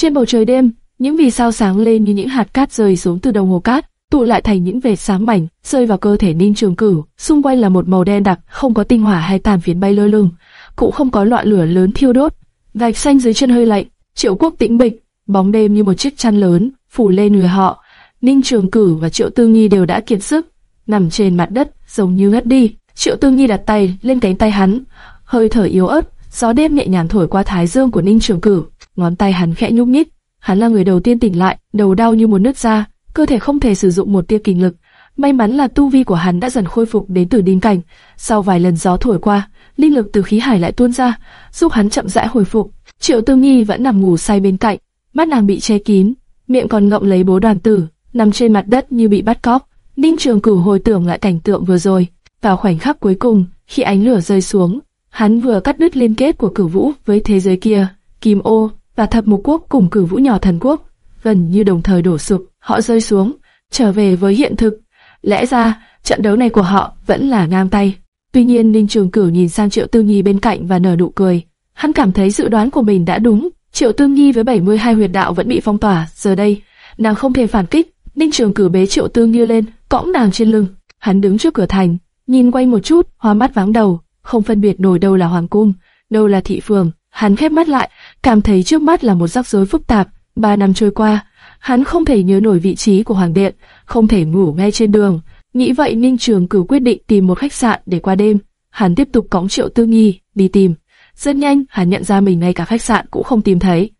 Trên bầu trời đêm, những vì sao sáng lên như những hạt cát rơi xuống từ đồng hồ cát, tụ lại thành những vệt sáng mảnh, rơi vào cơ thể Ninh Trường Cửu. Xung quanh là một màu đen đặc, không có tinh hỏa hay tàn phiến bay lơ lửng, cũng không có loại lửa lớn thiêu đốt. Gạch xanh dưới chân hơi lạnh, Triệu Quốc tĩnh bịch, bóng đêm như một chiếc chăn lớn phủ lên người họ. Ninh Trường Cửu và Triệu Tư Nghi đều đã kiệt sức, nằm trên mặt đất giống như ngất đi. Triệu Tư Nghi đặt tay lên cánh tay hắn, hơi thở yếu ớt, gió đêm nhẹ nhàng thổi qua thái dương của Ninh Trường Cửu, ngón tay hắn khẽ nhúc nhích. Hắn là người đầu tiên tỉnh lại, đầu đau như muốn nứt ra, cơ thể không thể sử dụng một tia kinh lực. May mắn là tu vi của hắn đã dần khôi phục đến từ đinh cảnh. Sau vài lần gió thổi qua, linh lực từ khí hải lại tuôn ra, giúp hắn chậm rãi hồi phục. Triệu Tư Nghi vẫn nằm ngủ say bên cạnh, mắt nàng bị che kín, miệng còn ngậm lấy bố đoàn tử, nằm trên mặt đất như bị bắt cóc. Ninh Trường Cửu hồi tưởng lại cảnh tượng vừa rồi, vào khoảnh khắc cuối cùng, khi ánh lửa rơi xuống, hắn vừa cắt đứt liên kết của Cửu Vũ với thế giới kia, Kim Ô và Thập Mục Quốc cùng cử Vũ nhỏ thần quốc, gần như đồng thời đổ sụp, họ rơi xuống, trở về với hiện thực. Lẽ ra, trận đấu này của họ vẫn là ngang tay. Tuy nhiên Ninh Trường Cửu nhìn sang Triệu Tư Nhi bên cạnh và nở nụ cười. Hắn cảm thấy dự đoán của mình đã đúng. Triệu Tư Nhi với 72 huyệt đạo vẫn bị phong tỏa, giờ đây, nàng không thể phản kích. Ninh Trường Cửu bế Triệu Tư Nhi lên, cõng nàng trên lưng. Hắn đứng trước cửa thành, nhìn quay một chút, hoa mắt vắng đầu, không phân biệt nổi đâu là hoàng cung, đâu là thị phường. Hắn khép mắt lại, cảm thấy trước mắt là một rắc rối phức tạp. Ba năm trôi qua, hắn không thể nhớ nổi vị trí của hoàng điện, không thể ngủ ngay trên đường. Nghĩ vậy Ninh Trường Cửu quyết định tìm một khách sạn để qua đêm. Hắn tiếp tục cõng Triệu Tư Nghi đi tìm. Rất nhanh, hắn nhận ra mình ngay cả khách sạn cũng không tìm thấy.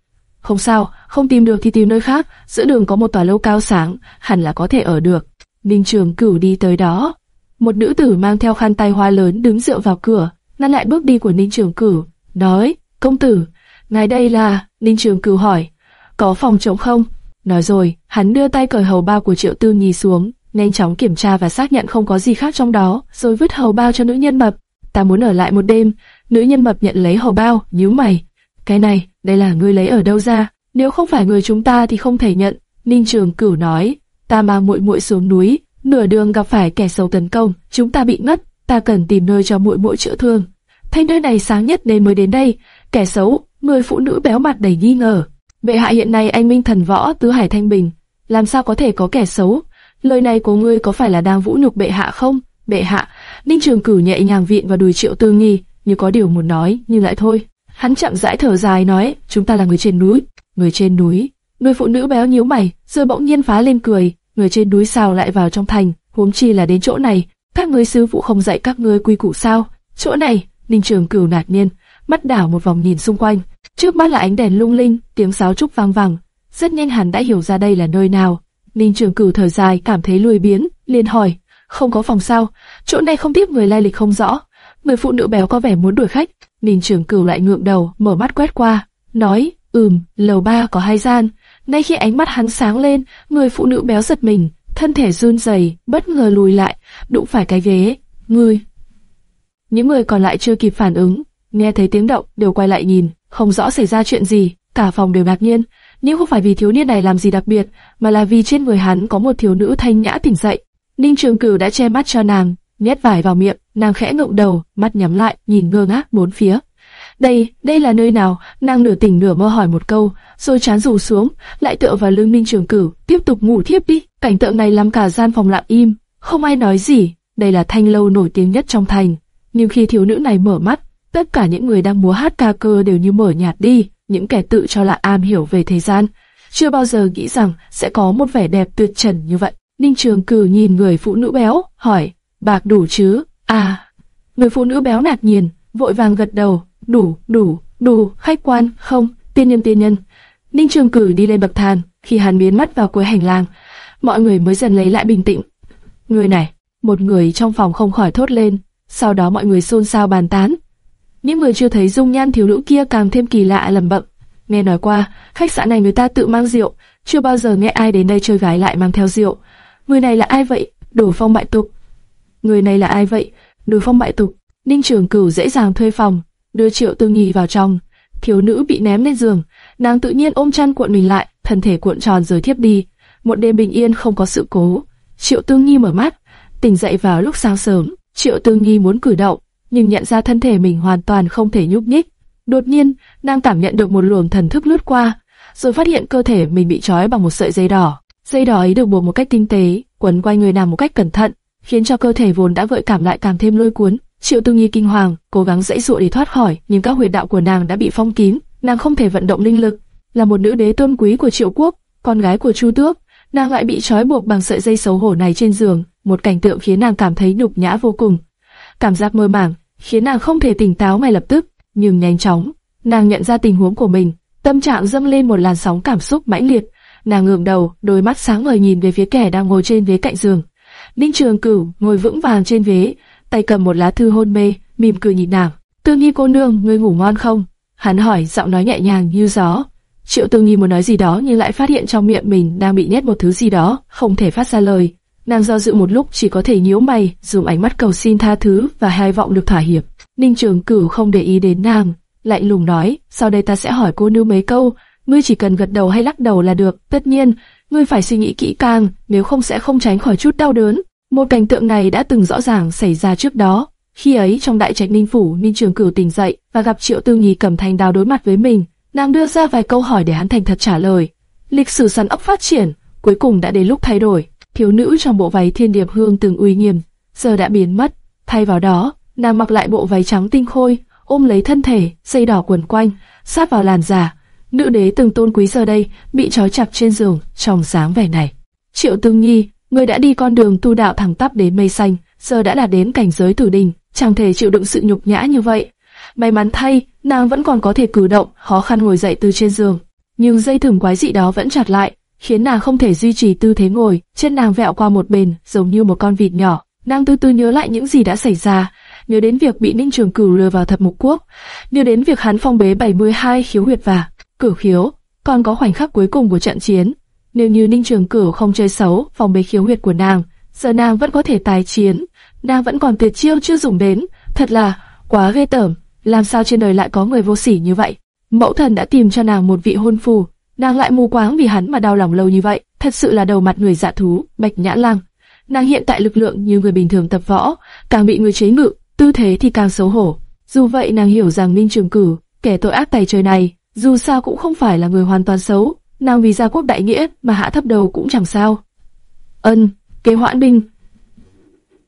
Không sao, không tìm được thì tìm nơi khác. Giữa đường có một tòa lâu cao sáng, hẳn là có thể ở được. Ninh Trường Cửu đi tới đó. Một nữ tử mang theo khăn tay hoa lớn đứng dựa vào cửa, ngăn lại bước đi của Ninh Trường Cửu, nói: "Công tử, ngài đây là?" Ninh Trường Cửu hỏi: "Có phòng trống không?" Nói rồi, hắn đưa tay cởi hầu bao của Triệu Tư Nhi xuống, nhanh chóng kiểm tra và xác nhận không có gì khác trong đó, rồi vứt hầu bao cho nữ nhân mập. Ta muốn ở lại một đêm. Nữ nhân mập nhận lấy hầu bao, nhíu mày. Cái này, đây là ngươi lấy ở đâu ra? Nếu không phải người chúng ta thì không thể nhận. Ninh Trường Cửu nói, ta mang muội muội xuống núi, nửa đường gặp phải kẻ xấu tấn công, chúng ta bị ngất, ta cần tìm nơi cho muội muội chữa thương. Thấy nơi này sáng nhất nên mới đến đây. Kẻ xấu, người phụ nữ béo mặt đầy nghi ngờ. Bệ hạ hiện nay anh minh thần võ tứ hải thanh bình, làm sao có thể có kẻ xấu? Lời này của ngươi có phải là đang vũ nhục bệ hạ không? Bệ hạ, Ninh Trường Cửu nhẹ nhàng viện vào đùi Triệu Tư Nghi, như có điều muốn nói, nhưng lại thôi. Hắn chậm rãi thở dài nói, chúng ta là người trên núi, người trên núi. Người phụ nữ béo nhíu mày, rồi bỗng nhiên phá lên cười, người trên núi sao lại vào trong thành, huống chi là đến chỗ này, các ngươi sư phụ không dạy các ngươi quy củ sao? Chỗ này, Ninh Trường Cửu nạt nhiên, mắt đảo một vòng nhìn xung quanh, trước mắt là ánh đèn lung linh, tiếng sáo trúc vang vẳng. Rất nhanh hắn đã hiểu ra đây là nơi nào. Ninh Trường Cửu thở dài, cảm thấy lười biếng, liền hỏi, không có phòng sao? Chỗ này không tiếp người lai lịch không rõ. Người phụ nữ béo có vẻ muốn đuổi khách. Ninh Trường Cửu lại ngượng đầu, mở mắt quét qua, nói, ừm, lầu ba có hai gian. Nay khi ánh mắt hắn sáng lên, người phụ nữ béo giật mình, thân thể run rẩy, bất ngờ lùi lại, đụng phải cái ghế. Ngươi. Những người còn lại chưa kịp phản ứng, nghe thấy tiếng động đều quay lại nhìn, không rõ xảy ra chuyện gì, cả phòng đều ngạc nhiên. Nhưng không phải vì thiếu niên này làm gì đặc biệt, mà là vì trên người hắn có một thiếu nữ thanh nhã tỉnh dậy. Ninh Trường Cửu đã che mắt cho nàng, nhét vải vào miệng, nàng khẽ ngượng đầu, mắt nhắm lại, nhìn ngơ ngác bốn phía. Đây, đây là nơi nào? Nàng nửa tỉnh nửa mơ hỏi một câu, rồi chán rủ xuống, lại tựa vào lưng Ninh Trường Cửu, tiếp tục ngủ thiếp đi. Cảnh tượng này làm cả gian phòng lặng im, không ai nói gì. Đây là thanh lâu nổi tiếng nhất trong thành. Nhưng khi thiếu nữ này mở mắt, tất cả những người đang múa hát ca cơ đều như mở nhạt đi. Những kẻ tự cho là am hiểu về thời gian, chưa bao giờ nghĩ rằng sẽ có một vẻ đẹp tuyệt trần như vậy. Ninh Trường Cử nhìn người phụ nữ béo, hỏi, bạc đủ chứ? À, người phụ nữ béo nạt nhiên, vội vàng gật đầu, đủ, đủ, đủ, khách quan, không, tiên nhân tiên nhân. Ninh Trường Cử đi lên bậc thang, khi hắn biến mất vào cuối hành lang, mọi người mới dần lấy lại bình tĩnh. Người này, một người trong phòng không khỏi thốt lên, sau đó mọi người xôn xao bàn tán. Những người chưa thấy dung nhan thiếu nữ kia càng thêm kỳ lạ lẩm bẩm. Nghe nói qua, khách sạn này người ta tự mang rượu, chưa bao giờ nghe ai đến đây chơi gái lại mang theo rượu. Người này là ai vậy? Đổ phong bại tục. Người này là ai vậy? Đổ phong bại tục. Ninh Trường Cửu dễ dàng thuê phòng, đưa Triệu Tư Nghi vào trong. Thiếu nữ bị ném lên giường, nàng tự nhiên ôm chăn cuộn mình lại, thân thể cuộn tròn rồi thiếp đi. Một đêm bình yên không có sự cố. Triệu Tư Nghi mở mắt, tỉnh dậy vào lúc sáng sớm. Triệu Tư Nghi muốn cử động, nhưng nhận ra thân thể mình hoàn toàn không thể nhúc nhích. Đột nhiên, nàng cảm nhận được một luồng thần thức lướt qua. rồi phát hiện cơ thể mình bị trói bằng một sợi dây đỏ. Dây đỏ ấy được buộc một cách tinh tế, quấn quanh người nàng một cách cẩn thận, khiến cho cơ thể vốn đã gợi cảm lại càng thêm lôi cuốn. Triệu Tư Nhi kinh hoàng, cố gắng dãy dụa để thoát khỏi, nhưng các huyệt đạo của nàng đã bị phong kín, nàng không thể vận động linh lực. Là một nữ đế tôn quý của Triệu Quốc, con gái của Chu Tước, nàng lại bị trói buộc bằng sợi dây xấu hổ này trên giường, một cảnh tượng khiến nàng cảm thấy nhục nhã vô cùng. Cảm giác mơ màng khiến nàng không thể tỉnh táo ngay lập tức, nhưng nhanh chóng, nàng nhận ra tình huống của mình, tâm trạng dâng lên một làn sóng cảm xúc mãnh liệt. Nàng ngẩng đầu, đôi mắt sáng ngời nhìn về phía kẻ đang ngồi trên ghế cạnh giường. Ninh Trường Cửu ngồi vững vàng trên ghế, tay cầm một lá thư hôn mê, mỉm cười nhìn nàng. Tương Nhi cô nương, ngươi ngủ ngon không? Hắn hỏi, giọng nói nhẹ nhàng như gió. Triệu Tương Nhi muốn nói gì đó nhưng lại phát hiện trong miệng mình đang bị nhét một thứ gì đó, không thể phát ra lời. Nàng do dự một lúc chỉ có thể nhíu mày, dùng ánh mắt cầu xin tha thứ và hai vọng được thỏa hiệp. Ninh Trường Cửu không để ý đến nàng, lạnh lùng nói, sau đây ta sẽ hỏi cô nương mấy câu, ngươi chỉ cần gật đầu hay lắc đầu là được. Tất nhiên, ngươi phải suy nghĩ kỹ càng, nếu không sẽ không tránh khỏi chút đau đớn. Một cảnh tượng này đã từng rõ ràng xảy ra trước đó. Khi ấy trong đại trạch Ninh phủ, Ninh Trường Cửu tỉnh dậy và gặp Triệu Tư nghi cầm thanh đao đối mặt với mình, nàng đưa ra vài câu hỏi để hắn thành thật trả lời. Lịch sử săn ốc phát triển, cuối cùng đã đến lúc thay đổi. Thiếu nữ trong bộ váy thiên điệp hương từng uy nghiêm, giờ đã biến mất. Thay vào đó, nàng mặc lại bộ váy trắng tinh khôi, ôm lấy thân thể, dây đỏ quần quanh, sát vào làn da. Nữ đế từng tôn quý giờ đây bị trói chặt trên giường trong sáng vẻ này. Triệu tương Nhi, người đã đi con đường tu đạo thẳng tắp đến mây xanh, giờ đã đạt đến cảnh giới tử đình, chẳng thể chịu đựng sự nhục nhã như vậy. May mắn thay, nàng vẫn còn có thể cử động, khó khăn ngồi dậy từ trên giường. Nhưng dây thừng quái dị đó vẫn chặt lại, khiến nàng không thể duy trì tư thế ngồi, chân nàng vẹo qua một bên, giống như một con vịt nhỏ. Nàng từ từ nhớ lại những gì đã xảy ra, nhớ đến việc bị Ninh Trường Cửu lừa vào thập mục quốc, nhớ đến việc hắn phong bế 72 khiếu huyệt và cửu khiếu, còn có khoảnh khắc cuối cùng của trận chiến. Nếu như Ninh Trường Cửu không chơi xấu, phong bế khiếu huyệt của nàng, giờ nàng vẫn có thể tái chiến, nàng vẫn còn tuyệt chiêu chưa dùng đến, thật là quá ghê tởm, làm sao trên đời lại có người vô sỉ như vậy? Mẫu thần đã tìm cho nàng một vị hôn phu, nàng lại mù quáng vì hắn mà đau lòng lâu như vậy, thật sự là đầu mặt người dạ thú, bạch nhã lang. Nàng hiện tại lực lượng như người bình thường tập võ, càng bị người chế ngự, tư thế thì càng xấu hổ. Dù vậy nàng hiểu rằng minh Trường Cử, kẻ tội ác tày trời này, dù sao cũng không phải là người hoàn toàn xấu, nàng vì gia quốc đại nghĩa mà hạ thấp đầu cũng chẳng sao. Ân, kế hoãn binh.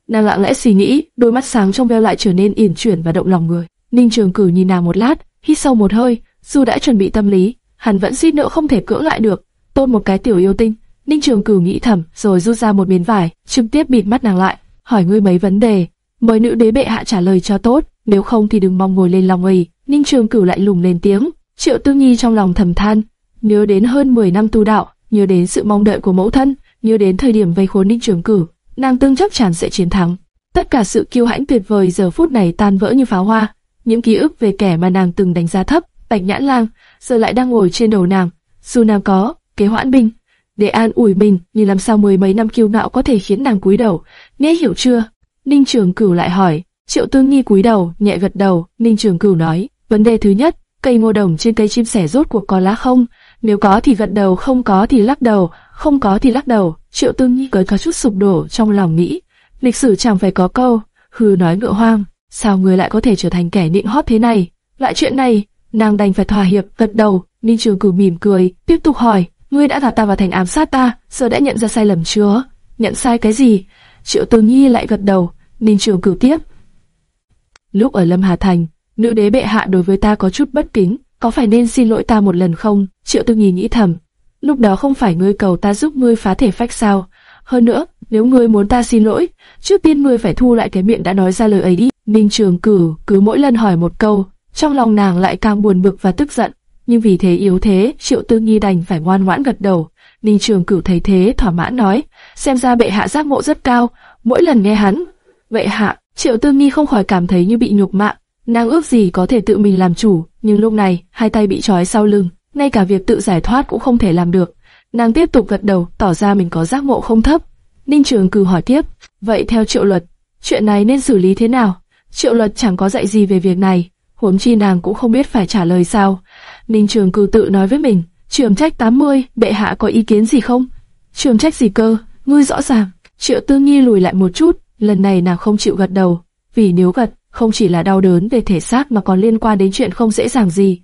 Nàng lặng lẽ suy nghĩ, đôi mắt sáng trong veo lại trở nên yển chuyển và động lòng người. Ninh Trường Cử nhìn nàng một lát, hít sâu một hơi, dù đã chuẩn bị tâm lý, hắn vẫn suýt nữa không thể cưỡng lại được. Tôn một cái tiểu yêu tinh, Ninh Trường Cửu nghĩ thầm, rồi rút ra một miếng vải, trực tiếp bịt mắt nàng lại, hỏi ngươi mấy vấn đề, mời nữ đế bệ hạ trả lời cho tốt, nếu không thì đừng mong ngồi lên lòng ủy. Ninh Trường Cửu lại lùng lên tiếng. Triệu Tư Nhi trong lòng thầm than, nhớ đến hơn 10 năm tu đạo, nhớ đến sự mong đợi của mẫu thân, nhớ đến thời điểm vây khốn Ninh Trường Cửu, nàng tương chắc chắn sẽ chiến thắng. Tất cả sự kiêu hãnh tuyệt vời giờ phút này tan vỡ như pháo hoa, những ký ức về kẻ mà nàng từng đánh giá thấp, Bạch Nhãn Lang, giờ lại đang ngồi trên đầu nàng. Dù nàng có kế hoãn binh, để an ủi mình, nhưng làm sao mười mấy năm kiêu ngạo có thể khiến nàng cúi đầu? Nghe hiểu chưa? Ninh Trường Cửu lại hỏi. Triệu Tương Nhi cúi đầu, nhẹ gật đầu. Ninh Trường Cửu nói, vấn đề thứ nhất, cây ngô đồng trên cây chim sẻ rốt cuộc có lá không? Nếu có thì gật đầu, không có thì lắc đầu, không có thì lắc đầu. Triệu Tương Nhi cười có chút sụp đổ trong lòng nghĩ, lịch sử chẳng phải có câu, hừ nói ngựa hoang, sao người lại có thể trở thành kẻ nịnh hót thế này? loại chuyện này, nàng đành phải thỏa hiệp, gật đầu. Ninh Trường Cửu mỉm cười, tiếp tục hỏi, ngươi đã gạt ta vào thành ám sát ta, giờ đã nhận ra sai lầm chưa? Nhận sai cái gì? Triệu Tương Nhi lại gật đầu, Ninh Trường Cửu tiếp. Lúc ở Lâm Hà Thành, nữ đế bệ hạ đối với ta có chút bất kính, có phải nên xin lỗi ta một lần không? Triệu Tương Nhi nghĩ thầm, lúc đó không phải ngươi cầu ta giúp ngươi phá thể phách sao? Hơn nữa, nếu ngươi muốn ta xin lỗi, trước tiên ngươi phải thu lại cái miệng đã nói ra lời ấy đi. Ninh Trường Cửu cứ mỗi lần hỏi một câu, trong lòng nàng lại càng buồn bực và tức giận. Nhưng vì thế yếu thế, Triệu tư nghi đành phải ngoan ngoãn gật đầu. Ninh Trường Cửu thấy thế thỏa mãn nói, xem ra bệ hạ giác ngộ rất cao, mỗi lần nghe hắn. Bệ hạ, Triệu tư nghi không khỏi cảm thấy như bị nhục mạ, nàng ước gì có thể tự mình làm chủ, nhưng lúc này, hai tay bị trói sau lưng, ngay cả việc tự giải thoát cũng không thể làm được. Nàng tiếp tục gật đầu, tỏ ra mình có giác ngộ không thấp. Ninh Trường Cửu hỏi tiếp, vậy theo Triệu Luật, chuyện này nên xử lý thế nào? Triệu Luật chẳng có dạy gì về việc này, huống chi nàng cũng không biết phải trả lời sao. Ninh Trường Cửu tự nói với mình, Trường trách 80, bệ hạ có ý kiến gì không? Trường trách gì cơ? Ngươi rõ ràng. Triệu Tư Nghi lùi lại một chút, lần này nàng không chịu gật đầu, vì nếu gật, không chỉ là đau đớn về thể xác mà còn liên quan đến chuyện không dễ dàng gì.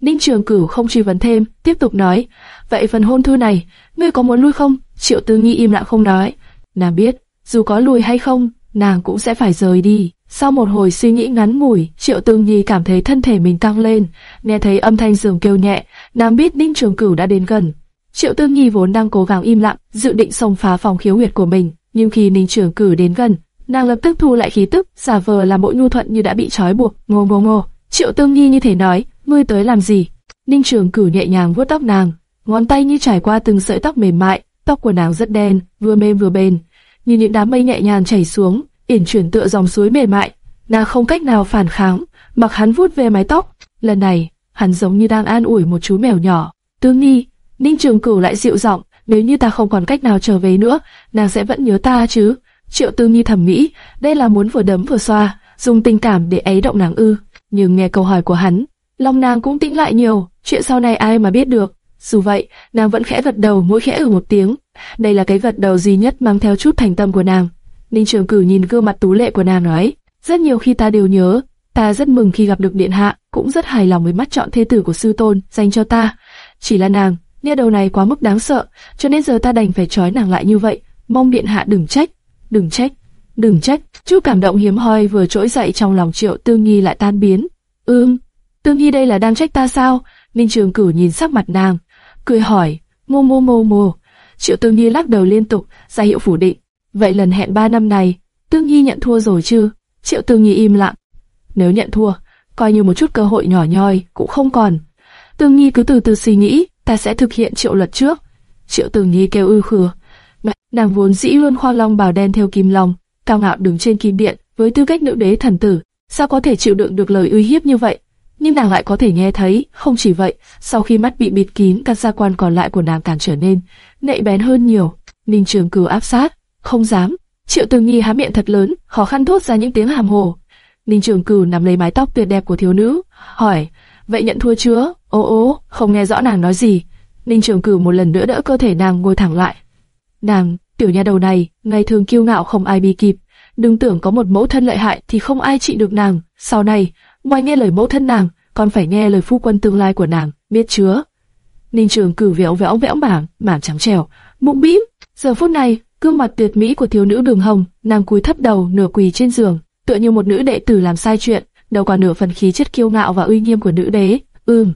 Ninh Trường Cửu không truy vấn thêm, tiếp tục nói, vậy phần hôn thư này, ngươi có muốn lui không? Triệu Tư Nghi im lặng không nói. Nàng biết, dù có lui hay không, nàng cũng sẽ phải rời đi. Sau một hồi suy nghĩ ngắn ngủi, Triệu tương Nhi cảm thấy thân thể mình tăng lên, nghe thấy âm thanh giường kêu nhẹ, nàng biết Ninh Trường Cửu đã đến gần. Triệu tương Nhi vốn đang cố gắng im lặng, dự định xông phá phòng khiếu huyệt của mình, nhưng khi Ninh Trường Cửu đến gần, nàng lập tức thu lại khí tức, giả vờ là mỗi nhu thuận như đã bị trói buộc. Ngô ngô ngô, Triệu tương Nhi như thể nói, ngươi tới làm gì? Ninh Trường Cửu nhẹ nhàng vuốt tóc nàng, ngón tay như trải qua từng sợi tóc mềm mại, tóc của nàng rất đen, vừa mềm vừa bền, như những đám mây nhẹ nhàng chảy xuống, yển chuyển tựa dòng suối mềm mại. Nàng không cách nào phản kháng, mặc hắn vuốt về mái tóc. Lần này, hắn giống như đang an ủi một chú mèo nhỏ. Tương Nhi, Ninh Trường Cửu lại dịu giọng, nếu như ta không còn cách nào trở về nữa, nàng sẽ vẫn nhớ ta chứ? Triệu Tương Nhi thẩm mỹ, đây là muốn vừa đấm vừa xoa, dùng tình cảm để ấy động nàng ư. Nhưng nghe câu hỏi của hắn, lòng nàng cũng tĩnh lại nhiều, chuyện sau này ai mà biết được. Dù vậy, nàng vẫn khẽ gật đầu mỗi khẽ ở một tiếng. Đây là cái gật đầu duy nhất mang theo chút thành tâm của nàng. Ninh Trường Cử nhìn gương mặt tú lệ của nàng nói, rất nhiều khi ta đều nhớ, ta rất mừng khi gặp được điện hạ, cũng rất hài lòng với mắt chọn thê tử của sư tôn dành cho ta. Chỉ là nàng, nha đầu này quá mức đáng sợ, cho nên giờ ta đành phải trói nàng lại như vậy. Mong điện hạ đừng trách, đừng trách, đừng trách. Chu cảm động hiếm hoi vừa trỗi dậy trong lòng Triệu Tương Nhi lại tan biến. Ừm, Tương Nhi đây là đang trách ta sao? Ninh Trường Cửu nhìn sắc mặt nàng, cười hỏi, mô mô mô mô. Triệu Tương Nhi lắc đầu liên tục, ra hiệu phủ định. Vậy lần hẹn ba năm này, Tương Nhi nhận thua rồi chứ? Triệu Tương Nhi im lặng. Nếu nhận thua, coi như một chút cơ hội nhỏ nhoi cũng không còn. Tương Nhi cứ từ từ suy nghĩ, ta sẽ thực hiện triệu luật trước. Triệu Tương Nhi kêu ư khừa. Nàng vốn dĩ luôn khoa long bào đen theo kim long, cao ngạo đứng trên kim điện, với tư cách nữ đế thần tử, sao có thể chịu đựng được lời uy hiếp như vậy? Nhưng nàng lại có thể nghe thấy, không chỉ vậy, sau khi mắt bị bịt kín, các gia quan còn lại của nàng càng trở nên nệ bén hơn nhiều. Ninh Trường Cửu áp sát, không dám. Triệu từ nghi há miệng thật lớn, khó khăn thốt ra những tiếng hàm hồ. Ninh Trường Cửu nắm lấy mái tóc tuyệt đẹp của thiếu nữ, hỏi: "Vậy nhận thua chưa?" ố ố, không nghe rõ nàng nói gì. Ninh Trường Cửu một lần nữa đỡ cơ thể nàng ngồi thẳng lại. Nàng, tiểu nha đầu này, ngày thường kiêu ngạo không ai bi kịp, đừng tưởng có một mẫu thân lợi hại thì không ai trị được nàng. Sau này, ngoài nghe lời mẫu thân nàng, còn phải nghe lời phu quân tương lai của nàng, biết chưa? Ninh Trường Cửu vẹo vẹo vẽo mảng, mảng trắng trẻo, mũm bĩm. Giờ phút này, gương mặt tuyệt mỹ của thiếu nữ đường hồng, nàng cúi thấp đầu nửa quỳ trên giường, tựa như một nữ đệ tử làm sai chuyện, đâu còn nửa phần khí chất kiêu ngạo và uy nghiêm của nữ đế. Ừm.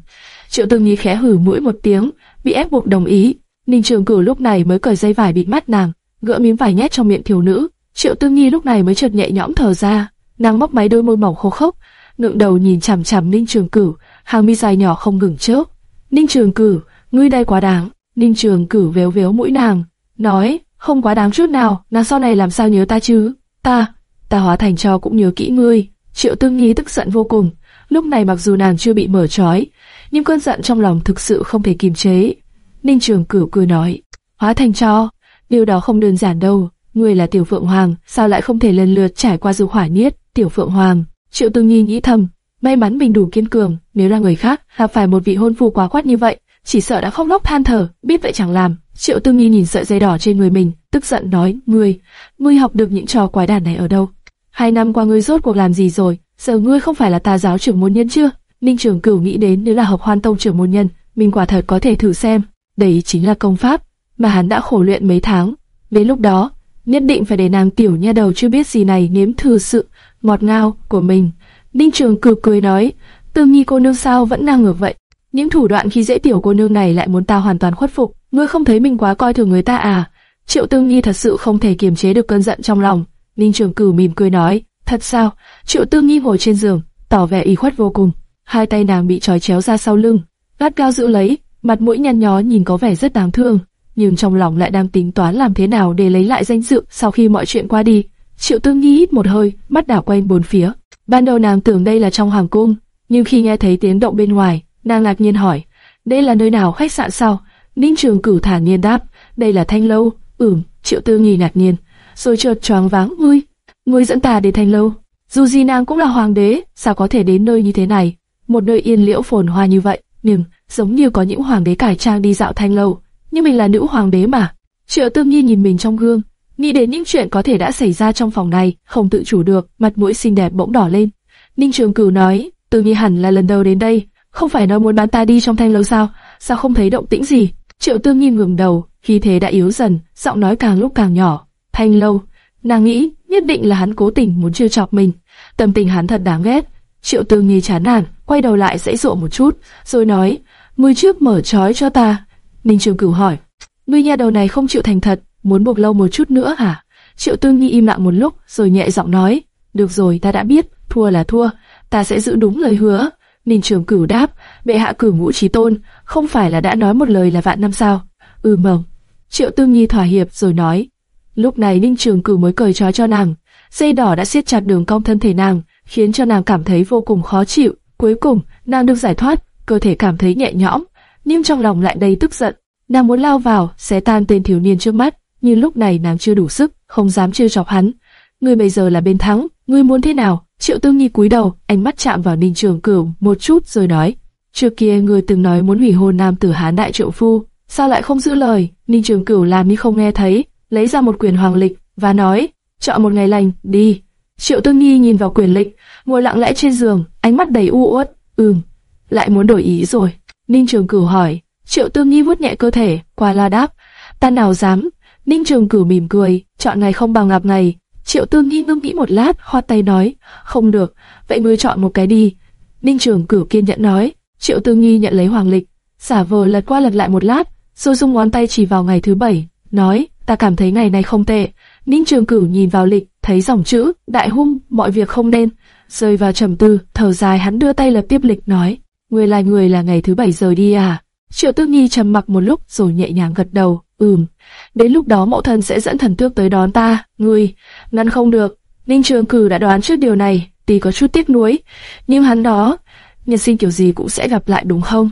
Triệu Tương Nhi khẽ hử mũi một tiếng, bị ép buộc đồng ý. Ninh Trường Cửu lúc này mới cởi dây vải bịt mắt nàng, gỡ miếng vải nhét trong miệng thiếu nữ. Triệu Tương Nhi lúc này mới chợt nhẹ nhõm thở ra, nàng móc máy đôi môi mỏng khô khốc, ngượng đầu nhìn chằm chằm Ninh Trường Cửu, hàng mi dài nhỏ không ngừng chớp. Ninh Trường Cửu, ngươi đây quá đáng. Ninh Trường Cửu véo véo mũi nàng, nói, không quá đáng chút nào, nàng sau này làm sao nhớ ta chứ? Ta, ta hóa thành cho cũng nhớ kỹ ngươi. Triệu Tương Nhi tức giận vô cùng. Lúc này mặc dù nàng chưa bị mở trói, nhưng cơn giận trong lòng thực sự không thể kiềm chế. Ninh Trường Cửu cười nói, hóa thành cho, điều đó không đơn giản đâu. Ngươi là Tiểu Phượng Hoàng, sao lại không thể lần lượt trải qua dục hỏa niết? Tiểu Phượng Hoàng, Triệu Tương Nhi nghĩ thầm, may mắn mình đủ kiên cường, nếu là người khác, gặp phải một vị hôn phu quá quát như vậy, chỉ sợ đã khóc lóc than thở, biết vậy chẳng làm. Triệu Tư Nghi nhìn sợi dây đỏ trên người mình, tức giận nói, ngươi, ngươi học được những trò quái đản này ở đâu? Hai năm qua ngươi rốt cuộc làm gì rồi? Giờ ngươi không phải là tà giáo trưởng môn nhân chưa? Ninh Trường Cửu nghĩ đến nếu là hợp hoan tông trưởng môn nhân, mình quả thật có thể thử xem. Đấy chính là công pháp mà hắn đã khổ luyện mấy tháng. Đến lúc đó, nhất định phải để nàng tiểu nha đầu chưa biết gì này nếm thử sự ngọt ngào của mình. Ninh Trường Cửu cười nói, Tư Nghi cô nương sao vẫn đang ngược vậy? Những thủ đoạn khi dễ tiểu cô nương này lại muốn ta hoàn toàn khuất phục, ngươi không thấy mình quá coi thường người ta à? Triệu Tương Nhi thật sự không thể kiềm chế được cơn giận trong lòng. Ninh Trường Cửu mỉm cười nói, thật sao? Triệu Tương Nhi ngồi trên giường, tỏ vẻ ủy khuất vô cùng. Hai tay nàng bị trói chéo ra sau lưng, gắt cao giữ lấy, mặt mũi nhăn nhó nhìn có vẻ rất đáng thương, nhưng trong lòng lại đang tính toán làm thế nào để lấy lại danh dự sau khi mọi chuyện qua đi. Triệu Tương Nhi hít một hơi, mắt đảo quanh bốn phía. Ban đầu nàng tưởng đây là trong hoàng cung, nhưng khi nghe thấy tiếng động bên ngoài, nàng ngạc nhiên hỏi, đây là nơi nào khách sạn sao? Ninh Trường Cửu thản nhiên đáp, đây là Thanh Lâu. Ừm, Triệu Tư Nghi ngạc nhiên, rồi chợt choáng váng, ngươi, ngươi dẫn ta đến Thanh Lâu. Dù gì nàng cũng là hoàng đế, sao có thể đến nơi như thế này, một nơi yên liễu phồn hoa như vậy, nhưng giống như có những hoàng đế cải trang đi dạo Thanh Lâu, nhưng mình là nữ hoàng đế mà. Triệu Tư Nghi nhìn mình trong gương, nghĩ đến những chuyện có thể đã xảy ra trong phòng này, không tự chủ được, mặt mũi xinh đẹp bỗng đỏ lên. Ninh Trường Cửu nói, Tư Nghi hẳn là lần đầu đến đây, không phải nói muốn bán ta đi trong thanh lâu sao? Sao không thấy động tĩnh gì? Triệu Tương Nhi ngẩng đầu, khí thế đã yếu dần, giọng nói càng lúc càng nhỏ. Thanh lâu, nàng nghĩ nhất định là hắn cố tình muốn trêu chọc mình. Tâm tình hắn thật đáng ghét. Triệu Tương Nhi chán nản, quay đầu lại dãy dụa một chút, rồi nói: "Mươi trước mở trói cho ta." Ninh Trường Cửu hỏi: "Ngươi nhà đầu này không chịu thành thật, muốn buộc lâu một chút nữa hả?" Triệu Tương Nhi im lặng một lúc, rồi nhẹ giọng nói: "Được rồi, ta đã biết, thua là thua, ta sẽ giữ đúng lời hứa." Ninh Trường Cửu đáp: "Bệ hạ cử ngũ trí tôn, không phải là đã nói một lời là vạn năm sao?" "Ừ mộng." Triệu Tương Nhi thỏa hiệp rồi nói. Lúc này Ninh Trường Cửu mới cởi trói cho nàng, dây đỏ đã siết chặt đường cong thân thể nàng, khiến cho nàng cảm thấy vô cùng khó chịu. Cuối cùng, nàng được giải thoát, cơ thể cảm thấy nhẹ nhõm, nhưng trong lòng lại đầy tức giận. Nàng muốn lao vào, xé tan tên thiếu niên trước mắt, nhưng lúc này nàng chưa đủ sức, không dám trêu chọc hắn. Ngươi bây giờ là bên thắng, ngươi muốn thế nào? Triệu Tương Nhi cúi đầu, ánh mắt chạm vào Ninh Trường Cửu một chút rồi nói: trước kia người từng nói muốn hủy hôn nam tử Hán đại triệu phu, sao lại không giữ lời? Ninh Trường Cửu làm như không nghe thấy, lấy ra một quyển hoàng lịch và nói: chọn một ngày lành, đi. Triệu Tương Nhi nhìn vào quyển lịch, ngồi lặng lẽ trên giường, ánh mắt đầy u uất. Ừm, lại muốn đổi ý rồi. Ninh Trường Cửu hỏi. Triệu Tương Nhi vuốt nhẹ cơ thể, qua la đáp. Ta nào dám? Ninh Trường Cửu mỉm cười, chọn ngày không bằng ngạp ngày. Triệu Tương Nhi ngâm nghĩ một lát, hoa tay nói, không được, vậy ngươi chọn một cái đi. Ninh Trường Cửu kiên nhẫn nói. Triệu Tương Nhi nhận lấy hoàng lịch, xả vờ lật qua lật lại một lát, rồi dùng ngón tay chỉ vào ngày thứ bảy, nói, ta cảm thấy ngày này không tệ. Ninh Trường Cửu nhìn vào lịch, thấy dòng chữ, đại hung, mọi việc không nên, rơi vào trầm tư, thở dài hắn đưa tay lật tiếp lịch nói, người là người là ngày thứ bảy rời đi à? Triệu Tương Nhi trầm mặc một lúc rồi nhẹ nhàng gật đầu, ừm, đến lúc đó mẫu thân sẽ dẫn thần tước tới đón ta, ngươi, ngăn không được. Ninh Trường Cử đã đoán trước điều này, tuy có chút tiếc nuối, nhưng hắn đó, nhân sinh kiểu gì cũng sẽ gặp lại đúng không?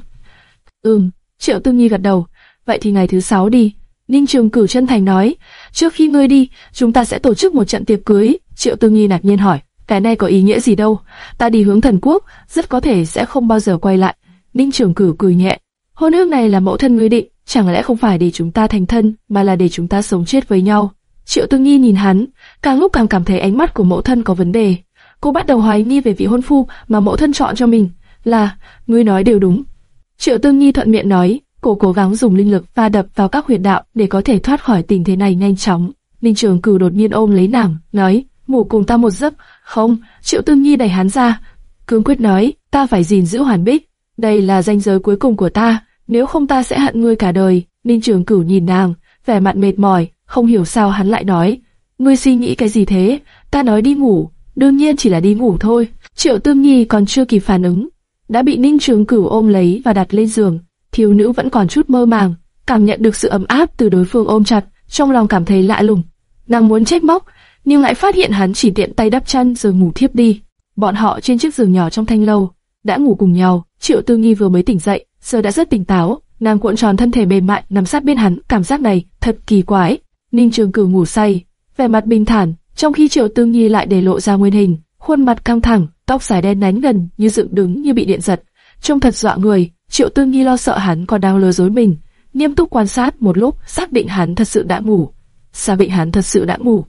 Ừm, Triệu Tư Nhi gật đầu, vậy thì ngày thứ sáu đi. Ninh Trường Cử chân thành nói, trước khi ngươi đi, chúng ta sẽ tổ chức một trận tiệc cưới. Triệu Tư Nhi ngạc nhiên hỏi, cái này có ý nghĩa gì đâu? Ta đi hướng thần quốc, rất có thể sẽ không bao giờ quay lại. Ninh Trường Cử cười nhẹ, hôn ước này là mẫu thân ngươi định, chẳng lẽ không phải để chúng ta thành thân, mà là để chúng ta sống chết với nhau? Triệu Tư Nghi nhìn hắn, càng lúc càng cảm thấy ánh mắt của mẫu thân có vấn đề. Cô bắt đầu hoài nghi về vị hôn phu mà mẫu thân chọn cho mình. Là, ngươi nói đều đúng. Triệu Tư Nghi thuận miệng nói, cô cố gắng dùng linh lực va đập vào các huyệt đạo để có thể thoát khỏi tình thế này nhanh chóng. Ninh Trường Cửu đột nhiên ôm lấy nàng, nói, ngủ cùng ta một giấc. Không, Triệu Tương Nghi đẩy hắn ra. Cương quyết nói, ta phải gìn giữ hoàn bích. Đây là danh giới cuối cùng của ta, nếu không ta sẽ hận ngươi cả đời. Ninh Trường Cửu nhìn nàng, vẻ mặt mệt mỏi, không hiểu sao hắn lại nói, ngươi suy nghĩ cái gì thế? Ta nói đi ngủ, đương nhiên chỉ là đi ngủ thôi. Triệu Tương Nhi còn chưa kịp phản ứng, đã bị Ninh Trường Cửu ôm lấy và đặt lên giường. Thiếu nữ vẫn còn chút mơ màng, cảm nhận được sự ấm áp từ đối phương ôm chặt, trong lòng cảm thấy lạ lùng. Nàng muốn trách móc, nhưng lại phát hiện hắn chỉ tiện tay đắp chăn rồi ngủ thiếp đi. Bọn họ trên chiếc giường nhỏ trong thanh lâu đã ngủ cùng nhau. Triệu Tư Nghi vừa mới tỉnh dậy, giờ đã rất tỉnh táo. Nàng cuộn tròn thân thể mềm mại nằm sát bên hắn, cảm giác này thật kỳ quái. Ninh Trường Cửu ngủ say, vẻ mặt bình thản, trong khi Triệu Tương Nhi lại để lộ ra nguyên hình, khuôn mặt căng thẳng, tóc dài đen nhánh gần như dựng đứng như bị điện giật, trông thật dọa người. Triệu Tương Nhi lo sợ hắn còn đang lừa dối mình, nghiêm túc quan sát một lúc, xác định hắn thật sự đã ngủ. Xác định hắn thật sự đã ngủ.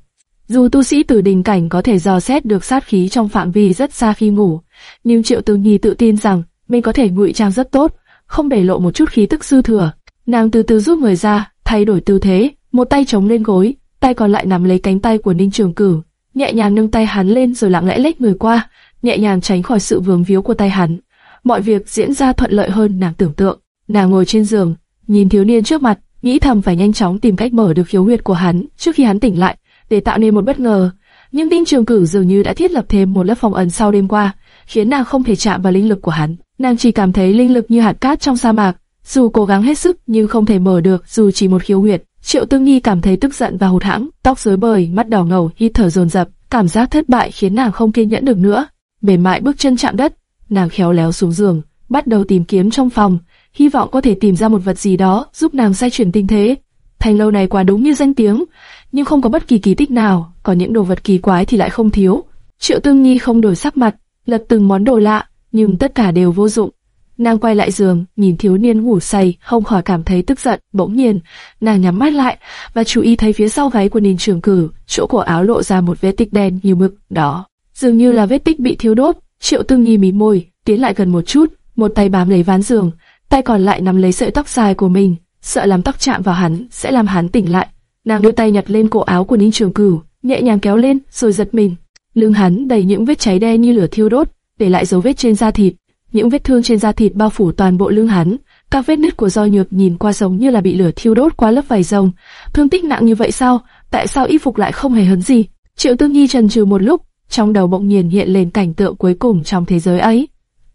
Dù tu sĩ từ đình cảnh có thể dò xét được sát khí trong phạm vi rất xa khi ngủ, nhưng Triệu Tương Nhi tự tin rằng mình có thể ngụy trang rất tốt, không để lộ một chút khí tức dư thừa. Nàng từ từ rút người ra, thay đổi tư thế, một tay chống lên gối, tay còn lại nắm lấy cánh tay của Ninh Trường Cử, nhẹ nhàng nâng tay hắn lên rồi lặng lẽ lách người qua, nhẹ nhàng tránh khỏi sự vướng víu của tay hắn. Mọi việc diễn ra thuận lợi hơn nàng tưởng tượng. Nàng ngồi trên giường, nhìn thiếu niên trước mặt, nghĩ thầm phải nhanh chóng tìm cách mở được khiếu huyệt của hắn trước khi hắn tỉnh lại để tạo nên một bất ngờ. Nhưng Ninh Trường Cử dường như đã thiết lập thêm một lớp phòng ẩn sau đêm qua, khiến nàng không thể chạm vào linh lực của hắn. Nàng chỉ cảm thấy linh lực như hạt cát trong sa mạc, dù cố gắng hết sức nhưng không thể mở được dù chỉ một khiếu huyệt. Triệu Tương Nhi cảm thấy tức giận và hụt hẫng, tóc rối bời, mắt đỏ ngầu, hít thở dồn dập, cảm giác thất bại khiến nàng không kiên nhẫn được nữa. Mềm mại bước chân chạm đất, nàng khéo léo xuống giường, bắt đầu tìm kiếm trong phòng, hy vọng có thể tìm ra một vật gì đó giúp nàng xoay chuyển tình thế. Thành lâu này quá đúng như danh tiếng, nhưng không có bất kỳ kỳ tích nào, còn những đồ vật kỳ quái thì lại không thiếu. Triệu Tương Nhi không đổi sắc mặt, lật từng món đồ lạ, nhưng tất cả đều vô dụng. Nàng quay lại giường, nhìn thiếu niên ngủ say, không khỏi cảm thấy tức giận. Bỗng nhiên, nàng nhắm mắt lại và chú ý thấy phía sau váy của Ninh Trường Cử, chỗ cổ áo lộ ra một vết tích đen như mực. Đó, dường như là vết tích bị thiêu đốt. Triệu Tương Nhi mí môi, tiến lại gần một chút, một tay bám lấy ván giường, tay còn lại nắm lấy sợi tóc dài của mình, sợ làm tóc chạm vào hắn sẽ làm hắn tỉnh lại. Nàng đưa tay nhặt lên cổ áo của Ninh Trường Cửu, nhẹ nhàng kéo lên, rồi giật mình. Lưng hắn đầy những vết cháy đen như lửa thiêu đốt, để lại dấu vết trên da thịt. Những vết thương trên da thịt bao phủ toàn bộ lưng hắn, các vết nứt của roi nhược nhìn qua giống như là bị lửa thiêu đốt qua lớp vải rồng. Thương tích nặng như vậy sao? Tại sao y phục lại không hề hấn gì? Triệu Tương Nhi trần trừ một lúc, trong đầu bỗng nhiên hiện lên cảnh tượng cuối cùng trong thế giới ấy.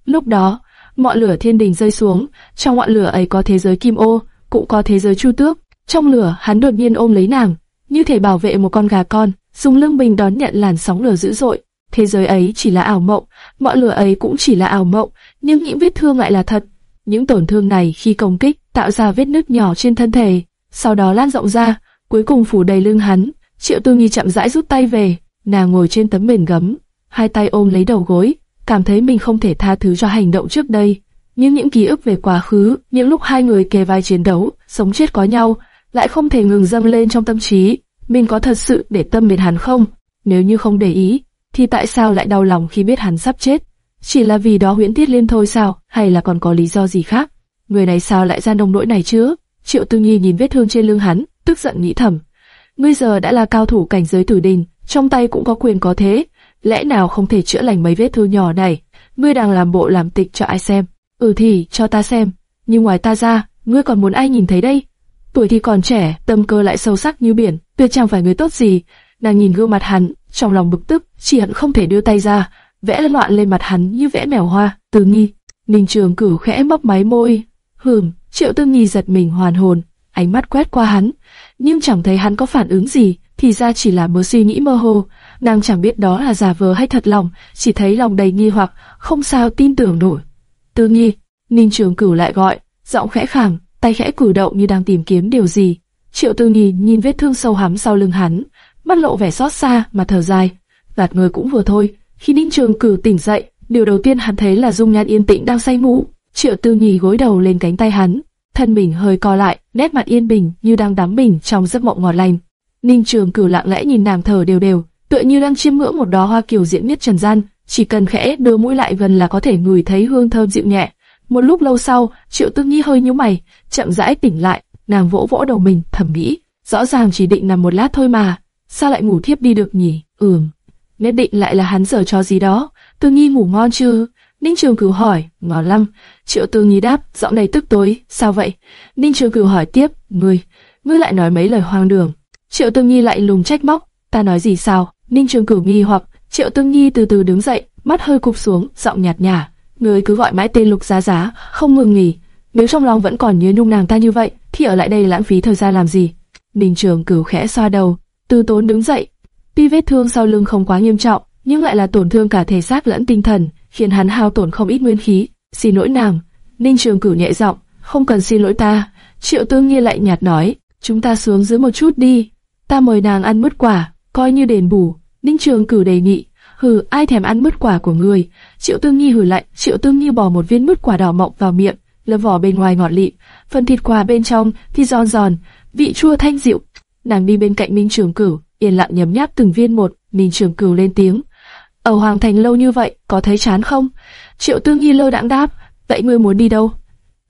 Lúc đó, ngọn lửa thiên đình rơi xuống, trong ngọn lửa ấy có thế giới kim ô, cũng có thế giới chu tước. Trong lửa, hắn đột nhiên ôm lấy nàng, như thể bảo vệ một con gà con, dùng lưng mình đón nhận làn sóng lửa dữ dội. Thế giới ấy chỉ là ảo mộng, mọi lửa ấy cũng chỉ là ảo mộng, nhưng những vết thương lại là thật. Những tổn thương này khi công kích tạo ra vết nứt nhỏ trên thân thể, sau đó lan rộng ra, cuối cùng phủ đầy lưng hắn. Triệu Tư nghi chậm rãi rút tay về, nàng ngồi trên tấm mền gấm, hai tay ôm lấy đầu gối, cảm thấy mình không thể tha thứ cho hành động trước đây. Nhưng những ký ức về quá khứ, những lúc hai người kề vai chiến đấu, sống chết có nhau, lại không thể ngừng dâng lên trong tâm trí. Mình có thật sự để tâm đến hắn không? Nếu như không để ý, thì tại sao lại đau lòng khi biết hắn sắp chết? Chỉ là vì đó huyễn tiết liên thôi sao, hay là còn có lý do gì khác? Người này sao lại ra nông nỗi này chứ? Triệu Tư Nhi nhìn vết thương trên lưng hắn, tức giận nghĩ thầm. Ngươi giờ đã là cao thủ cảnh giới tử đình, trong tay cũng có quyền có thế, lẽ nào không thể chữa lành mấy vết thương nhỏ này? Ngươi đang làm bộ làm tịch cho ai xem? Ừ thì, cho ta xem. Nhưng ngoài ta ra, ngươi còn muốn ai nhìn thấy đây? Tuổi thì còn trẻ, tâm cơ lại sâu sắc như biển, tuyệt chẳng phải người tốt gì. Nàng nhìn gương mặt hắn, trong lòng bực tức, chỉ hận không thể đưa tay ra, vẽ loạn lên mặt hắn như vẽ mèo hoa. Từ nghi, Ninh Trường Cửu khẽ mấp máy môi, hừm. Triệu Tư Nghi giật mình hoàn hồn, ánh mắt quét qua hắn, nhưng chẳng thấy hắn có phản ứng gì, thì ra chỉ là mớ suy nghĩ mơ hồ. Nàng chẳng biết đó là giả vờ hay thật lòng, chỉ thấy lòng đầy nghi hoặc, không sao tin tưởng nổi. Tư Nghi, Ninh Trường Cửu lại gọi, giọng khẽ khàng, tay khẽ cử động như đang tìm kiếm điều gì. Triệu Tư Nghi nhìn vết thương sâu hắm sau lưng hắn, mắt lộ vẻ xót xa mà thở dài. Gạt người cũng vừa thôi. Khi Ninh Trường Cửu tỉnh dậy, điều đầu tiên hắn thấy là dung nhan yên tĩnh đang say ngủ. Triệu Tư Nhì gối đầu lên cánh tay hắn, thân mình hơi co lại, nét mặt yên bình như đang đắm mình trong giấc mộng ngọt lành. Ninh Trường Cửu lặng lẽ nhìn nàng thở đều đều, tựa như đang chiêm ngưỡng một đóa hoa kiều diễn miết trần gian, chỉ cần khẽ đưa mũi lại gần là có thể ngửi thấy hương thơm dịu nhẹ. Một lúc lâu sau, Triệu Tư Nhi hơi nhíu mày, chậm rãi tỉnh lại, nàng vỗ vỗ đầu mình, thẩm nghĩ, rõ ràng chỉ định nằm một lát thôi mà, sao lại ngủ thiếp đi được nhỉ? Ừm, nhất định lại là hắn giờ cho gì đó. Tư Nhi ngủ ngon chưa? Ninh Trường Cửu hỏi, ngon lắm. Triệu Tư Nhi đáp, giọng đầy tức tối, sao vậy? Ninh Trường Cửu hỏi tiếp, ngươi, ngươi lại nói mấy lời hoang đường. Triệu Tư Nhi lại lùng trách móc, ta nói gì sao? Ninh Trường Cửu nghi hoặc, Triệu Tư Nhi từ từ đứng dậy, mắt hơi cụp xuống, giọng nhạt nhả, ngươi cứ gọi mãi tên Lục Giá Giá, không ngừng nghỉ. Nếu trong lòng vẫn còn nhớ nhung nàng ta như vậy, thì ở lại đây lãng phí thời gian làm gì? Ninh Trường Cửu khẽ xoa đầu, Tư Tốn đứng dậy. Tuy vết thương sau lưng không quá nghiêm trọng, nhưng lại là tổn thương cả thể xác lẫn tinh thần, khiến hắn hao tổn không ít nguyên khí. Xin lỗi nàng. Ninh Trường Cửu nhẹ giọng, không cần xin lỗi ta. Triệu Tương nghi lại nhạt nói, chúng ta xuống dưới một chút đi. Ta mời nàng ăn mứt quả, coi như đền bù. Ninh Trường Cửu đề nghị, hừ, ai thèm ăn mứt quả của người? Triệu Tương Nhi hừ lạnh, Triệu Tương Nhi bỏ một viên mứt quả đỏ mọng vào miệng, lớp vỏ bên ngoài ngọt lịm, phần thịt quả bên trong thì giòn giòn, vị chua thanh dịu. Nàng đi bên cạnh minh Trường Cửu, yên lặng nhấm nháp từng viên một. minh Trường Cửu lên tiếng, ở Hoàng Thành lâu như vậy, có thấy chán không? Triệu Tương Nhi lơ đãng đáp, vậy ngươi muốn đi đâu?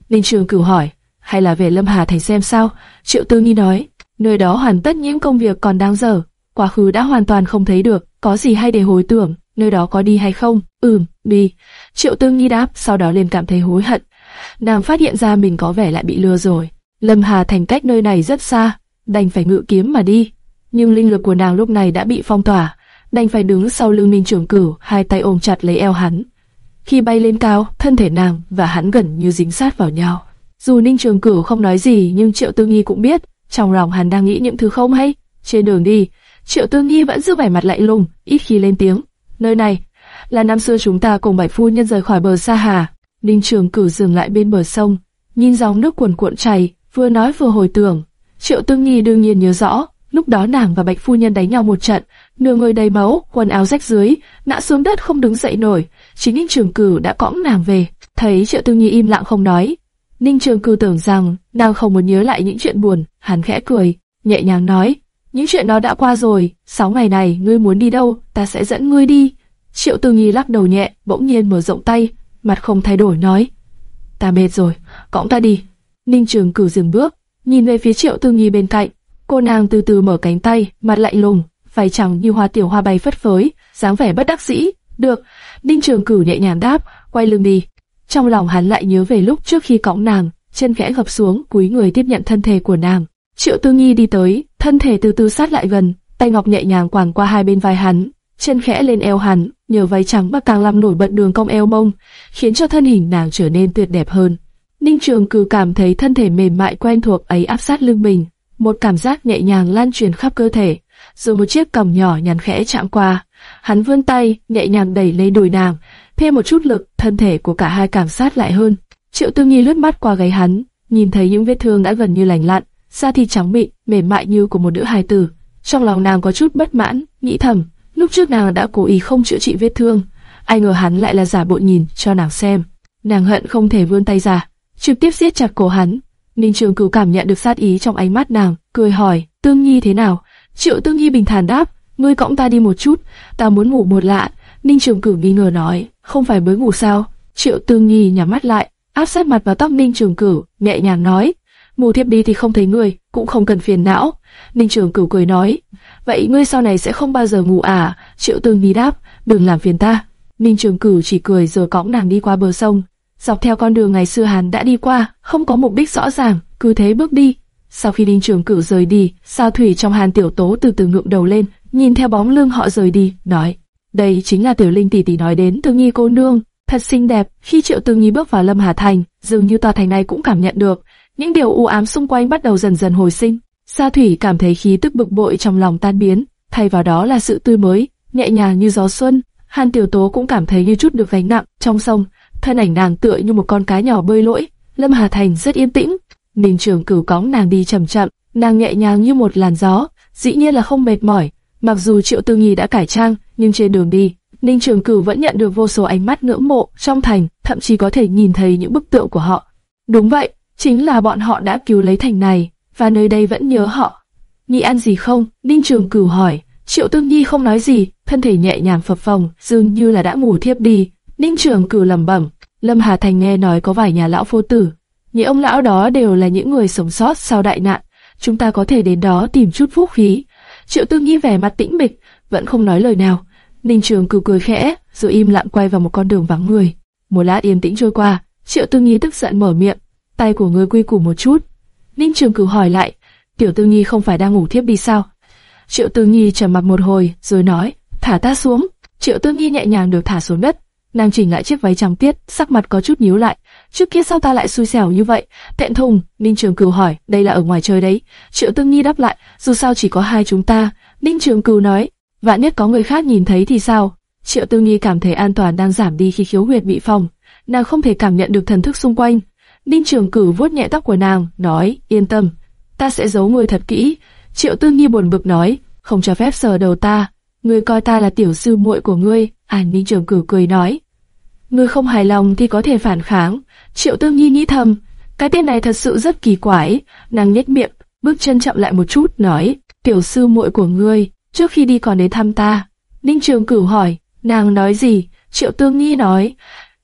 minh Trường Cửu hỏi, hay là về Lâm Hà Thành xem sao? Triệu Tương Nhi nói, nơi đó hoàn tất những công việc còn đang dở, quá khứ đã hoàn toàn không thấy được, có gì hay để hồi tưởng, nơi đó có đi hay không? Ừm, đi. Triệu Tương Nhi đáp, sau đó liền cảm thấy hối hận. Nàng phát hiện ra mình có vẻ lại bị lừa rồi. Lâm Hà Thành cách nơi này rất xa, đành phải ngự kiếm mà đi. Nhưng linh lực của nàng lúc này đã bị phong tỏa, đành phải đứng sau lưng Ninh Trường Cửu, hai tay ôm chặt lấy eo hắn. Khi bay lên cao, thân thể nàng và hắn gần như dính sát vào nhau. Dù Ninh Trường Cửu không nói gì, nhưng Triệu Tư Nghi cũng biết, trong lòng hắn đang nghĩ những thứ không hay. Trên đường đi, Triệu Tư Nghi vẫn giữ vẻ mặt lạnh lùng, ít khi lên tiếng. Nơi này là năm xưa chúng ta cùng bảy phu nhân rời khỏi bờ Sa Hà. Ninh Trường Cửu dừng lại bên bờ sông, nhìn dòng nước cuồn cuộn chảy, vừa nói vừa hồi tưởng. Triệu Tương Nhi đương nhiên nhớ rõ, lúc đó nàng và Bạch phu nhân đánh nhau một trận, nửa người đầy máu, quần áo rách dưới, ngã xuống đất không đứng dậy nổi. Chính Ninh Trường Cửu đã cõng nàng về. Thấy Triệu Tương Nhi im lặng không nói, Ninh Trường Cửu tưởng rằng nàng không muốn nhớ lại những chuyện buồn, hắn khẽ cười, nhẹ nhàng nói, những chuyện đó đã qua rồi, sáu ngày này ngươi muốn đi đâu, ta sẽ dẫn ngươi đi. Triệu Tư Nhi lắc đầu nhẹ, bỗng nhiên mở rộng tay, mặt không thay đổi nói, ta mệt rồi, cõng ta đi. Ninh Trường Cửu dừng bước, nhìn về phía Triệu Tư Nghi bên cạnh. Cô nàng từ từ mở cánh tay, mặt lạnh lùng, phải chẳng như hoa tiểu hoa bay phất phới, dáng vẻ bất đắc dĩ. Được, Ninh Trường Cửu nhẹ nhàng đáp, quay lưng đi. Trong lòng hắn lại nhớ về lúc trước khi cõng nàng, chân khẽ gập xuống, cúi người tiếp nhận thân thể của nàng. Triệu Tư Nghi đi tới, thân thể từ từ sát lại gần, tay ngọc nhẹ nhàng quàng qua hai bên vai hắn, chân khẽ lên eo hắn, nhờ váy trắng mà càng làm nổi bật đường cong eo mông, khiến cho thân hình nàng trở nên tuyệt đẹp hơn. Ninh Trường Cử cảm thấy thân thể mềm mại quen thuộc ấy áp sát lưng mình, một cảm giác nhẹ nhàng lan truyền khắp cơ thể, rồi một chiếc cằm nhỏ nhắn khẽ chạm qua. Hắn vươn tay, nhẹ nhàng đẩy lấy đùi nàng, thêm một chút lực, thân thể của cả hai cảm sát lại hơn. Triệu Tư Nhi lướt mắt qua gáy hắn, nhìn thấy những vết thương đã gần như lành lặn, da thịt trắng mịn, mềm mại như của một nữ hài tử. Trong lòng nàng có chút bất mãn, nghĩ thầm, lúc trước nàng đã cố ý không chữa trị vết thương, ai ngờ hắn lại là giả bộ nhìn cho nàng xem. Nàng hận không thể vươn tay ra, trực tiếp siết chặt cổ hắn. Ninh Trường Cửu cảm nhận được sát ý trong ánh mắt nàng, cười hỏi, Tương Nhi thế nào? Triệu Tương Nhi bình thản đáp, ngươi cõng ta đi một chút, ta muốn ngủ một lạ. Ninh Trường Cửu nghi ngờ nói, không phải mới ngủ sao? Triệu Tương Nhi nhắm mắt lại, áp sát mặt vào tóc Ninh Trường Cửu, nhẹ nhàng nói, ngủ thiếp đi thì không thấy ngươi, cũng không cần phiền não. Ninh Trường Cửu cười nói, vậy ngươi sau này sẽ không bao giờ ngủ à? Triệu Tương Nhi đáp, đừng làm phiền ta. Ninh Trường Cửu chỉ cười rồi cõng nàng đi qua bờ sông, dọc theo con đường ngày xưa hắn đã đi qua, không có mục đích rõ ràng, cứ thế bước đi. Sau khi Ninh Trường Cửu rời đi, Sao Thủy trong Hàn Tiểu Tố từ từ ngượng đầu lên, nhìn theo bóng lưng họ rời đi, nói: đây chính là Tiểu Linh tỷ tỷ nói đến Tương Nhi cô nương, thật xinh đẹp. Khi Triệu Tương Nhi bước vào Lâm Hà Thành, dường như tòa thành này cũng cảm nhận được những điều u ám xung quanh bắt đầu dần dần hồi sinh. Sa Thủy cảm thấy khí tức bực bội trong lòng tan biến, thay vào đó là sự tươi mới, nhẹ nhàng như gió xuân. Hàn Tiểu Tố cũng cảm thấy như chút được gánh nặng trong sông, thân ảnh nàng tựa như một con cá nhỏ bơi lội. Lâm Hà Thành rất yên tĩnh, Ninh Trường Cửu cõng nàng đi chậm chậm, nàng nhẹ nhàng như một làn gió, dĩ nhiên là không mệt mỏi. Mặc dù Triệu Tư Nhi đã cải trang, nhưng trên đường đi, Ninh Trường Cửu vẫn nhận được vô số ánh mắt ngưỡng mộ trong thành, thậm chí có thể nhìn thấy những bức tượng của họ. Đúng vậy, chính là bọn họ đã cứu lấy thành này, và nơi đây vẫn nhớ họ. Nhi ăn gì không? Ninh Trường Cửu hỏi. Triệu Tương Nhi không nói gì, thân thể nhẹ nhàng phập phồng, dường như là đã ngủ thiếp đi. Ninh Trường Cửu lẩm bẩm. Lâm Hà Thành nghe nói có vài nhà lão phu tử, những ông lão đó đều là những người sống sót sau đại nạn. Chúng ta có thể đến đó tìm chút phúc khí. Triệu Tương Nhi vẻ mặt tĩnh mịch, vẫn không nói lời nào. Ninh Trường Cửu cười khẽ, rồi im lặng quay vào một con đường vắng người. Một lát yên tĩnh trôi qua, Triệu Tương Nhi tức giận mở miệng, tay của ngươi quy củ một chút. Ninh Trường Cửu hỏi lại, Tiểu tư Nhi không phải đang ngủ thiếp đi sao? Triệu tư Nhi trầm mặt một hồi, rồi nói, thả ta xuống. Triệu tư Nhi nhẹ nhàng được thả xuống đất, nàng chỉnh lại chiếc váy trắng tiết, sắc mặt có chút nhíu lại. Trước kia sao ta lại xui xẻo như vậy? Tẹn thùng, Ninh Trường Cửu hỏi, đây là ở ngoài trời đấy. Triệu tư Nhi đáp lại, dù sao chỉ có hai chúng ta. Ninh Trường Cửu nói, vạn nhất có người khác nhìn thấy thì sao? Triệu tư Nhi cảm thấy an toàn đang giảm đi khi khiếu huyệt bị phòng, nàng không thể cảm nhận được thần thức xung quanh. Ninh Trường Cử vuốt nhẹ tóc của nàng, nói, yên tâm, ta sẽ giấu ngươi thật kỹ. Triệu Tương Nhi buồn bực nói, không cho phép sờ đầu ta, ngươi coi ta là tiểu sư muội của ngươi. À Ninh Trường Cử cười nói, ngươi không hài lòng thì có thể phản kháng. Triệu Tương Nhi nghĩ thầm, cái tên này thật sự rất kỳ quái. Nàng nhếch miệng, bước chân chậm lại một chút, nói, tiểu sư muội của ngươi, trước khi đi còn đến thăm ta. Ninh Trường Cửu hỏi, nàng nói gì? Triệu Tương Nhi nói,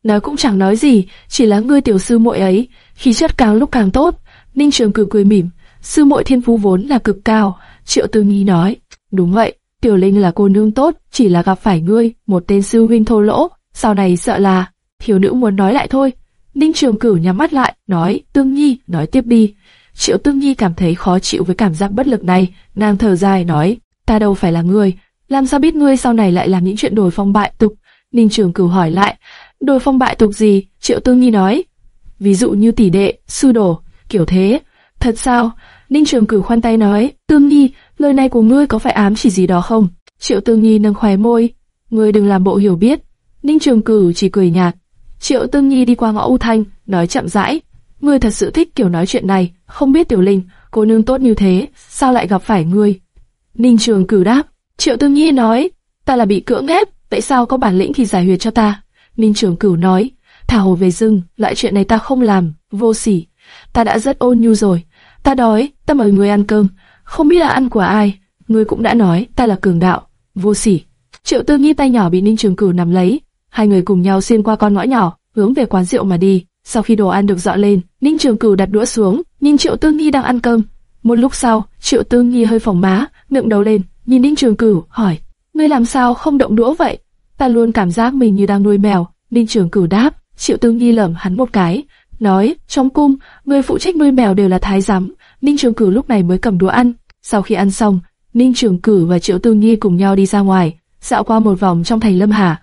nói cũng chẳng nói gì, chỉ là ngươi tiểu sư muội ấy, khí chất càng lúc càng tốt. Ninh Trường Cửu cười mỉm, sư muội thiên phú vốn là cực cao. Triệu Tương Nhi nói, đúng vậy, Tiểu Linh là cô nương tốt, chỉ là gặp phải ngươi, một tên sư huynh thô lỗ, sau này sợ là, thiếu nữ muốn nói lại thôi. Ninh Trường Cửu nhắm mắt lại, nói, Tương Nhi, nói tiếp đi. Triệu Tương Nhi cảm thấy khó chịu với cảm giác bất lực này, nàng thở dài nói, ta đâu phải là ngươi, làm sao biết ngươi sau này lại làm những chuyện đổi phong bại tục. Ninh Trường Cửu hỏi lại, đôi phong bại tục gì? Triệu Tương Nhi nói, ví dụ như tỷ đệ, sư đồ, kiểu thế. Thật sao? Ninh Trường Cửu khoan tay nói, Tương Nhi, lời này của ngươi có phải ám chỉ gì đó không? Triệu Tương Nhi nâng khóe môi, ngươi đừng làm bộ hiểu biết. Ninh Trường Cửu chỉ cười nhạt. Triệu Tương Nhi đi qua ngõ U Thanh, nói chậm rãi, ngươi thật sự thích kiểu nói chuyện này, không biết Tiểu Linh, cô nương tốt như thế, sao lại gặp phải ngươi? Ninh Trường Cửu đáp, Triệu Tương Nhi nói, ta là bị cưỡng ép, vậy sao có bản lĩnh thì giải huyệt cho ta? Ninh Trường Cửu nói, thả hồ về rừng, loại chuyện này ta không làm, vô sỉ. Ta đã rất ôn nhu rồi, ta đói, ta mời người ăn cơm, không biết là ăn của ai. Ngươi cũng đã nói, ta là cường đạo, vô sỉ. Triệu Tư Nghi tay nhỏ bị Ninh Trường Cửu nắm lấy, hai người cùng nhau xuyên qua con ngõ nhỏ, hướng về quán rượu mà đi. Sau khi đồ ăn được dọn lên, Ninh Trường Cửu đặt đũa xuống, nhìn Triệu Tương Nhi đang ăn cơm. Một lúc sau, Triệu Tương Nhi hơi phồng má, ngượng đầu lên, nhìn Ninh Trường Cửu, hỏi: "Ngươi làm sao không động đũa vậy?" Ta luôn cảm giác mình như đang nuôi mèo. Ninh Trường Cửu đáp. Triệu Tương Nhi lẩm hắn một cái, nói: "Trong cung, người phụ trách nuôi mèo đều là thái giám." Ninh Trường Cửu lúc này mới cầm đũa ăn. Sau khi ăn xong, Ninh Trường Cửu và Triệu Tương Nhi cùng nhau đi ra ngoài, dạo qua một vòng trong thành Lâm Hà.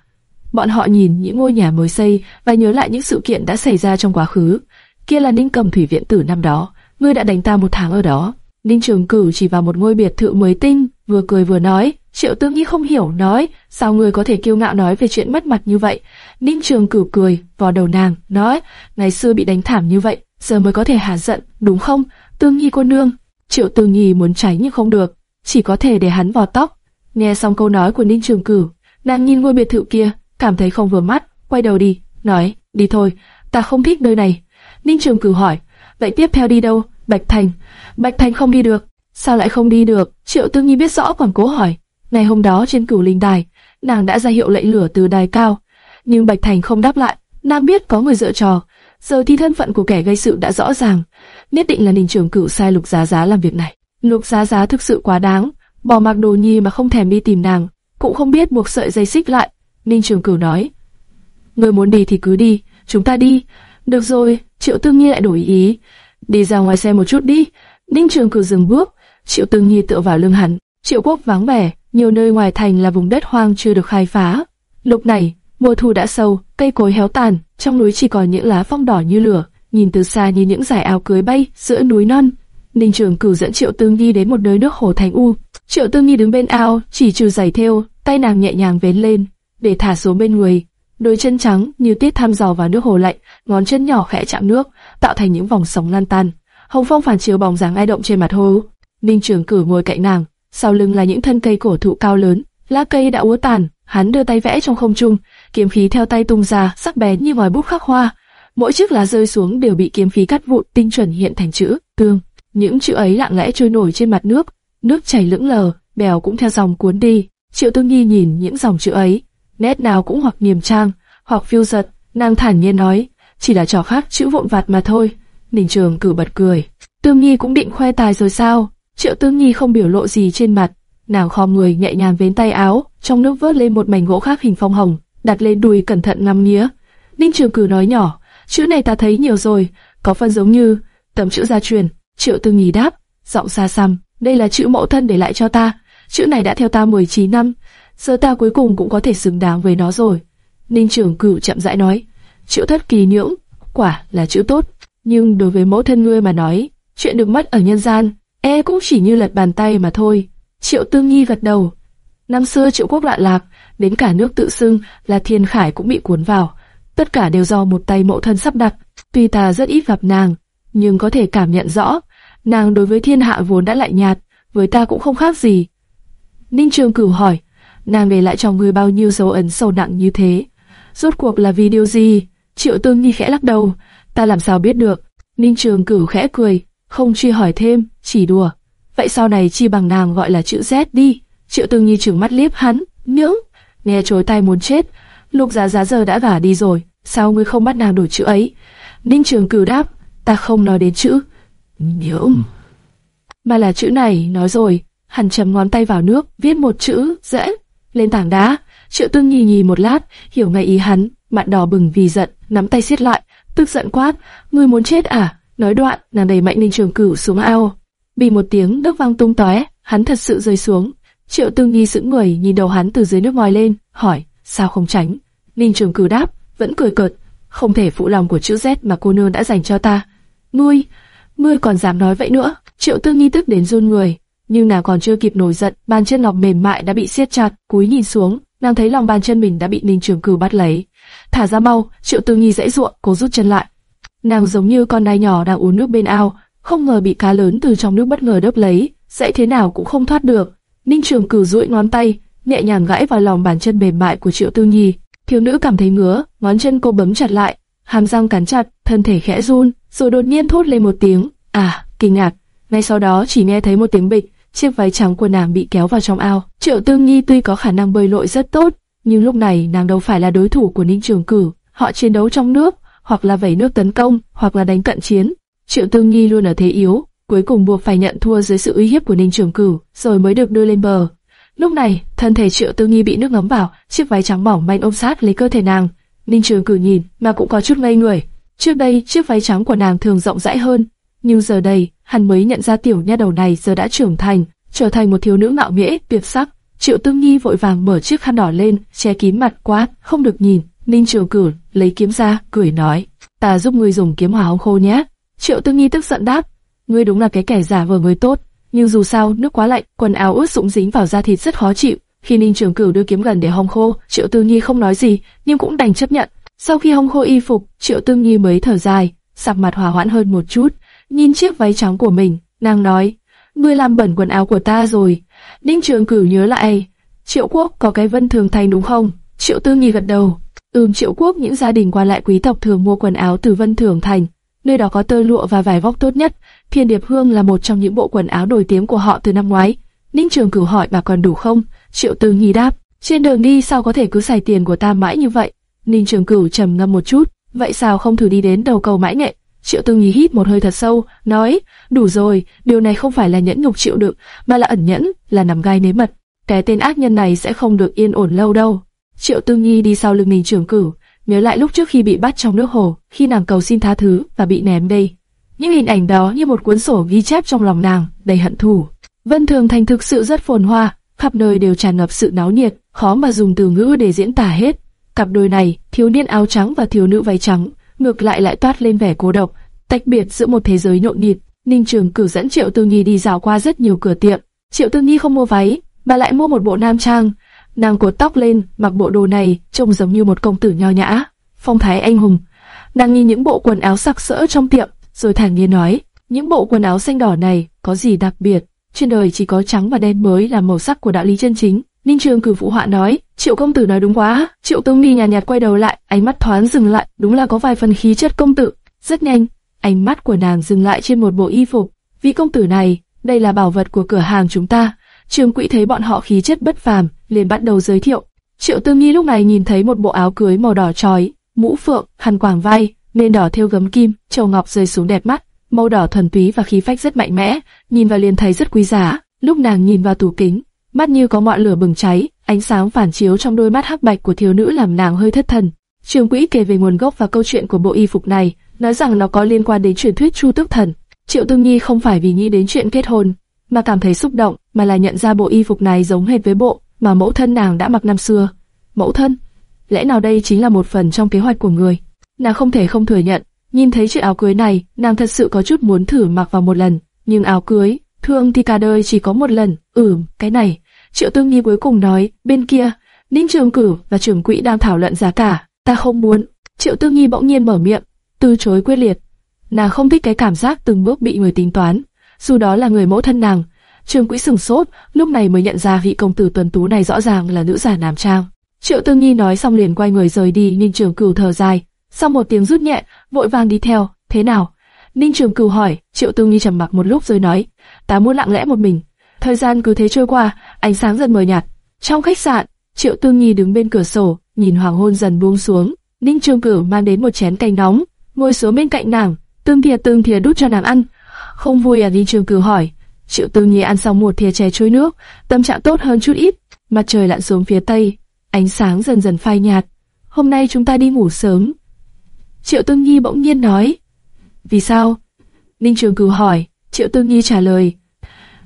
Bọn họ nhìn những ngôi nhà mới xây và nhớ lại những sự kiện đã xảy ra trong quá khứ. Kia là Ninh Cầm Thủy Viện Tử năm đó, ngươi đã đánh ta một tháng ở đó. Ninh Trường Cửu chỉ vào một ngôi biệt thự mới tinh, vừa cười vừa nói. Triệu Tương Nhi không hiểu nói, sao người có thể kiêu ngạo nói về chuyện mất mặt như vậy? Ninh Trường Cửu cười, vò đầu nàng, nói, ngày xưa bị đánh thảm như vậy, giờ mới có thể hạ giận, đúng không? Tương Nhi cô nương. Triệu Tương Nhi muốn tránh nhưng không được, chỉ có thể để hắn vò tóc. Nghe xong câu nói của Ninh Trường Cửu, nàng nhìn ngôi biệt thự kia, cảm thấy không vừa mắt, quay đầu đi, nói, đi thôi, ta không thích nơi này. Ninh Trường Cửu hỏi, vậy tiếp theo đi đâu? Bạch Thành. Bạch Thành không đi được. Sao lại không đi được? Triệu Tương Nhi biết rõ còn cố hỏi. Ngày hôm đó trên cửu linh đài, nàng đã ra hiệu lệnh lửa từ đài cao, nhưng Bạch Thành không đáp lại. Nàng biết có người dựa trò, giờ thì thân phận của kẻ gây sự đã rõ ràng, nhất định là Ninh Trường Cửu sai Lục Giá Giá làm việc này. Lục Giá Giá thực sự quá đáng, bỏ mặc Đồ Nhi mà không thèm đi tìm nàng, cũng không biết buộc sợi dây xích lại. Ninh Trường Cửu nói, người muốn đi thì cứ đi, chúng ta đi. Được rồi, Triệu Tương Nhi lại đổi ý, đi ra ngoài xe một chút đi. Ninh Trường Cửu dừng bước, Triệu Tương Nhi tựa vào lưng hắn. Triệu Quốc vắng vẻ, nhiều nơi ngoài thành là vùng đất hoang chưa được khai phá. Lúc này, mùa thu đã sâu, cây cối héo tàn, trong núi chỉ còn những lá phong đỏ như lửa, nhìn từ xa như những dải áo cưới bay giữa núi non. Ninh Trường Cửu dẫn Triệu Tương Nhi đến một nơi nước hồ thành u. Triệu Tương Nhi đứng bên ao, chỉ trừ giày thêu, tay nàng nhẹ nhàng vén lên, để thả xuống bên người. Đôi chân trắng như tiết thăm dò vào nước hồ lạnh, ngón chân nhỏ khẽ chạm nước, tạo thành những vòng sóng lan tan. Hồng phong phản chiếu bóng dáng ai động trên mặt hồ. Ninh Trường Cửu ngồi cạnh nàng, sau lưng là những thân cây cổ thụ cao lớn, lá cây đã úa tàn. Hắn đưa tay vẽ trong không trung, kiếm khí theo tay tung ra, sắc bén như vòi bút khắc hoa. Mỗi chiếc lá rơi xuống đều bị kiếm khí cắt vụn tinh chuẩn hiện thành chữ tương. Những chữ ấy lặng lẽ trôi nổi trên mặt nước, nước chảy lững lờ, bèo cũng theo dòng cuốn đi. Triệu Tương Nhi nhìn những dòng chữ ấy, nét nào cũng hoặc niềm trang, hoặc phiêu giật, nàng thản nhiên nói, chỉ là trò khác chữ vụn vặt mà thôi. Ninh Trường cử bật cười. Tương Nhi cũng định khoe tài rồi sao? Triệu Tương Nhi không biểu lộ gì trên mặt, nàng khom người nhẹ nhàng vén tay áo, trong nước vớt lên một mảnh gỗ khác hình phong hồng, đặt lên đùi cẩn thận ngắm nghía. Ninh Trường Cử nói nhỏ, chữ này ta thấy nhiều rồi, có phần giống như tấm chữ gia truyền. Triệu Tương Nhi đáp, giọng xa xăm, đây là chữ mẫu thân để lại cho ta, chữ này đã theo ta 19 năm, giờ ta cuối cùng cũng có thể xứng đáng với nó rồi. Ninh Trường Cửu chậm rãi nói, chữ thất kỳ nhưỡng, quả là chữ tốt, nhưng đối với mẫu thân ngươi mà nói, chuyện được mất ở nhân gian, e cũng chỉ như lật bàn tay mà thôi. Triệu Tương Nhi gật đầu. Năm xưa Triệu Quốc loạn lạc, đến cả nước tự xưng là Thiên Khải cũng bị cuốn vào. Tất cả đều do một tay mẫu thân sắp đặt. Tuy ta rất ít gặp nàng, nhưng có thể cảm nhận rõ, nàng đối với thiên hạ vốn đã lạnh nhạt, với ta cũng không khác gì. Ninh Trường Cửu hỏi, nàng để lại cho người bao nhiêu dấu ấn sâu nặng như thế? Rốt cuộc là vì điều gì? Triệu Tương Nhi khẽ lắc đầu, ta làm sao biết được? Ninh Trường Cửu khẽ cười, không truy hỏi thêm, chỉ đùa. Vậy sau này chi bằng nàng gọi là chữ Z đi. Triệu Tương Nhi trừng mắt liếc hắn, nhưỡng, nghe chối tay muốn chết. Lục Giá Giá giờ đã gả đi rồi, sao ngươi không bắt nàng đổi chữ ấy? Ninh Trường Cửu đáp, ta không nói đến chữ nhưỡng, mà là chữ này. Nói rồi, hắn chấm ngón tay vào nước, viết một chữ dễ lên tảng đá. Triệu Tương Nhi nhì một lát, hiểu ngay ý hắn, mặt đỏ bừng vì giận, nắm tay siết lại, tức giận quát, ngươi muốn chết à? Nói đoạn, nàng đẩy mạnh Ninh Trường Cửu xuống ao. Bị một tiếng nước vang tung tóe, hắn thật sự rơi xuống. Triệu Tương Nhi sững người nhìn đầu hắn từ dưới nước ngòi lên, hỏi, sao không tránh? Ninh Trường Cửu đáp, vẫn cười cợt, không thể phụ lòng của chữ Z mà cô nương đã dành cho ta. Ngươi, ngươi còn dám nói vậy nữa? Triệu Tương Nhi tức đến run người, nhưng nàng còn chưa kịp nổi giận, bàn chân ngọc mềm mại đã bị siết chặt, cúi nhìn xuống, nàng thấy lòng bàn chân mình đã bị Ninh Trường Cửu bắt lấy. Thả ra mau, Triệu Tương Nhi dãy ruộng, cố rút chân lại. Nàng giống như con nai nhỏ đang uống nước bên ao, không ngờ bị cá lớn từ trong nước bất ngờ đớp lấy, dãy thế nào cũng không thoát được. Ninh Trường Cửu duỗi ngón tay, nhẹ nhàng gãi vào lòng bàn chân mềm mại của Triệu Tương Nhi. Thiếu nữ cảm thấy ngứa, ngón chân cô bấm chặt lại, hàm răng cắn chặt, thân thể khẽ run, rồi đột nhiên thốt lên một tiếng, à, kinh ngạc. Ngay sau đó chỉ nghe thấy một tiếng bịch, chiếc váy trắng của nàng bị kéo vào trong ao. Triệu Tương Nhi tuy có khả năng bơi lội rất tốt, nhưng lúc này nàng đâu phải là đối thủ của Ninh Trường Cửu. Họ chiến đấu trong nước, hoặc là vẩy nước tấn công, hoặc là đánh cận chiến. Triệu Tương Nhi luôn ở thế yếu, cuối cùng buộc phải nhận thua dưới sự uy hiếp của Ninh Trường Cửu, rồi mới được đưa lên bờ. Lúc này, thân thể Triệu Tương Nhi bị nước ngấm vào, chiếc váy trắng mỏng manh ôm sát lấy cơ thể nàng. Ninh Trường Cửu nhìn, mà cũng có chút ngây người. Trước đây, chiếc váy trắng của nàng thường rộng rãi hơn, nhưng giờ đây, hắn mới nhận ra tiểu nha đầu này giờ đã trưởng thành, trở thành một thiếu nữ ngạo nghễ, tuyệt sắc. Triệu Tương Nhi vội vàng mở chiếc khăn đỏ lên, che kín mặt quá, không được nhìn. Ninh Trường Cửu lấy kiếm ra, cười nói, ta giúp ngươi dùng kiếm hỏa hong khô nhé. Triệu Tư Nhi tức giận đáp, ngươi đúng là cái kẻ giả vờ người tốt, nhưng dù sao nước quá lạnh, quần áo ướt sũng dính vào da thịt rất khó chịu. Khi Ninh Trường Cửu đưa kiếm gần để hong khô, Triệu Tư Nhi không nói gì, nhưng cũng đành chấp nhận. Sau khi hong khô y phục, Triệu Tư Nhi mới thở dài, sắc mặt hòa hoãn hơn một chút, nhìn chiếc váy trắng của mình, nàng nói, ngươi làm bẩn quần áo của ta rồi. Ninh Trường Cửu nhớ lại, Triệu Quốc có cái Vân Thường Thành đúng không? Triệu Tư Nhi gật đầu. Ưm Triệu Quốc những gia đình qua lại quý tộc thường mua quần áo từ Vân Thường Thành, nơi đó có tơ lụa và vải vóc tốt nhất. Thiên Điệp Hương là một trong những bộ quần áo nổi tiếng của họ từ năm ngoái. Ninh Trường Cửu hỏi bà còn đủ không? Triệu Tư Nhi đáp, trên đường đi sao có thể cứ xài tiền của ta mãi như vậy? Ninh Trường Cửu trầm ngâm một chút, vậy sao không thử đi đến đầu cầu mãi nghệ? Triệu Tư Nhi hít một hơi thật sâu, nói, đủ rồi, điều này không phải là nhẫn nhục chịu đựng, mà là ẩn nhẫn, là nằm gai nếm mật. Cái tên ác nhân này sẽ không được yên ổn lâu đâu. Triệu Tương Nhi đi sau lưng Ninh trưởng Cửu, nhớ lại lúc trước khi bị bắt trong nước hồ, khi nàng cầu xin tha thứ và bị ném đây. Những hình ảnh đó như một cuốn sổ ghi chép trong lòng nàng, đầy hận thù. Vân Thường Thành thực sự rất phồn hoa, khắp nơi đều tràn ngập sự náo nhiệt, khó mà dùng từ ngữ để diễn tả hết. Cặp đôi này, thiếu niên áo trắng và thiếu nữ váy trắng, ngược lại lại toát lên vẻ cô độc, tách biệt giữa một thế giới nhộn nhịp. Ninh Trường cử dẫn Triệu Tư Nhi đi dạo qua rất nhiều cửa tiệm. Triệu Tư Nhi không mua váy, mà lại mua một bộ nam trang. Nàng cột tóc lên, mặc bộ đồ này trông giống như một công tử nho nhã, phong thái anh hùng. Nàng nhìn những bộ quần áo sặc sỡ trong tiệm, rồi thản nhiên nói: những bộ quần áo xanh đỏ này có gì đặc biệt? Trên đời chỉ có trắng và đen mới là màu sắc của đạo lý chân chính. Ninh Trường cử phụ họa nói, Triệu công tử nói đúng quá. Triệu Tương Nghi nhàn nhạt, nhạt quay đầu lại, ánh mắt thoáng dừng lại, đúng là có vài phần khí chất công tử. Rất nhanh, ánh mắt của nàng dừng lại trên một bộ y phục. Vị công tử này, đây là bảo vật của cửa hàng chúng ta. Trường Quỹ thấy bọn họ khí chất bất phàm, liền bắt đầu giới thiệu. Triệu Tương Nhi lúc này nhìn thấy một bộ áo cưới màu đỏ chói, mũ phượng, khăn quàng vai, nên đỏ thêu gấm kim, châu ngọc rơi xuống đẹp mắt, màu đỏ thuần túy và khí phách rất mạnh mẽ, nhìn vào liền thấy rất quý giá. Lúc nàng nhìn vào tủ kính, mắt như có ngọn lửa bừng cháy, ánh sáng phản chiếu trong đôi mắt hắc bạch của thiếu nữ làm nàng hơi thất thần. Trường Quỹ kể về nguồn gốc và câu chuyện của bộ y phục này, nói rằng nó có liên quan đến truyền thuyết Chu Tước Thần. Triệu Tương Nhi không phải vì nghĩ đến chuyện kết hôn, mà cảm thấy xúc động, mà là nhận ra bộ y phục này giống hệt với bộ mà mẫu thân nàng đã mặc năm xưa. Mẫu thân? Lẽ nào đây chính là một phần trong kế hoạch của người? Nàng không thể không thừa nhận, nhìn thấy chiếc áo cưới này, nàng thật sự có chút muốn thử mặc vào một lần, nhưng áo cưới, thương thì cả đời chỉ có một lần. Ừm, cái này. Triệu Tương Nhi cuối cùng nói, bên kia, Ninh Trường cử và trưởng quỹ đang thảo luận giá cả. Ta không muốn. Triệu Tương Nhi bỗng nhiên mở miệng, từ chối quyết liệt. Nàng không thích cái cảm giác từng bước bị người tính toán, dù đó là người mẫu thân nàng. Trương Quý sừng sốt, lúc này mới nhận ra vị công tử tuần tú này rõ ràng là nữ giả nam trang. Triệu Tương Nhi nói xong liền quay người rời đi, Ninh Trường Cửu thở dài, sau một tiếng rút nhẹ, vội vàng đi theo. Thế nào? Ninh Trường Cửu hỏi. Triệu Tương Nhi trầm mặc một lúc rồi nói, ta muốn lặng lẽ một mình. Thời gian cứ thế trôi qua, ánh sáng dần mờ nhạt. Trong khách sạn, Triệu Tương Nhi đứng bên cửa sổ, nhìn hoàng hôn dần buông xuống. Ninh Trường Cửu mang đến một chén canh nóng, ngồi xuống bên cạnh nàng, tương thìa tương thìa đút cho nàng ăn. Không vui à? Ninh Trường Cửu hỏi. Triệu Tương Nhi ăn xong một thìa chè trôi nước, tâm trạng tốt hơn chút ít. Mặt trời lặn xuống phía tây, ánh sáng dần dần phai nhạt. Hôm nay chúng ta đi ngủ sớm. Triệu Tương Nhi bỗng nhiên nói. Vì sao? Ninh Trường Cửu hỏi. Triệu Tương Nhi trả lời.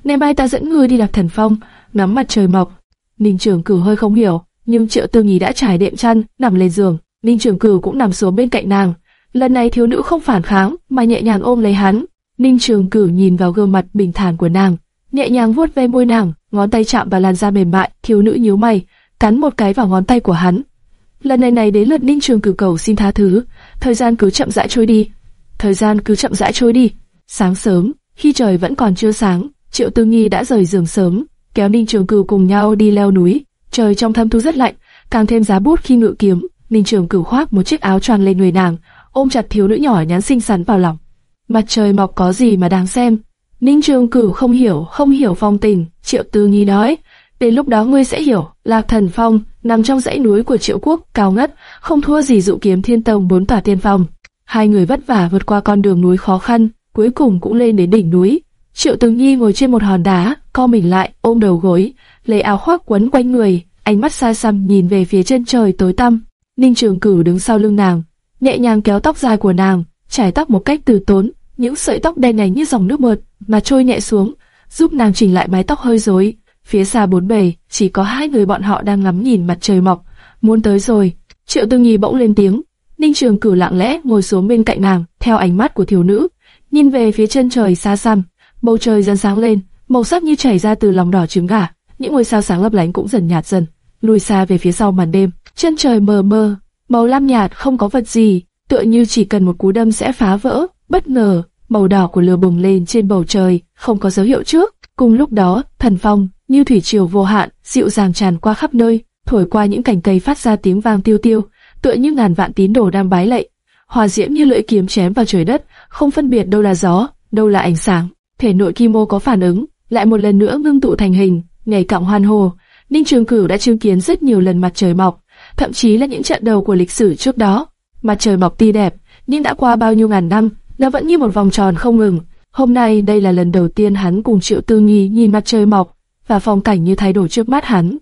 Ngày mai ta dẫn ngươi đi đạp thần phong, ngắm mặt trời mọc. Ninh Trường Cửu hơi không hiểu, nhưng Triệu Tương Nhi đã trải đệm chăn, nằm lên giường. Ninh Trường Cửu cũng nằm xuống bên cạnh nàng. Lần này thiếu nữ không phản kháng, mà nhẹ nhàng ôm lấy hắn. Ninh Trường Cửu nhìn vào gương mặt bình thản của nàng, nhẹ nhàng vuốt ve môi nàng, ngón tay chạm vào làn da mềm mại. Thiếu nữ nhíu mày, cắn một cái vào ngón tay của hắn. Lần này này đến lượt Ninh Trường Cửu cầu xin tha thứ. Thời gian cứ chậm rãi trôi đi. Thời gian cứ chậm rãi trôi đi. Sáng sớm, khi trời vẫn còn chưa sáng, Triệu Tư Nghi đã rời giường sớm, kéo Ninh Trường Cửu cùng nhau đi leo núi. Trời trong thâm thu rất lạnh, càng thêm giá bút khi ngự kiếm. Ninh Trường Cửu khoác một chiếc áo choàng lên người nàng, ôm chặt thiếu nữ nhỏ nhắn xinh xắn vào lòng. Mặt trời mọc có gì mà đáng xem? Ninh Trường Cửu không hiểu, không hiểu phong tình. Triệu Tư Nghi nói, đến lúc đó ngươi sẽ hiểu. Lạc Thần Phong nằm trong dãy núi của Triệu Quốc, cao ngất, không thua gì dụ kiếm thiên tông bốn tòa tiên phong. Hai người vất vả vượt qua con đường núi khó khăn, cuối cùng cũng lên đến đỉnh núi. Triệu tư nghi ngồi trên một hòn đá, co mình lại, ôm đầu gối, lấy áo khoác quấn quanh người, ánh mắt xa xăm nhìn về phía chân trời tối tăm. Ninh Trường Cửu đứng sau lưng nàng, nhẹ nhàng kéo tóc dài của nàng, trải tóc một cách từ tốn, những sợi tóc đen này như dòng nước mượt mà trôi nhẹ xuống, giúp nàng chỉnh lại mái tóc hơi rối. Phía xa bốn bề, chỉ có hai người bọn họ đang ngắm nhìn mặt trời mọc. Muốn tới rồi. Triệu Tư Nhi bỗng lên tiếng. Ninh Trường Cửu lặng lẽ ngồi xuống bên cạnh nàng, theo ánh mắt của thiếu nữ, nhìn về phía chân trời xa xăm. Bầu trời dần sáng lên, màu sắc như chảy ra từ lòng đỏ trứng gà. Những ngôi sao sáng lấp lánh cũng dần nhạt dần, lùi xa về phía sau màn đêm. Chân trời mờ mờ, màu lam nhạt không có vật gì, tựa như chỉ cần một cú đâm sẽ phá vỡ. Bất ngờ, màu đỏ của lửa bùng lên trên bầu trời, không có dấu hiệu trước. Cùng lúc đó, thần phong như thủy triều vô hạn, dịu dàng tràn qua khắp nơi, thổi qua những cành cây phát ra tiếng vang tiêu tiêu, tựa như ngàn vạn tín đồ đang bái lạy. Hòa diễm như lưỡi kiếm chém vào trời đất, không phân biệt đâu là gió, đâu là ánh sáng. Thể nội Kimo có phản ứng, lại một lần nữa ngưng tụ thành hình, ngày cọng hoan hồ. Ninh Trường Cửu đã chứng kiến rất nhiều lần mặt trời mọc, thậm chí là những trận đầu của lịch sử trước đó. Mặt trời mọc tuy đẹp, nhưng đã qua bao nhiêu ngàn năm, nó vẫn như một vòng tròn không ngừng. Hôm nay đây là lần đầu tiên hắn cùng Triệu Tư Nghi nhìn mặt trời mọc, và phong cảnh như thay đổi trước mắt hắn.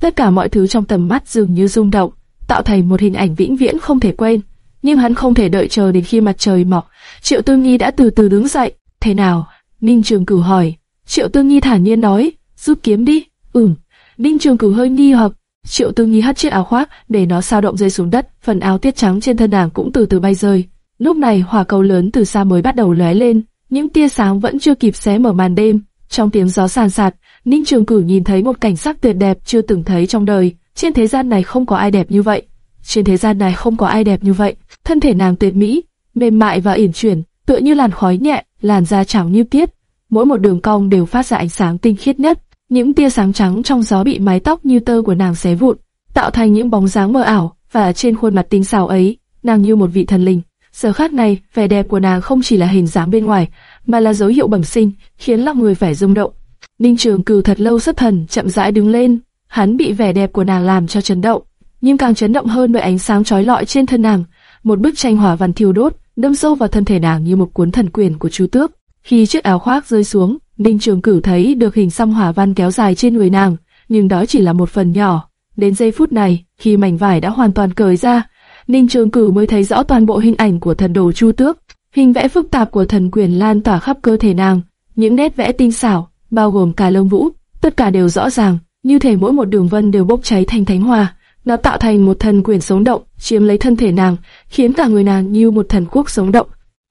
Tất cả mọi thứ trong tầm mắt dường như rung động, tạo thành một hình ảnh vĩnh viễn không thể quên. Nhưng hắn không thể đợi chờ đến khi mặt trời mọc. Triệu Tư Nghi đã từ từ đứng dậy. Thế nào? Ninh Trường Cửu hỏi. Triệu Tư Nghi thản nhiên nói, rút kiếm đi. Ừm. Ninh Trường Cửu hơi nghi hoặc. Triệu Tư Nhi hất chiếc áo khoác để nó sao động rơi xuống đất, phần áo tiết trắng trên thân nàng cũng từ từ bay rơi. Lúc này hỏa cầu lớn từ xa mới bắt đầu lóe lên, những tia sáng vẫn chưa kịp xé mở màn đêm. Trong tiếng gió sàn sạt, Ninh Trường Cửu nhìn thấy một cảnh sắc tuyệt đẹp chưa từng thấy trong đời. Trên thế gian này không có ai đẹp như vậy. Trên thế gian này không có ai đẹp như vậy. Thân thể nàng tuyệt mỹ, mềm mại và yển chuyển, tựa như làn khói nhẹ, làn da trắng như tiết. Mỗi một đường cong đều phát ra ánh sáng tinh khiết nhất. Những tia sáng trắng trong gió bị mái tóc như tơ của nàng xé vụn, tạo thành những bóng dáng mờ ảo. Và trên khuôn mặt tinh xảo ấy, nàng như một vị thần linh. Giờ khắc này, vẻ đẹp của nàng không chỉ là hình dáng bên ngoài, mà là dấu hiệu bẩm sinh, khiến lòng người phải rung động. Ninh Trường Cửu thật lâu xuất thần, chậm rãi đứng lên, hắn bị vẻ đẹp của nàng làm cho chấn động, nhưng càng chấn động hơn bởi ánh sáng chói lọi trên thân nàng. Một bức tranh hỏa văn thiêu đốt, đâm sâu vào thân thể nàng như một cuốn thần quyền của chú Tước. Khi chiếc áo khoác rơi xuống, Ninh Trường Cửu thấy được hình xăm hỏa văn kéo dài trên người nàng, nhưng đó chỉ là một phần nhỏ. Đến giây phút này, khi mảnh vải đã hoàn toàn cởi ra, Ninh Trường Cửu mới thấy rõ toàn bộ hình ảnh của thần đồ Chu Tước. Hình vẽ phức tạp của thần quyền lan tỏa khắp cơ thể nàng, những nét vẽ tinh xảo, bao gồm cả lông vũ, tất cả đều rõ ràng, như thể mỗi một đường vân đều bốc cháy thành thánh hòa. Nó tạo thành một thần quyền sống động, chiếm lấy thân thể nàng, khiến cả người nàng như một thần quốc sống động.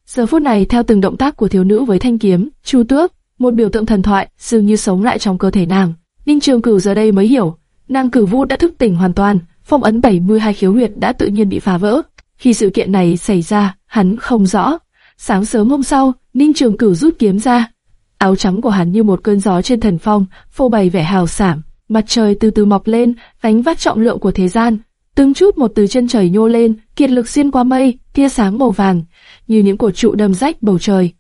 Giờ phút này, theo từng động tác của thiếu nữ với thanh kiếm, Chu Tước, một biểu tượng thần thoại, dường như sống lại trong cơ thể nàng. Ninh Trường Cửu giờ đây mới hiểu, nàng cửu vũ đã thức tỉnh hoàn toàn, phong ấn 72 khiếu huyệt đã tự nhiên bị phá vỡ. Khi sự kiện này xảy ra, hắn không rõ. Sáng sớm hôm sau, Ninh Trường Cửu rút kiếm ra, áo trắng của hắn như một cơn gió trên thần phong, phô bày vẻ hào sảng. Mặt trời từ từ mọc lên, gánh vác trọng lượng của thế gian. Từng chút một từ chân trời nhô lên, kiệt lực xuyên qua mây, tia sáng màu vàng, như những cột trụ đâm rách bầu trời.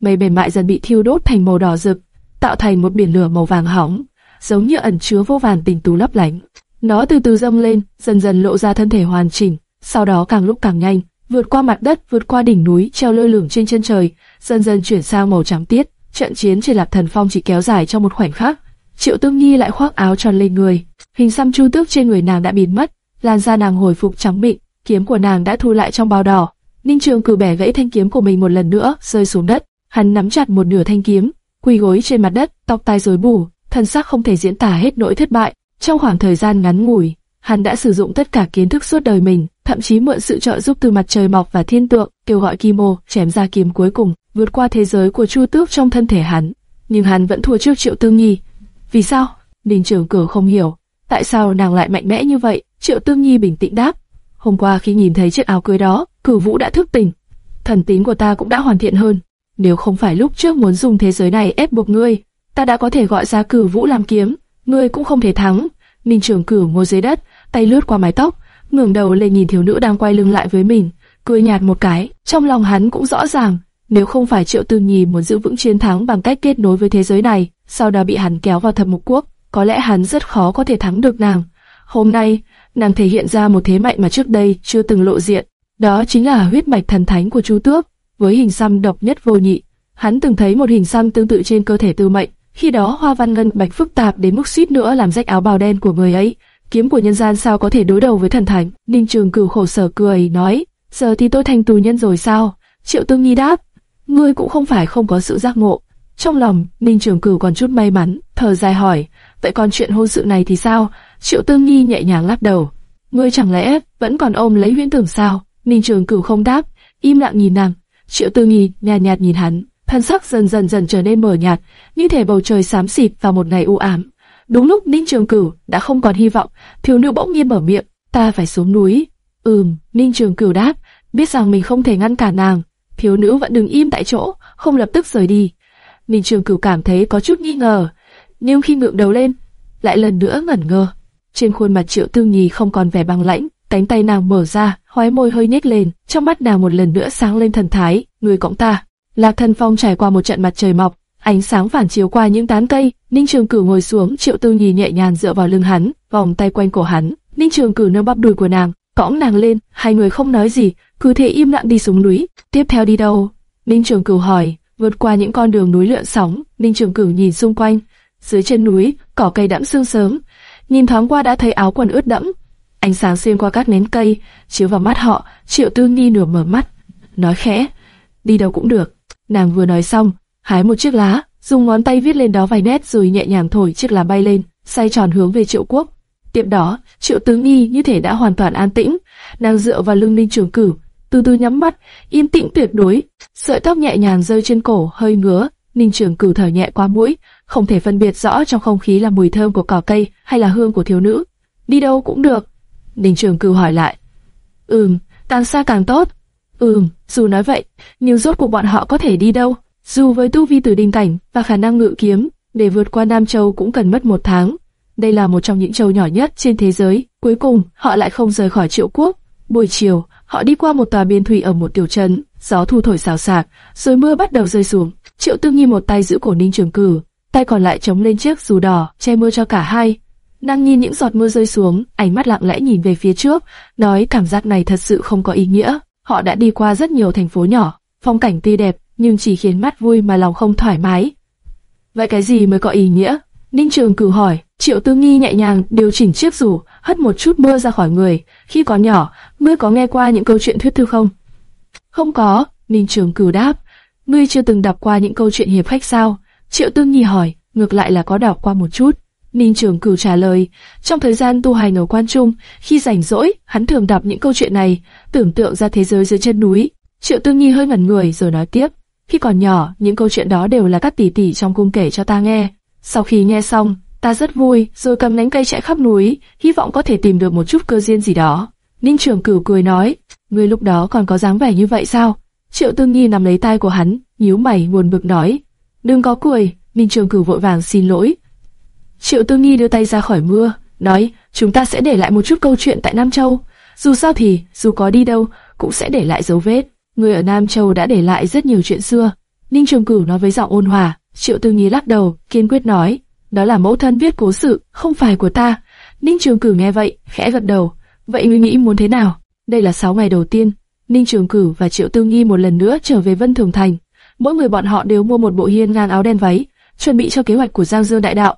Mây mềm mại dần bị thiêu đốt thành màu đỏ rực, tạo thành một biển lửa màu vàng hỏng, giống như ẩn chứa vô vàn tình tú lấp lánh. Nó từ từ dâng lên, dần dần lộ ra thân thể hoàn chỉnh, sau đó càng lúc càng nhanh, vượt qua mặt đất, vượt qua đỉnh núi, treo lơ lửng trên chân trời, dần dần chuyển sang màu trắng tiết. Trận chiến trên Lạp Thần Phong chỉ kéo dài trong một khoảnh khắc. Triệu Tương Nhi lại khoác áo tròn lên người, hình xăm chu tước trên người nàng đã biến mất, làn da nàng hồi phục trắng mịn, kiếm của nàng đã thu lại trong bao đỏ. Ninh Trường cử bẻ gãy thanh kiếm của mình một lần nữa, rơi xuống đất. Hắn nắm chặt một nửa thanh kiếm, quỳ gối trên mặt đất, tóc tai rối bù, thân xác không thể diễn tả hết nỗi thất bại. Trong khoảng thời gian ngắn ngủi, hắn đã sử dụng tất cả kiến thức suốt đời mình, thậm chí mượn sự trợ giúp từ mặt trời mọc và thiên tượng, kêu gọi Kimo chém ra kiếm cuối cùng, vượt qua thế giới của Chu Tước trong thân thể hắn. Nhưng hắn vẫn thua trước Triệu Tương Nhi. Vì sao? Ninh Trường Cửu không hiểu, tại sao nàng lại mạnh mẽ như vậy? Triệu Tương Nhi bình tĩnh đáp, hôm qua khi nhìn thấy chiếc áo cưới đó, Cửu Vũ đã thức tỉnh, thần tín của ta cũng đã hoàn thiện hơn. Nếu không phải lúc trước muốn dùng thế giới này ép buộc ngươi, ta đã có thể gọi ra cử Vũ làm kiếm, ngươi cũng không thể thắng. Ninh Trường Cửu ngồi dưới đất, tay lướt qua mái tóc, ngẩng đầu lên nhìn thiếu nữ đang quay lưng lại với mình, cười nhạt một cái. Trong lòng hắn cũng rõ ràng, nếu không phải Triệu Tư Nhi muốn giữ vững chiến thắng bằng cách kết nối với thế giới này, sau đó bị hắn kéo vào thập mục quốc, có lẽ hắn rất khó có thể thắng được nàng. Hôm nay, nàng thể hiện ra một thế mạnh mà trước đây chưa từng lộ diện. Đó chính là huyết mạch thần thánh của Chu Tước, với hình xăm độc nhất vô nhị. Hắn từng thấy một hình xăm tương tự trên cơ thể Tư Mệnh, khi đó hoa văn ngân bạch phức tạp đến mức suýt nữa làm rách áo bào đen của người ấy. Kiếm của nhân gian sao có thể đối đầu với thần thánh? Ninh Trường Cửu khổ sở cười nói, giờ thì tôi thành tù nhân rồi sao? Triệu Tương Nhi đáp, ngươi cũng không phải không có sự giác ngộ. Trong lòng, Ninh Trường Cửu còn chút may mắn, thở dài hỏi, vậy còn chuyện hôn sự này thì sao? Triệu Tương Nhi nhẹ nhàng lắc đầu, ngươi chẳng lẽ vẫn còn ôm lấy huyễn tưởng sao? Ninh Trường Cửu không đáp, im lặng nhìn nàng. Triệu Tương Nhi nhạt nhạt nhìn hắn, thân sắc dần dần dần trở nên mờ nhạt, như thể bầu trời xám xịt vào một ngày u ám. Đúng lúc Ninh Trường Cửu đã không còn hy vọng, thiếu nữ bỗng nhiên mở miệng, ta phải xuống núi. Ừm, Ninh Trường Cửu đáp, biết rằng mình không thể ngăn cản nàng. Thiếu nữ vẫn đứng im tại chỗ, không lập tức rời đi. Ninh Trường Cửu cảm thấy có chút nghi ngờ, nhưng khi ngượng đầu lên, lại lần nữa ngẩn ngơ. Trên khuôn mặt Triệu Tư Nhi không còn vẻ băng lãnh, cánh tay nàng mở ra, khóe môi hơi nhếch lên, trong mắt nàng một lần nữa sáng lên thần thái, người cõng ta. Lạc Thần Phong trải qua một trận mặt trời mọc, ánh sáng phản chiếu qua những tán cây, Ninh Trường Cửu ngồi xuống, Triệu Tư Nhi nhẹ nhàng dựa vào lưng hắn, vòng tay quanh cổ hắn. Ninh Trường Cửu nâng bắp đùi của nàng, cõng nàng lên, hai người không nói gì, cứ thế im lặng đi xuống núi. Tiếp theo đi đâu? Ninh Trường Cửu hỏi. Vượt qua những con đường núi lượn sóng, Ninh Trường Cửu nhìn xung quanh. Dưới chân núi, cỏ cây đẫm sương sớm, nhìn thoáng qua đã thấy áo quần ướt đẫm. Ánh sáng xuyên qua các nến cây, chiếu vào mắt họ. Triệu Tư nghi nửa mở mắt, nói khẽ, đi đâu cũng được. Nàng vừa nói xong, hái một chiếc lá, dùng ngón tay viết lên đó vài nét rồi nhẹ nhàng thổi chiếc lá bay lên, xoay tròn hướng về Triệu Quốc. Tiếp đó, Triệu tư Nghi như thể đã hoàn toàn an tĩnh, nàng dựa vào lưng Ninh Trường Cửu, từ từ nhắm mắt, yên tĩnh tuyệt đối. Sợi tóc nhẹ nhàng rơi trên cổ, hơi ngứa, Ninh Trường Cửu thở nhẹ qua mũi, không thể phân biệt rõ trong không khí là mùi thơm của cỏ cây hay là hương của thiếu nữ. Đi đâu cũng được. Ninh Trường Cửu hỏi lại. Ừm, càng xa càng tốt. Ừm, dù nói vậy, nhưng rốt cuộc bọn họ có thể đi đâu? Dù với tu vi tử Đinh cảnh và khả năng ngự kiếm, để vượt qua Nam Châu cũng cần mất một tháng. Đây là một trong những châu nhỏ nhất trên thế giới. Cuối cùng, họ lại không rời khỏi triệu quốc. Buổi chiều, họ đi qua một tòa biên thủy ở một tiểu trấn, gió thu thổi xào xạc, rồi mưa bắt đầu rơi xuống. Triệu Tư nghi một tay giữ cổ Ninh Trường Cử, tay còn lại chống lên chiếc dù đỏ, che mưa cho cả hai. Nàng nhìn những giọt mưa rơi xuống, ánh mắt lặng lẽ nhìn về phía trước, nói cảm giác này thật sự không có ý nghĩa. Họ đã đi qua rất nhiều thành phố nhỏ, phong cảnh tuy đẹp, nhưng chỉ khiến mắt vui mà lòng không thoải mái. Vậy cái gì mới có ý nghĩa? Ninh Trường Cử hỏi. Triệu Tư Nghi nhẹ nhàng điều chỉnh chiếc rủ, hất một chút mưa ra khỏi người. Khi còn nhỏ, ngươi có nghe qua những câu chuyện thuyết thư không? Không có, Ninh Trường Cử đáp. Ngươi chưa từng đọc qua những câu chuyện hiệp khách sao? Triệu Tư Nghi hỏi, ngược lại là có đọc qua một chút. Ninh Trường Cửu trả lời, trong thời gian tu hành ở quan trung, khi rảnh rỗi, hắn thường đọc những câu chuyện này, tưởng tượng ra thế giới dưới chân núi. Triệu Tư Nghi hơi ngẩn người rồi nói tiếp, khi còn nhỏ, những câu chuyện đó đều là các tỷ tỷ trong cung kể cho ta nghe. Sau khi nghe xong, ta rất vui, rồi cầm nhánh cây chạy khắp núi, hy vọng có thể tìm được một chút cơ duyên gì đó. Ninh Trường Cửu cười nói, ngươi lúc đó còn có dáng vẻ như vậy sao? Triệu Tương Nhi nắm lấy tay của hắn, nhíu mày buồn bực nói, đừng có cười. Ninh Trường Cửu vội vàng xin lỗi. Triệu Tư Nhi đưa tay ra khỏi mưa, nói, chúng ta sẽ để lại một chút câu chuyện tại Nam Châu. Dù sao thì, dù có đi đâu, cũng sẽ để lại dấu vết. Người ở Nam Châu đã để lại rất nhiều chuyện xưa. Ninh Trường Cửu nói với giọng ôn hòa. Triệu Tư Nhi lắc đầu, kiên quyết nói, đó là mẫu thân viết cố sự, không phải của ta. Ninh Trường Cửu nghe vậy, khẽ gật đầu. Vậy ngươi nghĩ muốn thế nào? Đây là 6 ngày đầu tiên, Ninh Trường Cửu và Triệu Tư Nhi một lần nữa trở về Vân Thường Thành. Mỗi người bọn họ đều mua một bộ hiên ngang áo đen váy, chuẩn bị cho kế hoạch của Giang Dương Đại Đạo.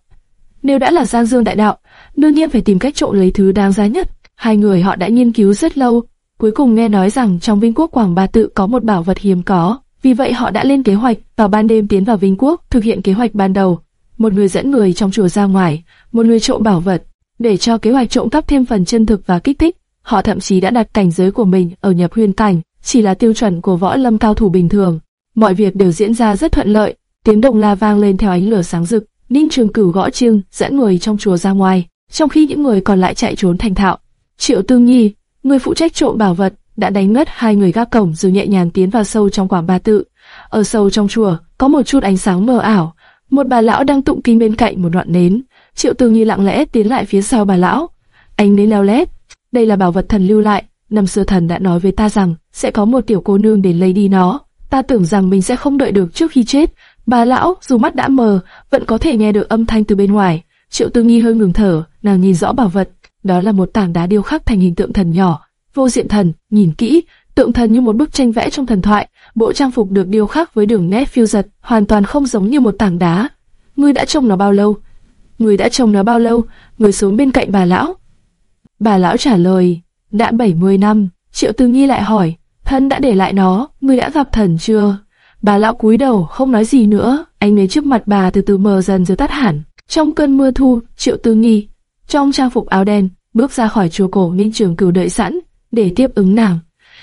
Nếu đã là Giang Dương Đại Đạo, đương nhiên phải tìm cách trộn lấy thứ đáng giá nhất. Hai người họ đã nghiên cứu rất lâu, cuối cùng nghe nói rằng trong Vinh Quốc Quảng Ba Tự có một bảo vật hiếm có, vì vậy họ đã lên kế hoạch vào ban đêm tiến vào Vinh Quốc thực hiện kế hoạch ban đầu. Một người dẫn người trong chùa ra ngoài, một người trộm bảo vật, để cho kế hoạch trộm cắp thêm phần chân thực và kích thích. Họ thậm chí đã đặt cảnh giới của mình ở nhập huyền cảnh, chỉ là tiêu chuẩn của võ lâm cao thủ bình thường. Mọi việc đều diễn ra rất thuận lợi, tiếng động la vang lên theo ánh lửa sáng rực. Ninh Trường Cửu gõ chiêng, dẫn người trong chùa ra ngoài, trong khi những người còn lại chạy trốn thành thạo. Triệu Tương Nhi, người phụ trách trộm bảo vật, đã đánh ngất hai người gác cổng rồi nhẹ nhàng tiến vào sâu trong quảng ba tự. Ở sâu trong chùa, có một chút ánh sáng mờ ảo, một bà lão đang tụng kinh bên cạnh một đoạn nến. Triệu Tương Nhi lặng lẽ tiến lại phía sau bà lão. Anh nến leo lét. Đây là bảo vật thần lưu lại. Năm xưa thần đã nói với ta rằng sẽ có một tiểu cô nương để lấy đi nó. Ta tưởng rằng mình sẽ không đợi được trước khi chết. Bà lão, dù mắt đã mờ, vẫn có thể nghe được âm thanh từ bên ngoài. Triệu Tư Nhi hơi ngừng thở, nàng nhìn rõ bảo vật. Đó là một tảng đá điêu khắc thành hình tượng thần nhỏ, vô diện thần. Nhìn kỹ, tượng thần như một bức tranh vẽ trong thần thoại, bộ trang phục được điêu khắc với đường nét phiêu giật, hoàn toàn không giống như một tảng đá. Ngươi đã trông nó bao lâu? Ngươi đã trông nó bao lâu? Người xuống bên cạnh bà lão. Bà lão trả lời, đã 70 năm. Triệu Tư Nghi lại hỏi, thân đã để lại nó, ngươi đã gặp thần chưa? Bà lão cúi đầu, không nói gì nữa, ánh nến trước mặt bà từ từ mờ dần rồi tắt hẳn. Trong cơn mưa thu, Triệu Tư Nghi, trong trang phục áo đen, bước ra khỏi chùa cổ Minh Trường Cửu đợi sẵn để tiếp ứng nàng.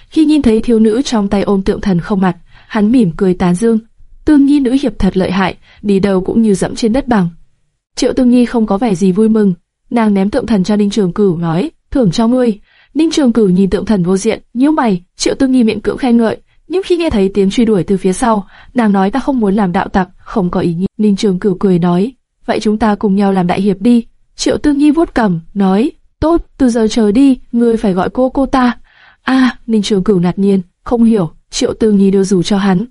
Khi nhìn thấy thiếu nữ trong tay ôm tượng thần không mặt, hắn mỉm cười tán dương. Tương Nhi nữ hiệp thật lợi hại, đi đâu cũng như dẫm trên đất bằng. Triệu Tương Nhi không có vẻ gì vui mừng, nàng ném tượng thần cho Ninh Trường Cửu nói, thưởng cho ngươi. Ninh Trường Cửu nhìn tượng thần vô diện, nhíu mày, Triệu Tương Nhi miệng cưỡng khen ngợi, nhưng khi nghe thấy tiếng truy đuổi từ phía sau, nàng nói ta không muốn làm đạo tặc, không có ý nghĩa. Ninh Trường Cửu cười nói, vậy chúng ta cùng nhau làm đại hiệp đi. Triệu Tư Nhi vuốt cằm, nói, tốt, từ giờ trở đi, ngươi phải gọi cô cô ta. A, Ninh Trường Cửu ngạc nhiên, không hiểu, Triệu Tư Nhi đưa rủ cho hắn.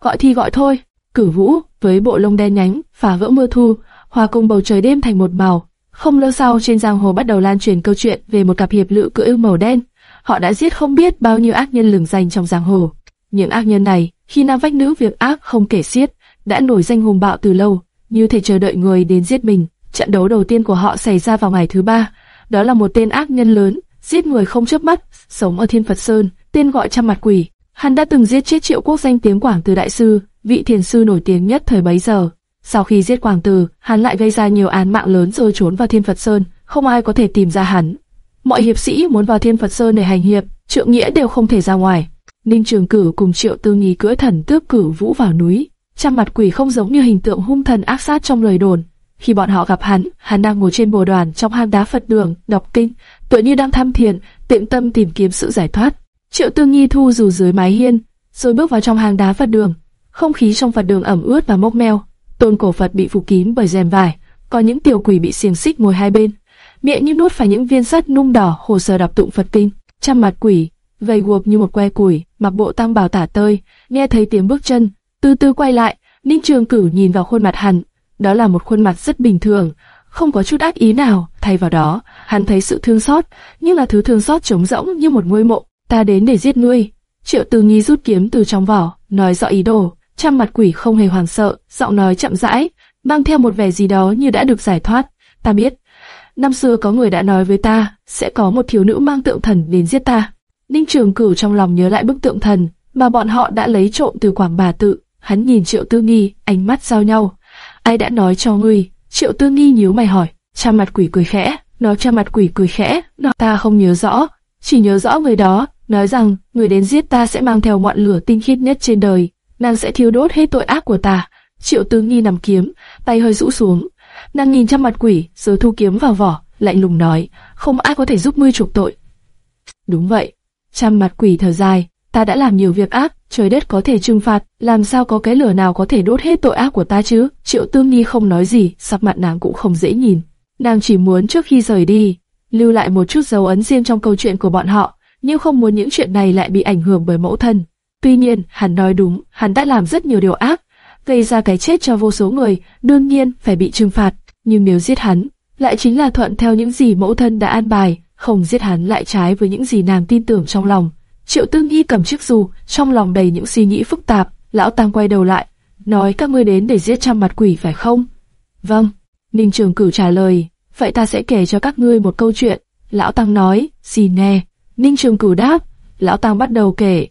Gọi thì gọi thôi. Cử Vũ với bộ lông đen nhánh, phá vỡ mưa thu, hòa cùng bầu trời đêm thành một màu. Không lâu sau trên giang hồ bắt đầu lan truyền câu chuyện về một cặp hiệp lữ cưỡi màu đen. Họ đã giết không biết bao nhiêu ác nhân lừng danh trong giang hồ. Những ác nhân này, khi nam vách nữ việc ác không kể xiết, đã nổi danh hùng bạo từ lâu, như thể chờ đợi người đến giết mình. Trận đấu đầu tiên của họ xảy ra vào ngày thứ ba. Đó là một tên ác nhân lớn, giết người không chớp mắt, sống ở Thiên Phật Sơn, tên gọi trăm mặt quỷ. Hắn đã từng giết chết triệu quốc danh tiếng Quảng Từ Đại Sư, vị thiền sư nổi tiếng nhất thời bấy giờ. Sau khi giết Quảng Từ, hắn lại gây ra nhiều án mạng lớn rồi trốn vào Thiên Phật Sơn, không ai có thể tìm ra hắn. Mọi hiệp sĩ muốn vào Thiên Phật Sơn để hành hiệp, trượng nghĩa đều không thể ra ngoài. Ninh Trường Cử cùng Triệu Tư Nghi cưỡi thần tước cử vũ vào núi. Trăm mặt quỷ không giống như hình tượng hung thần ác sát trong lời đồn. Khi bọn họ gặp hắn, hắn đang ngồi trên bồ đoàn trong hang đá Phật đường, đọc kinh, tựa như đang tham thiền, tiệm tâm tìm kiếm sự giải thoát. Triệu Tư Nghi thu dù dưới mái hiên, rồi bước vào trong hang đá Phật đường. Không khí trong Phật đường ẩm ướt và mốc meo. Tôn cổ Phật bị phủ kín bởi rèm vải, có những tiểu quỷ bị xiềng xích ngồi hai bên, miệng như nuốt phải những viên sắt nung đỏ hồ sơ đọc tụng Phật kinh. Trăm mặt quỷ, vây guộc như một que củi, mặc bộ tăng bào tả tơi, nghe thấy tiếng bước chân, từ từ quay lại, Ninh Trường Cửu nhìn vào khuôn mặt hắn, đó là một khuôn mặt rất bình thường, không có chút ác ý nào, thay vào đó, hắn thấy sự thương xót, nhưng là thứ thương xót trống rỗng như một ngôi mộ. Ta đến để giết ngươi. Triệu Từ Nghi rút kiếm từ trong vỏ, nói rõ ý đồ. Trăm mặt quỷ không hề hoảng sợ, giọng nói chậm rãi, mang theo một vẻ gì đó như đã được giải thoát. Ta biết, năm xưa có người đã nói với ta, sẽ có một thiếu nữ mang tượng thần đến giết ta. Ninh Trường Cửu trong lòng nhớ lại bức tượng thần mà bọn họ đã lấy trộm từ Quảng Bà Tự. Hắn nhìn Triệu Tư Nghi, ánh mắt giao nhau. Ai đã nói cho ngươi? Triệu Tư Nghi nhíu mày hỏi. Cha mặt quỷ cười khẽ, nó cha mặt quỷ cười khẽ, nó ta không nhớ rõ, chỉ nhớ rõ người đó nói rằng người đến giết ta sẽ mang theo ngọn lửa tinh khiết nhất trên đời, nàng sẽ thiêu đốt hết tội ác của ta. Triệu Tư Nghi nằm kiếm, tay hơi rũ xuống, nàng nhìn cha mặt quỷ, rồi thu kiếm vào vỏ, lạnh lùng nói, không ai có thể giúp ngươi chuộc tội. Đúng vậy, Trăm mặt quỷ thở dài, ta đã làm nhiều việc ác, trời đất có thể trừng phạt, làm sao có cái lửa nào có thể đốt hết tội ác của ta chứ? Triệu Tương Nhi không nói gì, sắc mặt nàng cũng không dễ nhìn. Nàng chỉ muốn trước khi rời đi, lưu lại một chút dấu ấn riêng trong câu chuyện của bọn họ, nhưng không muốn những chuyện này lại bị ảnh hưởng bởi mẫu thân. Tuy nhiên, hắn nói đúng, hắn đã làm rất nhiều điều ác, gây ra cái chết cho vô số người, đương nhiên phải bị trừng phạt. Nhưng nếu giết hắn, lại chính là thuận theo những gì mẫu thân đã an bài, không giết hắn lại trái với những gì nàng tin tưởng trong lòng. Triệu Tương Nhi cầm chiếc dù, trong lòng đầy những suy nghĩ phức tạp. Lão Tăng quay đầu lại, nói các ngươi đến để giết trăm mặt quỷ phải không? Vâng. Ninh Trường Cửu trả lời, vậy ta sẽ kể cho các ngươi một câu chuyện. Lão Tăng nói, gì nghe. Ninh Trường Cửu đáp, Lão Tăng bắt đầu kể.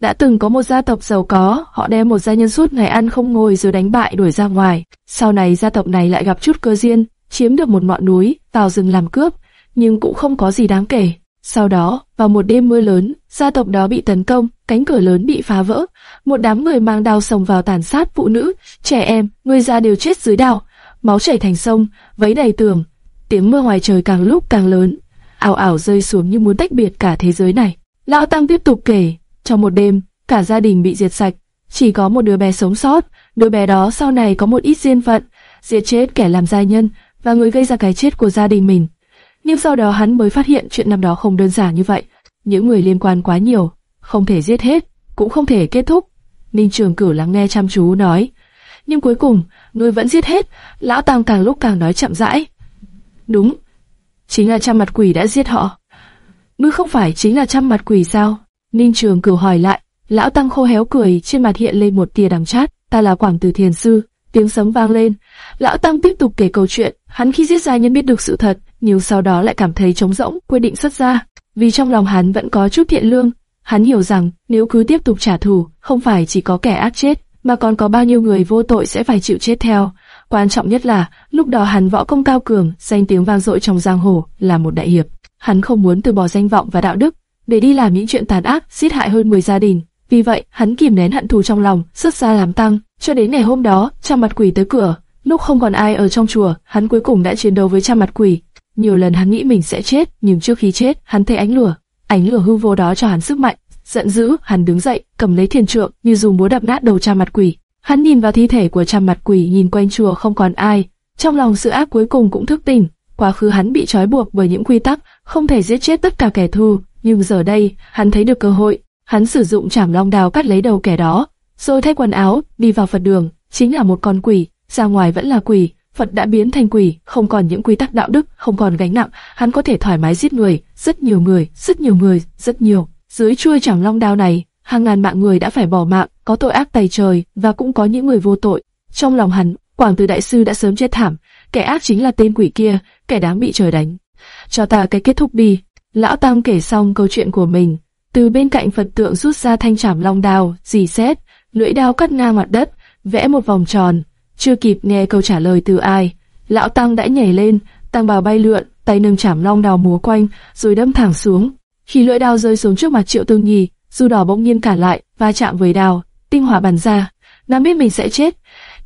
Đã từng có một gia tộc giàu có, họ đem một gia nhân suốt ngày ăn không ngồi rồi đánh bại đuổi ra ngoài. Sau này gia tộc này lại gặp chút cơ duyên, chiếm được một ngọn núi, vào rừng làm cướp, nhưng cũng không có gì đáng kể. Sau đó, vào một đêm mưa lớn, gia tộc đó bị tấn công, cánh cửa lớn bị phá vỡ, một đám người mang đao sông vào tàn sát phụ nữ, trẻ em, người già đều chết dưới đao, máu chảy thành sông, vấy đầy tường. Tiếng mưa ngoài trời càng lúc càng lớn, ảo ảo rơi xuống như muốn tách biệt cả thế giới này. Lão Tăng tiếp tục kể, trong một đêm, cả gia đình bị diệt sạch, chỉ có một đứa bé sống sót, đứa bé đó sau này có một ít duyên phận, diệt chết kẻ làm gia nhân và người gây ra cái chết của gia đình mình nhưng sau đó hắn mới phát hiện chuyện năm đó không đơn giản như vậy. Những người liên quan quá nhiều, không thể giết hết, cũng không thể kết thúc. Ninh Trường Cửu lắng nghe chăm chú nói, nhưng cuối cùng, ngươi vẫn giết hết, lão Tăng càng lúc càng nói chậm rãi. Đúng, chính là trăm mặt quỷ đã giết họ. Ngươi không phải chính là trăm mặt quỷ sao? Ninh Trường Cửu hỏi lại, lão tăng khô héo cười, trên mặt hiện lên một tia đắng chát, ta là Quảng Từ Thiền sư. Tiếng sấm vang lên, lão tăng tiếp tục kể câu chuyện, hắn khi giết gia nhân biết được sự thật, nhưng sau đó lại cảm thấy trống rỗng, quyết định xuất ra, vì trong lòng hắn vẫn có chút thiện lương. Hắn hiểu rằng nếu cứ tiếp tục trả thù, không phải chỉ có kẻ ác chết, mà còn có bao nhiêu người vô tội sẽ phải chịu chết theo. Quan trọng nhất là, lúc đó hắn võ công cao cường, danh tiếng vang dội trong giang hồ, là một đại hiệp. Hắn không muốn từ bỏ danh vọng và đạo đức, để đi làm những chuyện tàn ác, giết hại hơn 10 gia đình. Vì vậy, hắn kìm nén hận thù trong lòng, xuất ra làm tăng, cho đến ngày hôm đó, cha mặt quỷ tới cửa. Lúc không còn ai ở trong chùa, hắn cuối cùng đã chiến đấu với cha mặt quỷ. Nhiều lần hắn nghĩ mình sẽ chết, nhưng trước khi chết, hắn thấy ánh lửa. Ánh lửa hư vô đó cho hắn sức mạnh. Giận dữ, hắn đứng dậy, cầm lấy thiền trượng, như dùng búa đập nát đầu cha mặt quỷ. Hắn nhìn vào thi thể của cha mặt quỷ, nhìn quanh chùa không còn ai. Trong lòng sự ác cuối cùng cũng thức tỉnh. Quá khứ hắn bị trói buộc bởi những quy tắc, không thể giết chết tất cả kẻ thù, nhưng giờ đây, hắn thấy được cơ hội. Hắn sử dụng chảm long đào cắt lấy đầu kẻ đó, rồi thay quần áo, đi vào Phật đường, chính là một con quỷ, ra ngoài vẫn là quỷ, Phật đã biến thành quỷ, không còn những quy tắc đạo đức, không còn gánh nặng, hắn có thể thoải mái giết người, rất nhiều người, rất nhiều người, rất nhiều. Dưới chuôi chảm long đao này, hàng ngàn mạng người đã phải bỏ mạng, có tội ác tày trời và cũng có những người vô tội. Trong lòng hắn, Quảng Từ đại sư đã sớm chết thảm, kẻ ác chính là tên quỷ kia, kẻ đáng bị trời đánh. Cho ta cái kết thúc đi. Lão Tam kể xong câu chuyện của mình, từ bên cạnh Phật tượng rút ra thanh trảm long đao, dì xét, lưỡi đao cắt ngang mặt đất, vẽ một vòng tròn. Chưa kịp nghe câu trả lời từ ai, lão tăng đã nhảy lên, tăng bào bay lượn, tay nâng chảm long đào múa quanh, rồi đâm thẳng xuống. Khi lưỡi đao rơi xuống trước mặt Triệu Tương Nhi, du đỏ bỗng nhiên cản lại, va chạm với đao, tinh hỏa bắn ra. Nàng biết mình sẽ chết,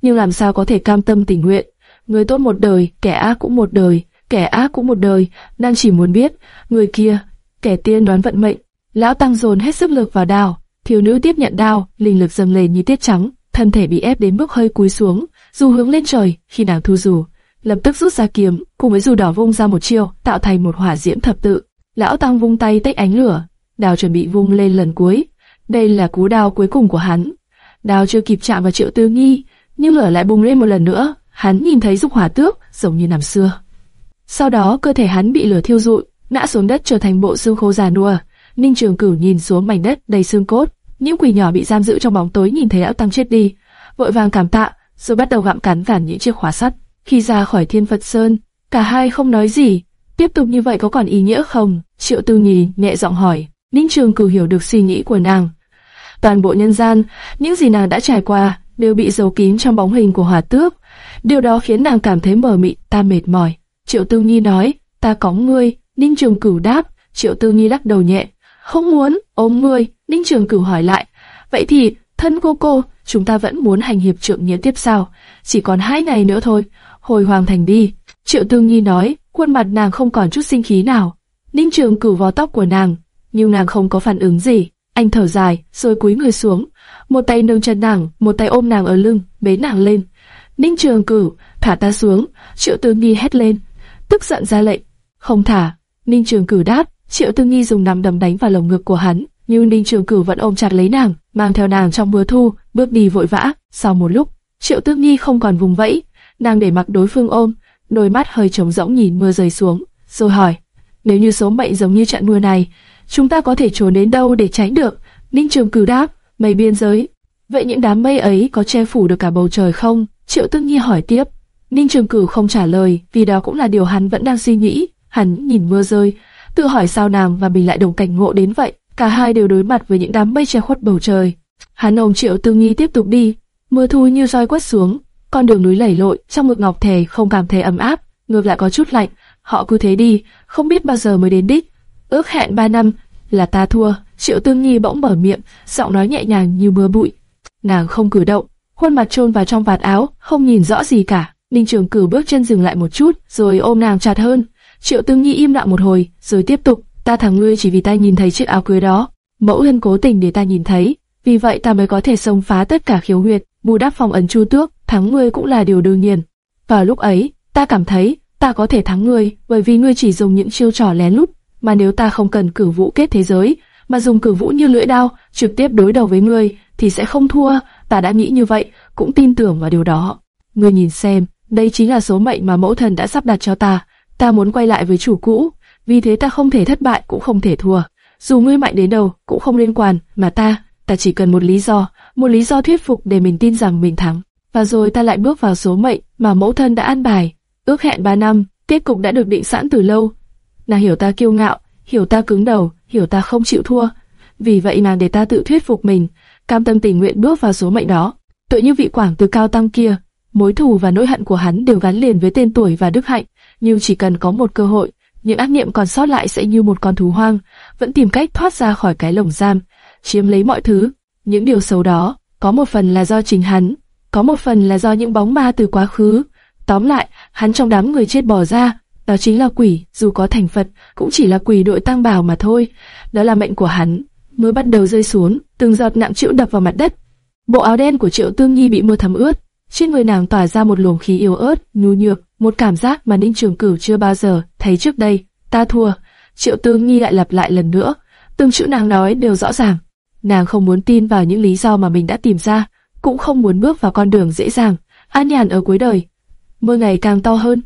nhưng làm sao có thể cam tâm tình nguyện? Người tốt một đời, kẻ ác cũng một đời, kẻ ác cũng một đời. Nàng chỉ muốn biết, người kia, kẻ tiên đoán vận mệnh. Lão tăng dồn hết sức lực vào đao, thiếu nữ tiếp nhận đao, linh lực dâng lên như tiết trắng, thân thể bị ép đến mức hơi cúi xuống, dù hướng lên trời. Khi nàng thu dù, lập tức rút ra kiếm, cùng với dù đỏ vung ra một chiêu, tạo thành một hỏa diễm thập tự. Lão tăng vung tay tách ánh lửa, đào chuẩn bị vung lên lần cuối. Đây là cú đao cuối cùng của hắn. Đao chưa kịp chạm vào triệu tư nghi, nhưng lửa lại bùng lên một lần nữa. Hắn nhìn thấy dục hỏa tước, giống như năm xưa. Sau đó cơ thể hắn bị lửa thiêu rụi, ngã xuống đất trở thành bộ xương khô già nua. Ninh Trường Cửu nhìn xuống mảnh đất đầy xương cốt, những quỷ nhỏ bị giam giữ trong bóng tối nhìn thấy lão tăng chết đi, vội vàng cảm tạ, rồi bắt đầu gặm cắn vào những chiếc khóa sắt. Khi ra khỏi Thiên Phật Sơn, cả hai không nói gì. Tiếp tục như vậy có còn ý nghĩa không? Triệu Tư Nhì nhẹ giọng hỏi. Ninh Trường Cửu hiểu được suy nghĩ của nàng. Toàn bộ nhân gian, những gì nàng đã trải qua đều bị giấu kín trong bóng hình của Hỏa Tước. Điều đó khiến nàng cảm thấy mờ mịt, ta mệt mỏi. Triệu Tư Nhi nói, ta có ngươi. Ninh Trường Cửu đáp, Triệu Tư Nhi lắc đầu nhẹ, không muốn ôm ngươi. Ninh Trường Cửu hỏi lại, vậy thì thân cô cô, chúng ta vẫn muốn hành hiệp trượng nghĩa tiếp sao? Chỉ còn hai ngày nữa thôi, hồi hoàng thành đi. Triệu tương Nhi nói, khuôn mặt nàng không còn chút sinh khí nào. Ninh Trường cử vò tóc của nàng, nhưng nàng không có phản ứng gì. Anh thở dài, rồi cúi người xuống, một tay nâng chân nàng, một tay ôm nàng ở lưng, bế nàng lên. Ninh Trường cử thả ta xuống. Triệu tương Nhi hét lên, tức giận ra lệnh, không thả. Ninh Trường cử đáp, Triệu tương Nghi dùng nắm đấm đánh vào lồng ngực của hắn, nhưng Ninh Trường Cửu vẫn ôm chặt lấy nàng, mang theo nàng trong mưa thu, bước đi vội vã. Sau một lúc, Triệu tước nhi không còn vùng vẫy, nàng để mặc đối phương ôm, đôi mắt hơi trống rỗng nhìn mưa rơi xuống, rồi hỏi: nếu như số mệnh giống như trận mưa này, chúng ta có thể trốn đến đâu để tránh được? Ninh Trường Cửu đáp: mây biên giới. Vậy những đám mây ấy có che phủ được cả bầu trời không? Triệu tước nhi hỏi tiếp. Ninh Trường Cửu không trả lời, vì đó cũng là điều hắn vẫn đang suy nghĩ. Hắn nhìn mưa rơi, tự hỏi sao nàng và mình lại đồng cảnh ngộ đến vậy. Cả hai đều đối mặt với những đám mây che khuất bầu trời. Hắn ôm Triệu Tư Nghi tiếp tục đi, mưa thu như roi quất xuống, con đường núi lầy lội, trong ngực ngọc thề không cảm thấy ấm áp, ngược lại có chút lạnh. Họ cứ thế đi, không biết bao giờ mới đến đích. Ước hẹn ba năm là ta thua. Triệu Tư Nghi bỗng mở miệng, giọng nói nhẹ nhàng như mưa bụi. Nàng không cử động, khuôn mặt chôn vào trong vạt áo, không nhìn rõ gì cả. Ninh Trường Cử bước chân dừng lại một chút, rồi ôm nàng chặt hơn. Triệu Tương nghi im lặng một hồi, rồi tiếp tục, ta thắng ngươi chỉ vì ta nhìn thấy chiếc áo cưới đó. Mẫu thân cố tình để ta nhìn thấy, vì vậy ta mới có thể xông phá tất cả khiếu huyệt, bù đắp phong ấn chu tước, thắng ngươi cũng là điều đương nhiên. Vào lúc ấy, ta cảm thấy ta có thể thắng ngươi, bởi vì ngươi chỉ dùng những chiêu trò lén lút, mà nếu ta không cần cử vũ kết thế giới, mà dùng cử vũ như lưỡi đao, trực tiếp đối đầu với ngươi, thì sẽ không thua. Ta đã nghĩ như vậy, cũng tin tưởng vào điều đó. Ngươi nhìn xem, đây chính là số mệnh mà mẫu thần đã sắp đặt cho ta. Ta muốn quay lại với chủ cũ, vì thế ta không thể thất bại cũng không thể thua. dù ngươi mạnh đến đâu cũng không liên quan, mà ta, ta chỉ cần một lý do, một lý do thuyết phục để mình tin rằng mình thắng. Và rồi ta lại bước vào số mệnh mà mẫu thân đã an bài, ước hẹn 3 năm, kết cục đã được định sẵn từ lâu. Nàng hiểu ta kiêu ngạo, hiểu ta cứng đầu, hiểu ta không chịu thua. Vì vậy nàng để ta tự thuyết phục mình, cam tâm tình nguyện bước vào số mệnh đó. Tự như vị quảng từ cao tăng kia, mối thù và nỗi hận của hắn đều gắn liền với tên tuổi và đức hạnh, nhưng chỉ cần có một cơ hội, những ác niệm còn sót lại sẽ như một con thú hoang, vẫn tìm cách thoát ra khỏi cái lồng giam, chiếm lấy mọi thứ. Những điều xấu đó, có một phần là do chính hắn, có một phần là do những bóng ma từ quá khứ. Tóm lại, hắn trong đám người chết bỏ ra, đó chính là quỷ, dù có thành Phật, cũng chỉ là quỷ đội tăng bào mà thôi. Đó là mệnh của hắn. Mới bắt đầu rơi xuống, từng giọt nặng chịu đập vào mặt đất. Bộ áo đen của Triệu Tương Nhi bị mưa thấm ướt, trên người nàng tỏa ra một luồng khí yếu ớt, nhu nhược, một cảm giác mà Ninh Trường Cửu chưa bao giờ thấy trước đây. Ta thua. Triệu Tương Nhi lại lặp lại lần nữa. Từng chữ nàng nói đều rõ ràng. Nàng không muốn tin vào những lý do mà mình đã tìm ra, cũng không muốn bước vào con đường dễ dàng, an nhàn ở cuối đời. Mưa ngày càng to hơn.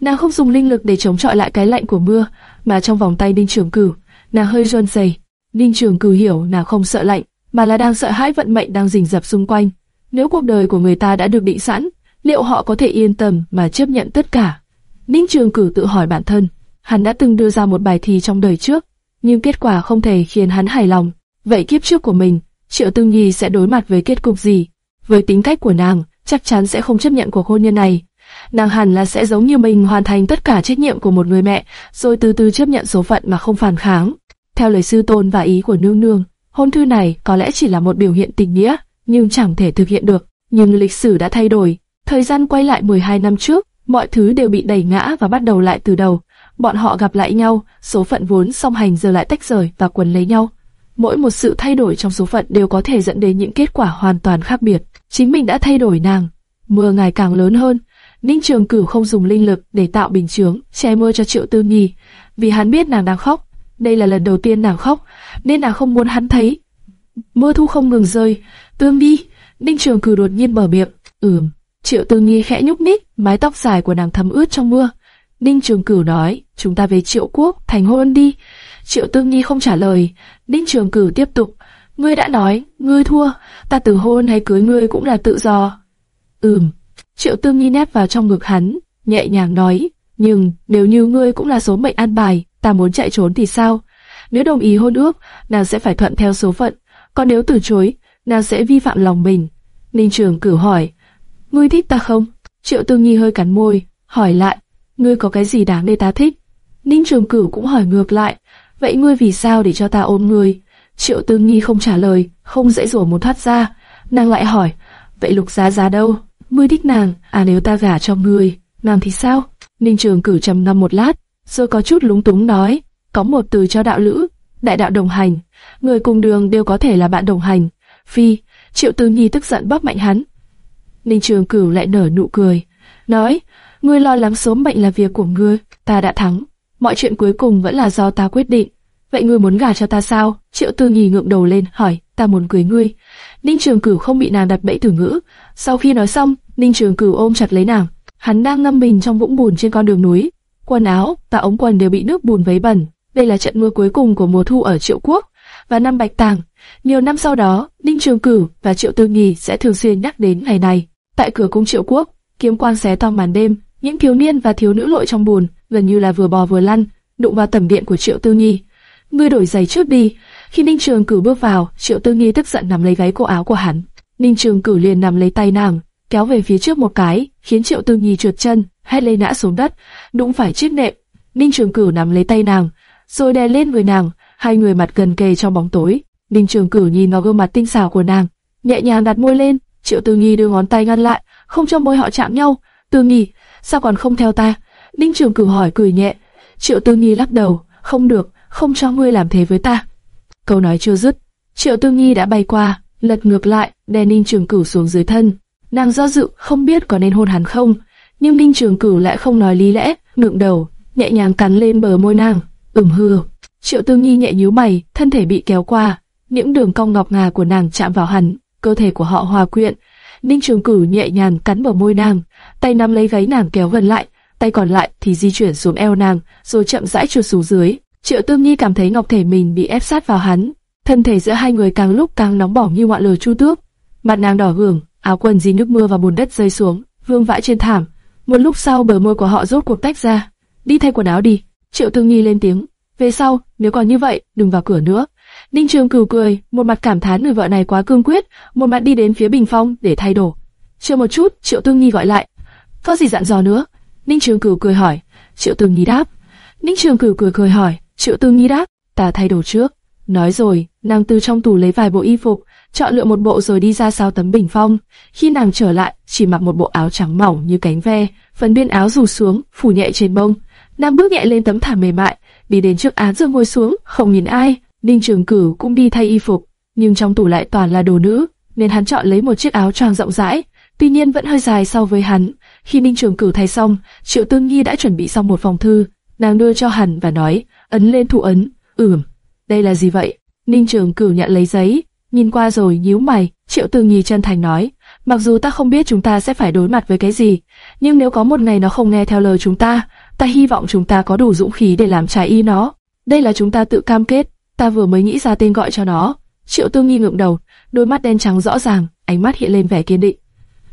Nàng không dùng linh lực để chống chọi lại cái lạnh của mưa, mà trong vòng tay Ninh Trường Cửu, nàng hơi run rẩy. Ninh Trường Cửu hiểu nàng không sợ lạnh, mà là đang sợ hãi vận mệnh đang rình rập xung quanh. Nếu cuộc đời của người ta đã được định sẵn, liệu họ có thể yên tâm mà chấp nhận tất cả? Ninh Trường cử tự hỏi bản thân, hắn đã từng đưa ra một bài thi trong đời trước, nhưng kết quả không thể khiến hắn hài lòng. Vậy kiếp trước của mình, Triệu Tương Nhi sẽ đối mặt với kết cục gì? Với tính cách của nàng, chắc chắn sẽ không chấp nhận cuộc hôn nhân này. Nàng hẳn là sẽ giống như mình hoàn thành tất cả trách nhiệm của một người mẹ, rồi từ từ chấp nhận số phận mà không phản kháng. Theo lời sư tôn và ý của nương nương, hôn thư này có lẽ chỉ là một biểu hiện tình nghĩa, nhưng chẳng thể thực hiện được. Nhưng lịch sử đã thay đổi, thời gian quay lại 12 năm trước, mọi thứ đều bị đẩy ngã và bắt đầu lại từ đầu. Bọn họ gặp lại nhau, số phận vốn song hành giờ lại tách rời và quấn lấy nhau. Mỗi một sự thay đổi trong số phận đều có thể dẫn đến những kết quả hoàn toàn khác biệt. Chính mình đã thay đổi nàng. Mưa ngày càng lớn hơn. Ninh Trường Cửu không dùng linh lực để tạo bình chướng, che mưa cho Triệu Tư Nhi, vì hắn biết nàng đang khóc. Đây là lần đầu tiên nàng khóc, nên nàng không muốn hắn thấy. Mưa thu không ngừng rơi. Tương Nhi, Ninh Trường Cửu đột nhiên mở miệng. Ừm. Triệu Tư Nhi khẽ nhúc nhích, mái tóc dài của nàng thấm ướt trong mưa. Ninh Trường Cửu nói, chúng ta về Triệu Quốc, thành hôn đi. Triệu Tương Nhi không trả lời. Ninh Trường Cửu tiếp tục, ngươi đã nói, ngươi thua, ta từ hôn hay cưới ngươi cũng là tự do. Ừm. Triệu Tương Nhi nép vào trong ngực hắn, nhẹ nhàng nói, nhưng nếu như ngươi cũng là số mệnh an bài, ta muốn chạy trốn thì sao? Nếu đồng ý hôn ước, nàng sẽ phải thuận theo số phận, còn nếu từ chối, nàng sẽ vi phạm lòng mình. Ninh Trường Cửu hỏi, ngươi thích ta không? Triệu Tương Nhi hơi cắn môi, hỏi lại, ngươi có cái gì đáng để ta thích? Ninh Trường Cửu cũng hỏi ngược lại, vậy ngươi vì sao để cho ta ôm ngươi? Triệu Tương Nhi không trả lời, không dễ dỗ muốn thoát ra. Nàng lại hỏi, vậy Lục Giá Giá đâu? Ngươi thích nàng, à nếu ta gả cho ngươi, nàng thì sao? Ninh Trường Cửu trầm ngâm một lát, rồi có chút lúng túng nói, có một từ cho đạo lữ, đại đạo đồng hành, người cùng đường đều có thể là bạn đồng hành. Phi, Triệu Tương Nhi tức giận bóp mạnh hắn. Ninh Trường Cửu lại nở nụ cười, nói, ngươi lo lắng sớm bệnh là việc của ngươi, ta đã thắng, mọi chuyện cuối cùng vẫn là do ta quyết định. Vậy ngươi muốn gả cho ta sao? Triệu Tư Nghi ngượng đầu lên, hỏi, ta muốn cưới ngươi. Ninh Trường Cửu không bị nàng đặt bẫy từ ngữ. Sau khi nói xong, Ninh Trường Cửu ôm chặt lấy nàng. Hắn đang ngâm mình trong vũng bùn trên con đường núi. Quần áo, và ống quần đều bị nước bùn vấy bẩn. Đây là trận mưa cuối cùng của mùa thu ở Triệu Quốc và năm Bạch Tàng. Nhiều năm sau đó, Ninh Trường Cửu và Triệu Tư Nghi sẽ thường xuyên nhắc đến ngày này. Tại cửa cung Triệu Quốc, kiếm quang xé to màn đêm, những thiếu niên và thiếu nữ lội trong bùn, gần như là vừa bò vừa lăn, đụng vào tầm điện của Triệu Tư Nhi. Ngươi đổi giày trước đi. Khi Ninh Trường cử bước vào, Triệu Tư Nhi tức giận nắm lấy gáy cổ áo của hắn. Ninh Trường cử liền nắm lấy tay nàng, kéo về phía trước một cái, khiến Triệu Tư Nhi trượt chân, hét lên ngã xuống đất, đụng phải chiếc nệm. Ninh Trường cử nắm lấy tay nàng, rồi đè lên người nàng, hai người mặt gần kề trong bóng tối. Ninh Trường cử nhìn vào gương mặt tinh xảo của nàng, nhẹ nhàng đặt môi lên. Triệu Tư Nhi đưa ngón tay ngăn lại, không cho môi họ chạm nhau. Tư Nhi, sao còn không theo ta? Ninh Trường Cửu hỏi cười nhẹ. Triệu Tư Nhi lắc đầu, không được, không cho ngươi làm thế với ta. Câu nói chưa dứt, Triệu Tư Nhi đã bay qua, lật ngược lại, đè Ninh Trường Cửu xuống dưới thân. Nàng do dự, không biết có nên hôn hắn không, nhưng Ninh Trường Cửu lại không nói lý lẽ, ngượng đầu, nhẹ nhàng cắn lên bờ môi nàng. Ừm hư. Triệu Tư Nhi nhẹ nhíu mày, thân thể bị kéo qua, những đường cong ngọc ngà của nàng chạm vào hắn, cơ thể của họ hòa quyện. Ninh Trường Cửu nhẹ nhàng cắn vào môi nàng, tay nắm lấy gáy nàng kéo gần lại, tay còn lại thì di chuyển xuống eo nàng, rồi chậm rãi trượt xuống dưới. Triệu Tương Nhi cảm thấy ngọc thể mình bị ép sát vào hắn, thân thể giữa hai người càng lúc càng nóng bỏng như ngọn lửa chu tước. Mặt nàng đỏ hưởng, áo quần dính nước mưa và bùn đất rơi xuống, vương vãi trên thảm. Một lúc sau bờ môi của họ rốt cuộc tách ra. Đi thay quần áo đi. Triệu Tương Nhi lên tiếng. Về sau, nếu còn như vậy, đừng vào cửa nữa. Ninh Trường Cửu cười, một mặt cảm thán người vợ này quá cương quyết, một mặt đi đến phía bình phong để thay đồ. Chờ một chút, Triệu Tương Nhi gọi lại. Có gì dặn dò nữa? Ninh Trường Cửu cười hỏi. Triệu Tương Nhi đáp. Ninh Trường Cửu cười cười hỏi. Triệu Tương Nhi đáp. Ta thay đồ trước. Nói rồi, nàng từ trong tủ lấy vài bộ y phục, chọn lựa một bộ rồi đi ra sau tấm bình phong. Khi nàng trở lại, chỉ mặc một bộ áo trắng mỏng như cánh ve, phần biên áo rủ xuống, phủ nhẹ trên bông. Nàng bước nhẹ lên tấm thảm mềm mại, đi đến trước án rồi ngồi xuống, không nhìn ai. Ninh Trường Cửu cũng đi thay y phục, nhưng trong tủ lại toàn là đồ nữ, nên hắn chọn lấy một chiếc áo choàng rộng rãi, tuy nhiên vẫn hơi dài so với hắn. Khi Ninh Trường Cửu thay xong, Triệu Tương Nhi đã chuẩn bị xong một phòng thư, nàng đưa cho hắn và nói, ấn lên thủ ấn. Ừm, đây là gì vậy? Ninh Trường Cửu nhận lấy giấy, nhìn qua rồi nhíu mày. Triệu Tương Nhi chân thành nói, mặc dù ta không biết chúng ta sẽ phải đối mặt với cái gì, nhưng nếu có một ngày nó không nghe theo lời chúng ta, ta hy vọng chúng ta có đủ dũng khí để làm trái ý nó. Đây là chúng ta tự cam kết, ta vừa mới nghĩ ra tên gọi cho nó. Triệu Tương nghi ngượng đầu, đôi mắt đen trắng rõ ràng, ánh mắt hiện lên vẻ kiên định.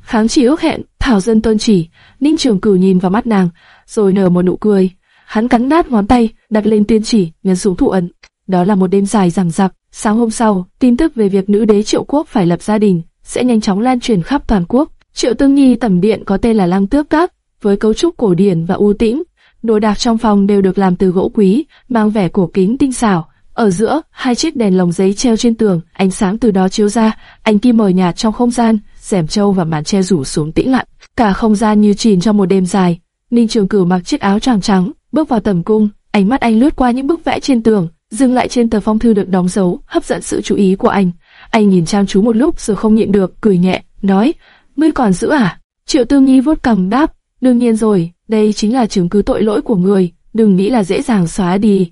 Kháng chỉ ước hẹn, thảo dân tôn chỉ. Ninh Trường Cửu nhìn vào mắt nàng, rồi nở một nụ cười. Hắn cắn nát ngón tay, đặt lên tiên chỉ, nhấn xuống thụ ấn. Đó là một đêm dài rằng rặc. Sáng hôm sau, tin tức về việc nữ đế Triệu Quốc phải lập gia đình sẽ nhanh chóng lan truyền khắp toàn quốc. Triệu Tương Nhi tẩm điện có tên là Lăng Tước Các, với cấu trúc cổ điển và u tĩnh. Đồ đạc trong phòng đều được làm từ gỗ quý, mang vẻ cổ kính tinh xảo. Ở giữa, hai chiếc đèn lồng giấy treo trên tường, ánh sáng từ đó chiếu ra, ánh kim mờ nhạt trong không gian, rèm trâu và màn che rủ xuống tĩnh lặng. Cả không gian như chìm trong một đêm dài. Ninh Trường Cửu mặc chiếc áo choàng trắng, bước vào tầm cung, ánh mắt anh lướt qua những bức vẽ trên tường, dừng lại trên tờ phong thư được đóng dấu, hấp dẫn sự chú ý của anh. Anh nhìn chăm chú một lúc rồi không nhịn được, cười nhẹ, nói: "Ngươi còn giữ à?" Triệu Tư Nhi vuốt cằm đáp: "Đương nhiên rồi, đây chính là chứng cứ tội lỗi của người, đừng nghĩ là dễ dàng xóa đi."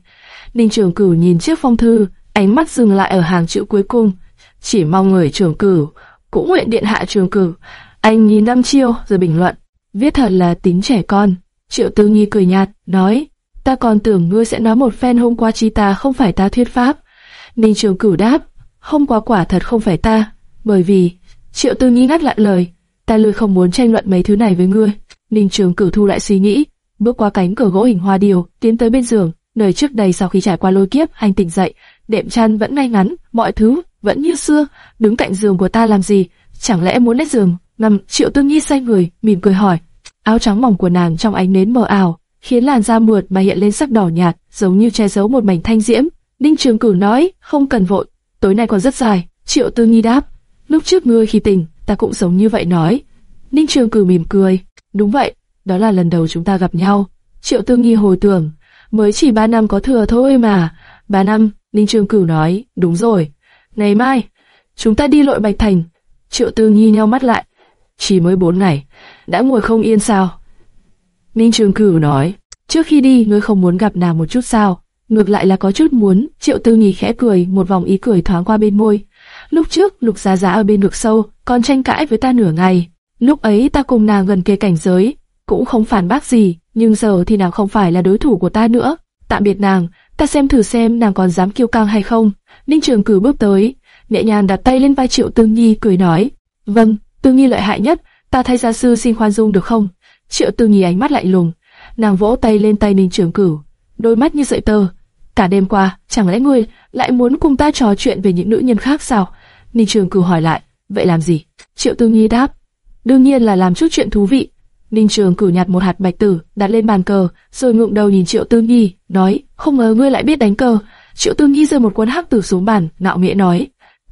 Ninh Trường Cửu nhìn chiếc phong thư, ánh mắt dừng lại ở hàng chữ cuối cùng, chỉ mong người Trường Cửu cũng nguyện điện hạ Trường Cửu. Anh nhìn năm chiêu rồi bình luận, viết thật là tính trẻ con. Triệu Tư Nhi cười nhạt, nói, ta còn tưởng ngươi sẽ nói một phen hôm qua chi ta không phải ta thuyết pháp. Ninh Trường Cửu đáp, hôm qua quả thật không phải ta, bởi vì Triệu Tư Nhi ngắt lại lời, ta lười không muốn tranh luận mấy thứ này với ngươi. Ninh Trường Cửu thu lại suy nghĩ, bước qua cánh cửa gỗ hình hoa điều, tiến tới bên giường, nơi trước đây sau khi trải qua lôi kiếp, anh tỉnh dậy, đệm chăn vẫn ngay ngắn, mọi thứ vẫn như xưa, đứng cạnh giường của ta làm gì? Chẳng lẽ muốn lên giường? Nằm, Triệu Tương Nhi say người, mỉm cười hỏi. Áo trắng mỏng của nàng trong ánh nến mờ ảo, khiến làn da mượt mà hiện lên sắc đỏ nhạt, giống như che giấu một mảnh thanh diễm. Ninh Trường Cửu nói, không cần vội, tối nay còn rất dài. Triệu Tương Nhi đáp, lúc trước ngươi khi tỉnh, ta cũng giống như vậy nói. Ninh Trường Cửu mỉm cười, đúng vậy, đó là lần đầu chúng ta gặp nhau. Triệu Tương Nhi hồi tưởng, mới chỉ ba năm có thừa thôi mà. Ba năm, Ninh Trường Cửu nói, đúng rồi. Ngày mai, chúng ta đi lội Bạch Thành. Triệu Tư Nhi nhau mắt lại. Chỉ mới bốn ngày, đã ngồi không yên sao? Ninh Trường Cửu nói, trước khi đi ngươi không muốn gặp nàng một chút sao? Ngược lại là có chút muốn. Triệu Tư Nhi khẽ cười, một vòng ý cười thoáng qua bên môi. Lúc trước, Lục Giá Giá ở bên vực sâu, còn tranh cãi với ta nửa ngày. Lúc ấy ta cùng nàng gần kề cảnh giới, cũng không phản bác gì, nhưng giờ thì nàng không phải là đối thủ của ta nữa. Tạm biệt nàng, ta xem thử xem nàng còn dám kiêu căng hay không. Ninh Trường Cử bước tới, nhẹ nhàng đặt tay lên vai Triệu Tương Nhi cười nói, vâng, Tương Nhi lợi hại nhất, ta thay gia sư xin khoan dung được không? Triệu Tương Nhi ánh mắt lạnh lùng, nàng vỗ tay lên tay Ninh Trường Cử, đôi mắt như sợi tơ. Cả đêm qua, chẳng lẽ ngươi lại muốn cùng ta trò chuyện về những nữ nhân khác sao? Ninh Trường Cử hỏi lại, vậy làm gì? Triệu Tương Nhi đáp, đương nhiên là làm chút chuyện thú vị. Ninh Trường cử nhặt một hạt bạch tử, đặt lên bàn cờ, rồi ngượng đầu nhìn Triệu Tư Nhi, nói, không ngờ ngươi lại biết đánh cờ. Triệu Tư Nhi rơi một cuốn hắc tử xuống bàn, ngạo mĩ nói,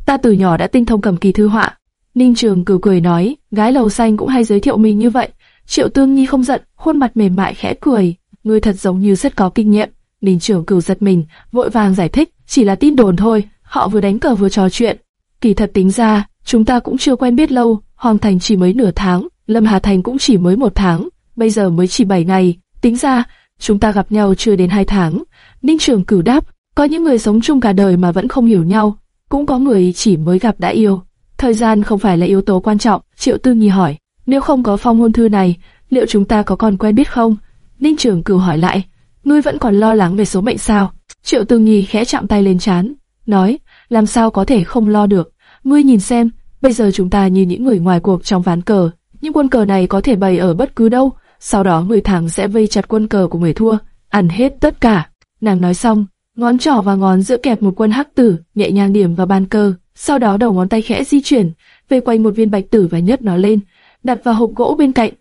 ta từ nhỏ đã tinh thông cầm kỳ thư họa. Ninh Trường cử cười nói, gái lầu xanh cũng hay giới thiệu mình như vậy. Triệu Tương Nhi không giận, khuôn mặt mềm mại khẽ cười, ngươi thật giống như rất có kinh nghiệm. Ninh Trường cử giật mình, vội vàng giải thích, chỉ là tin đồn thôi, họ vừa đánh cờ vừa trò chuyện. Kỳ thật tính ra, chúng ta cũng chưa quen biết lâu, hoàn Thành chỉ mới nửa tháng, Lâm Hà Thành cũng chỉ mới một tháng, bây giờ mới chỉ bảy ngày, tính ra, chúng ta gặp nhau chưa đến hai tháng. Ninh Trường cử đáp, có những người sống chung cả đời mà vẫn không hiểu nhau, cũng có người chỉ mới gặp đã yêu. Thời gian không phải là yếu tố quan trọng, Triệu Tư Nhi hỏi, nếu không có phong hôn thư này, liệu chúng ta có còn quen biết không? Ninh Trường cử hỏi lại, ngươi vẫn còn lo lắng về số mệnh sao? Triệu Tư Nhi khẽ chạm tay lên chán, nói, làm sao có thể không lo được. Ngươi nhìn xem, bây giờ chúng ta như những người ngoài cuộc trong ván cờ, những quân cờ này có thể bày ở bất cứ đâu, sau đó người thắng sẽ vây chặt quân cờ của người thua, ăn hết tất cả. Nàng nói xong, ngón trỏ và ngón giữa kẹp một quân hắc tử, nhẹ nhàng điểm vào bàn cờ, sau đó đầu ngón tay khẽ di chuyển, về quanh một viên bạch tử và nhấc nó lên, đặt vào hộp gỗ bên cạnh.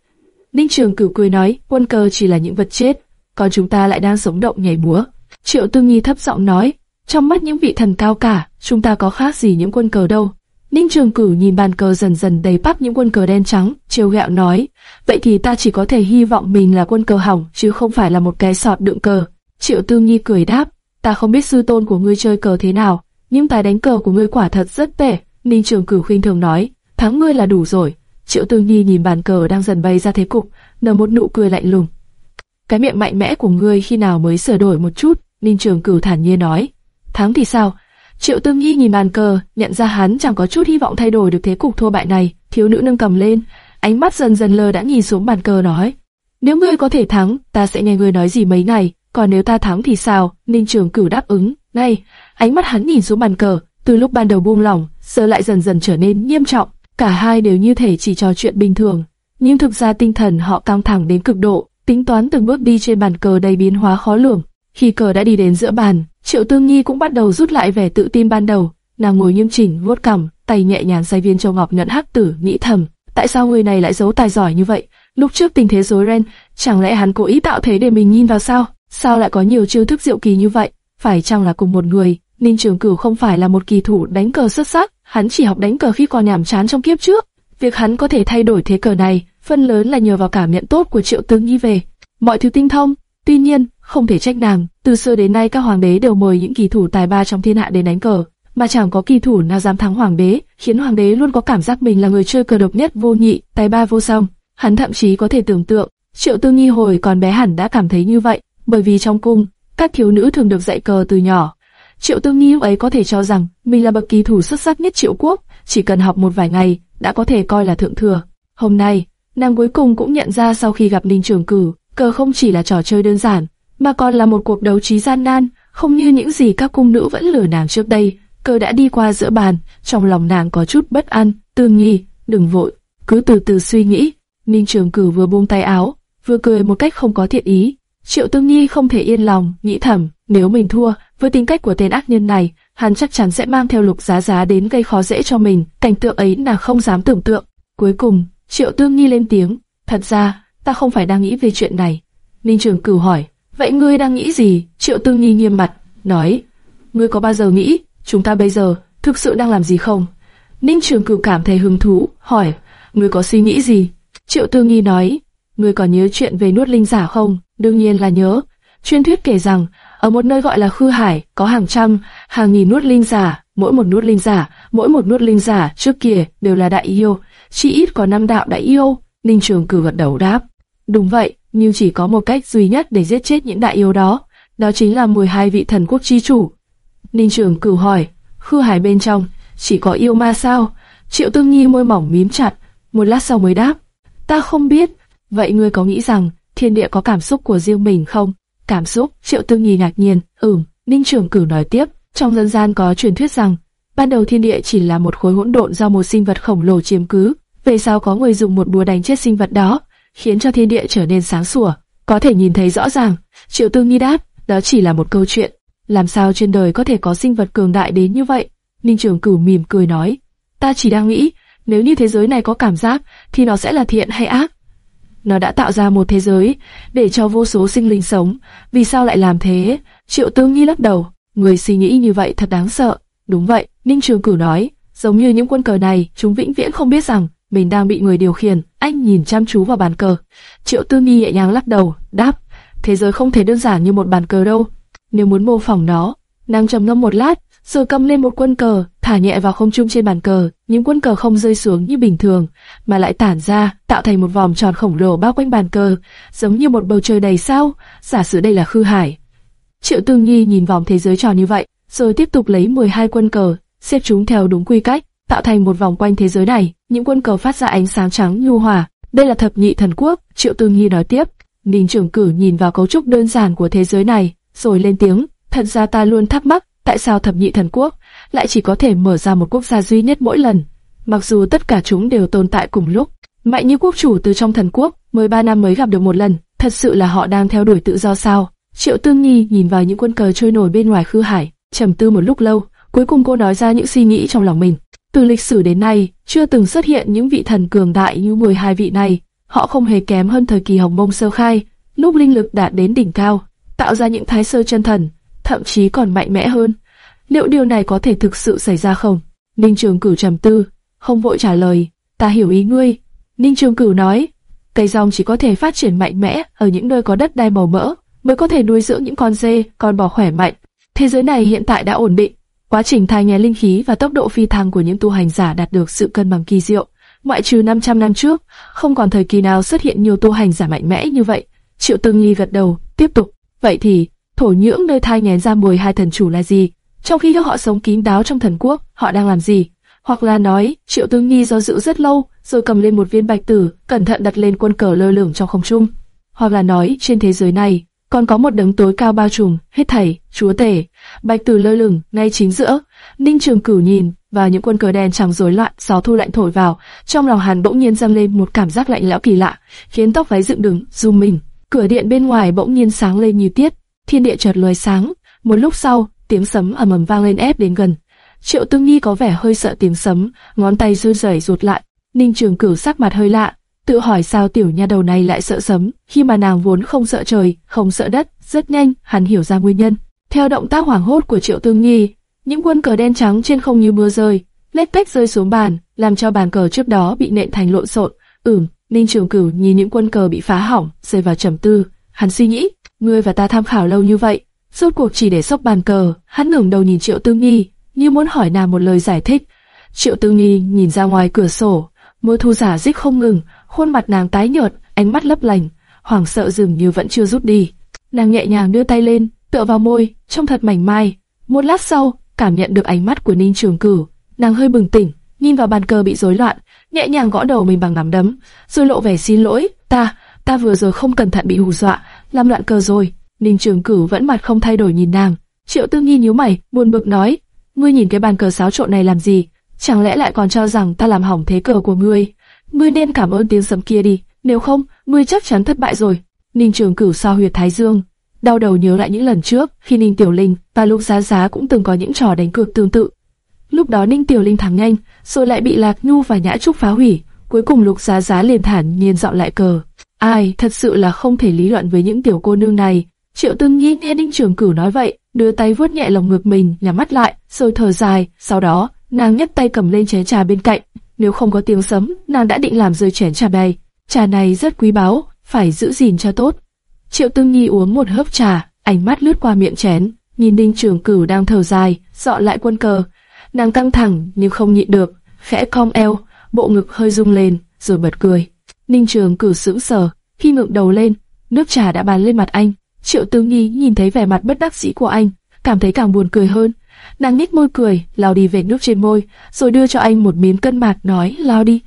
Ninh Trường Cửu cười nói, quân cờ chỉ là những vật chết, còn chúng ta lại đang sống động nhảy múa. Triệu Tư Nghi thấp giọng nói, trong mắt những vị thần cao cả, chúng ta có khác gì những quân cờ đâu. Ninh Trường Cửu nhìn bàn cờ dần dần đầy bắp những quân cờ đen trắng, trêu ghẹo nói, vậy thì ta chỉ có thể hy vọng mình là quân cờ hỏng, chứ không phải là một cái sọt đựng cờ. Triệu Tư Nhi cười đáp, ta không biết sư tôn của ngươi chơi cờ thế nào, nhưng tài đánh cờ của ngươi quả thật rất tệ. Ninh Trường Cửu khinh thường nói, thắng ngươi là đủ rồi. Triệu Tư Nhi nhìn bàn cờ đang dần bay ra thế cục, nở một nụ cười lạnh lùng. Cái miệng mạnh mẽ của ngươi khi nào mới sửa đổi một chút? Ninh Trường Cửu thản nhiên nói. Thắng thì sao? Triệu Tương Nhi nhìn bàn cờ, nhận ra hắn chẳng có chút hy vọng thay đổi được thế cục thua bại này. Thiếu nữ nâng cầm lên, ánh mắt dần dần lờ đã nhìn xuống bàn cờ nói: Nếu ngươi có thể thắng, ta sẽ nghe ngươi nói gì mấy ngày. Còn nếu ta thắng thì sao? Ninh Trường Cửu đáp ứng. Ngay, ánh mắt hắn nhìn xuống bàn cờ, từ lúc ban đầu buông lỏng, giờ lại dần dần trở nên nghiêm trọng. Cả hai đều như thể chỉ trò chuyện bình thường, nhưng thực ra tinh thần họ căng thẳng đến cực độ, tính toán từng bước đi trên bàn cờ đầy biến hóa khó lường. Khi cờ đã đi đến giữa bàn, Triệu Tương Nhi cũng bắt đầu rút lại vẻ tự tin ban đầu. Nàng ngồi nghiêm chỉnh, vuốt cằm, tay nhẹ nhàng xoay viên châu ngọc nhận hắc tử, nghĩ thầm, tại sao người này lại giấu tài giỏi như vậy? Lúc trước tình thế rối ren, chẳng lẽ hắn cố ý tạo thế để mình nhìn vào sao? Sao lại có nhiều chiêu thức diệu kỳ như vậy? Phải chăng là cùng một người? Ninh Trường Cửu không phải là một kỳ thủ đánh cờ xuất sắc, hắn chỉ học đánh cờ khi còn nhảm chán trong kiếp trước. Việc hắn có thể thay đổi thế cờ này, phần lớn là nhờ vào cảm nhận tốt của Triệu Tương Nhi về. Mọi thứ tinh thông, tuy nhiên, không thể trách nàng. Từ xưa đến nay các hoàng đế đều mời những kỳ thủ tài ba trong thiên hạ đến đánh cờ, mà chẳng có kỳ thủ nào dám thắng hoàng đế, khiến hoàng đế luôn có cảm giác mình là người chơi cờ độc nhất vô nhị, tài ba vô song. Hắn thậm chí có thể tưởng tượng, Triệu Tư nghi hồi còn bé hẳn đã cảm thấy như vậy, bởi vì trong cung, các thiếu nữ thường được dạy cờ từ nhỏ. Triệu Tư nghi lúc ấy có thể cho rằng mình là bậc kỳ thủ xuất sắc nhất Triệu Quốc, chỉ cần học một vài ngày đã có thể coi là thượng thừa. Hôm nay, nàng cuối cùng cũng nhận ra sau khi gặp Ninh Trường Cử, cờ không chỉ là trò chơi đơn giản, mà còn là một cuộc đấu trí gian nan, không như những gì các cung nữ vẫn lừa nàng trước đây. Cờ đã đi qua giữa bàn, trong lòng nàng có chút bất an, tương nhi, đừng vội, cứ từ từ suy nghĩ. Ninh Trường Cử vừa buông tay áo, vừa cười một cách không có thiện ý. Triệu Tương Nhi không thể yên lòng, nghĩ thầm, nếu mình thua, với tính cách của tên ác nhân này, hắn chắc chắn sẽ mang theo lục giá giá đến gây khó dễ cho mình. Cảnh tượng ấy nàng không dám tưởng tượng. Cuối cùng, Triệu Tương Nhi lên tiếng, thật ra, ta không phải đang nghĩ về chuyện này. Ninh Trường Cửu hỏi, vậy ngươi đang nghĩ gì? Triệu Tương Nhi nghiêm mặt, nói, ngươi có bao giờ nghĩ, chúng ta bây giờ thực sự đang làm gì không? Ninh Trường Cửu cảm thấy hứng thú, hỏi, ngươi có suy nghĩ gì? Triệu Tương Nhi nói, ngươi còn nhớ chuyện về nuốt linh giả không? Đương nhiên là nhớ. Truyền thuyết kể rằng, ở một nơi gọi là Khư Hải, có hàng trăm, hàng nghìn nuốt linh giả, mỗi một nuốt linh giả, mỗi một nuốt linh giả trước kia đều là đại yêu, chỉ ít có năm đạo đại yêu. Ninh Trường Cửu gật đầu đáp, đúng vậy, nhưng chỉ có một cách duy nhất để giết chết những đại yêu đó, đó chính là 12 vị thần quốc chi chủ. Ninh Trường Cửu hỏi, Khư Hải bên trong chỉ có yêu ma sao? Triệu Tương Nhi môi mỏng mím chặt, một lát sau mới đáp, ta không biết. Vậy ngươi có nghĩ rằng thiên địa có cảm xúc của riêng mình không? Cảm xúc? Triệu Tương Nhi ngạc nhiên, ừm. Ninh Trường Cửu nói tiếp, trong dân gian có truyền thuyết rằng ban đầu thiên địa chỉ là một khối hỗn độn do một sinh vật khổng lồ chiếm cứ, về sau có người dùng một búa đánh chết sinh vật đó, khiến cho thiên địa trở nên sáng sủa, có thể nhìn thấy rõ ràng. Triệu Tương Nhi đáp, đó chỉ là một câu chuyện, làm sao trên đời có thể có sinh vật cường đại đến như vậy? Ninh Trường Cửu mỉm cười nói, ta chỉ đang nghĩ, nếu như thế giới này có cảm giác, thì nó sẽ là thiện hay ác? Nó đã tạo ra một thế giới để cho vô số sinh linh sống, vì sao lại làm thế? Triệu Tương Nhi lắc đầu, người suy nghĩ như vậy thật đáng sợ. Đúng vậy, Ninh Trường Cửu nói, giống như những quân cờ này, chúng vĩnh viễn không biết rằng mình đang bị người điều khiển. Anh nhìn chăm chú vào bàn cờ. Triệu Tư Nhi nhẹ nhàng lắc đầu, đáp, thế giới không thể đơn giản như một bàn cờ đâu. Nếu muốn mô phỏng nó, nàng trầm ngâm một lát, rồi cầm lên một quân cờ, thả nhẹ vào không trung trên bàn cờ. Những quân cờ không rơi xuống như bình thường, mà lại tản ra, tạo thành một vòng tròn khổng lồ bao quanh bàn cờ, giống như một bầu trời đầy sao. Giả sử đây là khư hải. Triệu Tư Nhi nhìn vòng thế giới tròn như vậy, rồi tiếp tục lấy 12 quân cờ, xếp chúng theo đúng quy cách, tạo thành một vòng quanh thế giới này. Những quân cờ phát ra ánh sáng trắng nhu hòa. Đây là thập nhị thần quốc. Triệu Tương nghi nói tiếp. Ninh Trường Cử nhìn vào cấu trúc đơn giản của thế giới này, rồi lên tiếng. Thật ra ta luôn thắc mắc, tại sao thập nhị thần quốc lại chỉ có thể mở ra một quốc gia duy nhất mỗi lần, mặc dù tất cả chúng đều tồn tại cùng lúc. Mạnh như quốc chủ từ trong thần quốc, 13 năm mới gặp được một lần, thật sự là họ đang theo đuổi tự do sao? Triệu Tương Nhi nhìn vào những quân cờ trôi nổi bên ngoài khư hải, trầm tư một lúc lâu, cuối cùng cô nói ra những suy nghĩ trong lòng mình. Từ lịch sử đến nay, chưa từng xuất hiện những vị thần cường đại như 12 vị này. Họ không hề kém hơn thời kỳ Hồng Mông sơ khai, lúc linh lực đạt đến đỉnh cao, tạo ra những thái sơ chân thần, thậm chí còn mạnh mẽ hơn. Liệu điều này có thể thực sự xảy ra không? Ninh Trường Cửu trầm tư, không vội trả lời. Ta hiểu ý ngươi. Ninh Trường Cửu nói, cây rong chỉ có thể phát triển mạnh mẽ ở những nơi có đất đai màu mỡ, mới có thể nuôi dưỡng những con dê, con bò khỏe mạnh. Thế giới này hiện tại đã ổn định, quá trình thai nghé linh khí và tốc độ phi thăng của những tu hành giả đạt được sự cân bằng kỳ diệu. Ngoại trừ 500 năm trước, không còn thời kỳ nào xuất hiện nhiều tu hành giả mạnh mẽ như vậy. Triệu Tương Nhi gật đầu, tiếp tục. Vậy thì, thổ nhưỡng nơi thai nghén ra mùi hai thần chủ là gì? Trong khi họ sống kín đáo trong thần quốc, họ đang làm gì? Hoặc là nói, Triệu Tương Nhi do dự rất lâu, rồi cầm lên một viên bạch tử, cẩn thận đặt lên quân cờ lơ lửng trong không trung. Hoặc là nói, trên thế giới này, còn có một đấng tối cao bao trùm, hết thảy, chúa tể, bạch tử lơ lửng ngay chính giữa. Ninh Trường Cửu nhìn và những quân cờ đen trắng rối loạn, gió thu lạnh thổi vào, trong lòng hắn bỗng nhiên dâng lên một cảm giác lạnh lẽo kỳ lạ, khiến tóc váy dựng đứng, rung mình. Cửa điện bên ngoài bỗng nhiên sáng lên như tiết, thiên địa chợt lóe sáng. Một lúc sau, tiếng sấm ầm ầm vang lên ép đến gần. Triệu Tương Nhi có vẻ hơi sợ tiếng sấm, ngón tay run rẩy rụt lại. Ninh Trường Cửu sắc mặt hơi lạ, tự hỏi sao tiểu nha đầu này lại sợ sấm, khi mà nàng vốn không sợ trời, không sợ đất. Rất nhanh, hắn hiểu ra nguyên nhân. Theo động tác hoảng hốt của Triệu Tương Nhi, những quân cờ đen trắng trên không như mưa rơi, lết tách rơi xuống bàn, làm cho bàn cờ trước đó bị nện thành lộn xộn. Ừm, Ninh Trường Cửu nhìn những quân cờ bị phá hỏng, rơi vào trầm tư. Hắn suy nghĩ, ngươi và ta tham khảo lâu như vậy, rốt cuộc chỉ để sốc bàn cờ. Hắn ngẩng đầu nhìn Triệu Tương Nhi, như muốn hỏi nàng một lời giải thích. Triệu Tương Nhi nhìn ra ngoài cửa sổ, mưa thu giả dích không ngừng, khuôn mặt nàng tái nhợt, ánh mắt lấp lành, hoảng sợ dường như vẫn chưa rút đi. Nàng nhẹ nhàng đưa tay lên, tựa vào môi, trông thật mảnh mai. Một lát sau, cảm nhận được ánh mắt của Ninh Trường Cửu, nàng hơi bừng tỉnh, nhìn vào bàn cờ bị rối loạn, nhẹ nhàng gõ đầu mình bằng nắm đấm, rồi lộ vẻ xin lỗi. Ta, ta vừa rồi không cẩn thận bị hù dọa, làm loạn cờ rồi. Ninh Trường Cửu vẫn mặt không thay đổi nhìn nàng. Triệu Tư nghi nhíu mày, buồn bực nói, ngươi nhìn cái bàn cờ xáo trộn này làm gì? Chẳng lẽ lại còn cho rằng ta làm hỏng thế cờ của ngươi? Ngươi nên cảm ơn tiếng sấm kia đi, nếu không, ngươi chắc chắn thất bại rồi. Ninh Trường Cửu sao huyệt thái dương, đau đầu nhớ lại những lần trước, khi Ninh Tiểu Linh và Lục Giá Giá cũng từng có những trò đánh cược tương tự. Lúc đó Ninh Tiểu Linh thắng nhanh, rồi lại bị Lạc Nhu và Nhã Trúc phá hủy. Cuối cùng Lục Giá Giá liền thản nhiên dọn lại cờ. Ai, thật sự là không thể lý luận với những tiểu cô nương này. Triệu Tương Nhi nghe Ninh Trường Cửu nói vậy, đưa tay vuốt nhẹ lồng ngực mình, nhắm mắt lại, rồi thở dài. Sau đó, nàng nhấc tay cầm lên chén trà bên cạnh. Nếu không có tiếng sấm, nàng đã định làm rơi chén trà này. Trà này rất quý báu, phải giữ gìn cho tốt. Triệu Tương Nhi uống một hớp trà, ánh mắt lướt qua miệng chén, nhìn Ninh Trường Cửu đang thở dài, dọn lại quân cờ. Nàng căng thẳng nhưng không nhịn được, khẽ cong eo, bộ ngực hơi rung lên, rồi bật cười. Ninh Trường Cửu sững sờ, khi ngượng đầu lên, nước trà đã bàn lên mặt anh. Triệu Tương Nhi nhìn thấy vẻ mặt bất đắc dĩ của anh, cảm thấy càng buồn cười hơn. Nàng nhếch môi cười, lao đi vệt nước trên môi, rồi đưa cho anh một miếng cân mạt nói, lao đi.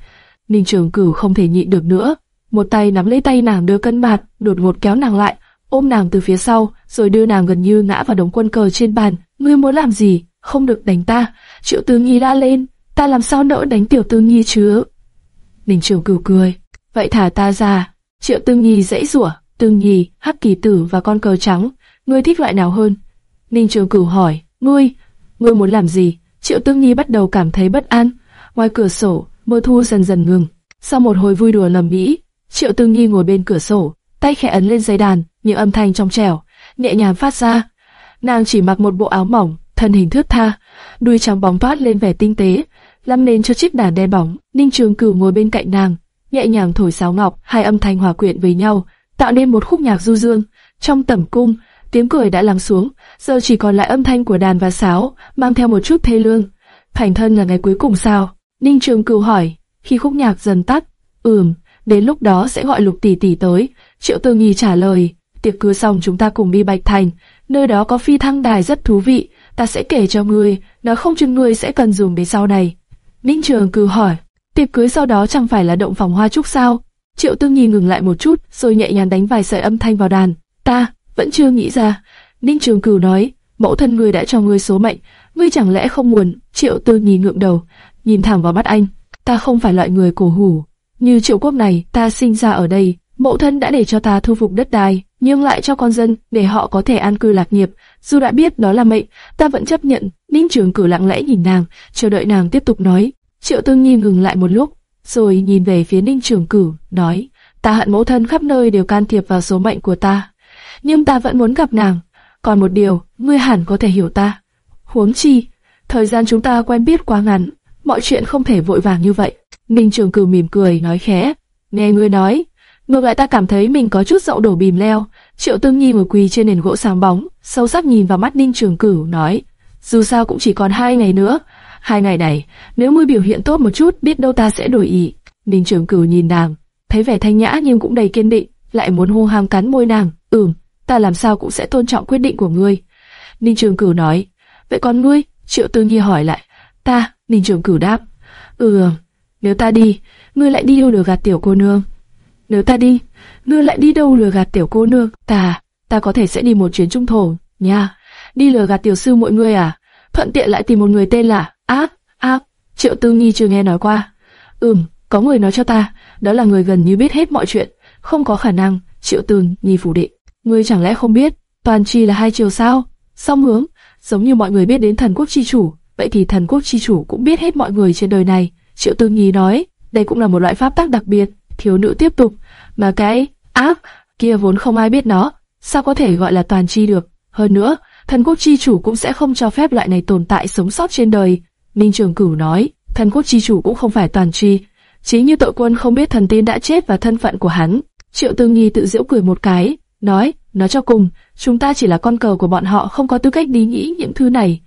Ninh Trường Cửu không thể nhịn được nữa, một tay nắm lấy tay nàng đưa cân mạt, đột ngột kéo nàng lại, ôm nàng từ phía sau, rồi đưa nàng gần như ngã vào đống quân cờ trên bàn. Ngươi muốn làm gì? Không được đánh ta. Triệu Tương Nhi đã lên, ta làm sao nỡ đánh Tiểu Tương Nhi chứ? Ninh Trường Cửu cười, vậy thả ta ra. Triệu Tương Nhi dãy rủa, Tương Nhi, Hắc Kỳ Tử và con cờ trắng, ngươi thích loại nào hơn? Ninh Trường Cửu hỏi, ngươi, ngươi muốn làm gì? Triệu Tương Nhi bắt đầu cảm thấy bất an. Ngoài cửa sổ, mưa thu dần dần ngừng. Sau một hồi vui đùa lầm mỹ, Triệu Tương Nhi ngồi bên cửa sổ, tay khẽ ấn lên dây đàn, những âm thanh trong trẻo, nhẹ nhàng phát ra. Nàng chỉ mặc một bộ áo mỏng, thân hình thướt tha, đuôi trắng bóng toát lên vẻ tinh tế, làm nền cho chiếc đàn đen bóng. Ninh Trường Cửu ngồi bên cạnh nàng, nhẹ nhàng thổi sáo ngọc, hai âm thanh hòa quyện với nhau, tạo nên một khúc nhạc du dương. Trong tẩm cung, tiếng cười đã lắng xuống, giờ chỉ còn lại âm thanh của đàn và sáo, mang theo một chút thê lương. Thành thân là ngày cuối cùng sao? Ninh Trường Cửu hỏi. Khi khúc nhạc dần tắt, ừm, đến lúc đó sẽ gọi Lục tỷ tỷ tới. Triệu Tư nghi trả lời, tiệc cưới xong chúng ta cùng đi Bạch Thành, nơi đó có phi thăng đài rất thú vị, ta sẽ kể cho ngươi, nó không chừng ngươi sẽ cần dùng đến sau này. Ninh Trường Cửu hỏi, tiệc cưới sau đó chẳng phải là động phòng hoa trúc sao? Triệu tư nghi ngừng lại một chút, rồi nhẹ nhàng đánh vài sợi âm thanh vào đàn. Ta vẫn chưa nghĩ ra. Ninh Trường Cửu nói, mẫu thân ngươi đã cho ngươi số mệnh, ngươi chẳng lẽ không muốn? Triệu Tư nhìn ngượng đầu, nhìn thẳng vào mắt anh. Ta không phải loại người cổ hủ. Như triệu quốc này, ta sinh ra ở đây, mẫu thân đã để cho ta thu phục đất đai, nhưng lại cho con dân để họ có thể an cư lạc nghiệp. Dù đã biết đó là mệnh, ta vẫn chấp nhận. Ninh Trường Cử lặng lẽ nhìn nàng, chờ đợi nàng tiếp tục nói. Triệu Tư Nhi ngừng lại một lúc, rồi nhìn về phía Ninh Trường Cử, nói: Ta hận mẫu thân khắp nơi đều can thiệp vào số mệnh của ta, nhưng ta vẫn muốn gặp nàng. Còn một điều, ngươi hẳn có thể hiểu ta. Huống chi, thời gian chúng ta quen biết quá ngắn, mọi chuyện không thể vội vàng như vậy. Ninh Trường Cửu mỉm cười nói khẽ, nghe ngươi nói, ngược lại ta cảm thấy mình có chút dậu đổ bìm leo. Triệu Tương Nhi ngồi quỳ trên nền gỗ sáng bóng, sâu sắc nhìn vào mắt Ninh Trường Cửu nói, dù sao cũng chỉ còn hai ngày nữa, hai ngày này, nếu ngươi biểu hiện tốt một chút, biết đâu ta sẽ đổi ý. Ninh Trường Cửu nhìn nàng, thấy vẻ thanh nhã nhưng cũng đầy kiên định, lại muốn hô hàm cắn môi nàng, ừm, ta làm sao cũng sẽ tôn trọng quyết định của ngươi. Ninh Trường Cửu nói, vậy còn ngươi? Triệu Tư Nhi hỏi lại, ta, Ninh Trường Cửu đáp, ừ, nếu ta đi, ngươi lại đi đâu lừa gạt tiểu cô nương? Nếu ta đi, ngươi lại đi đâu lừa gạt tiểu cô nương? Ta, ta có thể sẽ đi một chuyến trung thổ, nha, đi lừa gạt tiểu sư mọi người à? Thuận tiện lại tìm một người tên là áp, áp, Triệu Tư Nhi chưa nghe nói qua. Ừm, có người nói cho ta, đó là người gần như biết hết mọi chuyện, không có khả năng. Triệu Tư Nhi phủ định. Ngươi chẳng lẽ không biết, toàn chi là hai chiều sao? Song hướng, giống như mọi người biết đến thần quốc chi chủ, vậy thì thần quốc chi chủ cũng biết hết mọi người trên đời này. Triệu Tư Nhi nói, đây cũng là một loại pháp tắc đặc biệt. Thiếu nữ tiếp tục, mà cái ác kia vốn không ai biết nó, sao có thể gọi là toàn chi được? Hơn nữa, thần quốc chi chủ cũng sẽ không cho phép loại này tồn tại sống sót trên đời. Ninh Trường Cửu nói, thần quốc chi chủ cũng không phải toàn chi, chính như tội quân không biết thần tiên đã chết và thân phận của hắn. Triệu Tư Nhi tự giễu cười một cái, nói, nói cho cùng, chúng ta chỉ là con cờ của bọn họ không có tư cách đi nghĩ những thứ này.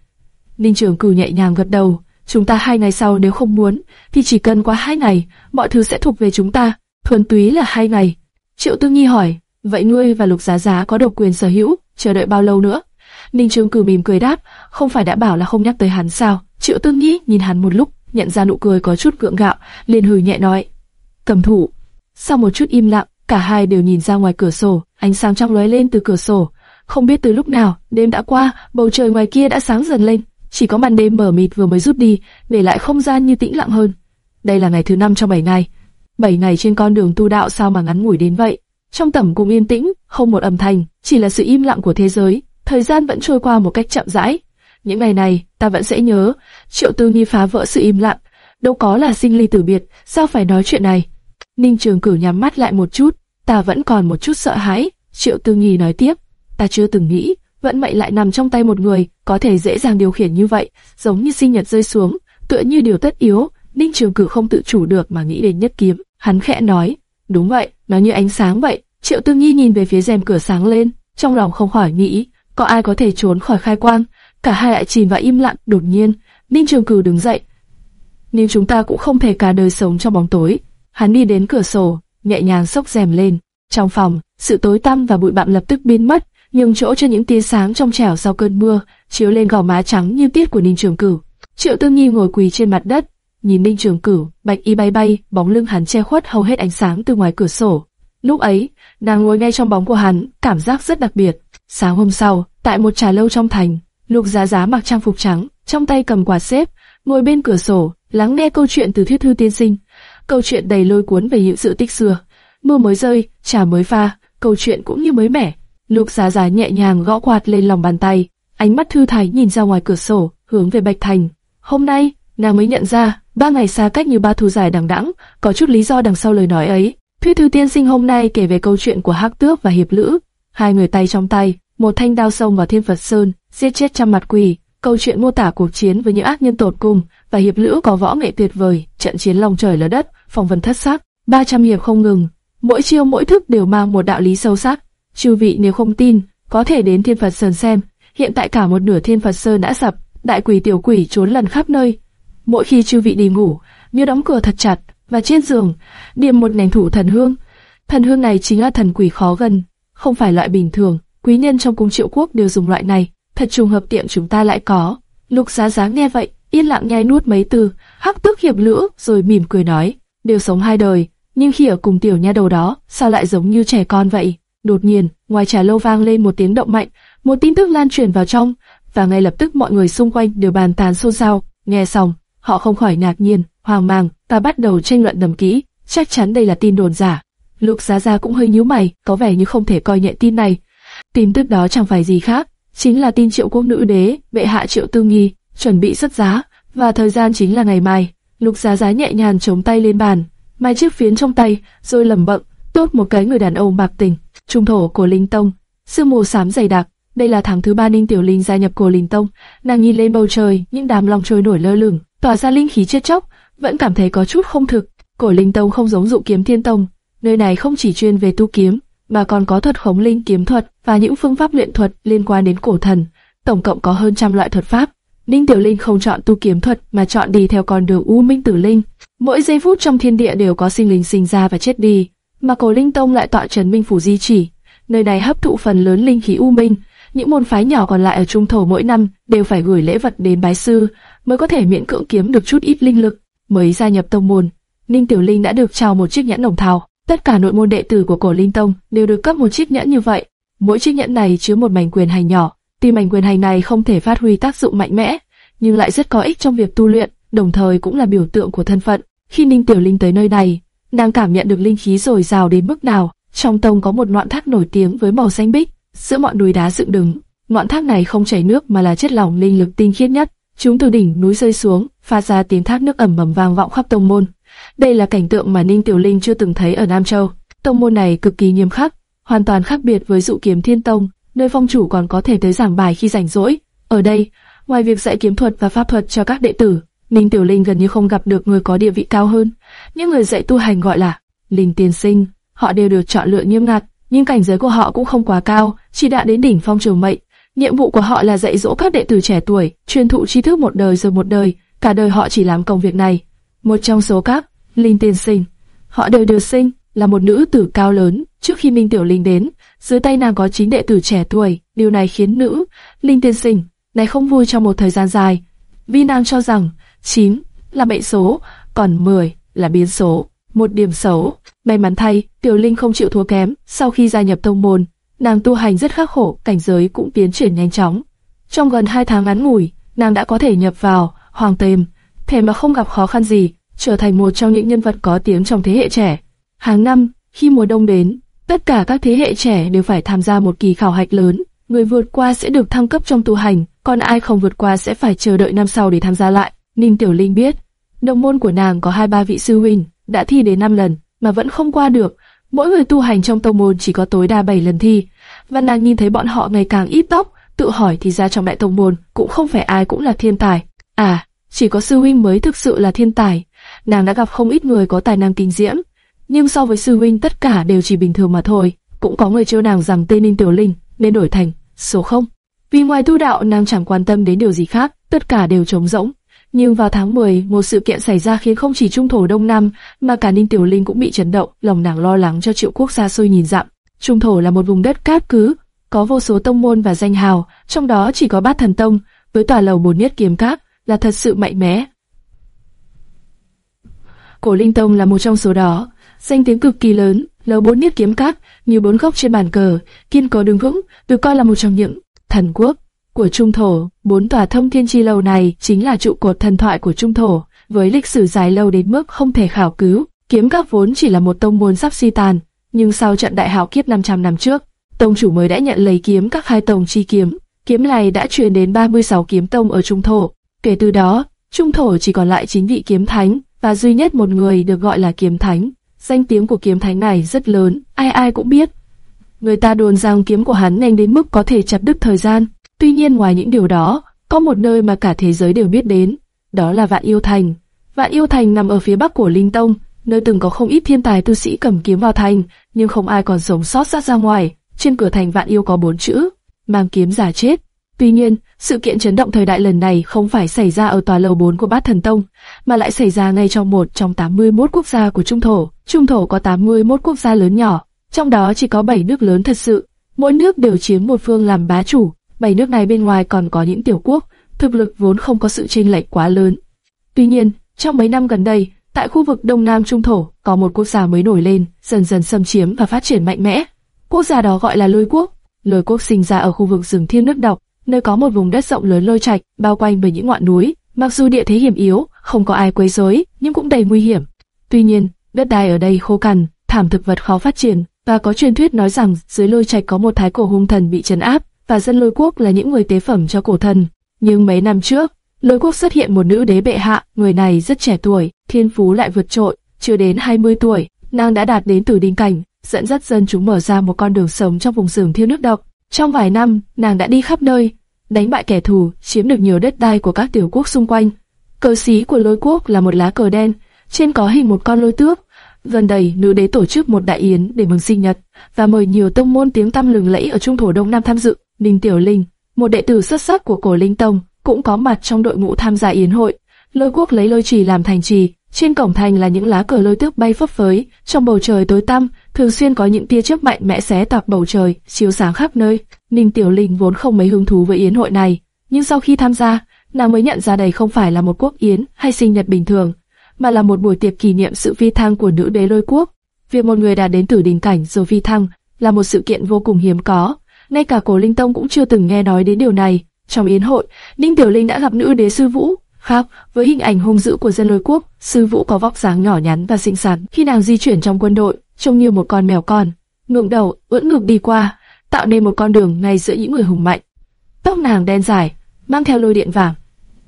Ninh Trường Cửu nhẹ nhàng gật đầu, chúng ta hai ngày sau nếu không muốn, thì chỉ cần qua hai ngày, mọi thứ sẽ thuộc về chúng ta, thuần túy là hai ngày. Triệu Tư Nhi hỏi, vậy ngươi và Lục Giá Giá có độc quyền sở hữu, chờ đợi bao lâu nữa? Ninh Trường Cửu mỉm cười đáp, không phải đã bảo là không nhắc tới hắn sao? Triệu Tư Nhi nhìn hắn một lúc, nhận ra nụ cười có chút gượng gạo, liền hừ nhẹ nói, cầm thủ. Sau một chút im lặng, cả hai đều nhìn ra ngoài cửa sổ, ánh sáng trong lóe lên từ cửa sổ. Không biết từ lúc nào, đêm đã qua, bầu trời ngoài kia đã sáng dần lên, chỉ có màn đêm mờ mịt vừa mới rút đi, để lại không gian như tĩnh lặng hơn. Đây là ngày thứ năm trong bảy ngày. Bảy ngày trên con đường tu đạo sao mà ngắn ngủi đến vậy? Trong tẩm cung yên tĩnh, không một âm thanh, chỉ là sự im lặng của thế giới. Thời gian vẫn trôi qua một cách chậm rãi. Những ngày này, ta vẫn sẽ nhớ. Triệu Tư nghi phá vỡ sự im lặng. Đâu có là sinh ly tử biệt, sao phải nói chuyện này? Ninh Trường Cửu nhắm mắt lại một chút, ta vẫn còn một chút sợ hãi. Triệu Tư Nhi nói tiếp, ta chưa từng nghĩ, vận mệnh lại nằm trong tay một người, có thể dễ dàng điều khiển như vậy, giống như sinh nhật rơi xuống, tựa như điều tất yếu. Ninh Trường Cửu không tự chủ được mà nghĩ đến nhất kiếm, hắn khẽ nói, đúng vậy, nó như ánh sáng vậy. Triệu Tư Nhi nhìn về phía rèm cửa sáng lên, trong lòng không khỏi nghĩ, có ai có thể trốn khỏi khai quang? Cả hai lại chìm vào im lặng. Đột nhiên, Ninh Trường Cửu đứng dậy, nếu chúng ta cũng không thể cả đời sống trong bóng tối. Hắn đi đến cửa sổ, nhẹ nhàng xốc rèm lên. Trong phòng, sự tối tăm và bụi bặm lập tức biến mất, nhường chỗ cho những tia sáng trong trẻo sau cơn mưa, chiếu lên gò má trắng như tiết của Ninh Trường Cửu. Triệu Tư Nhi ngồi quỳ trên mặt đất, nhìn Ninh Trường Cửu, bạch y bay bay, bóng lưng hắn che khuất hầu hết ánh sáng từ ngoài cửa sổ. Lúc ấy, nàng ngồi ngay trong bóng của hắn, cảm giác rất đặc biệt. Sáng hôm sau, tại một trà lâu trong thành, Lục Giá Giá mặc trang phục trắng, trong tay cầm quạt xếp, ngồi bên cửa sổ, lắng nghe câu chuyện từ thuyết thư tiên sinh. Câu chuyện đầy lôi cuốn về những sự tích xưa. Mưa mới rơi, trà mới pha, câu chuyện cũng như mới mẻ. Lục Giá Giá nhẹ nhàng gõ quạt lên lòng bàn tay, ánh mắt thư thái nhìn ra ngoài cửa sổ, hướng về Bạch Thành. Hôm nay, nàng mới nhận ra, ba ngày xa cách như ba thu dài đằng đẵng, có chút lý do đằng sau lời nói ấy. Thuyết thư tiên sinh hôm nay kể về câu chuyện của Hắc Tước và Hiệp Lữ, hai người tay trong tay, một thanh đao xông vào Thiên Phật Sơn, giết chết trăm mặt quỷ. Câu chuyện mô tả cuộc chiến với những ác nhân tột cùng và hiệp lữ có võ nghệ tuyệt vời, trận chiến lòng trời lở đất, phong vân thất sắc, 300 hiệp không ngừng, mỗi chiêu mỗi thức đều mang một đạo lý sâu sắc. Chư vị nếu không tin, có thể đến Thiên Phật Sơn xem. Hiện tại cả một nửa Thiên Phật Sơn đã sập, đại quỷ tiểu quỷ trốn lần khắp nơi. Mỗi khi chư vị đi ngủ, miêu đóng cửa thật chặt và trên giường điểm một nén thủ thần hương. Thần hương này chính là thần quỷ khó gần, không phải loại bình thường. Quý nhân trong cung triệu quốc đều dùng loại này, thật trùng hợp tiệm chúng ta lại có. Lục Giá Giá nghe vậy, yên lặng nhai nuốt mấy từ, hắc tức hiệp lưỡi rồi mỉm cười nói, đều sống hai đời, nhưng khi ở cùng tiểu nha đầu đó, sao lại giống như trẻ con vậy? Đột nhiên, ngoài trà lâu vang lên một tiếng động mạnh, một tin tức lan truyền vào trong, và ngay lập tức mọi người xung quanh đều bàn tán xôn xao. Nghe xong, họ không khỏi ngạc nhiên, hoang mang, ta bắt đầu tranh luận đầm kỹ. Chắc chắn đây là tin đồn giả. Lục Giá Giá cũng hơi nhíu mày, có vẻ như không thể coi nhẹ tin này. Tin tức đó chẳng phải gì khác, chính là tin Triệu Quốc nữ đế, bệ hạ Triệu Tư Nghi, chuẩn bị xuất giá, và thời gian chính là ngày mai. Lục Giá Giá nhẹ nhàng chống tay lên bàn, mai chiếc phiến trong tay, rồi lẩm bẩm, tốt một cái người đàn ông bạc tình, trung thổ của Linh Tông, sương mù xám dày đặc. Đây là tháng thứ ba Ninh Tiểu Linh gia nhập cổ Linh Tông, nàng nhìn lên bầu trời, những đám lòng trôi nổi lơ lửng, tỏa ra linh khí chết chóc, vẫn cảm thấy có chút không thực. Cổ Linh Tông không giống dụ kiếm Thiên Tông, nơi này không chỉ chuyên về tu kiếm, mà còn có thuật khống linh kiếm thuật và những phương pháp luyện thuật liên quan đến cổ thần. Tổng cộng có hơn trăm loại thuật pháp. Ninh Tiểu Linh không chọn tu kiếm thuật mà chọn đi theo con đường U Minh Tử Linh. Mỗi giây phút trong thiên địa đều có sinh linh sinh ra và chết đi, mà Cổ Linh Tông lại tọa trấn Minh phủ di chỉ. Nơi này hấp thụ phần lớn linh khí U Minh. Những môn phái nhỏ còn lại ở trung thổ mỗi năm đều phải gửi lễ vật đến bái sư mới có thể miễn cưỡng kiếm được chút ít linh lực. Mới gia nhập tông môn, Ninh Tiểu Linh đã được trao một chiếc nhẫn đồng thau. Tất cả nội môn đệ tử của Cổ Linh Tông đều được cấp một chiếc nhẫn như vậy. Mỗi chiếc nhẫn này chứa một mảnh quyền hành nhỏ. Tim ảnh quyền hành này không thể phát huy tác dụng mạnh mẽ, nhưng lại rất có ích trong việc tu luyện, đồng thời cũng là biểu tượng của thân phận. Khi Ninh Tiểu Linh tới nơi này, nàng cảm nhận được linh khí dồi dào đến mức nào. Trong tông có một ngọn thác nổi tiếng với màu xanh bích, giữa ngọn núi đá dựng đứng. Ngọn thác này không chảy nước mà là chất lỏng linh lực tinh khiết nhất. Chúng từ đỉnh núi rơi xuống, phát ra tiếng thác nước ẩm ẩm vang vọng khắp tông môn. Đây là cảnh tượng mà Ninh Tiểu Linh chưa từng thấy ở Nam Châu. Tông môn này cực kỳ nghiêm khắc, hoàn toàn khác biệt với dụ kiếm thiên tông, nơi phong chủ còn có thể tới giảng bài khi rảnh rỗi. Ở đây, ngoài việc dạy kiếm thuật và pháp thuật cho các đệ tử, Ninh Tiểu Linh gần như không gặp được người có địa vị cao hơn. Những người dạy tu hành gọi là linh tiên sinh, họ đều được chọn lựa nghiêm ngặt, nhưng cảnh giới của họ cũng không quá cao, chỉ đạt đến đỉnh phong trường mệnh. Nhiệm vụ của họ là dạy dỗ các đệ tử trẻ tuổi, truyền thụ tri thức một đời rồi một đời, cả đời họ chỉ làm công việc này. Một trong số các linh tiên sinh, họ đều được sinh là một nữ tử cao lớn. Trước khi Minh Tiểu Linh đến, dưới tay nàng có chín đệ tử trẻ tuổi, điều này khiến nữ linh tiên sinh này không vui trong một thời gian dài, vì nàng cho rằng 9 là mệnh số, còn 10 là biến số, một điểm xấu. May mắn thay, Tiểu Linh không chịu thua kém, sau khi gia nhập tông môn, nàng tu hành rất khắc khổ, cảnh giới cũng tiến triển nhanh chóng. Trong gần 2 tháng ngắn ngủi, nàng đã có thể nhập vào hoàng tềm, thế mà không gặp khó khăn gì, trở thành một trong những nhân vật có tiếng trong thế hệ trẻ. Hàng năm, khi mùa đông đến, tất cả các thế hệ trẻ đều phải tham gia một kỳ khảo hạch lớn, người vượt qua sẽ được thăng cấp trong tu hành, còn ai không vượt qua sẽ phải chờ đợi năm sau để tham gia lại. Ninh Tiểu Linh biết, đồng môn của nàng có hai ba vị sư huynh, đã thi đến 5 lần mà vẫn không qua được. Mỗi người tu hành trong tông môn chỉ có tối đa 7 lần thi, và nàng nhìn thấy bọn họ ngày càng ít tóc, tự hỏi thì ra trong đại tông môn cũng không phải ai cũng là thiên tài. À, chỉ có sư huynh mới thực sự là thiên tài. Nàng đã gặp không ít người có tài năng kinh diễm, nhưng so với sư huynh tất cả đều chỉ bình thường mà thôi. Cũng có người trêu nàng rằng tên Ninh Tiểu Linh nên đổi thành số không. Vì ngoài tu đạo nàng chẳng quan tâm đến điều gì khác, tất cả đều trống rỗng. Nhưng vào tháng 10, một sự kiện xảy ra khiến không chỉ trung thổ Đông Nam, mà cả Ninh Tiểu Linh cũng bị chấn động, lòng nàng lo lắng cho triệu quốc xa xôi nhìn dặm. Trung thổ là một vùng đất cát cứ, có vô số tông môn và danh hào, trong đó chỉ có bát thần tông, với tòa lầu bồn nhất kiếm cát, là thật sự mạnh mẽ. Cổ Linh Tông là một trong số đó, danh tiếng cực kỳ lớn, lầu bốn niết kiếm các như bốn góc trên bàn cờ, kiên cố đứng vững, được coi là một trong những thần quốc của Trung Thổ. Bốn tòa thông thiên chi lầu này chính là trụ cột thần thoại của Trung Thổ, với lịch sử dài lâu đến mức không thể khảo cứu. Kiếm các vốn chỉ là một tông môn sắp suy tàn, nhưng sau trận đại hạo kiếp 500 năm trước, tông chủ mới đã nhận lấy kiếm các hai tông chi kiếm. Kiếm này đã truyền đến 36 kiếm tông ở Trung Thổ. Kể từ đó, Trung Thổ chỉ còn lại chín vị kiếm thánh và duy nhất một người được gọi là kiếm thánh. Danh tiếng của kiếm thánh này rất lớn, ai ai cũng biết. Người ta đồn rằng kiếm của hắn nhanh đến mức có thể chặt đứt thời gian. Tuy nhiên ngoài những điều đó, có một nơi mà cả thế giới đều biết đến, đó là Vạn Yêu Thành. Vạn Yêu Thành nằm ở phía bắc của Linh Tông, nơi từng có không ít thiên tài tu sĩ cầm kiếm vào thành, nhưng không ai còn sống sót ra ra ngoài. Trên cửa thành Vạn Yêu có bốn chữ, mang kiếm giả chết. Tuy nhiên, sự kiện chấn động thời đại lần này không phải xảy ra ở tòa lầu 4 của Bát Thần Tông, mà lại xảy ra ngay trong một trong 81 quốc gia của Trung Thổ. Trung Thổ có 81 quốc gia lớn nhỏ, trong đó chỉ có 7 nước lớn thật sự, mỗi nước đều chiếm một phương làm bá chủ. Bảy nước này bên ngoài còn có những tiểu quốc, thực lực vốn không có sự chênh lệch quá lớn. Tuy nhiên, trong mấy năm gần đây, tại khu vực Đông Nam Trung Thổ, có một quốc gia mới nổi lên, dần dần xâm chiếm và phát triển mạnh mẽ. Quốc gia đó gọi là Lôi Quốc. Lôi Quốc sinh ra ở khu vực rừng thiên nước độc, nơi có một vùng đất rộng lớn lôi trạch, bao quanh bởi những ngọn núi. Mặc dù địa thế hiểm yếu, không có ai quấy rối, nhưng cũng đầy nguy hiểm. Tuy nhiên, đất đai ở đây khô cằn, thảm thực vật khó phát triển, và có truyền thuyết nói rằng dưới lôi trạch có một thái cổ hung thần bị trấn áp, và dân lôi quốc là những người tế phẩm cho cổ thần. Nhưng mấy năm trước, lôi quốc xuất hiện một nữ đế bệ hạ, người này rất trẻ tuổi, thiên phú lại vượt trội, chưa đến 20 tuổi, nàng đã đạt đến tử đỉnh cảnh, dẫn dắt dân chúng mở ra một con đường sống trong vùng rừng thiêu nước độc. Trong vài năm, nàng đã đi khắp nơi, đánh bại kẻ thù, chiếm được nhiều đất đai của các tiểu quốc xung quanh. Cờ xí của lôi quốc là một lá cờ đen, trên có hình một con lôi tước. Gần đây, nữ đế tổ chức một đại yến để mừng sinh nhật và mời nhiều tông môn tiếng tăm lừng lẫy ở trung thổ đông nam tham dự. Ninh Tiểu Linh, một đệ tử xuất sắc của cổ Linh Tông, cũng có mặt trong đội ngũ tham gia yến hội. Lôi quốc lấy lôi trì làm thành trì, trên cổng thành là những lá cờ lôi tước bay phấp phới, trong bầu trời tối tăm, thường xuyên có những tia chớp mạnh mẽ xé toạc bầu trời, chiếu sáng khắp nơi. Ninh Tiểu Linh vốn không mấy hứng thú với yến hội này, nhưng sau khi tham gia, nàng mới nhận ra đây không phải là một quốc yến hay sinh nhật bình thường, mà là một buổi tiệc kỷ niệm sự phi thăng của nữ đế lôi quốc. Việc một người đạt đến tử đỉnh cảnh rồi phi thăng là một sự kiện vô cùng hiếm có, ngay cả cổ linh tông cũng chưa từng nghe nói đến điều này. Trong yến hội, Ninh Tiểu Linh đã gặp nữ đế sư Vũ, Khác với hình ảnh hung dữ của dân lôi quốc, sư Vũ có vóc dáng nhỏ nhắn và xinh xắn. Khi nàng di chuyển trong quân đội, trông như một con mèo con, ngượng đầu, ưỡn ngực đi qua, tạo nên một con đường ngay giữa những người hùng mạnh. Tóc nàng đen dài, mang theo lôi điện vàng.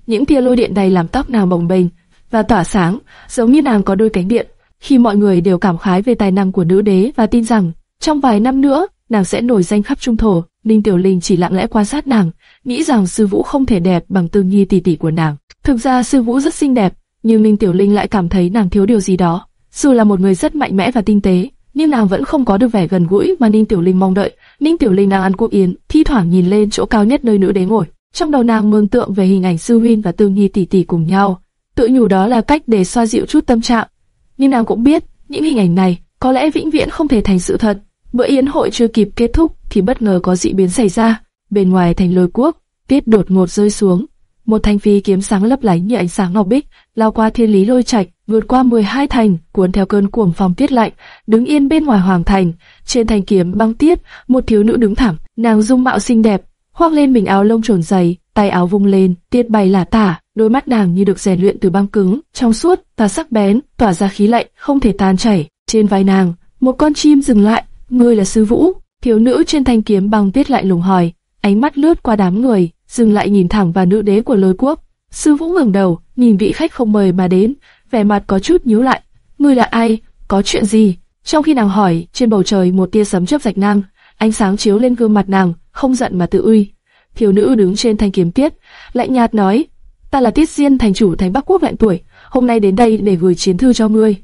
Những tia lôi điện này làm tóc nàng bồng bềnh và tỏa sáng, giống như nàng có đôi cánh điện. Khi mọi người đều cảm khái về tài năng của nữ đế và tin rằng trong vài năm nữa nàng sẽ nổi danh khắp trung thổ, Ninh Tiểu Linh chỉ lặng lẽ quan sát nàng, nghĩ rằng sư Vũ không thể đẹp bằng Tương Nhi tỷ tỷ của nàng. Thực ra sư Vũ rất xinh đẹp, nhưng Ninh Tiểu Linh lại cảm thấy nàng thiếu điều gì đó. Dù là một người rất mạnh mẽ và tinh tế, nhưng nàng vẫn không có được vẻ gần gũi mà Ninh Tiểu Linh mong đợi. Ninh Tiểu Linh đang ăn quốc yến, thi thoảng nhìn lên chỗ cao nhất nơi nữ đế ngồi. Trong đầu nàng mường tượng về hình ảnh sư huynh và Tương Nhi tỷ tỷ cùng nhau, tự nhủ đó là cách để xoa dịu chút tâm trạng. Nhưng nàng cũng biết, những hình ảnh này có lẽ vĩnh viễn không thể thành sự thật. Bữa yến hội chưa kịp kết thúc thì bất ngờ có dị biến xảy ra. Bên ngoài thành lôi quốc, tiết đột ngột rơi xuống, một thanh phi kiếm sáng lấp lánh như ánh sáng ngọc bích, lao qua thiên lý lôi trạch, vượt qua 12 thành, cuốn theo cơn cuồng phong tiết lạnh, đứng yên bên ngoài hoàng thành. Trên thanh kiếm băng tiết, một thiếu nữ đứng thẳng, nàng dung mạo xinh đẹp, khoác lên mình áo lông trồn dày, tay áo vung lên, tiết bay lả tả, đôi mắt nàng như được rèn luyện từ băng cứng, trong suốt và sắc bén, tỏa ra khí lạnh, không thể tan chảy. Trên vai nàng, một con chim dừng lại, ngươi là sư vũ. Thiếu nữ trên thanh kiếm băng tiết lại lùng hỏi, ánh mắt lướt qua đám người, dừng lại nhìn thẳng vào nữ đế của lôi quốc. Sư Vũ ngẩng đầu, nhìn vị khách không mời mà đến, vẻ mặt có chút nhíu lại. Ngươi là ai? Có chuyện gì? Trong khi nàng hỏi, trên bầu trời một tia sấm chớp rạch ngang, ánh sáng chiếu lên gương mặt nàng, không giận mà tự uy. Thiếu nữ đứng trên thanh kiếm tiết, lạnh nhạt nói: "Ta là Tiết Diên, thành chủ thành Bắc Quốc vạn tuổi, hôm nay đến đây để gửi chiến thư cho ngươi."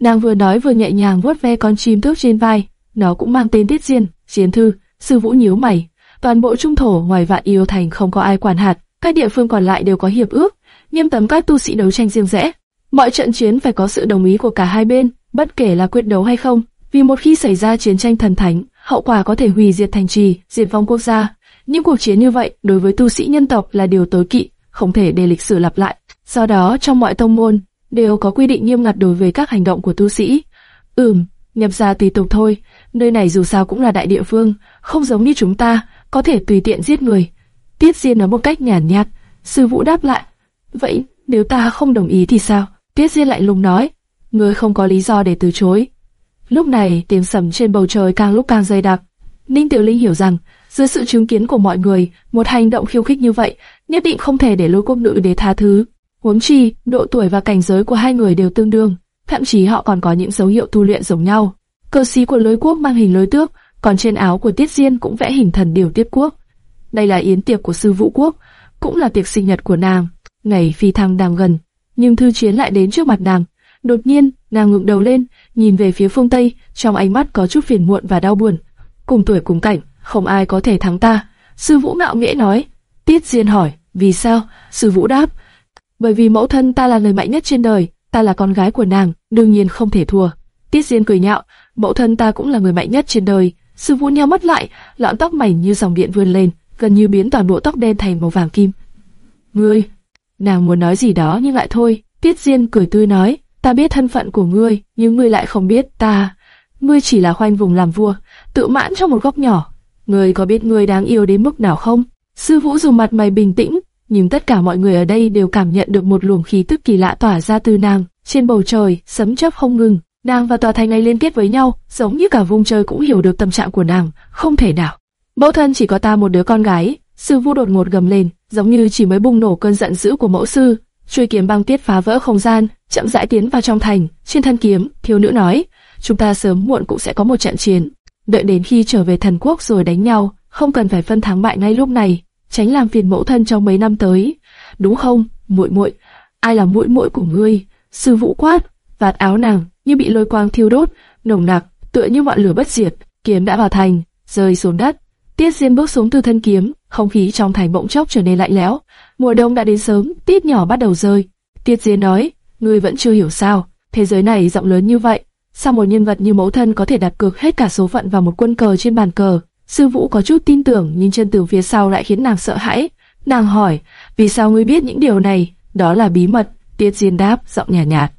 Nàng vừa nói vừa nhẹ nhàng vuốt ve con chim tước trên vai, nó cũng mang tên Tiết Diên, chiến thư. Sư Vũ nhíu mày, toàn bộ trung thổ ngoài vạn yêu thành không có ai quản hạt, các địa phương còn lại đều có hiệp ước, nghiêm cấm các tu sĩ đấu tranh riêng rẽ. Mọi trận chiến phải có sự đồng ý của cả hai bên, bất kể là quyết đấu hay không, vì một khi xảy ra chiến tranh thần thánh, hậu quả có thể hủy diệt thành trì, diệt vong quốc gia. Những cuộc chiến như vậy đối với tu sĩ nhân tộc là điều tối kỵ, không thể để lịch sử lặp lại. Do đó trong mọi tông môn đều có quy định nghiêm ngặt đối với các hành động của tu sĩ. Ừm, nhập gia tùy tục thôi, nơi này dù sao cũng là đại địa phương, không giống như chúng ta, có thể tùy tiện giết người. Tiết Diên nói một cách nhàn nhạt, sư vũ đáp lại, vậy nếu ta không đồng ý thì sao? Tiết Diên lại lùng nói, ngươi không có lý do để từ chối. Lúc này tiếng sầm trên bầu trời càng lúc càng dày đặc. Ninh Tiểu Linh hiểu rằng, dưới sự chứng kiến của mọi người, một hành động khiêu khích như vậy nhất định không thể để lôi quốc nữ để tha thứ. Huống chi, độ tuổi và cảnh giới của hai người đều tương đương, thậm chí họ còn có những dấu hiệu tu luyện giống nhau. Cơ sĩ của lôi quốc mang hình lôi tước, còn trên áo của Tiết Diên cũng vẽ hình thần điều Tiết Quốc. Đây là yến tiệc của sư Vũ Quốc, cũng là tiệc sinh nhật của nàng. Ngày phi thăng đang gần, nhưng thư chiến lại đến trước mặt nàng. Đột nhiên, nàng ngẩng đầu lên, nhìn về phía phương Tây, trong ánh mắt có chút phiền muộn và đau buồn. Cùng tuổi cùng cảnh, không ai có thể thắng ta. Sư Vũ ngạo nghễ nói. Tiết Diên hỏi, vì sao? Sư Vũ đáp, bởi vì mẫu thân ta là người mạnh nhất trên đời, ta là con gái của nàng, đương nhiên không thể thua. Tiết Diên cười nhạo, mẫu thân ta cũng là người mạnh nhất trên đời, Sư Vũ nheo mắt lại, lọn tóc mảnh như dòng điện vươn lên, gần như biến toàn bộ tóc đen thành màu vàng kim. Ngươi, nàng muốn nói gì đó nhưng lại thôi. Tiết Diên cười tươi nói, ta biết thân phận của ngươi, nhưng ngươi lại không biết ta. Ngươi chỉ là khoanh vùng làm vua, tự mãn trong một góc nhỏ. Ngươi có biết ngươi đáng yêu đến mức nào không? Sư Vũ dùng mặt mày bình tĩnh, nhưng tất cả mọi người ở đây đều cảm nhận được một luồng khí tức kỳ lạ tỏa ra từ nàng. Trên bầu trời, sấm chớp không ngừng, nàng và tòa thành này liên kết với nhau, giống như cả vùng trời cũng hiểu được tâm trạng của nàng, không thể nào. Mẫu thân chỉ có ta một đứa con gái, sư Vũ đột ngột gầm lên, giống như chỉ mới bùng nổ cơn giận dữ của mẫu sư. Chuôi kiếm băng tiết phá vỡ không gian, chậm rãi tiến vào trong thành. Trên thân kiếm, thiếu nữ nói, chúng ta sớm muộn cũng sẽ có một trận chiến. Đợi đến khi trở về thần quốc rồi đánh nhau, không cần phải phân thắng bại ngay lúc này, tránh làm phiền mẫu thân trong mấy năm tới. Đúng không, muội muội? Ai là muội muội của ngươi? Sư Vũ quát, vạt áo nàng như bị lôi quang thiêu đốt, nồng nặc, tựa như ngọn lửa bất diệt. Kiếm đã vào thành, rơi xuống đất. Tiết Diên bước xuống từ thân kiếm, không khí trong thành bỗng chốc trở nên lạnh lẽo. Mùa đông đã đến sớm, tiết nhỏ bắt đầu rơi. Tiết Diên nói, ngươi vẫn chưa hiểu sao, thế giới này rộng lớn như vậy, sao một nhân vật như mẫu thân có thể đặt cược hết cả số phận vào một quân cờ trên bàn cờ? Sư Vũ có chút tin tưởng nhưng chân từ phía sau lại khiến nàng sợ hãi. Nàng hỏi, vì sao ngươi biết những điều này? Đó là bí mật. Tiết Diên đáp, giọng nhả nhạt, nhạt.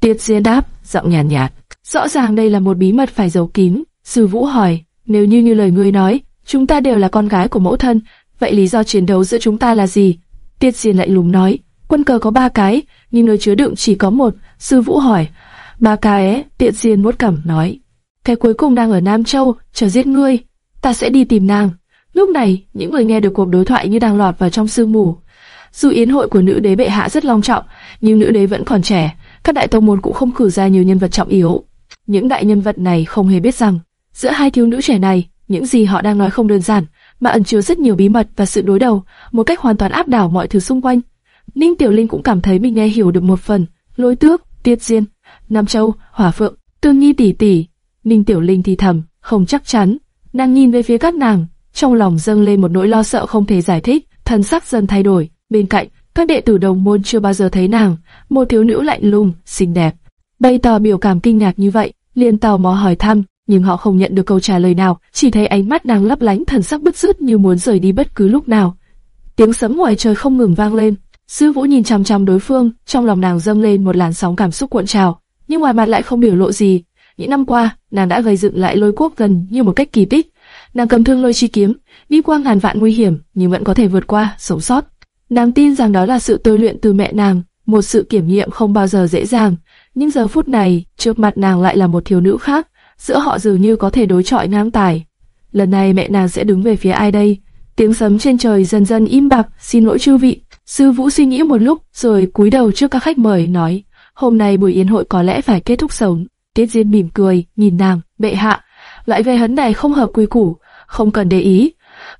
Tiết Diên đáp, giọng nhàn nhạt, nhạt. Rõ ràng đây là một bí mật phải giấu kín. Sư Vũ hỏi, nếu như như lời ngươi nói, chúng ta đều là con gái của mẫu thân, vậy lý do chiến đấu giữa chúng ta là gì? Tiết Diên lại lùng nói, quân cờ có ba cái, nhưng nơi chứa đựng chỉ có một. Sư Vũ hỏi, ba cái ấy, Tiết Diên muốt cẩm nói, cái cuối cùng đang ở Nam Châu, chờ giết ngươi ta sẽ đi tìm nàng. Lúc này, những người nghe được cuộc đối thoại như đang lọt vào trong sương mù. Dù yến hội của nữ đế bệ hạ rất long trọng, nhưng nữ đế vẫn còn trẻ, các đại tông môn cũng không cử ra nhiều nhân vật trọng yếu. Những đại nhân vật này không hề biết rằng, giữa hai thiếu nữ trẻ này, những gì họ đang nói không đơn giản, mà ẩn chứa rất nhiều bí mật và sự đối đầu, một cách hoàn toàn áp đảo mọi thứ xung quanh. Ninh Tiểu Linh cũng cảm thấy mình nghe hiểu được một phần, lôi tước, tiết diên, Nam Châu, Hỏa Phượng, Tương Nhi tỷ tỷ. Ninh Tiểu Linh thì thầm, không chắc chắn, Nàng nhìn về phía các nàng, trong lòng dâng lên một nỗi lo sợ không thể giải thích, thân sắc dần thay đổi. Bên cạnh, các đệ tử đồng môn chưa bao giờ thấy nàng, một thiếu nữ lạnh lùng, xinh đẹp, bày tỏ biểu cảm kinh ngạc như vậy, liền tò mò hỏi thăm, nhưng họ không nhận được câu trả lời nào, chỉ thấy ánh mắt nàng lấp lánh thần sắc bứt rứt như muốn rời đi bất cứ lúc nào. Tiếng sấm ngoài trời không ngừng vang lên, Sư Vũ nhìn chăm chăm đối phương, trong lòng nàng dâng lên một làn sóng cảm xúc cuộn trào, nhưng ngoài mặt lại không biểu lộ gì, những năm qua, nàng đã gây dựng lại lôi quốc gần như một cách kỳ tích. Nàng cầm thương lôi chi kiếm, đi qua ngàn vạn nguy hiểm, nhưng vẫn có thể vượt qua, sống sót. Nàng tin rằng đó là sự tôi luyện từ mẹ nàng, một sự kiểm nghiệm không bao giờ dễ dàng. Nhưng giờ phút này, trước mặt nàng lại là một thiếu nữ khác, giữa họ dường như có thể đối chọi ngang tài. Lần này mẹ nàng sẽ đứng về phía ai đây? Tiếng sấm trên trời dần dần im bặt, xin lỗi chư vị. Sư Vũ suy nghĩ một lúc, rồi cúi đầu trước các khách mời nói, hôm nay buổi yến hội có lẽ phải kết thúc sớm. Tiết Diên mỉm cười, nhìn nàng, bệ hạ, loại về hấn này không hợp quy củ, không cần để ý.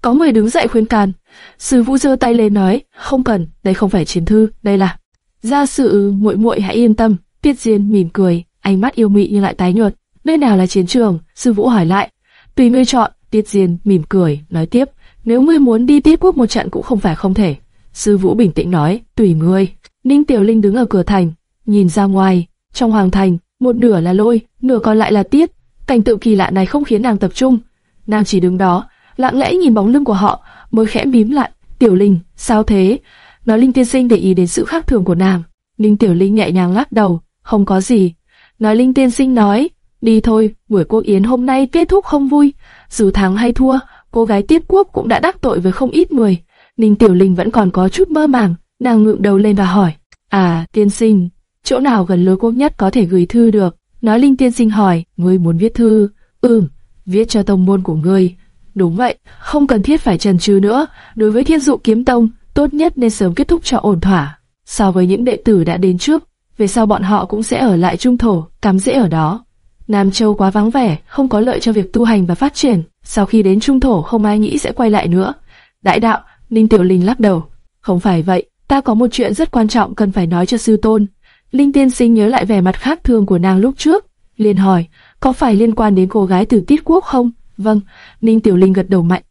Có người đứng dậy khuyên can. Sư Vũ giơ tay lên nói, không cần, đây không phải chiến thư, đây là gia sự muội muội hãy yên tâm. Tiết Diên mỉm cười, ánh mắt yêu mị nhưng lại tái nhợt. Nơi nào là chiến trường? Sư Vũ hỏi lại. Tùy ngươi chọn. Tiết Diên mỉm cười, nói tiếp, nếu ngươi muốn đi tiếp quốc một trận cũng không phải không thể. Sư Vũ bình tĩnh nói, tùy ngươi. Ninh Tiểu Linh đứng ở cửa thành, nhìn ra ngoài, trong hoàng thành, một nửa là lôi, nửa còn lại là tiết. Cảnh tượng kỳ lạ này không khiến nàng tập trung. Nàng chỉ đứng đó, lặng lẽ nhìn bóng lưng của họ, môi khẽ mím lại. Tiểu Linh, sao thế? Nói Linh tiên sinh để ý đến sự khác thường của nàng. Ninh Tiểu Linh nhẹ nhàng lắc đầu, không có gì. Nói Linh tiên sinh nói, đi thôi, buổi quốc yến hôm nay kết thúc không vui. Dù thắng hay thua, cô gái tiếp quốc cũng đã đắc tội với không ít người. Ninh Tiểu Linh vẫn còn có chút mơ màng, nàng ngượng đầu lên và hỏi, à, tiên sinh, chỗ nào gần lối quốc nhất có thể gửi thư được. Nói Linh Tiên Sinh hỏi, ngươi muốn viết thư? Ừm, viết cho tông môn của ngươi. Đúng vậy, không cần thiết phải trần trừ nữa. Đối với thiên dụ kiếm tông, tốt nhất nên sớm kết thúc cho ổn thỏa. So với những đệ tử đã đến trước, về sau bọn họ cũng sẽ ở lại trung thổ, cắm rễ ở đó. Nam Châu quá vắng vẻ, không có lợi cho việc tu hành và phát triển. Sau khi đến trung thổ không ai nghĩ sẽ quay lại nữa. Đại đạo, Ninh Tiểu Linh lắc đầu. Không phải vậy, ta có một chuyện rất quan trọng cần phải nói cho sư tôn. Linh tiên sinh nhớ lại vẻ mặt khác thường của nàng lúc trước, liền hỏi, có phải liên quan đến cô gái từ tiết quốc không? Vâng, Ninh Tiểu Linh gật đầu mạnh.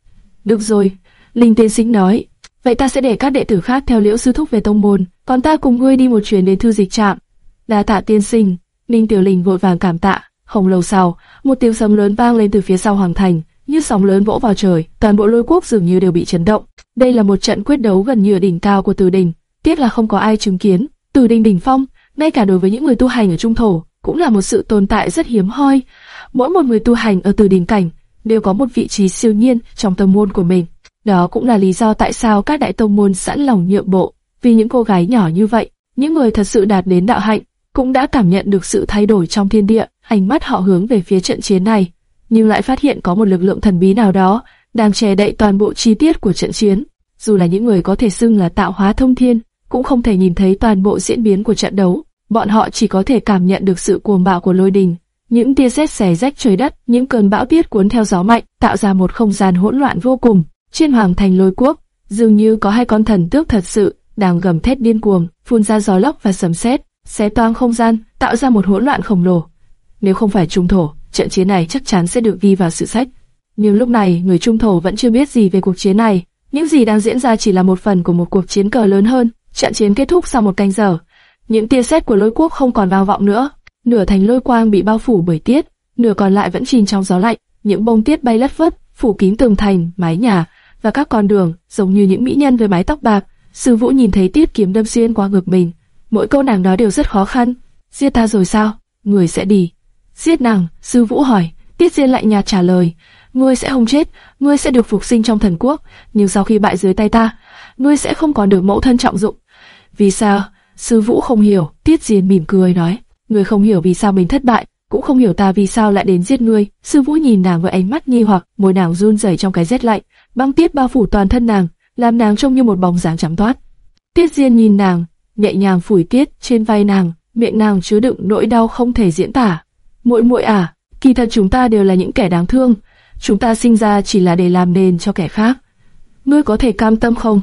Được rồi, Linh tiên sinh nói, vậy ta sẽ để các đệ tử khác theo liễu sư thúc về tông môn, còn ta cùng ngươi đi một chuyến đến thư dịch trạm. Đa tạ tiên sinh, Ninh Tiểu Linh vội vàng cảm tạ. Không lâu sau, một tiếng sấm lớn vang lên từ phía sau hoàng thành, như sóng lớn vỗ vào trời, toàn bộ lôi quốc dường như đều bị chấn động. Đây là một trận quyết đấu gần như ở đỉnh cao của Từ Đình, tiếc là không có ai chứng kiến. Từ Đình đỉnh phong, ngay cả đối với những người tu hành ở trung thổ, cũng là một sự tồn tại rất hiếm hoi. Mỗi một người tu hành ở từ đình cảnh đều có một vị trí siêu nhiên trong tâm môn của mình. Đó cũng là lý do tại sao các đại tông môn sẵn lòng nhượng bộ, vì những cô gái nhỏ như vậy, những người thật sự đạt đến đạo hạnh, cũng đã cảm nhận được sự thay đổi trong thiên địa, ánh mắt họ hướng về phía trận chiến này, nhưng lại phát hiện có một lực lượng thần bí nào đó đang che đậy toàn bộ chi tiết của trận chiến. Dù là những người có thể xưng là tạo hóa thông thiên, cũng không thể nhìn thấy toàn bộ diễn biến của trận đấu. Bọn họ chỉ có thể cảm nhận được sự cuồng bạo của lôi đình, những tia sét xé rách trời đất, những cơn bão tiết cuốn theo gió mạnh, tạo ra một không gian hỗn loạn vô cùng. Trên hoàng thành lôi quốc, dường như có hai con thần tước thật sự đang gầm thét điên cuồng, phun ra gió lốc và sấm sét, xé toang không gian, tạo ra một hỗn loạn khổng lồ. Nếu không phải trung thổ, trận chiến này chắc chắn sẽ được ghi vào sử sách. Nhưng lúc này, người trung thổ vẫn chưa biết gì về cuộc chiến này. Những gì đang diễn ra chỉ là một phần của một cuộc chiến cờ lớn hơn. Trận chiến kết thúc sau một canh giờ. Những tia sét của lôi quốc không còn vang vọng nữa. Nửa thành lôi quang bị bao phủ bởi tiết, nửa còn lại vẫn chìm trong gió lạnh. Những bông tiết bay lất phất, phủ kín tường thành, mái nhà và các con đường, giống như những mỹ nhân với mái tóc bạc. Sư Vũ nhìn thấy tiết kiếm đâm xuyên qua ngực mình. Mỗi câu nàng nói đều rất khó khăn. Giết ta rồi sao? Người sẽ đi. Giết nàng, sư Vũ hỏi. Tiết Diên lạnh nhạt trả lời. Ngươi sẽ không chết, ngươi sẽ được phục sinh trong thần quốc, nhưng sau khi bại dưới tay ta, ngươi sẽ không còn được mẫu thân trọng dụng. Vì sao? Sư Vũ không hiểu, Tiết Diên mỉm cười nói. Ngươi không hiểu vì sao mình thất bại, cũng không hiểu ta vì sao lại đến giết ngươi. Sư Vũ nhìn nàng với ánh mắt nghi hoặc, môi nàng run rẩy trong cái rét lạnh, băng tiết bao phủ toàn thân nàng, làm nàng trông như một bóng dáng trắng toát. Tiết Diên nhìn nàng, nhẹ nhàng phủi tiết trên vai nàng, miệng nàng chứa đựng nỗi đau không thể diễn tả. Muội muội à, kỳ thật chúng ta đều là những kẻ đáng thương, chúng ta sinh ra chỉ là để làm nền cho kẻ khác. Ngươi có thể cam tâm không?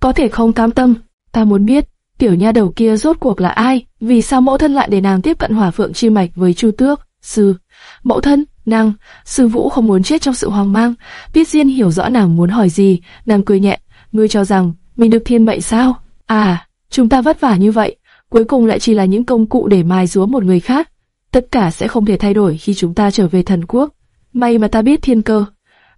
Có thể không cam tâm, ta muốn biết, tiểu nha đầu kia rốt cuộc là ai, vì sao mẫu thân lại để nàng tiếp cận hỏa phượng chi mạch với chu tước, sư. Mẫu thân, nàng, sư vũ không muốn chết trong sự hoang mang, biết Diên hiểu rõ nàng muốn hỏi gì, nàng cười nhẹ, ngươi cho rằng, mình được thiên mệnh sao? À, chúng ta vất vả như vậy, cuối cùng lại chỉ là những công cụ để mài rúa một người khác. Tất cả sẽ không thể thay đổi khi chúng ta trở về thần quốc. May mà ta biết thiên cơ.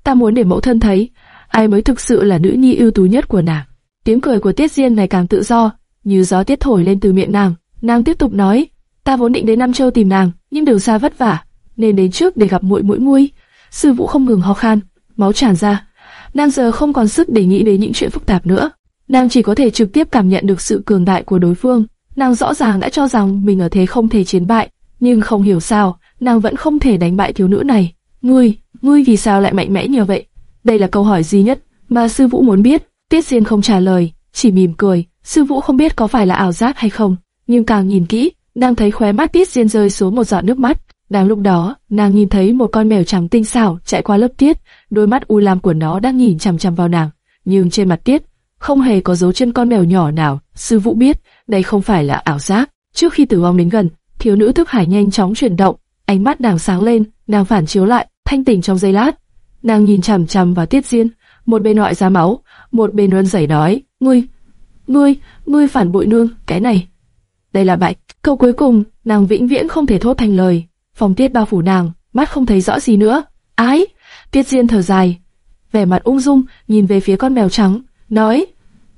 Ta muốn để mẫu thân thấy, ai mới thực sự là nữ nhi ưu tú nhất của nàng. Tiếng cười của Tiết Diên ngày càng tự do, như gió tiết thổi lên từ miệng nàng. Nàng tiếp tục nói, ta vốn định đến Nam Châu tìm nàng, nhưng đường xa vất vả, nên đến trước để gặp muội mũi nguy. Sư Vũ không ngừng ho khan, máu tràn ra. Nàng giờ không còn sức để nghĩ đến những chuyện phức tạp nữa. Nàng chỉ có thể trực tiếp cảm nhận được sự cường đại của đối phương. Nàng rõ ràng đã cho rằng mình ở thế không thể chiến bại, nhưng không hiểu sao, nàng vẫn không thể đánh bại thiếu nữ này. Ngươi, ngươi vì sao lại mạnh mẽ như vậy? Đây là câu hỏi duy nhất mà sư Vũ muốn biết. Tiết Diên không trả lời, chỉ mỉm cười. Sư Vũ không biết có phải là ảo giác hay không, nhưng càng nhìn kỹ, nàng thấy khóe mắt Tiết Diên rơi xuống một giọt nước mắt. Đang lúc đó, nàng nhìn thấy một con mèo trắng tinh xảo chạy qua lớp tiết, đôi mắt u lam của nó đang nhìn chằm chằm vào nàng, nhưng trên mặt tiết không hề có dấu chân con mèo nhỏ nào. Sư Vũ biết, đây không phải là ảo giác. Trước khi tử vong đến gần, thiếu nữ thức hải nhanh chóng chuyển động, ánh mắt nàng sáng lên, nàng phản chiếu lại, thanh tỉnh trong giây lát. Nàng nhìn chằm chằm vào Tiết Diên, một bên loại ra máu, một bên run rẩy nói, ngươi, ngươi, ngươi phản bội nương, cái này. Đây là bạch. Câu cuối cùng, nàng vĩnh viễn không thể thốt thành lời. Phòng tiết bao phủ nàng, mắt không thấy rõ gì nữa. Ái, Tiết Diên thở dài, vẻ mặt ung dung, nhìn về phía con mèo trắng, nói,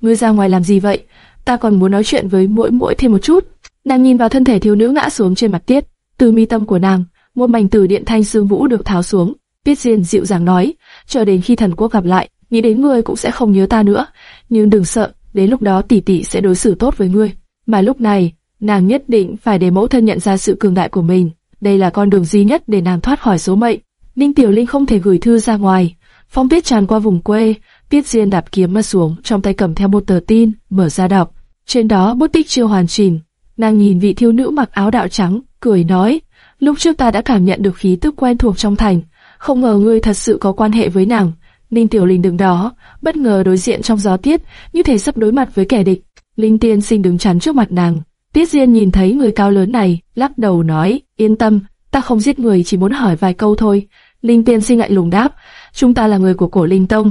ngươi ra ngoài làm gì vậy? Ta còn muốn nói chuyện với mỗi mỗi thêm một chút. Nàng nhìn vào thân thể thiếu nữ ngã xuống trên mặt tiết, từ mi tâm của nàng, một mảnh từ điện thanh xương vũ được tháo xuống. Tiết Diên dịu dàng nói, chờ đến khi thần quốc gặp lại, nghĩ đến ngươi cũng sẽ không nhớ ta nữa, nhưng đừng sợ, đến lúc đó tỷ tỷ sẽ đối xử tốt với ngươi. Mà lúc này, nàng nhất định phải để mẫu thân nhận ra sự cường đại của mình. Đây là con đường duy nhất để nàng thoát khỏi số mệnh. Ninh Tiểu Linh không thể gửi thư ra ngoài. Phong tuyết tràn qua vùng quê, Tiết Diên đạp kiếm mà xuống, trong tay cầm theo một tờ tin, mở ra đọc. Trên đó bút tích chưa hoàn chỉnh. Nàng nhìn vị thiếu nữ mặc áo đạo trắng, cười nói: lúc trước ta đã cảm nhận được khí tức quen thuộc trong thành, không ngờ ngươi thật sự có quan hệ với nàng. Ninh Tiểu Linh đứng đó, bất ngờ đối diện trong gió tiết, như thể sắp đối mặt với kẻ địch. Linh Tiên Sinh đứng chắn trước mặt nàng. Tiết Diên nhìn thấy người cao lớn này, lắc đầu nói, yên tâm, ta không giết người chỉ muốn hỏi vài câu thôi. Linh Tiên Sinh lại lùng đáp, chúng ta là người của cổ Linh Tông.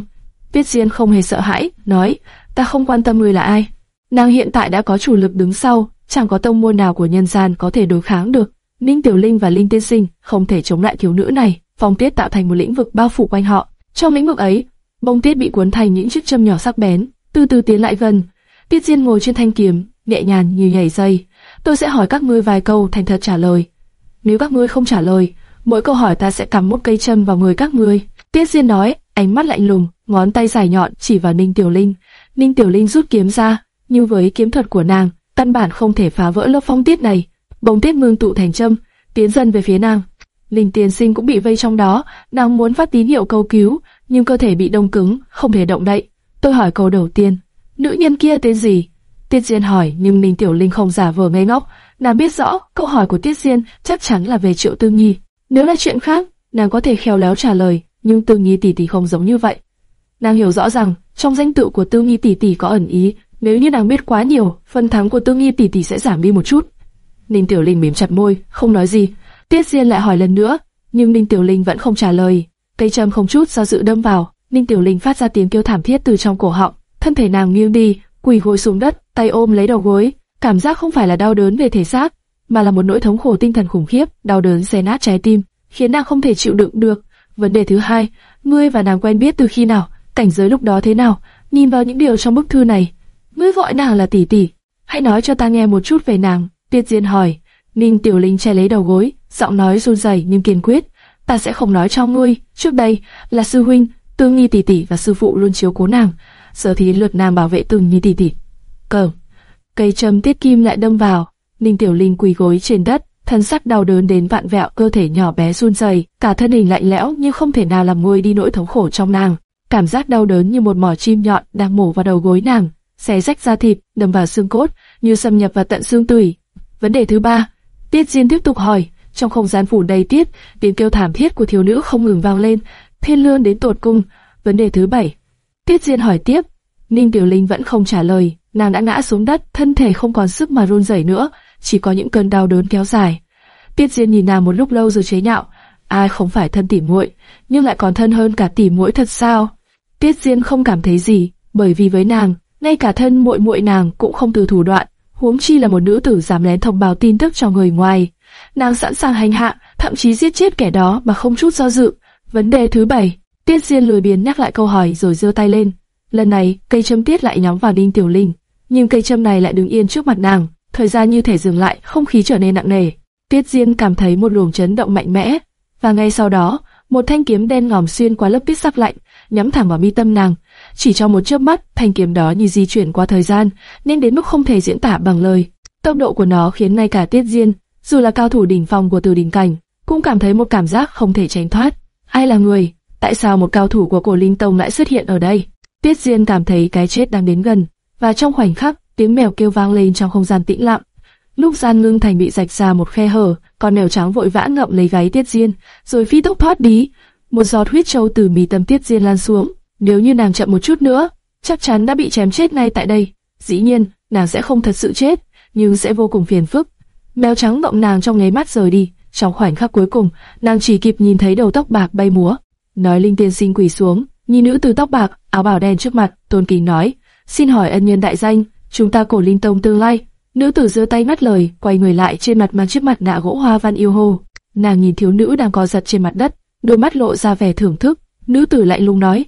Tiết Diên không hề sợ hãi, nói, ta không quan tâm người là ai. Nàng hiện tại đã có chủ lực đứng sau, chẳng có tông môn nào của nhân gian có thể đối kháng được. Ninh Tiểu Linh và Linh Tiên Sinh không thể chống lại thiếu nữ này. Phong tiết tạo thành một lĩnh vực bao phủ quanh họ. Trong lĩnh vực ấy, bông tiết bị cuốn thành những chiếc châm nhỏ sắc bén, từ từ tiến lại gần. Tiết Diên ngồi trên thanh kiếm, nhẹ nhàng như nhảy dây. Tôi sẽ hỏi các ngươi vài câu thành thật trả lời. Nếu các ngươi không trả lời, mỗi câu hỏi ta sẽ cắm một cây châm vào người các ngươi. Tiết Diên nói, ánh mắt lạnh lùng, ngón tay dài nhọn chỉ vào Ninh Tiểu Linh. Ninh Tiểu Linh rút kiếm ra, nhưng với kiếm thuật của nàng, căn bản không thể phá vỡ lớp phong tiết này. Bông tiết ngưng tụ thành châm, tiến dần về phía nàng. Linh Tiên Sinh cũng bị vây trong đó, nàng muốn phát tín hiệu cầu cứu, nhưng cơ thể bị đông cứng, không thể động đậy. Tôi hỏi câu đầu tiên, nữ nhân kia tên gì? Tiết Diên hỏi, nhưng Ninh Tiểu Linh không giả vờ ngây ngốc, nàng biết rõ câu hỏi của Tiết Diên chắc chắn là về Triệu Tư Nhi. Nếu là chuyện khác, nàng có thể khéo léo trả lời, nhưng Tư Nhi tỷ tỷ không giống như vậy. Nàng hiểu rõ rằng trong danh tự của Tư Nhi tỷ tỷ có ẩn ý, nếu như nàng biết quá nhiều, phần thắng của Tư Nhi tỷ tỷ sẽ giảm đi một chút. Ninh Tiểu Linh mím chặt môi, không nói gì. Tiết Diên lại hỏi lần nữa, nhưng Ninh Tiểu Linh vẫn không trả lời. Cây châm không chút do dự đâm vào, Ninh Tiểu Linh phát ra tiếng kêu thảm thiết từ trong cổ họng, thân thể nàng nghiêng đi, quỳ gối xuống đất, tay ôm lấy đầu gối, cảm giác không phải là đau đớn về thể xác, mà là một nỗi thống khổ tinh thần khủng khiếp, đau đớn xé nát trái tim, khiến nàng không thể chịu đựng được. Vấn đề thứ hai, ngươi và nàng quen biết từ khi nào, cảnh giới lúc đó thế nào? Nhìn vào những điều trong bức thư này, ngươi gọi nàng là tỷ tỷ, hãy nói cho ta nghe một chút về nàng. Tiết Diên hỏi. Ninh Tiểu Linh che lấy đầu gối, giọng nói run rẩy nhưng kiên quyết. Ta sẽ không nói cho ngươi. Trước đây là sư huynh, Tương Nhi tỷ tỷ và sư phụ luôn chiếu cố nàng. Giờ thì lượt nàng bảo vệ Tương Nhi tỷ tỷ. Cờ. Cây châm tiết kim lại đâm vào. Ninh Tiểu Linh quỳ gối trên đất, thân sắc đau đớn đến vạn vẹo, cơ thể nhỏ bé run rẩy, cả thân hình lạnh lẽo nhưng không thể nào làm nguôi đi nỗi thống khổ trong nàng. Cảm giác đau đớn như một mỏ chim nhọn đang mổ vào đầu gối nàng, xé rách da thịt, đâm vào xương cốt, như xâm nhập vào tận xương tủy. Vấn đề thứ ba, Tiết Diên tiếp tục hỏi, trong không gian phủ đầy tiết, tiếng kêu thảm thiết của thiếu nữ không ngừng vang lên, thiên lương đến tột cung. Vấn đề thứ bảy, Tiết Diên hỏi tiếp, Ninh Tiểu Linh vẫn không trả lời, nàng đã ngã xuống đất, thân thể không còn sức mà run rẩy nữa, chỉ có những cơn đau đớn kéo dài. Tiết Diên nhìn nàng một lúc lâu rồi chế nhạo, ai không phải thân tỉ muội, nhưng lại còn thân hơn cả tỉ muội thật sao? Tiết Diên không cảm thấy gì, bởi vì với nàng, ngay cả thân muội muội nàng cũng không từ thủ đoạn, huống chi là một nữ tử dám lén thông báo tin tức cho người ngoài. Nàng sẵn sàng hành hạ, thậm chí giết chết kẻ đó mà không chút do dự. Vấn đề thứ bảy, Tiết Diên lười biến nhắc lại câu hỏi rồi giơ tay lên. Lần này, cây châm tiết lại nhắm vào Đinh Tiểu Linh, nhưng cây châm này lại đứng yên trước mặt nàng. Thời gian như thể dừng lại, không khí trở nên nặng nề. Tiết Diên cảm thấy một luồng chấn động mạnh mẽ, và ngay sau đó, một thanh kiếm đen ngòm xuyên qua lớp tiết sắc lạnh, nhắm thẳng vào mi tâm nàng. Chỉ trong một chớp mắt, thanh kiếm đó như di chuyển qua thời gian, nên đến mức không thể diễn tả bằng lời. Tốc độ của nó khiến ngay cả Tiết Diên, dù là cao thủ đỉnh phong của Từ đỉnh cảnh, cũng cảm thấy một cảm giác không thể tránh thoát. Ai là người? Tại sao một cao thủ của Cổ Linh Tông lại xuất hiện ở đây? Tiết Diên cảm thấy cái chết đang đến gần, và trong khoảnh khắc, tiếng mèo kêu vang lên trong không gian tĩnh lặng. Lúc gian ngưng thành bị rạch ra một khe hở, con mèo trắng vội vã ngậm lấy gáy Tiết Diên, rồi phi tốc thoát đi. Một giọt huyết trâu từ mí tâm Tiết Diên lan xuống. Nếu như nàng chậm một chút nữa, chắc chắn đã bị chém chết ngay tại đây. Dĩ nhiên, nàng sẽ không thật sự chết, nhưng sẽ vô cùng phiền phức. Mèo trắng động nàng trong nháy mắt rời đi. Trong khoảnh khắc cuối cùng, nàng chỉ kịp nhìn thấy đầu tóc bạc bay múa. Nói linh tiên sinh quỳ xuống, nhìn nữ từ tóc bạc, áo bào đen trước mặt, tôn kính nói: xin hỏi ân nhân đại danh, chúng ta cổ linh tông tương lai. Nữ tử giơ tay ngắt lời, quay người lại trên mặt mang chiếc mặt nạ gỗ hoa văn yêu hồ. Nàng nhìn thiếu nữ đang co giật trên mặt đất, đôi mắt lộ ra vẻ thưởng thức. Nữ tử lại lung nói,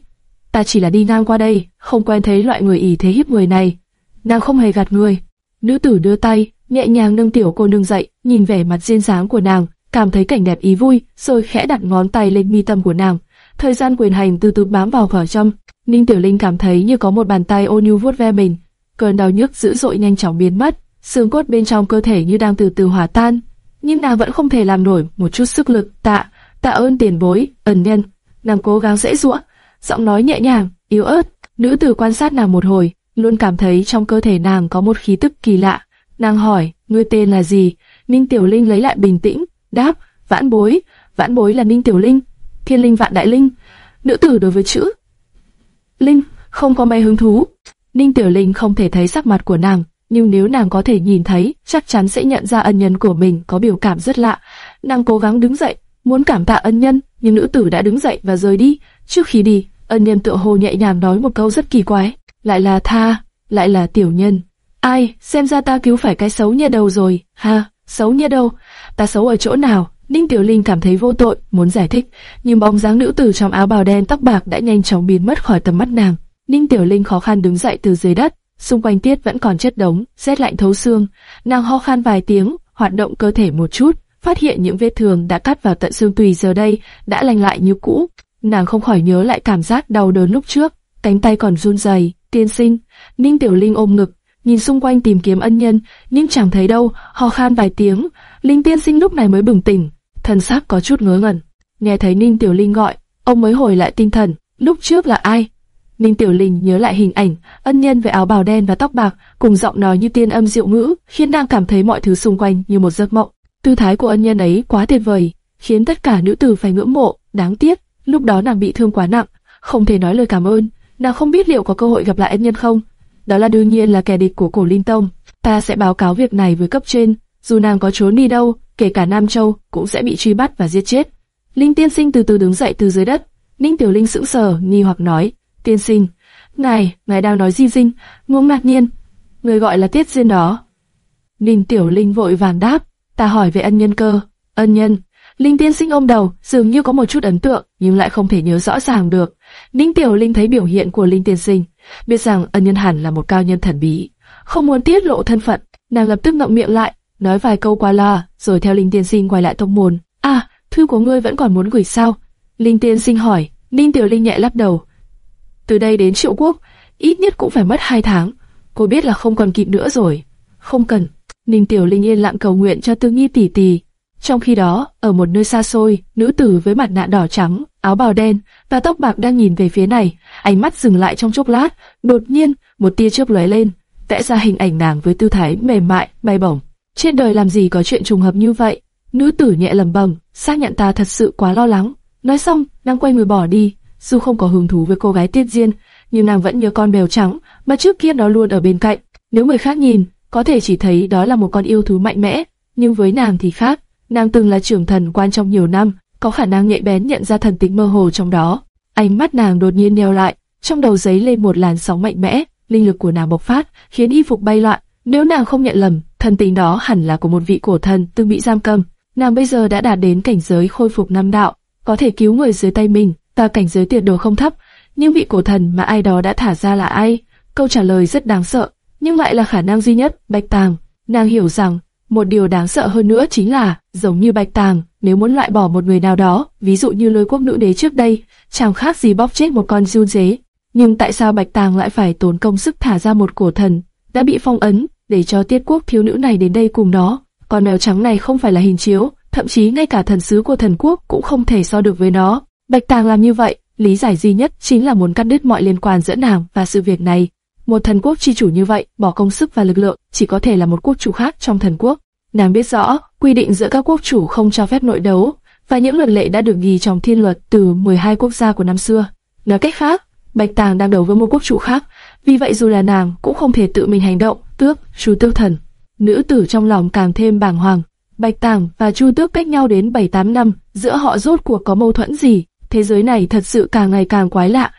ta chỉ là đi ngang qua đây, không quen thấy loại người ỉ thế hiếp người này. Nàng không hề gạt người. Nữ tử đưa tay, nhẹ nhàng nâng tiểu cô nương dậy, nhìn vẻ mặt duyên dáng của nàng, cảm thấy cảnh đẹp ý vui, rồi khẽ đặt ngón tay lên mi tâm của nàng. Thời gian quyền hành từ từ bám vào vỏ trong. Ninh Tiểu Linh cảm thấy như có một bàn tay ôn nhu vuốt ve mình, cơn đau nhức dữ dội nhanh chóng biến mất, xương cốt bên trong cơ thể như đang từ từ hòa tan, nhưng nàng vẫn không thể làm nổi một chút sức lực. Tạ, tạ ơn tiền bối, ẩn nhân. Nàng cố gắng dễ dũa, giọng nói nhẹ nhàng, yếu ớt. Nữ tử quan sát nàng một hồi, luôn cảm thấy trong cơ thể nàng có một khí tức kỳ lạ. Nàng hỏi, ngươi tên là gì? Ninh Tiểu Linh lấy lại bình tĩnh, đáp, vãn bối, vãn bối là Ninh Tiểu Linh, thiên linh vạn đại linh. Nữ tử đối với chữ Linh không có mấy hứng thú. Ninh Tiểu Linh không thể thấy sắc mặt của nàng, nhưng nếu nàng có thể nhìn thấy, chắc chắn sẽ nhận ra ân nhân của mình có biểu cảm rất lạ. Nàng cố gắng đứng dậy, muốn cảm tạ ân nhân, nhưng nữ tử đã đứng dậy và rời đi. Trước khi đi, ân nhân tựa hồ nhẹ nhàng nói một câu rất kỳ quái, lại là tha, lại là tiểu nhân. Ai, xem ra ta cứu phải cái xấu nhia đầu rồi, ha, xấu nhia đâu, ta xấu ở chỗ nào? Ninh Tiểu Linh cảm thấy vô tội, muốn giải thích, nhưng bóng dáng nữ tử trong áo bào đen tóc bạc đã nhanh chóng biến mất khỏi tầm mắt nàng. Ninh Tiểu Linh khó khăn đứng dậy từ dưới đất, xung quanh tiết vẫn còn chất đống, rét lạnh thấu xương. Nàng ho khan vài tiếng, hoạt động cơ thể một chút, phát hiện những vết thương đã cắt vào tận xương tùy giờ đây đã lành lại như cũ nàng không khỏi nhớ lại cảm giác đau đớn lúc trước, cánh tay còn run rẩy. Tiên sinh, Ninh Tiểu Linh ôm ngực, nhìn xung quanh tìm kiếm ân nhân, nhưng chẳng thấy đâu, ho khan vài tiếng. Linh Tiên sinh lúc này mới bừng tỉnh, thần sắc có chút ngớ ngẩn. Nghe thấy Ninh Tiểu Linh gọi, ông mới hồi lại tinh thần. Lúc trước là ai? Ninh Tiểu Linh nhớ lại hình ảnh, ân nhân với áo bào đen và tóc bạc, cùng giọng nói như tiên âm diệu ngữ, khiến nàng cảm thấy mọi thứ xung quanh như một giấc mộng. Tư thái của ân nhân ấy quá tuyệt vời, khiến tất cả nữ tử phải ngưỡng mộ. Đáng tiếc, lúc đó nàng bị thương quá nặng, không thể nói lời cảm ơn. Nàng không biết liệu có cơ hội gặp lại ân nhân không. Đó là đương nhiên là kẻ địch của cổ Linh Tông. Ta sẽ báo cáo việc này với cấp trên, dù nàng có trốn đi đâu, kể cả Nam Châu, cũng sẽ bị truy bắt và giết chết. Linh Tiên Sinh từ từ đứng dậy từ dưới đất. Ninh Tiểu Linh sững sờ, nghi hoặc nói, Tiên Sinh, ngài, ngài đang nói gì dinh? ngô ngạc nhiên, người gọi là Tiết Diên đó. Ninh Tiểu Linh vội vàng đáp, ta hỏi về ân nhân cơ. Ân nhân, Linh Tiên Sinh ôm đầu, dường như có một chút ấn tượng, nhưng lại không thể nhớ rõ ràng được. Ninh Tiểu Linh thấy biểu hiện của Linh Tiên Sinh, biết rằng ân nhân hẳn là một cao nhân thần bí, không muốn tiết lộ thân phận, nàng lập tức ngậm miệng lại, nói vài câu qua loa, rồi theo Linh Tiên Sinh quay lại tông môn. À, thư của ngươi vẫn còn muốn gửi sao? Linh Tiên Sinh hỏi. Ninh Tiểu Linh nhẹ lắc đầu. Từ đây đến Triệu Quốc, ít nhất cũng phải mất hai tháng. Cô biết là không còn kịp nữa rồi. Không cần. Ninh Tiểu Linh yên lặng cầu nguyện cho Tư Nghi tỷ tỷ. Trong khi đó, ở một nơi xa xôi, nữ tử với mặt nạ đỏ trắng, áo bào đen và tóc bạc đang nhìn về phía này, ánh mắt dừng lại trong chốc lát, đột nhiên, một tia chớp lóe lên, vẽ ra hình ảnh nàng với tư thái mềm mại, bay bổng. Trên đời làm gì có chuyện trùng hợp như vậy? Nữ tử nhẹ lẩm bẩm, xác nhận ta thật sự quá lo lắng. Nói xong, nàng quay người bỏ đi. Dù không có hứng thú với cô gái tiết diên, nhưng nàng vẫn nhớ con mèo trắng mà trước kia nó luôn ở bên cạnh. Nếu người khác nhìn, có thể chỉ thấy đó là một con yêu thú mạnh mẽ, nhưng với nàng thì khác. Nàng từng là trưởng thần quan trong nhiều năm, có khả năng nhạy bén nhận ra thần tính mơ hồ trong đó. Ánh mắt nàng đột nhiên nheo lại, trong đầu giấy lên một làn sóng mạnh mẽ, linh lực của nàng bộc phát, khiến y phục bay loạn. Nếu nàng không nhận lầm, thần tính đó hẳn là của một vị cổ thần từng bị giam cầm. Nàng bây giờ đã đạt đến cảnh giới khôi phục năm đạo, có thể cứu người dưới tay mình, ta cảnh giới tuyệt đồ không thấp, nhưng vị cổ thần mà ai đó đã thả ra là ai? Câu trả lời rất đáng sợ, nhưng lại là khả năng duy nhất, Bạch Tàng. Nàng hiểu rằng, một điều đáng sợ hơn nữa chính là, giống như Bạch Tàng, nếu muốn loại bỏ một người nào đó, ví dụ như lôi quốc nữ đế trước đây, chẳng khác gì bóp chết một con run dế. Nhưng tại sao Bạch Tàng lại phải tốn công sức thả ra một cổ thần, đã bị phong ấn, để cho tiết quốc thiếu nữ này đến đây cùng nó? Con mèo trắng này không phải là hình chiếu, thậm chí ngay cả thần sứ của thần quốc cũng không thể so được với nó. Bạch Tàng làm như vậy, lý giải duy nhất chính là muốn cắt đứt mọi liên quan giữa nàng và sự việc này. Một thần quốc chi chủ như vậy, bỏ công sức và lực lượng, chỉ có thể là một quốc chủ khác trong thần quốc. Nàng biết rõ, quy định giữa các quốc chủ không cho phép nội đấu, và những luật lệ đã được ghi trong thiên luật từ 12 quốc gia của năm xưa. Nói cách khác, Bạch Tàng đang đấu với một quốc chủ khác, vì vậy dù là nàng cũng không thể tự mình hành động, tước, chu tước thần. Nữ tử trong lòng càng thêm bàng hoàng, Bạch Tàng và Chu Tước cách nhau đến 7-8 năm, giữa họ rốt cuộc có mâu thuẫn gì? Thế giới này thật sự càng ngày càng quái lạ.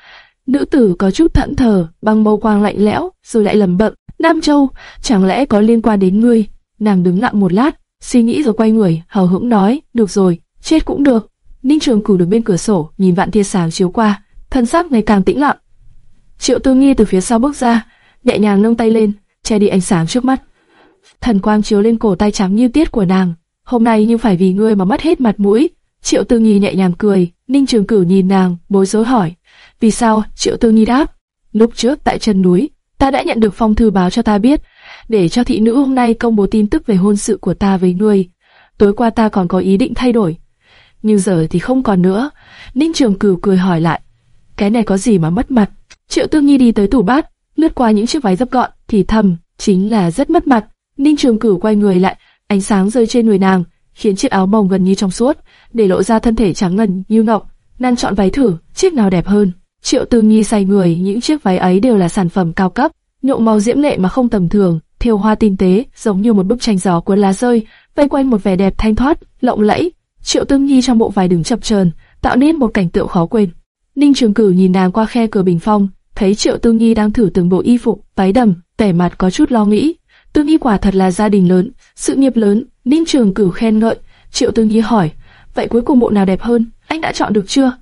Nữ tử có chút thẫn thờ, bằng mâu quang lạnh lẽo, rồi lại lầm bậm. Nam Châu, chẳng lẽ có liên quan đến ngươi? Nàng đứng lặng một lát, suy nghĩ rồi quay người, hào hững nói, được rồi, chết cũng được. Ninh Trường Cửu đứng bên cửa sổ, nhìn vạn thiên sáng chiếu qua, thân xác ngày càng tĩnh lặng. Triệu Tư Nghi từ phía sau bước ra, nhẹ nhàng nâng tay lên, che đi ánh sáng trước mắt thần quang chiếu lên cổ tay trắng như tiết của nàng. Hôm nay nhưng phải vì ngươi mà mất hết mặt mũi. Triệu Tư Nghi nhẹ nhàng cười, Ninh Trường Cửu nhìn nàng, bối rối hỏi, vì sao? Triệu Tư nhi đáp, lúc trước tại chân núi, ta đã nhận được phong thư báo cho ta biết, để cho thị nữ hôm nay công bố tin tức về hôn sự của ta với ngươi. Tối qua ta còn có ý định thay đổi, nhưng giờ thì không còn nữa. Ninh Trường Cửu cười hỏi lại, cái này có gì mà mất mặt? Triệu Tư nhi đi tới tủ bát, lướt qua những chiếc váy dấp gọn, thì thầm, chính là rất mất mặt. Ninh Trường Cửu quay người lại, ánh sáng rơi trên người nàng, khiến chiếc áo mỏng gần như trong suốt, để lộ ra thân thể trắng ngần như ngọc. Nàng chọn váy thử, chiếc nào đẹp hơn. Triệu Tư Nhi say người, những chiếc váy ấy đều là sản phẩm cao cấp, nhộn màu diễm lệ mà không tầm thường, thêu hoa tinh tế, giống như một bức tranh gió cuốn lá rơi, vây quanh một vẻ đẹp thanh thoát, lộng lẫy. Triệu Tư Nhi trong bộ váy đứng chập chờn, tạo nên một cảnh tượng khó quên. Ninh Trường Cửu nhìn nàng qua khe cửa bình phong, thấy Triệu Tư Nhi đang thử từng bộ y phục, váy đầm, vẻ mặt có chút lo nghĩ. Tương Nhi quả thật là gia đình lớn, sự nghiệp lớn, Ninh Trường Cửu khen ngợi. Triệu Tương Nhi hỏi, vậy cuối cùng bộ nào đẹp hơn, anh đã chọn được chưa?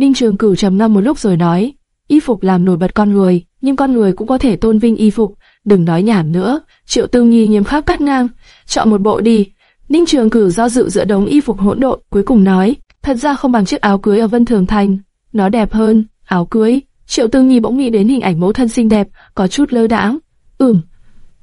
Ninh Trường Cửu trầm ngâm một lúc rồi nói, y phục làm nổi bật con người, nhưng con người cũng có thể tôn vinh y phục, đừng nói nhảm nữa. Triệu Tương Nhi nghiêm khắc cắt ngang, chọn một bộ đi. Ninh Trường Cửu do dự giữa đống y phục hỗn độn, cuối cùng nói, thật ra không bằng chiếc áo cưới ở Vân Thường Thành. nó đẹp hơn, áo cưới. Triệu Tương Nhi bỗng nghĩ đến hình ảnh mẫu thân xinh đẹp, có chút lơ đãng. Ừm,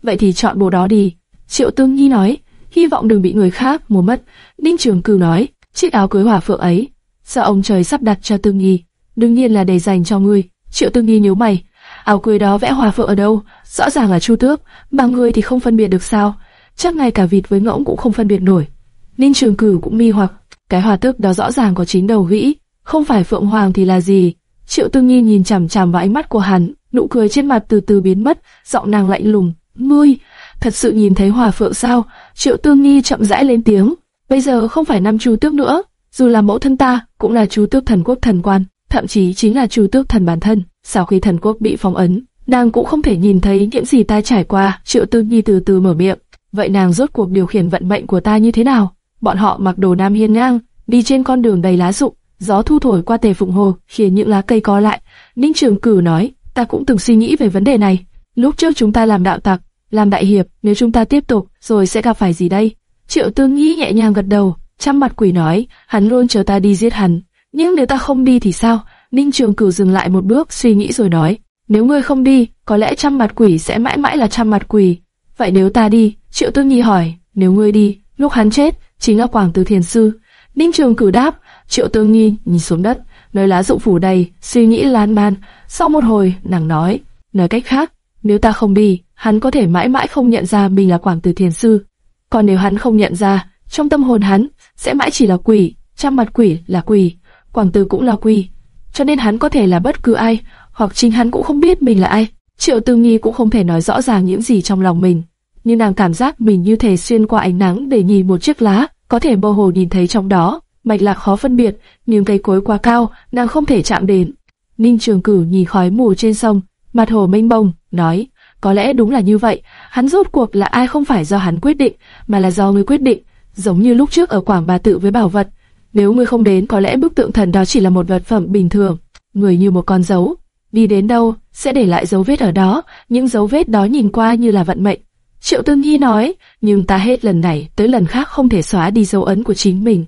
vậy thì chọn bộ đó đi. Triệu Tương Nhi nói, hy vọng đừng bị người khác mua mất. Ninh Trường Cửu nói, chiếc áo cưới hỏa phượng ấy, sao ông trời sắp đặt cho Tương Nhi? Đương nhiên là để dành cho ngươi. Triệu Tương Nhi nhíu mày, áo cưới đó vẽ hòa phượng ở đâu? Rõ ràng là Chu Tước, mà ngươi thì không phân biệt được sao? Chắc ngay cả vịt với ngỗng cũng không phân biệt nổi. Ninh Trường Cửu cũng mi hoặc, cái hòa tước đó rõ ràng có chín đầu gĩ, không phải phượng hoàng thì là gì? Triệu Tương Nhi nhìn chằm chằm vào ánh mắt của hắn, nụ cười trên mặt từ từ biến mất, giọng nàng lạnh lùng, "Ngươi, thật sự nhìn thấy hòa phượng sao?" Triệu Tương Nhi chậm rãi lên tiếng, "Bây giờ không phải năm Chu Tước nữa, dù là mẫu thân ta, cũng là chú Tước thần quốc thần quan, thậm chí chính là chú Tước thần bản thân. Sau khi thần quốc bị phong ấn, nàng cũng không thể nhìn thấy những gì ta trải qua." Triệu Tương Nhi từ từ mở miệng, "Vậy nàng rốt cuộc điều khiển vận mệnh của ta như thế nào?" Bọn họ mặc đồ nam hiên ngang, đi trên con đường đầy lá rụng, gió thu thổi qua tề phụng hồ, khiến những lá cây co lại. Ninh Trường Cử nói, ta cũng từng suy nghĩ về vấn đề này. Lúc trước chúng ta làm đạo tặc, làm đại hiệp, nếu chúng ta tiếp tục, rồi sẽ gặp phải gì đây? Triệu Tương Nghĩ nhẹ nhàng gật đầu, chăm mặt quỷ nói, hắn luôn chờ ta đi giết hắn. Nhưng nếu ta không đi thì sao? Ninh Trường cửu dừng lại một bước, suy nghĩ rồi nói, nếu ngươi không đi, có lẽ trăm mặt quỷ sẽ mãi mãi là trăm mặt quỷ. Vậy nếu ta đi? Triệu Tương Nhi hỏi, nếu ngươi đi, lúc hắn chết, chính là Quảng Từ Thiền Sư. Ninh Trường cửu đáp, Triệu Tương Nhi nhìn xuống đất, nơi lá rụng phủ đầy, suy nghĩ lan man. Sau một hồi, nàng nói, nói cách khác, nếu ta không đi, hắn có thể mãi mãi không nhận ra mình là Quảng Từ Thiền Sư. Còn nếu hắn không nhận ra, trong tâm hồn hắn sẽ mãi chỉ là quỷ, trăm mặt quỷ là quỷ, Quảng Từ cũng là quỷ. Cho nên hắn có thể là bất cứ ai, hoặc chính hắn cũng không biết mình là ai. Triệu tư nghi cũng không thể nói rõ ràng những gì trong lòng mình, nhưng nàng cảm giác mình như thể xuyên qua ánh nắng để nhìn một chiếc lá, có thể mơ hồ nhìn thấy trong đó mạch lạc khó phân biệt, nhưng cây cối quá cao, nàng không thể chạm đến. Ninh Trường Cửu nhìn khói mù trên sông, mặt hồ mênh mông, nói, có lẽ đúng là như vậy, hắn rốt cuộc là ai không phải do hắn quyết định, mà là do người quyết định, giống như lúc trước ở Quảng Bà Tự với bảo vật. Nếu ngươi không đến, có lẽ bức tượng thần đó chỉ là một vật phẩm bình thường, người như một con dấu, đi đến đâu sẽ để lại dấu vết ở đó, những dấu vết đó nhìn qua như là vận mệnh. Triệu Tương Nhi nói, nhưng ta hết lần này tới lần khác không thể xóa đi dấu ấn của chính mình.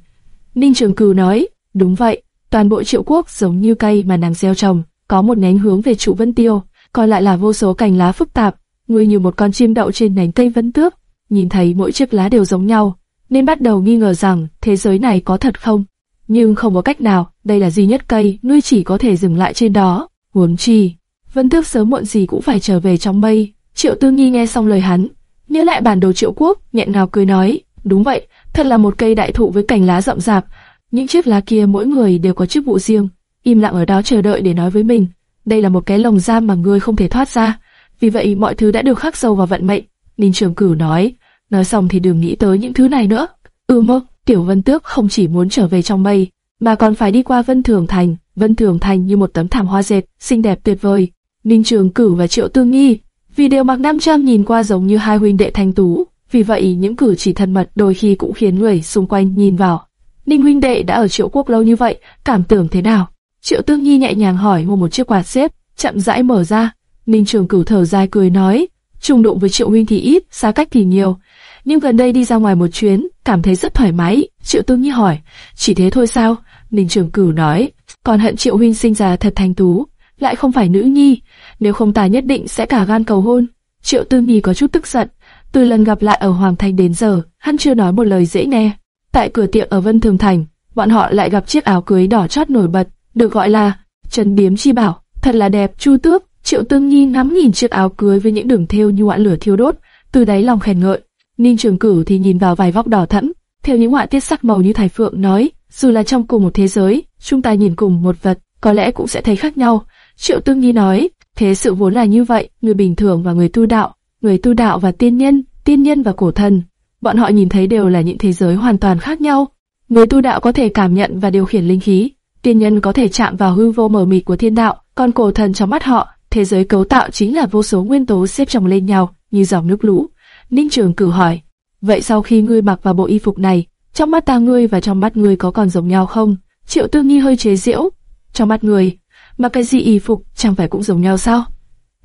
Ninh Trường Cừu nói, đúng vậy, toàn bộ triệu quốc giống như cây mà nàng gieo trồng, có một nhánh hướng về trụ vân tiêu, còn lại là vô số cành lá phức tạp, ngươi như một con chim đậu trên nhánh cây vân tước, nhìn thấy mỗi chiếc lá đều giống nhau, nên bắt đầu nghi ngờ rằng thế giới này có thật không. Nhưng không có cách nào, đây là duy nhất cây, nuôi chỉ có thể dừng lại trên đó. Huống chi, vân tước sớm muộn gì cũng phải trở về trong mây. Triệu Tư Nghi nghe xong lời hắn, nhớ lại bản đồ triệu quốc, nghẹn ngào cười nói, đúng vậy, thật là một cây đại thụ với cành lá rậm rạp. Những chiếc lá kia mỗi người đều có chức vụ riêng, im lặng ở đó chờ đợi để nói với mình. Đây là một cái lồng giam mà ngươi không thể thoát ra. Vì vậy mọi thứ đã được khắc sâu vào vận mệnh. Ninh Trường Cửu nói, nói xong thì đừng nghĩ tới những thứ này nữa. Ừ mơ, Tiểu Vân Tước không chỉ muốn trở về trong mây, mà còn phải đi qua Vân Thường Thành. Vân Thường Thành như một tấm thảm hoa dệt, xinh đẹp tuyệt vời. Ninh Trường cử và Triệu Tương Nghi, vì đều mặc nam trang nhìn qua giống như hai huynh đệ thanh tú, vì vậy những cử chỉ thân mật đôi khi cũng khiến người xung quanh nhìn vào. Ninh huynh đệ đã ở triệu quốc lâu như vậy, cảm tưởng thế nào? Triệu Tương Nhi nhẹ nhàng hỏi mua một chiếc quạt xếp, chậm rãi mở ra. Ninh Trường Cửu thở dài cười nói, trùng đụng với Triệu huynh thì ít, xa cách thì nhiều, nhưng gần đây đi ra ngoài một chuyến, cảm thấy rất thoải mái. Triệu Tương Nhi hỏi, chỉ thế thôi sao? Ninh Trường Cửu nói, còn hận Triệu huynh sinh ra thật thanh tú, lại không phải nữ nhi, nếu không ta nhất định sẽ cả gan cầu hôn. Triệu Tương Nhi có chút tức giận, từ lần gặp lại ở Hoàng Thành đến giờ, hắn chưa nói một lời dễ nghe. Tại cửa tiệm ở Vân Thường Thành, bọn họ lại gặp chiếc áo cưới đỏ chót nổi bật, được gọi là Trần Biếm Chi Bảo, thật là đẹp. Chu Tước, Triệu Tương Nhi ngắm nhìn chiếc áo cưới với những đường thêu như ngọn lửa thiêu đốt, từ đáy lòng khen ngợi. Ninh Trường Cửu thì nhìn vào vài vóc đỏ thẫm, theo những họa tiết sắc màu như Thái Phượng nói, dù là trong cùng một thế giới, chúng ta nhìn cùng một vật, có lẽ cũng sẽ thấy khác nhau. Triệu Tương Nhi nói, thế sự vốn là như vậy, người bình thường và người tu đạo, người tu đạo và tiên nhân, tiên nhân và cổ thần, bọn họ nhìn thấy đều là những thế giới hoàn toàn khác nhau. Người tu đạo có thể cảm nhận và điều khiển linh khí, tiên nhân có thể chạm vào hư vô mờ mịt của thiên đạo, còn cổ thần trong mắt họ, thế giới cấu tạo chính là vô số nguyên tố xếp chồng lên nhau, như dòng nước lũ. Ninh Trường cử hỏi, vậy sau khi ngươi mặc vào bộ y phục này, trong mắt ta ngươi và trong mắt ngươi có còn giống nhau không? Triệu Tư Nghi hơi chế giễu, trong mắt ngươi, mà cái gì y phục chẳng phải cũng giống nhau sao?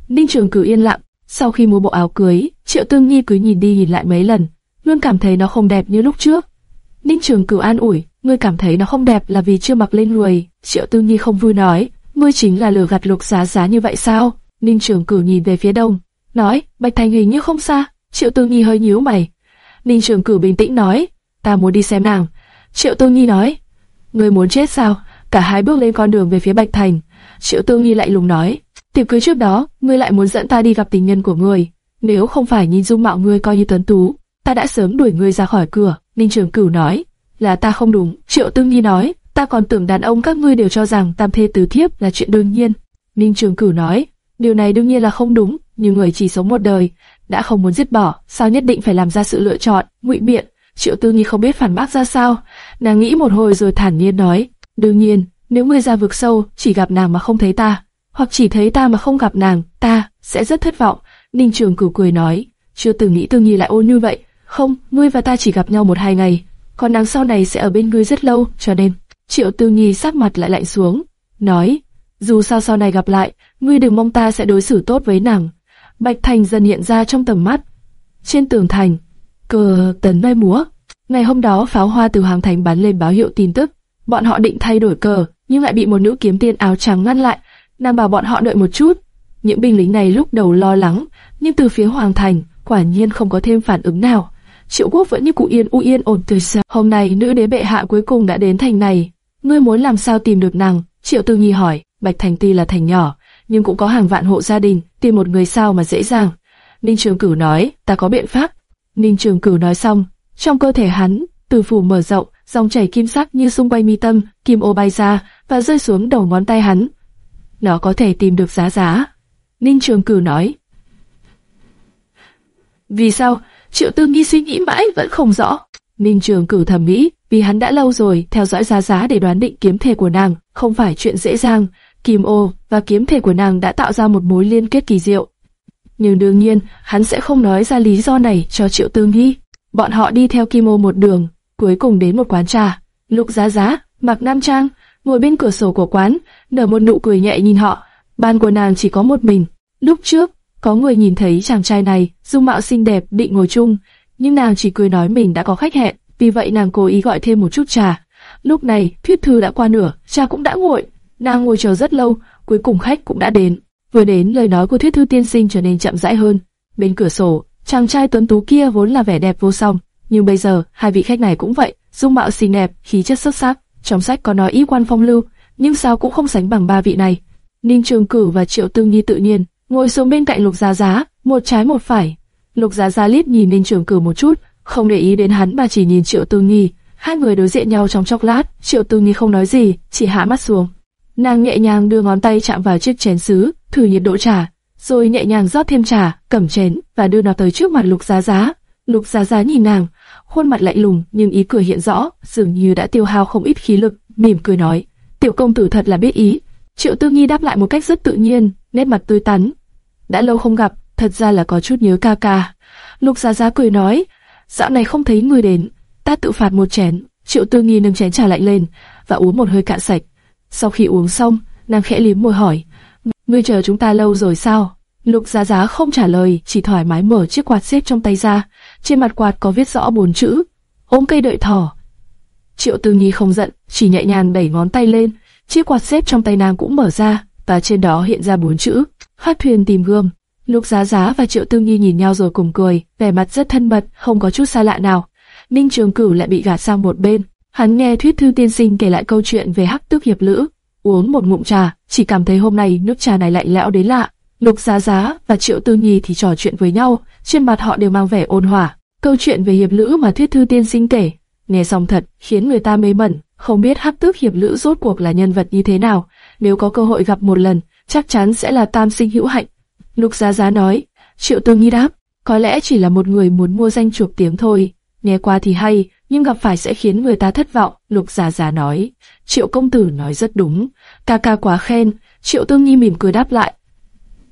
Ninh Trường cử yên lặng, sau khi mua bộ áo cưới, Triệu Tương Nhi cứ nhìn đi nhìn lại mấy lần, luôn cảm thấy nó không đẹp như lúc trước. Ninh Trường Cửu an ủi, ngươi cảm thấy nó không đẹp là vì chưa mặc lên người. Triệu Tư Nhi không vui nói, ngươi chính là lừa gạt lục giá giá như vậy sao? Ninh Trường Cửu nhìn về phía đông, nói, Bạch Thành hình như không xa. Triệu Tư Nhi hơi nhíu mày. Ninh Trường cử bình tĩnh nói, ta muốn đi xem nàng. Triệu Tư Nhi nói, ngươi muốn chết sao? Cả hai bước lên con đường về phía Bạch Thành. Triệu Tư Nhi lại lùng nói, tiệc cưới trước đó, ngươi lại muốn dẫn ta đi gặp tình nhân của ngươi. Nếu không phải nhìn dung mạo ngươi coi như tuấn tú, ta đã sớm đuổi ngươi ra khỏi cửa. Ninh Trường Cửu nói, là ta không đúng. Triệu Tư Nhi nói, ta còn tưởng đàn ông các ngươi đều cho rằng tam thê tứ thiếp là chuyện đương nhiên. Ninh Trường Cửu nói, điều này đương nhiên là không đúng, nhưng người chỉ sống một đời, đã không muốn giết bỏ, sao nhất định phải làm ra sự lựa chọn, ngụy biện. Triệu Tư Nhi không biết phản bác ra sao, nàng nghĩ một hồi rồi thản nhiên nói, đương nhiên, nếu ngươi ra vực sâu, chỉ gặp nàng mà không thấy ta, hoặc chỉ thấy ta mà không gặp nàng, ta sẽ rất thất vọng. Ninh Trường Cửu cười nói, chưa từng nghĩ Tư Nhi lại ôn như vậy, không, ngươi và ta chỉ gặp nhau một hai ngày, còn nàng sau này sẽ ở bên ngươi rất lâu, cho nên. Triệu Tư Nhi sắc mặt lại lạnh xuống, nói, dù sao sau này gặp lại, ngươi đừng mong ta sẽ đối xử tốt với nàng. Bạch Thành dần hiện ra trong tầm mắt. Trên tường thành, cờ tấn bay múa. Ngày hôm đó pháo hoa từ Hoàng Thành bắn lên báo hiệu tin tức. Bọn họ định thay đổi cờ, nhưng lại bị một nữ kiếm tiên áo trắng ngăn lại. Nàng bảo bọn họ đợi một chút. Những binh lính này lúc đầu lo lắng, nhưng từ phía Hoàng Thành, quả nhiên không có thêm phản ứng nào. Triệu Quốc vẫn như cụ yên u yên ổn từ xa. Hôm nay nữ đế bệ hạ cuối cùng đã đến thành này. Ngươi muốn làm sao tìm được nàng? Triệu Tư Nhi hỏi. Bạch Thành tuy là thành nhỏ, nhưng cũng có hàng vạn hộ gia đình, tìm một người sao mà dễ dàng. Ninh Trường Cửu nói, ta có biện pháp. Ninh Trường Cửu nói xong, trong cơ thể hắn, từ phủ mở rộng, dòng chảy kim sắc như xung quanh mi tâm, kim ô bay ra và rơi xuống đầu ngón tay hắn. Nó có thể tìm được giá giá. Ninh Trường Cửu nói. Vì sao? Triệu Tư Nghi suy nghĩ mãi vẫn không rõ. Ninh Trường Cửu thầm nghĩ, vì hắn đã lâu rồi theo dõi giá giá để đoán định kiếm thể của nàng, không phải chuyện dễ dàng. Kim ô và kiếm thể của nàng đã tạo ra một mối liên kết kỳ diệu. Nhưng đương nhiên, hắn sẽ không nói ra lý do này cho Triệu Tư Nghi. Bọn họ đi theo Kim ô một đường, cuối cùng đến một quán trà. Lục Giá Giá, mặc nam trang, ngồi bên cửa sổ của quán, nở một nụ cười nhẹ nhìn họ. Ban của nàng chỉ có một mình. Lúc trước, có người nhìn thấy chàng trai này, dung mạo xinh đẹp, định ngồi chung, nhưng nàng chỉ cười nói mình đã có khách hẹn, vì vậy nàng cố ý gọi thêm một chút trà. Lúc này, thuyết thư đã qua nửa, trà cũng đã nguội. Nàng ngồi chờ rất lâu, cuối cùng khách cũng đã đến. Vừa đến, lời nói của thuyết thư tiên sinh trở nên chậm rãi hơn. Bên cửa sổ, chàng trai tuấn tú kia vốn là vẻ đẹp vô song, nhưng bây giờ hai vị khách này cũng vậy, dung mạo xinh đẹp, khí chất xuất sắc. Trong sách có nói ý quan phong lưu, nhưng sao cũng không sánh bằng ba vị này. Ninh Trường cử và Triệu Tương Nhi tự nhiên ngồi xuống bên cạnh Lục Giá Giá, một trái một phải. Lục Giá Giá liếc nhìn Ninh Trường cử một chút, không để ý đến hắn mà chỉ nhìn Triệu Tương Nhi. Hai người đối diện nhau trong chốc lát, Triệu Tương Nhi không nói gì, chỉ hạ mắt xuống. Nàng nhẹ nhàng đưa ngón tay chạm vào chiếc chén sứ, thử nhiệt độ trà, rồi nhẹ nhàng rót thêm trà, cầm chén và đưa nó tới trước mặt Lục Giá Giá. Lục Giá Giá nhìn nàng, khuôn mặt lạnh lùng nhưng ý cười hiện rõ, dường như đã tiêu hao không ít khí lực, mỉm cười nói: "Tiểu công tử thật là biết ý." Triệu Tư nghi đáp lại một cách rất tự nhiên, nét mặt tươi tắn. Đã lâu không gặp, thật ra là có chút nhớ ca ca. Lục Giá Giá cười nói: "Dạo này không thấy người đến, ta tự phạt một chén." Triệu Tư nghi nâng chén trà lạnh lên và uống một hơi cạn sạch. Sau khi uống xong, nàng khẽ liếm môi hỏi: "Ngươi chờ chúng ta lâu rồi sao?" Lục Giá Giá không trả lời, chỉ thoải mái mở chiếc quạt xếp trong tay ra. Trên mặt quạt có viết rõ bốn chữ: ôm cây đợi thỏ. Triệu Tư Nhi không giận, chỉ nhẹ nhàng đẩy ngón tay lên, chiếc quạt xếp trong tay nàng cũng mở ra, và trên đó hiện ra bốn chữ: Phát thuyền tìm gươm. Lục Giá Giá và Triệu Tư Nhi nhìn nhau rồi cùng cười, vẻ mặt rất thân mật, không có chút xa lạ nào. Ninh Trường Cửu lại bị gạt sang một bên. Hắn nghe thuyết thư tiên sinh kể lại câu chuyện về hắc tước hiệp lữ, uống một ngụm trà, chỉ cảm thấy hôm nay nước trà này lạnh lẽo đến lạ. Lục Giá Giá và Triệu Tư Nhi thì trò chuyện với nhau, trên mặt họ đều mang vẻ ôn hòa. Câu chuyện về hiệp lữ mà thuyết thư tiên sinh kể, nghe xong thật khiến người ta mê mẩn, không biết hắc tước hiệp lữ rốt cuộc là nhân vật như thế nào. Nếu có cơ hội gặp một lần, chắc chắn sẽ là tam sinh hữu hạnh. Lục Giá Giá nói, Triệu Tư Nhi đáp, có lẽ chỉ là một người muốn mua danh chuộc tiếng thôi. Nghe qua thì hay, nhưng gặp phải sẽ khiến người ta thất vọng. Lục già già nói, Triệu công tử nói rất đúng, ca ca quá khen. Triệu Tương Nhi mỉm cười đáp lại.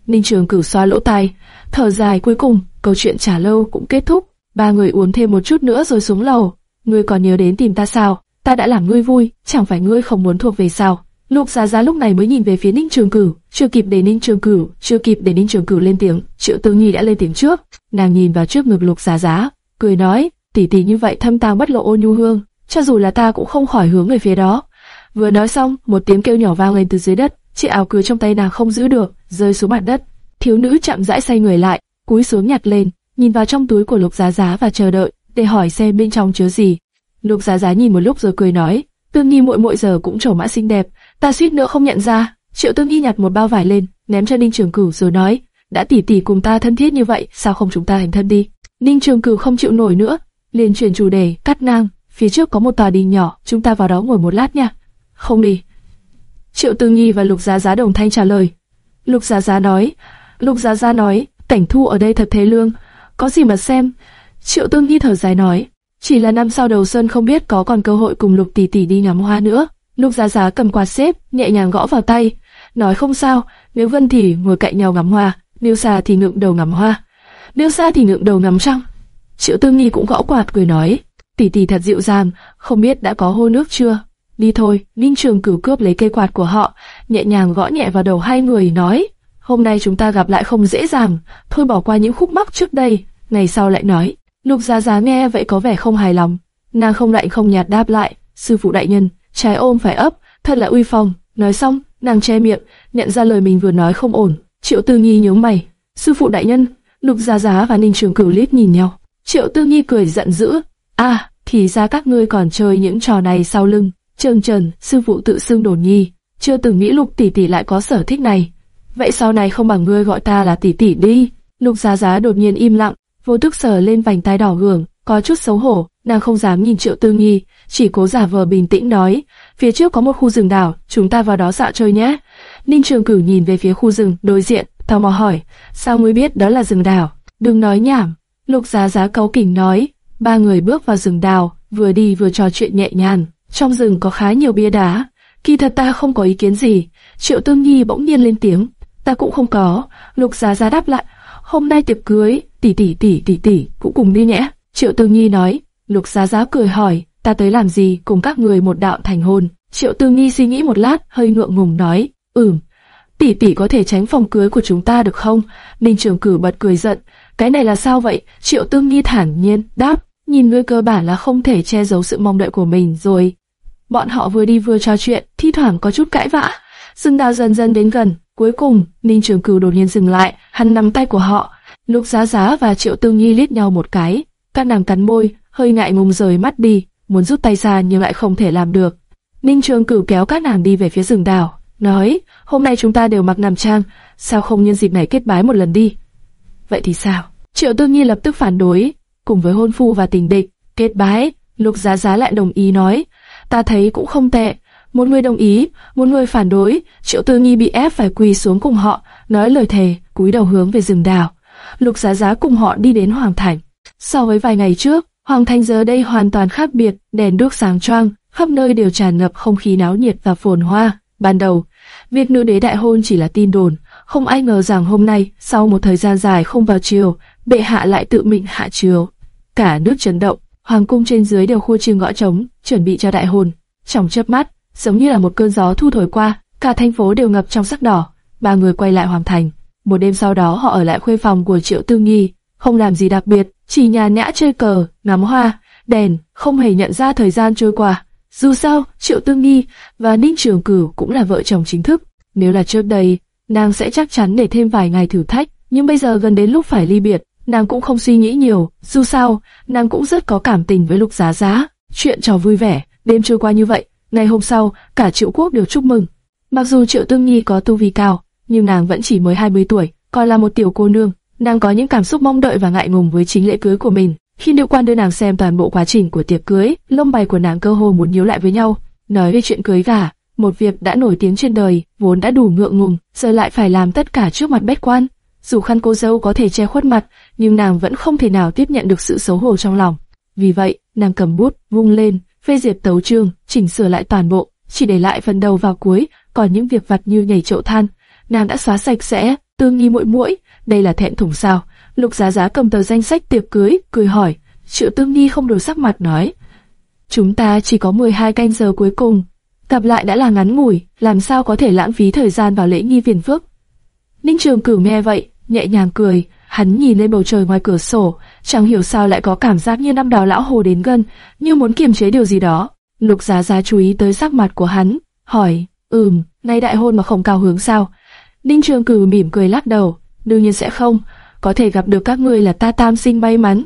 Ninh Trường Cửu xoa lỗ tai, thở dài cuối cùng, câu chuyện trả lâu cũng kết thúc. Ba người uống thêm một chút nữa rồi xuống lầu. Ngươi còn nhớ đến tìm ta sao? Ta đã làm ngươi vui, chẳng phải ngươi không muốn thuộc về sao? Lục Giá Giá lúc này mới nhìn về phía Ninh Trường Cửu, chưa kịp để Ninh Trường Cửu, chưa kịp để Ninh Trường Cửu lên tiếng, Triệu Tư Nhi đã lên tiếng trước. Nàng nhìn vào trước ngực Lục Giá Giá, cười nói, tỷ tỷ như vậy thâm tàng bất lộ ôn nhu hương, cho dù là ta cũng không khỏi hướng về phía đó. Vừa nói xong, một tiếng kêu nhỏ vang lên từ dưới đất, chiếc áo cưới trong tay nàng không giữ được, rơi xuống mặt đất. Thiếu nữ chậm rãi xoay người lại, cúi xuống nhặt lên, nhìn vào trong túi của Lục Giá Giá và chờ đợi, để hỏi xem bên trong chứa gì. Lục Giá Giá nhìn một lúc rồi cười nói, Tương Nhi muội muội giờ cũng trổ mã xinh đẹp, ta suýt nữa không nhận ra. Triệu Tương Nhi nhặt một bao vải lên, ném cho Ninh Trường Cửu rồi nói, đã tỷ tỷ cùng ta thân thiết như vậy, sao không chúng ta thành thân đi? Ninh Trường Cửu không chịu nổi nữa, liền chuyển chủ đề, cắt ngang, phía trước có một tòa đình nhỏ, chúng ta vào đó ngồi một lát nha. Không đi. Triệu Tương Nhi và Lục Giá Giá đồng thanh trả lời. Lục Giá Giá nói, Lục Giá Giá nói, cảnh thu ở đây thật thế lương, có gì mà xem. Triệu Tương Nhi thở dài nói, chỉ là năm sau đầu xuân không biết có còn cơ hội cùng Lục tỷ tỷ đi ngắm hoa nữa. Lục Giá Giá cầm quạt xếp, nhẹ nhàng gõ vào tay, nói không sao, nếu Vân thì ngồi cạnh nhau ngắm hoa, nếu xa thì ngượng đầu ngắm hoa, nếu xa thì ngượng đầu ngắm trăng. Triệu Tương Nhi cũng gõ quạt cười nói, tỷ tỷ thật dịu dàng, không biết đã có hô nước chưa. Đi thôi, Ninh Trường cửu cướp lấy cây quạt của họ, nhẹ nhàng gõ nhẹ vào đầu hai người nói, hôm nay chúng ta gặp lại không dễ dàng, thôi bỏ qua những khúc mắc trước đây, ngày sau lại nói. Lục Giá Giá nghe vậy có vẻ không hài lòng, nàng không lạnh không nhạt đáp lại, sư phụ đại nhân, trái ôm phải ấp, thật là uy phong. Nói xong, nàng che miệng, nhận ra lời mình vừa nói không ổn. Triệu Tư Nhi nhướng mày, sư phụ đại nhân, Lục Giá Giá và Ninh Trường Cửu liếc nhìn nhau. Triệu Tư Nhi cười giận dữ, à, thì ra các ngươi còn chơi những trò này sau lưng. Trương Trần, sư phụ tự xưng đồn nhi, chưa từng nghĩ Lục tỷ tỷ lại có sở thích này. Vậy sau này không bằng ngươi gọi ta là tỷ tỷ đi. Lục Giá Giá đột nhiên im lặng, vô thức sờ lên vành tai đỏ gường, có chút xấu hổ, nàng không dám nhìn Triệu Tư Nhi, chỉ cố giả vờ bình tĩnh nói, phía trước có một khu rừng đảo, chúng ta vào đó dạo chơi nhé. Ninh Trường Cửu nhìn về phía khu rừng đối diện, tò mò hỏi, sao mới biết đó là rừng đảo? Đừng nói nhảm. Lục Giá Giá cấu kỉnh nói, ba người bước vào rừng đào, vừa đi vừa trò chuyện nhẹ nhàng. Trong rừng có khá nhiều bia đá, kỳ thật ta không có ý kiến gì. Triệu Tương Nhi bỗng nhiên lên tiếng, ta cũng không có. Lục Giá Giá đáp lại, hôm nay tiệc cưới, tỷ tỷ tỷ tỷ tỷ cũng cùng đi nhé. Triệu Tương Nhi nói, Lục Giá Giá cười hỏi, ta tới làm gì cùng các người một đạo thành hôn. Triệu Tương Nhi suy nghĩ một lát, hơi ngượng ngùng nói, ừm, tỷ tỷ có thể tránh phòng cưới của chúng ta được không? Ninh Trường Cử bật cười giận, cái này là sao vậy? Triệu Tương nghi thản nhiên đáp, nhìn ngươi cơ bản là không thể che giấu sự mong đợi của mình rồi. Bọn họ vừa đi vừa trò chuyện, thi thoảng có chút cãi vã. Dương Đào dần dần đến gần, cuối cùng Ninh Trường Cửu đột nhiên dừng lại, hắn nắm tay của họ. Lục Giá Giá và Triệu Tương Nhi liếc nhau một cái, các nàng cắn môi, hơi ngại ngùng rời mắt đi, muốn rút tay ra nhưng lại không thể làm được. Ninh Trường Cửu kéo các nàng đi về phía rừng đào, nói: hôm nay chúng ta đều mặc nam trang, sao không nhân dịp này kết bái một lần đi? Vậy thì sao? Triệu Tương Nhi lập tức phản đối, cùng với hôn phu và tình địch, kết bái. Lục Giá Giá lại đồng ý nói: ta thấy cũng không tệ. Một người đồng ý, một người phản đối, Triệu Tư Nhi bị ép phải quỳ xuống cùng họ, nói lời thề, cúi đầu hướng về rừng đào. Lục Giá Giá cùng họ đi đến Hoàng Thành. So với vài ngày trước, Hoàng Thành giờ đây hoàn toàn khác biệt, đèn đuốc sáng choang, khắp nơi đều tràn ngập không khí náo nhiệt và phồn hoa. Ban đầu, việc nữ đế đại hôn chỉ là tin đồn, không ai ngờ rằng hôm nay, sau một thời gian dài không vào chiều, bệ hạ lại tự mình hạ triều. Cả nước chấn động, hoàng cung trên dưới đều khua chiêng gõ trống, chuẩn bị cho đại hôn. Trong chớp mắt, giống như là một cơn gió thu thổi qua, cả thành phố đều ngập trong sắc đỏ. Ba người quay lại hoàng thành. Một đêm sau đó họ ở lại khuê phòng của Triệu Tư Nghi, không làm gì đặc biệt, chỉ nhà nhã chơi cờ, ngắm hoa, đèn, không hề nhận ra thời gian trôi qua. Dù sao, Triệu Tư Nghi và Ninh Trường Cửu cũng là vợ chồng chính thức. Nếu là trước đây, nàng sẽ chắc chắn để thêm vài ngày thử thách, nhưng bây giờ gần đến lúc phải ly biệt, nàng cũng không suy nghĩ nhiều. Dù sao, nàng cũng rất có cảm tình với Lục Giá Giá. Chuyện trò vui vẻ, đêm trôi qua như vậy, ngày hôm sau, cả Triệu Quốc đều chúc mừng. Mặc dù Triệu Tương Nhi có tu vi cao, nhưng nàng vẫn chỉ mới 20 tuổi, còn là một tiểu cô nương. Nàng có những cảm xúc mong đợi và ngại ngùng với chính lễ cưới của mình. Khi nữ quan đưa nàng xem toàn bộ quá trình của tiệc cưới, lông mày của nàng cơ hồ muốn nhíu lại với nhau. Nói về chuyện cưới gả, một việc đã nổi tiếng trên đời, vốn đã đủ ngượng ngùng, giờ lại phải làm tất cả trước mặt bách quan. Dù khăn cô dâu có thể che khuất mặt, nhưng nàng vẫn không thể nào tiếp nhận được sự xấu hổ trong lòng. Vì vậy, nàng cầm bút, vung lên, phê duyệt tấu chương, chỉnh sửa lại toàn bộ, chỉ để lại phần đầu vào cuối, còn những việc vặt như nhảy chậu than, nàng đã xóa sạch sẽ. Tương nghi muội muội, đây là thẹn thùng sao? Lục Giá Giá cầm tờ danh sách tiệc cưới, cười hỏi. Triệu Tương nghi không đổi sắc mặt nói, chúng ta chỉ có 12 canh giờ cuối cùng, gặp lại đã là ngắn ngủi, làm sao có thể lãng phí thời gian vào lễ nghi phiền phức. Ninh Trường Cửu nghe vậy, nhẹ nhàng cười, Hắn nhìn lên bầu trời ngoài cửa sổ, chẳng hiểu sao lại có cảm giác như năm đó lão hồ đến gần, như muốn kiềm chế điều gì đó. Lục Giá Giá chú ý tới sắc mặt của hắn, hỏi, ừm, nay đại hôn mà không cao hướng sao? Ninh Trường Cửu mỉm cười lắc đầu, đương nhiên sẽ không, có thể gặp được các ngươi là ta tam sinh may mắn.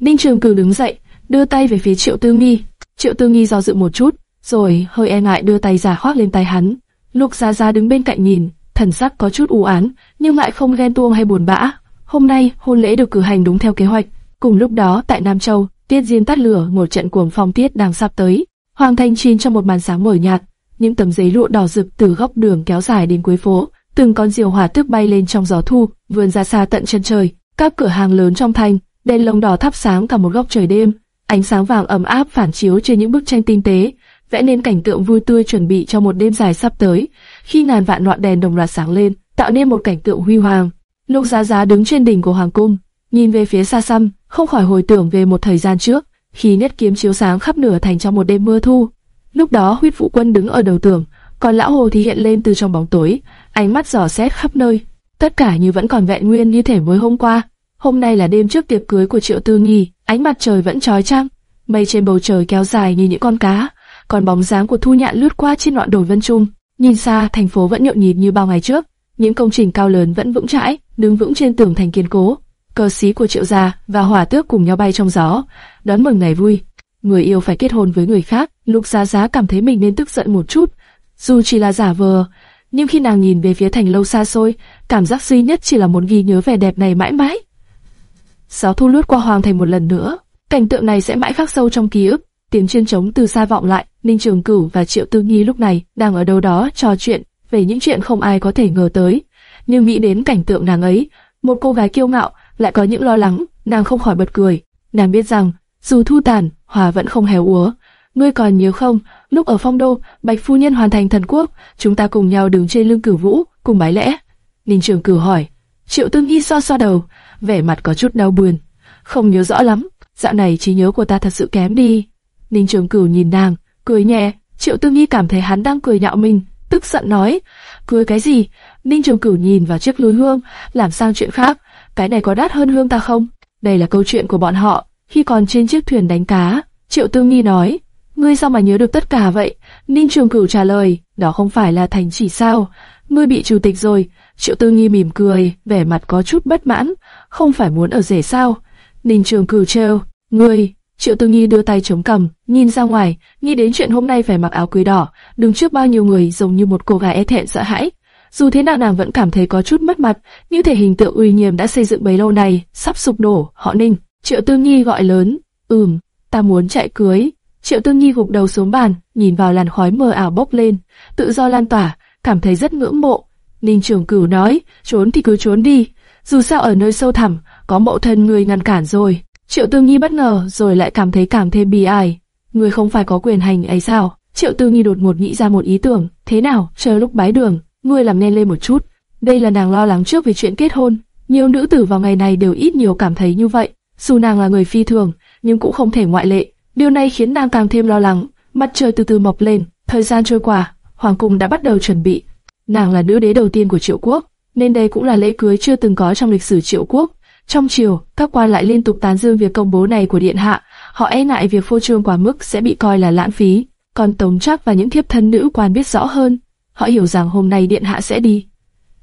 Ninh Trường Cửu đứng dậy, đưa tay về phía Triệu Tư Nghi. Triệu Tư Nghi do dự một chút, rồi hơi e ngại đưa tay giả khoác lên tay hắn. Lục Giá Giá đứng bên cạnh nhìn, thần sắc có chút u ám, nhưng lại không ghen tuông hay buồn bã. Hôm nay, hôn lễ được cử hành đúng theo kế hoạch. Cùng lúc đó, tại Nam Châu, Tiết Diên tắt lửa, một trận cuồng phong tiết đang sắp tới. Hoàng Thành chìm trong một màn sáng mờ nhạt, những tấm giấy lụa đỏ rực từ góc đường kéo dài đến cuối phố, từng con diều hỏa tức bay lên trong gió thu, vươn ra xa tận chân trời. Các cửa hàng lớn trong thành, đèn lồng đỏ thắp sáng cả một góc trời đêm, ánh sáng vàng ấm áp phản chiếu trên những bức tranh tinh tế, vẽ nên cảnh tượng vui tươi chuẩn bị cho một đêm dài sắp tới. Khi ngàn vạn ngọn đèn đồng loạt sáng lên, tạo nên một cảnh tượng huy hoàng. Lục Giá Giá đứng trên đỉnh của hoàng cung, nhìn về phía xa xăm, không khỏi hồi tưởng về một thời gian trước, khi nhất kiếm chiếu sáng khắp nửa thành trong một đêm mưa thu. Lúc đó Huyết Vũ Quân đứng ở đầu tường, còn lão hồ thì hiện lên từ trong bóng tối, ánh mắt dò xét khắp nơi. Tất cả như vẫn còn vẹn nguyên như thể mới hôm qua. Hôm nay là đêm trước tiệc cưới của Triệu Tư Nghi, ánh mặt trời vẫn chói chang, mây trên bầu trời kéo dài như những con cá, còn bóng dáng của Thu Nhạn lướt qua trên ngọn đồi vân trung. Nhìn xa, thành phố vẫn nhộn nhịp như bao ngày trước, những công trình cao lớn vẫn vững chãi, đứng vững trên tường thành kiên cố. Cờ xí của Triệu gia và Hỏa Tước cùng nhau bay trong gió, đón mừng ngày vui. Người yêu phải kết hôn với người khác, Lục Giá Giá cảm thấy mình nên tức giận một chút, dù chỉ là giả vờ, nhưng khi nàng nhìn về phía thành lâu xa xôi, cảm giác duy nhất chỉ là muốn ghi nhớ vẻ đẹp này mãi mãi. Gió thu lướt qua hoàng thành một lần nữa, cảnh tượng này sẽ mãi khắc sâu trong ký ức. Tiếng chuyên trống từ xa vọng lại, Ninh Trường Cửu và Triệu Tư nghi lúc này đang ở đâu đó trò chuyện về những chuyện không ai có thể ngờ tới. Nhưng nghĩ đến cảnh tượng nàng ấy, một cô gái kiêu ngạo lại có những lo lắng, nàng không khỏi bật cười. Nàng biết rằng, dù thu tàn, hòa vẫn không héo úa. Ngươi còn nhớ không, lúc ở phong đô, bạch phu nhân hoàn thành thần quốc, chúng ta cùng nhau đứng trên lưng cửu vũ, cùng bái lẽ. Ninh Trường Cửu hỏi. Triệu Tương nghi so so đầu, vẻ mặt có chút đau buồn. Không nhớ rõ lắm, dạo này trí nhớ của ta thật sự kém đi. Ninh Trường Cửu nhìn nàng, cười nhẹ. Triệu Tư Nhi cảm thấy hắn đang cười nhạo mình, tức giận nói, cười cái gì? Ninh Trường Cửu nhìn vào chiếc lúi hương, làm sang chuyện khác. Cái này có đắt hơn hương ta không? Đây là câu chuyện của bọn họ khi còn trên chiếc thuyền đánh cá. Triệu Tư Nhi nói, ngươi sao mà nhớ được tất cả vậy? Ninh Trường Cửu trả lời, đó không phải là thành chỉ sao? Ngươi bị chủ tịch rồi. Triệu Tư Nghi mỉm cười, vẻ mặt có chút bất mãn, không phải muốn ở rể sao? Ninh Trường Cửu trêu, ngươi. Triệu Tư Nghi đưa tay chống cằm, nhìn ra ngoài, nghĩ đến chuyện hôm nay phải mặc áo cưới đỏ, đứng trước bao nhiêu người giống như một cô gái e thẹn sợ hãi. Dù thế nào nàng vẫn cảm thấy có chút mất mặt, như thể hình tượng uy nghiêm đã xây dựng bấy lâu này sắp sụp đổ. Họ Ninh, Triệu Tư Nghi gọi lớn, ừm, ta muốn chạy cưới. Triệu tư Nhi gục đầu xuống bàn, nhìn vào làn khói mờ ảo bốc lên, tự do lan tỏa, cảm thấy rất ngưỡng mộ. Ninh Trường Cửu nói, trốn thì cứ trốn đi, dù sao ở nơi sâu thẳm, có mộ thân người ngăn cản rồi. Triệu Tư Nhi bất ngờ, rồi lại cảm thấy cảm thêm bi ai. Người không phải có quyền hành ấy sao? Triệu Tư Nhi đột ngột nghĩ ra một ý tưởng, thế nào, chờ lúc bái đường, ngươi làm nên lên một chút. Đây là nàng lo lắng trước về chuyện kết hôn, nhiều nữ tử vào ngày này đều ít nhiều cảm thấy như vậy. Dù nàng là người phi thường, nhưng cũng không thể ngoại lệ. Điều này khiến nàng càng thêm lo lắng. Mặt trời từ từ mọc lên, thời gian trôi qua, hoàng cung đã bắt đầu chuẩn bị. Nàng là nữ đế đầu tiên của Triệu Quốc, nên đây cũng là lễ cưới chưa từng có trong lịch sử Triệu Quốc. Trong chiều, các quan lại liên tục tán dương việc công bố này của điện hạ, họ e ngại việc phô trương quá mức sẽ bị coi là lãng phí. Còn Tống Trác và những thiếp thân nữ quan biết rõ hơn, họ hiểu rằng hôm nay điện hạ sẽ đi.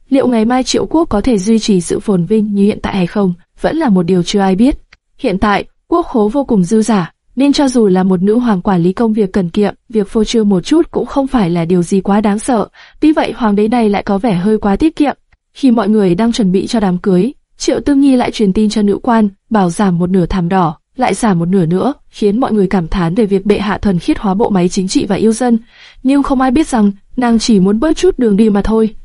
Liệu ngày mai Triệu Quốc có thể duy trì sự phồn vinh như hiện tại hay không, vẫn là một điều chưa ai biết. Hiện tại, quốc khố vô cùng dư giả, nên cho dù là một nữ hoàng quản lý công việc cần kiệm, việc phô trương một chút cũng không phải là điều gì quá đáng sợ. Tuy vậy hoàng đế này lại có vẻ hơi quá tiết kiệm. Khi mọi người đang chuẩn bị cho đám cưới, Triệu Tư Nhi lại truyền tin cho nữ quan, bảo giảm một nửa thảm đỏ, lại giảm một nửa nữa, khiến mọi người cảm thán về việc bệ hạ thuần khiết hóa bộ máy chính trị và yêu dân. Nhưng không ai biết rằng nàng chỉ muốn bớt chút đường đi mà thôi.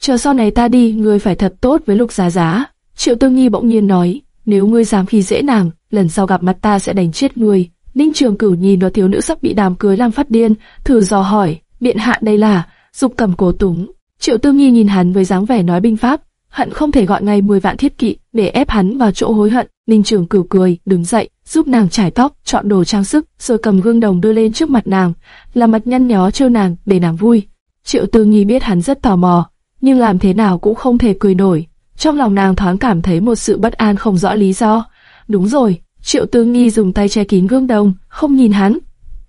Chờ sau này ta đi, ngươi phải thật tốt với Lục Giá Giá. Triệu Tư Nhi bỗng nhiên nói, nếu ngươi dám khi dễ nàng, lần sau gặp mặt ta sẽ đánh chết ngươi. Ninh Trường Cửu nhìn vào thiếu nữ sắp bị đàm cưới làm phát điên, thử dò hỏi, biện hạ đây là, dục cầm cố túng. Triệu Tư Nhi nhìn hắn với dáng vẻ nói binh pháp, hận không thể gọi ngay 10 vạn thiết kỵ để ép hắn vào chỗ hối hận. Ninh Trường Cửu cười, đứng dậy, giúp nàng trải tóc, chọn đồ trang sức, rồi cầm gương đồng đưa lên trước mặt nàng, làm mặt nhăn nhó trêu nàng để nàng vui. Triệu Tư Nghi biết hắn rất tò mò, nhưng làm thế nào cũng không thể cười nổi. Trong lòng nàng thoáng cảm thấy một sự bất an không rõ lý do. Đúng rồi, Triệu Tư Nghi dùng tay che kín gương đồng, không nhìn hắn.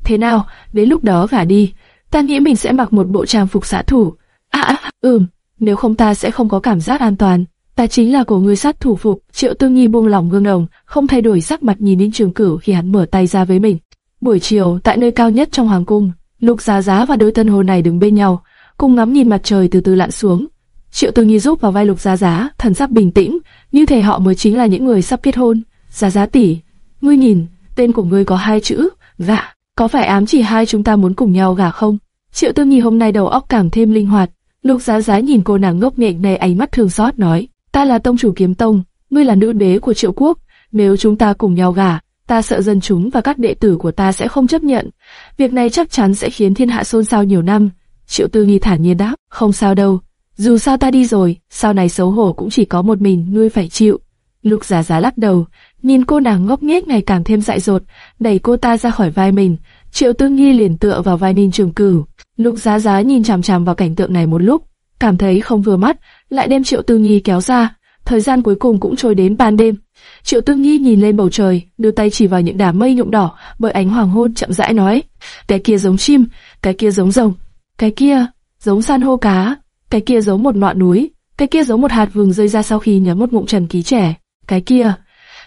Thế nào, đến lúc đó gả đi, ta nghĩ mình sẽ mặc một bộ trang phục xã thủ. À, à ừm, nếu không ta sẽ không có cảm giác an toàn. Ta chính là của người sát thủ phục. Triệu Tư Nghi buông lỏng gương đồng, không thay đổi sắc mặt nhìn đến Trường Cửu khi hắn mở tay ra với mình. Buổi chiều, tại nơi cao nhất trong hoàng cung, Lục Giá Giá và đôi tân hồ này đứng bên nhau, cùng ngắm nhìn mặt trời từ từ lặn xuống. Triệu Tư Nghi giúp vào vai Lục Giá Giá, thần sắc bình tĩnh, như thể họ mới chính là những người sắp kết hôn. Giá Giá tỷ, ngươi nhìn, tên của ngươi có hai chữ, dạ, có phải ám chỉ hai chúng ta muốn cùng nhau gả không? Triệu Tư Nghi hôm nay đầu óc càng thêm linh hoạt. Lục Giá Giá nhìn cô nàng ngốc nghếch này ánh mắt thương xót nói, ta là tông chủ kiếm tông, ngươi là nữ đế của Triệu Quốc, nếu chúng ta cùng nhau gả, ta sợ dân chúng và các đệ tử của ta sẽ không chấp nhận. Việc này chắc chắn sẽ khiến thiên hạ xôn xao nhiều năm. Triệu Tư Nghi thản nhiên đáp, không sao đâu, dù sao ta đi rồi, sau này xấu hổ cũng chỉ có một mình ngươi phải chịu. Lục Giá Giá lắc đầu, nhìn cô nàng ngốc nghếch ngày càng thêm dại dột, đẩy cô ta ra khỏi vai mình. Triệu Tư Nghi liền tựa vào vai Ninh Trường Cửu. Lục Giá Giá nhìn chằm chằm vào cảnh tượng này một lúc, cảm thấy không vừa mắt, lại đem Triệu Tư nhi kéo ra. Thời gian cuối cùng cũng trôi đến ban đêm. Triệu Tư Nhi nhìn lên bầu trời, đưa tay chỉ vào những đám mây nhuộm đỏ bởi ánh hoàng hôn chậm rãi nói: cái kia giống chim, cái kia giống rồng, cái kia giống san hô cá, cái kia giống một ngọn núi, cái kia giống một hạt vừng rơi ra sau khi nhấm một ngụm trần ký trẻ, cái kia.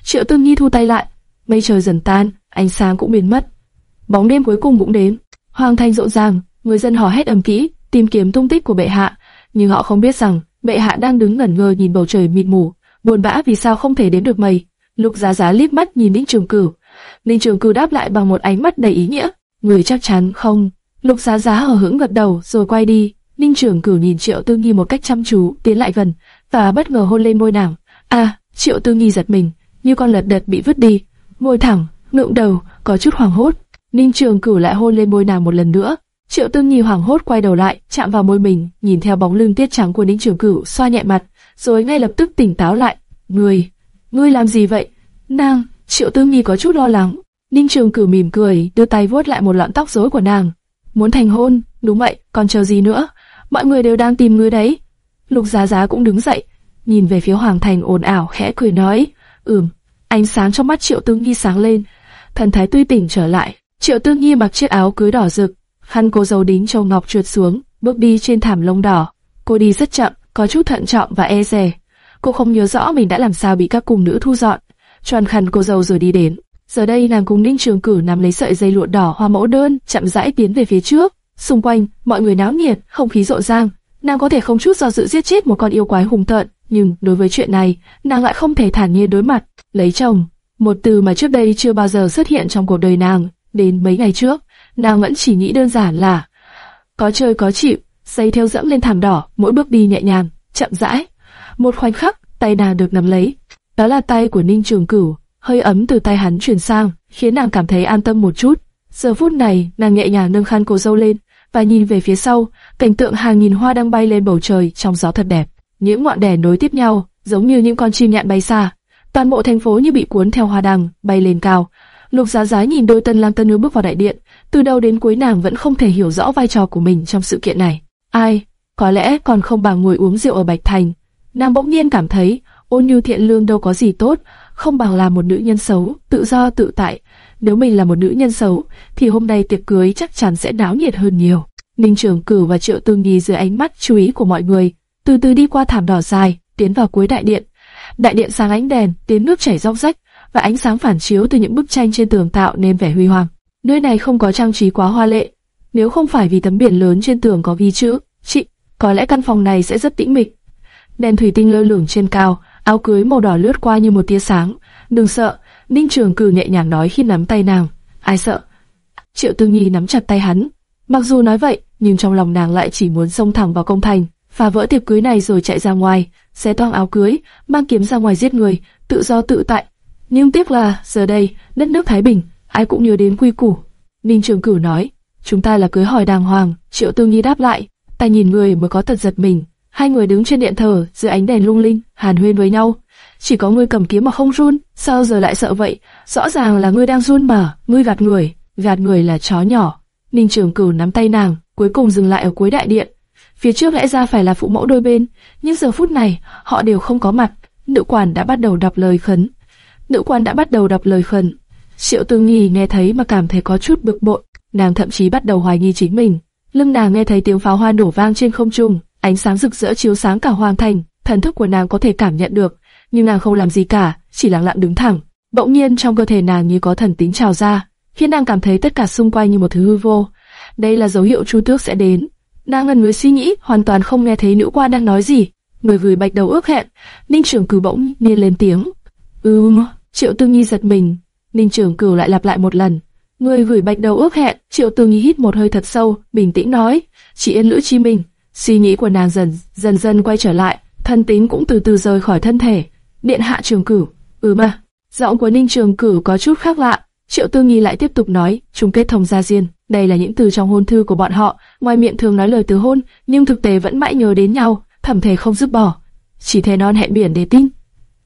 Triệu Tư Nhi thu tay lại, mây trời dần tan, ánh sáng cũng biến mất. Bóng đêm cuối cùng cũng đến, hoàng thành rộn ràng, người dân hò hét ầm ĩ, tìm kiếm tung tích của bệ hạ, nhưng họ không biết rằng bệ hạ đang đứng ngẩn ngơ nhìn bầu trời mịt mù, buồn bã vì sao không thể đến được mây. Lục Giá Giá liếc mắt nhìn Ninh Trường Cửu, Ninh Trường Cửu đáp lại bằng một ánh mắt đầy ý nghĩa, người chắc chắn không. Lục Giá Giá hờ hững gật đầu rồi quay đi. Ninh Trường Cửu nhìn Triệu Tư Nghi một cách chăm chú, tiến lại gần và bất ngờ hôn lên môi nàng. À, Triệu Tư Nghi giật mình, như con lật đật bị vứt đi, môi thẳng, ngượng đầu, có chút hoảng hốt. Ninh Trường Cửu lại hôn lên môi nàng một lần nữa. Triệu Tư Nhi hoảng hốt quay đầu lại, chạm vào môi mình, nhìn theo bóng lưng tiết trắng của Ninh Trường Cửu, xoa nhẹ mặt, rồi ngay lập tức tỉnh táo lại. Ngươi, ngươi làm gì vậy? Nàng, Triệu Tư Nhi có chút lo lắng. Ninh Trường Cửu mỉm cười, đưa tay vuốt lại một lọn tóc rối của nàng. Muốn thành hôn, đúng vậy, còn chờ gì nữa? Mọi người đều đang tìm ngươi đấy. Lục Giá Giá cũng đứng dậy, nhìn về phía Hoàng Thành ồn ào, khẽ cười nói, ừm. Ánh sáng trong mắt Triệu Tư Nhi sáng lên, thần thái tươi tỉnh trở lại. Triệu Tư Nhi mặc chiếc áo cưới đỏ rực, khăn cô dâu đính châu ngọc trượt xuống, bước đi trên thảm lông đỏ. Cô đi rất chậm, có chút thận trọng và e dè. Cô không nhớ rõ mình đã làm sao bị các cung nữ thu dọn, tròn khăn cô dâu rồi đi đến. Giờ đây nàng cùng Ninh Trường Cử nắm lấy sợi dây lụa đỏ hoa mẫu đơn, chậm rãi tiến về phía trước. Xung quanh, mọi người náo nhiệt, không khí rộn ràng. Nàng có thể không chút do dự giết chết một con yêu quái hùng tợn, nhưng đối với chuyện này, nàng lại không thể thản nhiên đối mặt. Lấy chồng, một từ mà trước đây chưa bao giờ xuất hiện trong cuộc đời nàng. Đến mấy ngày trước, nàng vẫn chỉ nghĩ đơn giản là có chơi có chịu, dây theo dẫm lên thảm đỏ, mỗi bước đi nhẹ nhàng, chậm rãi. Một khoảnh khắc, tay nàng được nắm lấy, đó là tay của Ninh Trường Cửu, hơi ấm từ tay hắn chuyển sang, khiến nàng cảm thấy an tâm một chút. Giờ phút này, nàng nhẹ nhàng nâng khăn cô dâu lên và nhìn về phía sau, cảnh tượng hàng nghìn hoa đang bay lên bầu trời trong gió thật đẹp. Những ngọn đèn nối tiếp nhau, giống như những con chim nhạn bay xa. Toàn bộ thành phố như bị cuốn theo hoa đằng, bay lên cao. Lục Giá Giá nhìn đôi tân lang tân nữ bước vào đại điện, từ đầu đến cuối nàng vẫn không thể hiểu rõ vai trò của mình trong sự kiện này. Ai? Có lẽ còn không bằng ngồi uống rượu ở Bạch Thành. Nàng bỗng nhiên cảm thấy, ôn như thiện lương đâu có gì tốt, không bằng là một nữ nhân xấu, tự do tự tại. Nếu mình là một nữ nhân xấu, thì hôm nay tiệc cưới chắc chắn sẽ náo nhiệt hơn nhiều. Ninh Trường Cửu và Triệu Tương Nhi dưới ánh mắt chú ý của mọi người, từ từ đi qua thảm đỏ dài, tiến vào cuối đại điện. Đại điện sáng ánh đèn, tiếng nước chảy róc rách và ánh sáng phản chiếu từ những bức tranh trên tường tạo nên vẻ huy hoàng. Nơi này không có trang trí quá hoa lệ, nếu không phải vì tấm biển lớn trên tường có ghi chữ "chị", có lẽ căn phòng này sẽ rất tĩnh mịch. Đèn thủy tinh lơ lửng trên cao, áo cưới màu đỏ lướt qua như một tia sáng. Đừng sợ, Ninh Trường Cử nhẹ nhàng nói khi nắm tay nàng. Ai sợ? Triệu Tư Nhi nắm chặt tay hắn. Mặc dù nói vậy, nhưng trong lòng nàng lại chỉ muốn xông thẳng vào công thành, phá vỡ tiệc cưới này rồi chạy ra ngoài, xé toang áo cưới, mang kiếm ra ngoài giết người, tự do tự tại. Nhưng tiếc là giờ đây, đất nước Thái Bình, ai cũng nhớ đến quy củ. Ninh Trường cửu nói, chúng ta là cưới hỏi đàng hoàng. Triệu Tư nghi đáp lại, ta nhìn người mới có tật giật mình. Hai người đứng trên điện thờ, dưới ánh đèn lung linh, hàn huyên với nhau. Chỉ có ngươi cầm kiếm mà không run, sao giờ lại sợ vậy? Rõ ràng là ngươi đang run mà, ngươi gạt người, gạt người là chó nhỏ. Ninh Trường Cửu nắm tay nàng, cuối cùng dừng lại ở cuối đại điện. Phía trước lẽ ra phải là phụ mẫu đôi bên, nhưng giờ phút này họ đều không có mặt. Nữ quản đã bắt đầu đọc lời khấn. Nữ quan đã bắt đầu đọc lời khẩn. Triệu Tư Nghi nghe thấy mà cảm thấy có chút bực bội, nàng thậm chí bắt đầu hoài nghi chính mình. Lưng nàng nghe thấy tiếng pháo hoa nổ vang trên không trung, ánh sáng rực rỡ chiếu sáng cả hoàng thành, thần thức của nàng có thể cảm nhận được, nhưng nàng không làm gì cả, chỉ lặng lặng đứng thẳng. Bỗng nhiên trong cơ thể nàng như có thần tính trào ra, khiến nàng cảm thấy tất cả xung quanh như một thứ hư vô. Đây là dấu hiệu Chu Tước sẽ đến. Nàng ngần người suy nghĩ, hoàn toàn không nghe thấy nữ quan đang nói gì. Người gửi bạch đầu ước hẹn, Ninh trưởng Cử bỗng nhiên lên tiếng. Ừm, Triệu Tư Nhi giật mình. Ninh Trường Cửu lại lặp lại một lần. Người gửi bạch đầu ước hẹn, Triệu Tư Nhi hít một hơi thật sâu, bình tĩnh nói, chị Yên Lữ Chi Minh. Suy nghĩ của nàng dần dần dần quay trở lại, thân tính cũng từ từ rời khỏi thân thể. Điện hạ Trường Cửu, ừ mà. Giọng của Ninh Trường Cửu có chút khác lạ. Triệu Tư Nhi lại tiếp tục nói, chung kết thông gia diên. Đây là những từ trong hôn thư của bọn họ, ngoài miệng thường nói lời từ hôn, nhưng thực tế vẫn mãi nhớ đến nhau, thầm thề không dứt bỏ. Chỉ thề non hẹn biển để tin.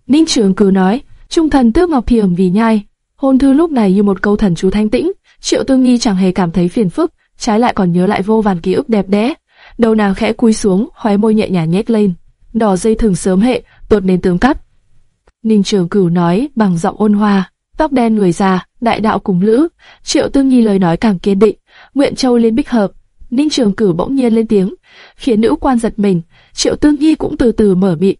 Ninh Trường Cửu nói, trung thần tước ngọc thiềm vì nhai. Hôn thư lúc này như một câu thần chú thanh tĩnh, Triệu Tư nghi chẳng hề cảm thấy phiền phức, trái lại còn nhớ lại vô vàn ký ức đẹp đẽ. Đầu nào khẽ cúi xuống, khóe môi nhẹ nhàng nhếch lên. Đỏ dây thường sớm hệ, tuột đến tướng cắt. Ninh Trường Cửu nói bằng giọng ôn hòa, tóc đen người già, đại đạo cùng lữ. Triệu Tương Nhi lời nói càng kiên định, nguyện châu liên bích hợp. Ninh Trường Cửu bỗng nhiên lên tiếng, khiến nữ quan giật mình. Triệu Tương Nhi cũng từ từ mở miệng.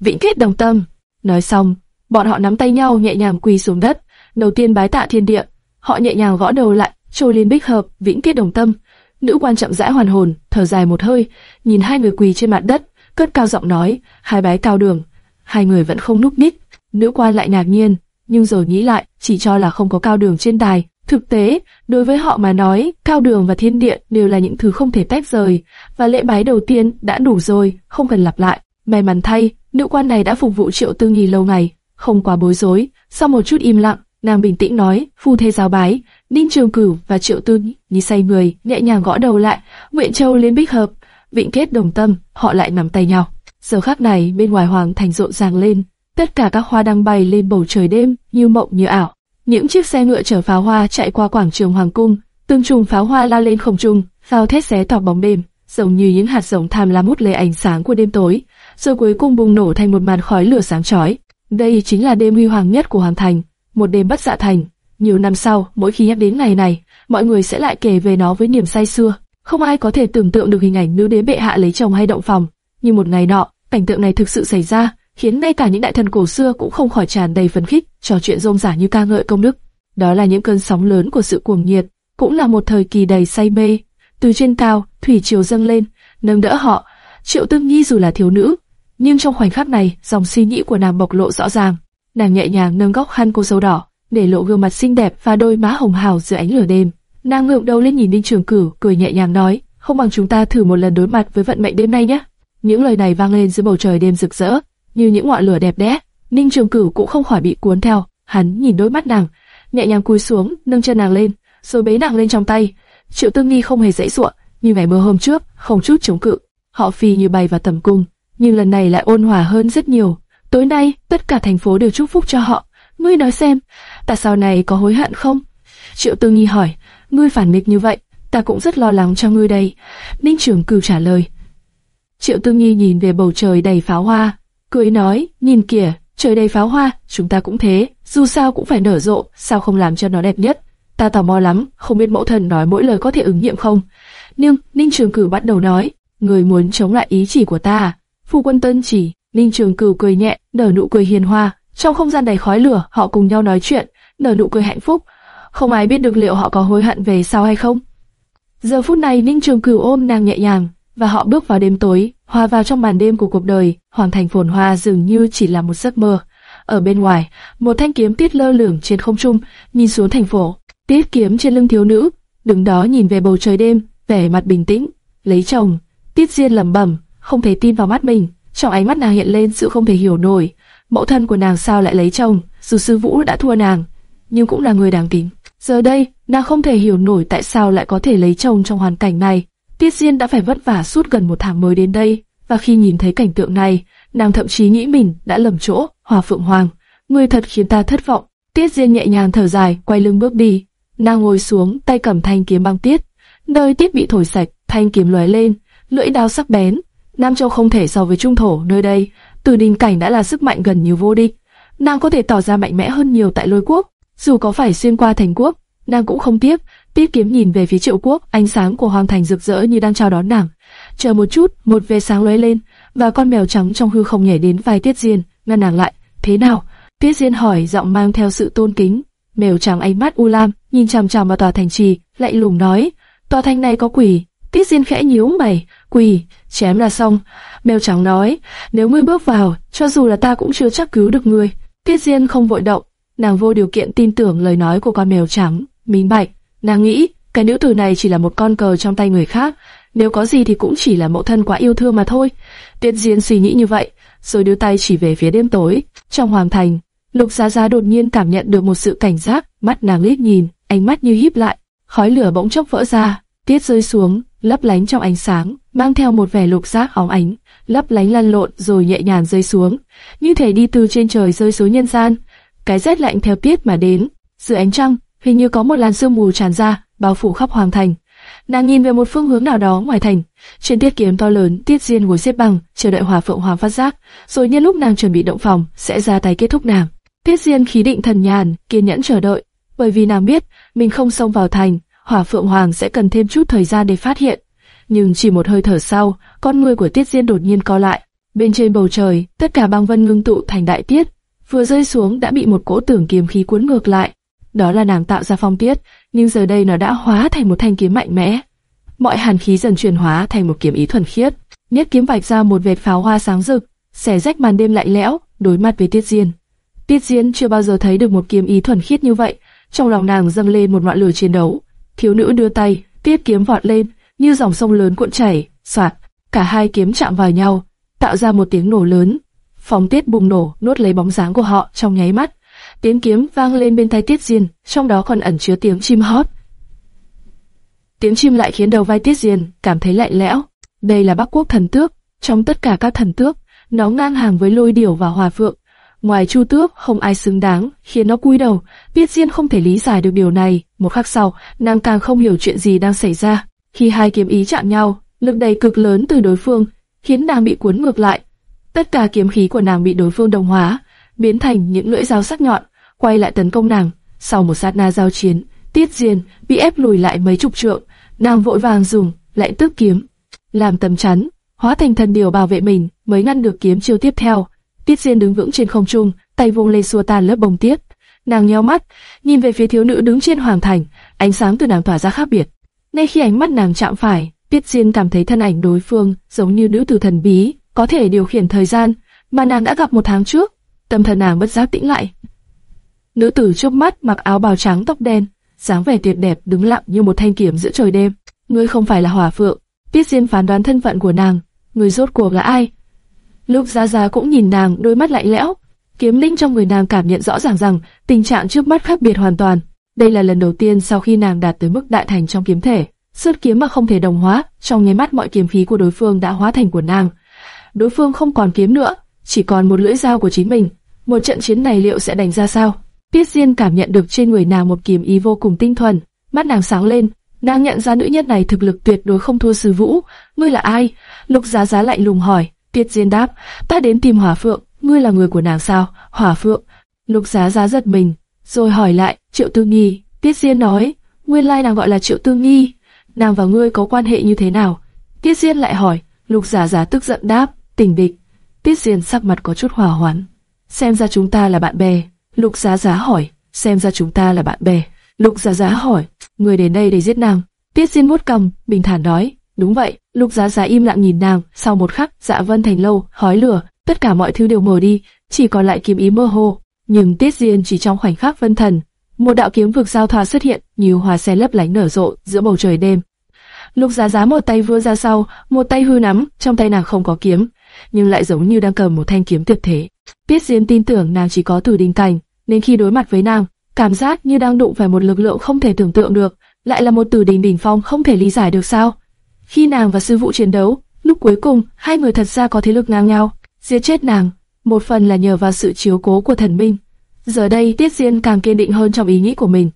Vĩnh kết đồng tâm. Nói xong, bọn họ nắm tay nhau nhẹ nhàng quỳ xuống đất. Đầu tiên bái tạ thiên địa, họ nhẹ nhàng gõ đầu lại, châu liên bích hợp, vĩnh kết đồng tâm. Nữ quan chậm rãi hoàn hồn, thở dài một hơi, nhìn hai người quỳ trên mặt đất, cất cao giọng nói, hai bái cao đường. Hai người vẫn không núp ních, nữ quan lại ngạc nhiên, nhưng rồi nghĩ lại, chỉ cho là không có cao đường trên đài. Thực tế, đối với họ mà nói, cao đường và thiên địa đều là những thứ không thể tách rời, và lễ bái đầu tiên đã đủ rồi, không cần lặp lại. May mắn thay, nữ quan này đã phục vụ triệu tư nghi lâu ngày, không quá bối rối. Sau một chút im lặng, nàng bình tĩnh nói, phu thê giáo bái, Ninh Trường Cửu và Triệu Tư Nhi say người, nhẹ nhàng gõ đầu lại, Nguyện Châu liên bích hợp, vịnh kết đồng tâm, họ lại nắm tay nhau. Giờ khắc này bên ngoài hoàng thành rộn ràng lên, tất cả các hoa đang bay lên bầu trời đêm như mộng như ảo. Những chiếc xe ngựa chở pháo hoa chạy qua quảng trường hoàng cung, từng trùng pháo hoa lao lên không trung, pháo thét xé tỏ bóng đêm, giống như những hạt giống tham lam hút lấy ánh sáng của đêm tối, rồi cuối cùng bùng nổ thành một màn khói lửa sáng chói. Đây chính là đêm huy hoàng nhất của hoàng thành, một đêm bất dạ thành. Nhiều năm sau, mỗi khi nhắc đến ngày này, mọi người sẽ lại kể về nó với niềm say xưa. Không ai có thể tưởng tượng được hình ảnh nữ đế bệ hạ lấy chồng hay động phòng. Nhưng một ngày nọ, cảnh tượng này thực sự xảy ra, khiến ngay cả những đại thần cổ xưa cũng không khỏi tràn đầy phấn khích, trò chuyện rôm rả như ca ngợi công đức. Đó là những cơn sóng lớn của sự cuồng nhiệt, cũng là một thời kỳ đầy say mê. Từ trên cao, thủy triều dâng lên, nâng đỡ họ. Triệu Tương Nhi dù là thiếu nữ, nhưng trong khoảnh khắc này, dòng suy nghĩ của nàng bộc lộ rõ ràng. Nàng nhẹ nhàng nâng góc khăn cô dâu đỏ, để lộ gương mặt xinh đẹp và đôi má hồng hào dưới ánh lửa đêm. Nàng ngượng đầu lên nhìn Ninh Trường Cửu, cười nhẹ nhàng nói, không bằng chúng ta thử một lần đối mặt với vận mệnh đêm nay nhé. Những lời này vang lên dưới bầu trời đêm rực rỡ, như những ngọn lửa đẹp đẽ. Ninh Trường Cửu cũng không khỏi bị cuốn theo, hắn nhìn đôi mắt nàng, nhẹ nhàng cúi xuống, nâng chân nàng lên, rồi bế nàng lên trong tay. Triệu Tương Nghi không hề dãy dụa, như ngày mưa hôm trước, không chút chống cự. Họ phi như bay vào tầm cung, nhưng lần này lại ôn hòa hơn rất nhiều. Tối nay, tất cả thành phố đều chúc phúc cho họ. Ngươi nói xem, ta sau này có hối hận không? Triệu Tương Nghi hỏi, ngươi phản nghịch như vậy, ta cũng rất lo lắng cho ngươi đây. Ninh Trường Cửu trả lời. Triệu Tương Nghi nhìn về bầu trời đầy pháo hoa, cười nói, nhìn kìa, trời đầy pháo hoa, chúng ta cũng thế, dù sao cũng phải nở rộ, sao không làm cho nó đẹp nhất? Ta tò mò lắm, không biết mẫu thần nói mỗi lời có thể ứng nghiệm không? Nhưng, Ninh Trường Cửu bắt đầu nói, người muốn chống lại ý chỉ của ta à? Phu quân tân chỉ, Ninh Trường Cửu cười nhẹ, nở nụ cười hiền hòa, trong không gian đầy khói lửa, họ cùng nhau nói chuyện, nở nụ cười hạnh phúc. Không ai biết được liệu họ có hối hận về sau hay không. Giờ phút này Ninh Trường Cửu ôm nàng nhẹ nhàng, và họ bước vào đêm tối, hòa vào trong màn đêm của cuộc đời. Hoàng thành phồn hoa dường như chỉ là một giấc mơ. Ở bên ngoài, một thanh kiếm tiết lơ lửng trên không trung, nhìn xuống thành phố. Tiết kiếm trên lưng thiếu nữ, đứng đó nhìn về bầu trời đêm, vẻ mặt bình tĩnh. Lấy chồng, Tiết Diên lẩm bẩm, không thể tin vào mắt mình. Trong ánh mắt nàng hiện lên sự không thể hiểu nổi. Mẫu thân của nàng sao lại lấy chồng? Dù sư Vũ đã thua nàng, nhưng cũng là người đáng kính. Giờ đây, nàng không thể hiểu nổi tại sao lại có thể lấy chồng trong hoàn cảnh này. Tiết Diên đã phải vất vả suốt gần một tháng mới đến đây, và khi nhìn thấy cảnh tượng này, nàng thậm chí nghĩ mình đã lầm chỗ. Hòa Phượng Hoàng, ngươi thật khiến ta thất vọng. Tiết Diên nhẹ nhàng thở dài, quay lưng bước đi. Nàng ngồi xuống, tay cầm thanh kiếm băng tiết. Nơi tiết bị thổi sạch, thanh kiếm lóe lên, lưỡi đao sắc bén. Nam Châu không thể so với trung thổ nơi đây, từ đình cảnh đã là sức mạnh gần như vô địch. Nàng có thể tỏ ra mạnh mẽ hơn nhiều tại lôi quốc, dù có phải xuyên qua thành quốc, nàng cũng không tiếp. Tiết kiếm nhìn về phía triệu quốc, ánh sáng của hoàng thành rực rỡ như đang chào đón nàng. Chờ một chút, một vệt sáng lóe lên, và con mèo trắng trong hư không nhảy đến vai Tiết Diên, ngăn nàng lại. Thế nào? Tiết Diên hỏi, giọng mang theo sự tôn kính. Mèo trắng ánh mắt u lam, nhìn chằm chằm vào tòa thành trì, lạnh lùng nói: tòa thành này có quỷ. Tiết Diên khẽ nhíu mày, quỷ, chém là xong. Mèo trắng nói: nếu ngươi bước vào, cho dù là ta cũng chưa chắc cứu được ngươi. Tiết Diên không vội động, nàng vô điều kiện tin tưởng lời nói của con mèo trắng, minh bạch. Nàng nghĩ, cái nữ tử này chỉ là một con cờ trong tay người khác, nếu có gì thì cũng chỉ là mẫu thân quá yêu thương mà thôi. Tiết Diên suy nghĩ như vậy, rồi đưa tay chỉ về phía đêm tối. Trong hoàng thành, Lục Giá Giá đột nhiên cảm nhận được một sự cảnh giác, mắt nàng liếc nhìn, ánh mắt như híp lại, khói lửa bỗng chốc vỡ ra, tiết rơi xuống, lấp lánh trong ánh sáng, mang theo một vẻ lục giác óng ánh, lấp lánh lăn lộn rồi nhẹ nhàng rơi xuống, như thể đi từ trên trời rơi xuống nhân gian. Cái rét lạnh theo tiết mà đến, dưới ánh trăng, hình như có một làn sương mù tràn ra, bao phủ khắp hoàng thành. Nàng nhìn về một phương hướng nào đó ngoài thành, trên tiết kiếm to lớn, tiết diên ngồi xếp bằng, chờ đợi hỏa phượng hoàng phát giác, rồi nhân lúc nàng chuẩn bị động phòng, sẽ ra tay kết thúc nàng. Tiết diên khí định thần nhàn, kiên nhẫn chờ đợi, bởi vì nàng biết mình không xông vào thành, hỏa phượng hoàng sẽ cần thêm chút thời gian để phát hiện. Nhưng chỉ một hơi thở sau, con người của Tiết Diên đột nhiên co lại. Bên trên bầu trời, tất cả băng vân ngưng tụ thành đại tiết, vừa rơi xuống đã bị một cỗ tưởng kiếm khí cuốn ngược lại. Đó là nàng tạo ra phong tiết, nhưng giờ đây nó đã hóa thành một thanh kiếm mạnh mẽ. Mọi hàn khí dần chuyển hóa thành một kiếm ý thuần khiết. Nhất kiếm vạch ra một vệt pháo hoa sáng rực, xẻ rách màn đêm lạnh lẽo, đối mặt với Tiết Diên. Tiết Diên chưa bao giờ thấy được một kiếm ý thuần khiết như vậy, trong lòng nàng dâng lên một ngọn lửa chiến đấu. Thiếu nữ đưa tay, tiết kiếm vọt lên, như dòng sông lớn cuộn chảy, soạt, cả hai kiếm chạm vào nhau, tạo ra một tiếng nổ lớn. Phóng tiết bùng nổ, nuốt lấy bóng dáng của họ trong nháy mắt. Tiếng kiếm vang lên bên tai Tiết Diên, trong đó còn ẩn chứa tiếng chim hót. Tiếng chim lại khiến đầu vai Tiết Diên cảm thấy lạnh lẽo. Đây là Bắc Quốc thần tước, trong tất cả các thần tước, nó ngang hàng với Lôi Điểu và Hòa Phượng, Ngoài Chu Tước, không ai xứng đáng, khiến nó cúi đầu. Biết Diên không thể lý giải được điều này. Một khắc sau, nàng càng không hiểu chuyện gì đang xảy ra. Khi hai kiếm ý chạm nhau, lực đầy cực lớn từ đối phương khiến nàng bị cuốn ngược lại. Tất cả kiếm khí của nàng bị đối phương đồng hóa, biến thành những lưỡi dao sắc nhọn, quay lại tấn công nàng. Sau một sát na giao chiến, Tiết Diên bị ép lùi lại mấy chục trượng, nàng vội vàng dùng lại tước kiếm làm tầm chắn, hóa thành thần điều bảo vệ mình, mới ngăn được kiếm chiêu tiếp theo. Tiết Diên đứng vững trên không trung, tay vung lên xua tan lớp bông tiết. Nàng nheo mắt, nhìn về phía thiếu nữ đứng trên hoàng thành, ánh sáng từ nàng tỏa ra khác biệt. Ngay khi ánh mắt nàng chạm phải, Tiết Diên cảm thấy thân ảnh đối phương giống như nữ tử thần bí, có thể điều khiển thời gian mà nàng đã gặp một tháng trước. Tâm thần nàng bất giác tĩnh lại. Nữ tử chớp mắt mặc áo bào trắng tóc đen, dáng vẻ tuyệt đẹp đứng lặng như một thanh kiếm giữa trời đêm. Ngươi không phải là Hỏa Phượng. Tiết Diên phán đoán thân phận của nàng. Người rốt cuộc là ai? Lúc Giá Giá cũng nhìn nàng, đôi mắt lạnh lẽo. Kiếm linh trong người nàng cảm nhận rõ ràng rằng tình trạng trước mắt khác biệt hoàn toàn. Đây là lần đầu tiên sau khi nàng đạt tới mức đại thành trong kiếm thể, xuất kiếm mà không thể đồng hóa, trong nháy mắt mọi kiếm khí của đối phương đã hóa thành của nàng. Đối phương không còn kiếm nữa, chỉ còn một lưỡi dao của chính mình. Một trận chiến này liệu sẽ đánh ra sao? Tiết Diên cảm nhận được trên người nàng một kiếm ý vô cùng tinh thuần, mắt nàng sáng lên, nàng nhận ra nữ nhân này thực lực tuyệt đối không thua Sư Vũ. Ngươi là ai? Lục Giá Giá lạnh lùng hỏi. Tiết Diên đáp, ta đến tìm Hỏa Phượng, ngươi là người của nàng sao? Hỏa Phượng. Lục Giá Giá giật mình, rồi hỏi lại, Triệu Tư Nghi. Tiết Diên nói, nguyên lai nàng gọi là Triệu Tư Nghi. Nàng và ngươi có quan hệ như thế nào? Tiết Diên lại hỏi, Lục Giá Giá tức giận đáp, tình địch. Tiết Diên sắc mặt có chút hòa hoãn. Xem ra chúng ta là bạn bè. Lục Giá Giá hỏi, xem ra chúng ta là bạn bè. Lục Giá Giá hỏi, người đến đây để giết nàng. Tiết Diên vuốt cầm, bình thản nói, Đúng vậy, Lục Giá Giá im lặng nhìn nàng, sau một khắc, Dạ Vân thành lâu, khói lửa, tất cả mọi thứ đều mờ đi, chỉ còn lại kiếm ý mơ hồ. Nhưng Tiết Diên chỉ trong khoảnh khắc vân thần, một đạo kiếm vực giao thoa xuất hiện, như hoa sen lấp lánh nở rộ giữa bầu trời đêm. Lục Giá Giá một tay vươn ra sau, một tay hư nắm, trong tay nàng không có kiếm, nhưng lại giống như đang cầm một thanh kiếm tuyệt thế. Tiết Diên tin tưởng nàng chỉ có từ đình cảnh, nên khi đối mặt với nàng, cảm giác như đang đụng phải một lực lượng không thể tưởng tượng được, lại là một từ đình đỉnh phong không thể lý giải được sao? Khi nàng và sư phụ chiến đấu, lúc cuối cùng hai người thật ra có thế lực ngang nhau, giết chết nàng, một phần là nhờ vào sự chiếu cố của thần minh. Giờ đây Tiết Diên càng kiên định hơn trong ý nghĩ của mình.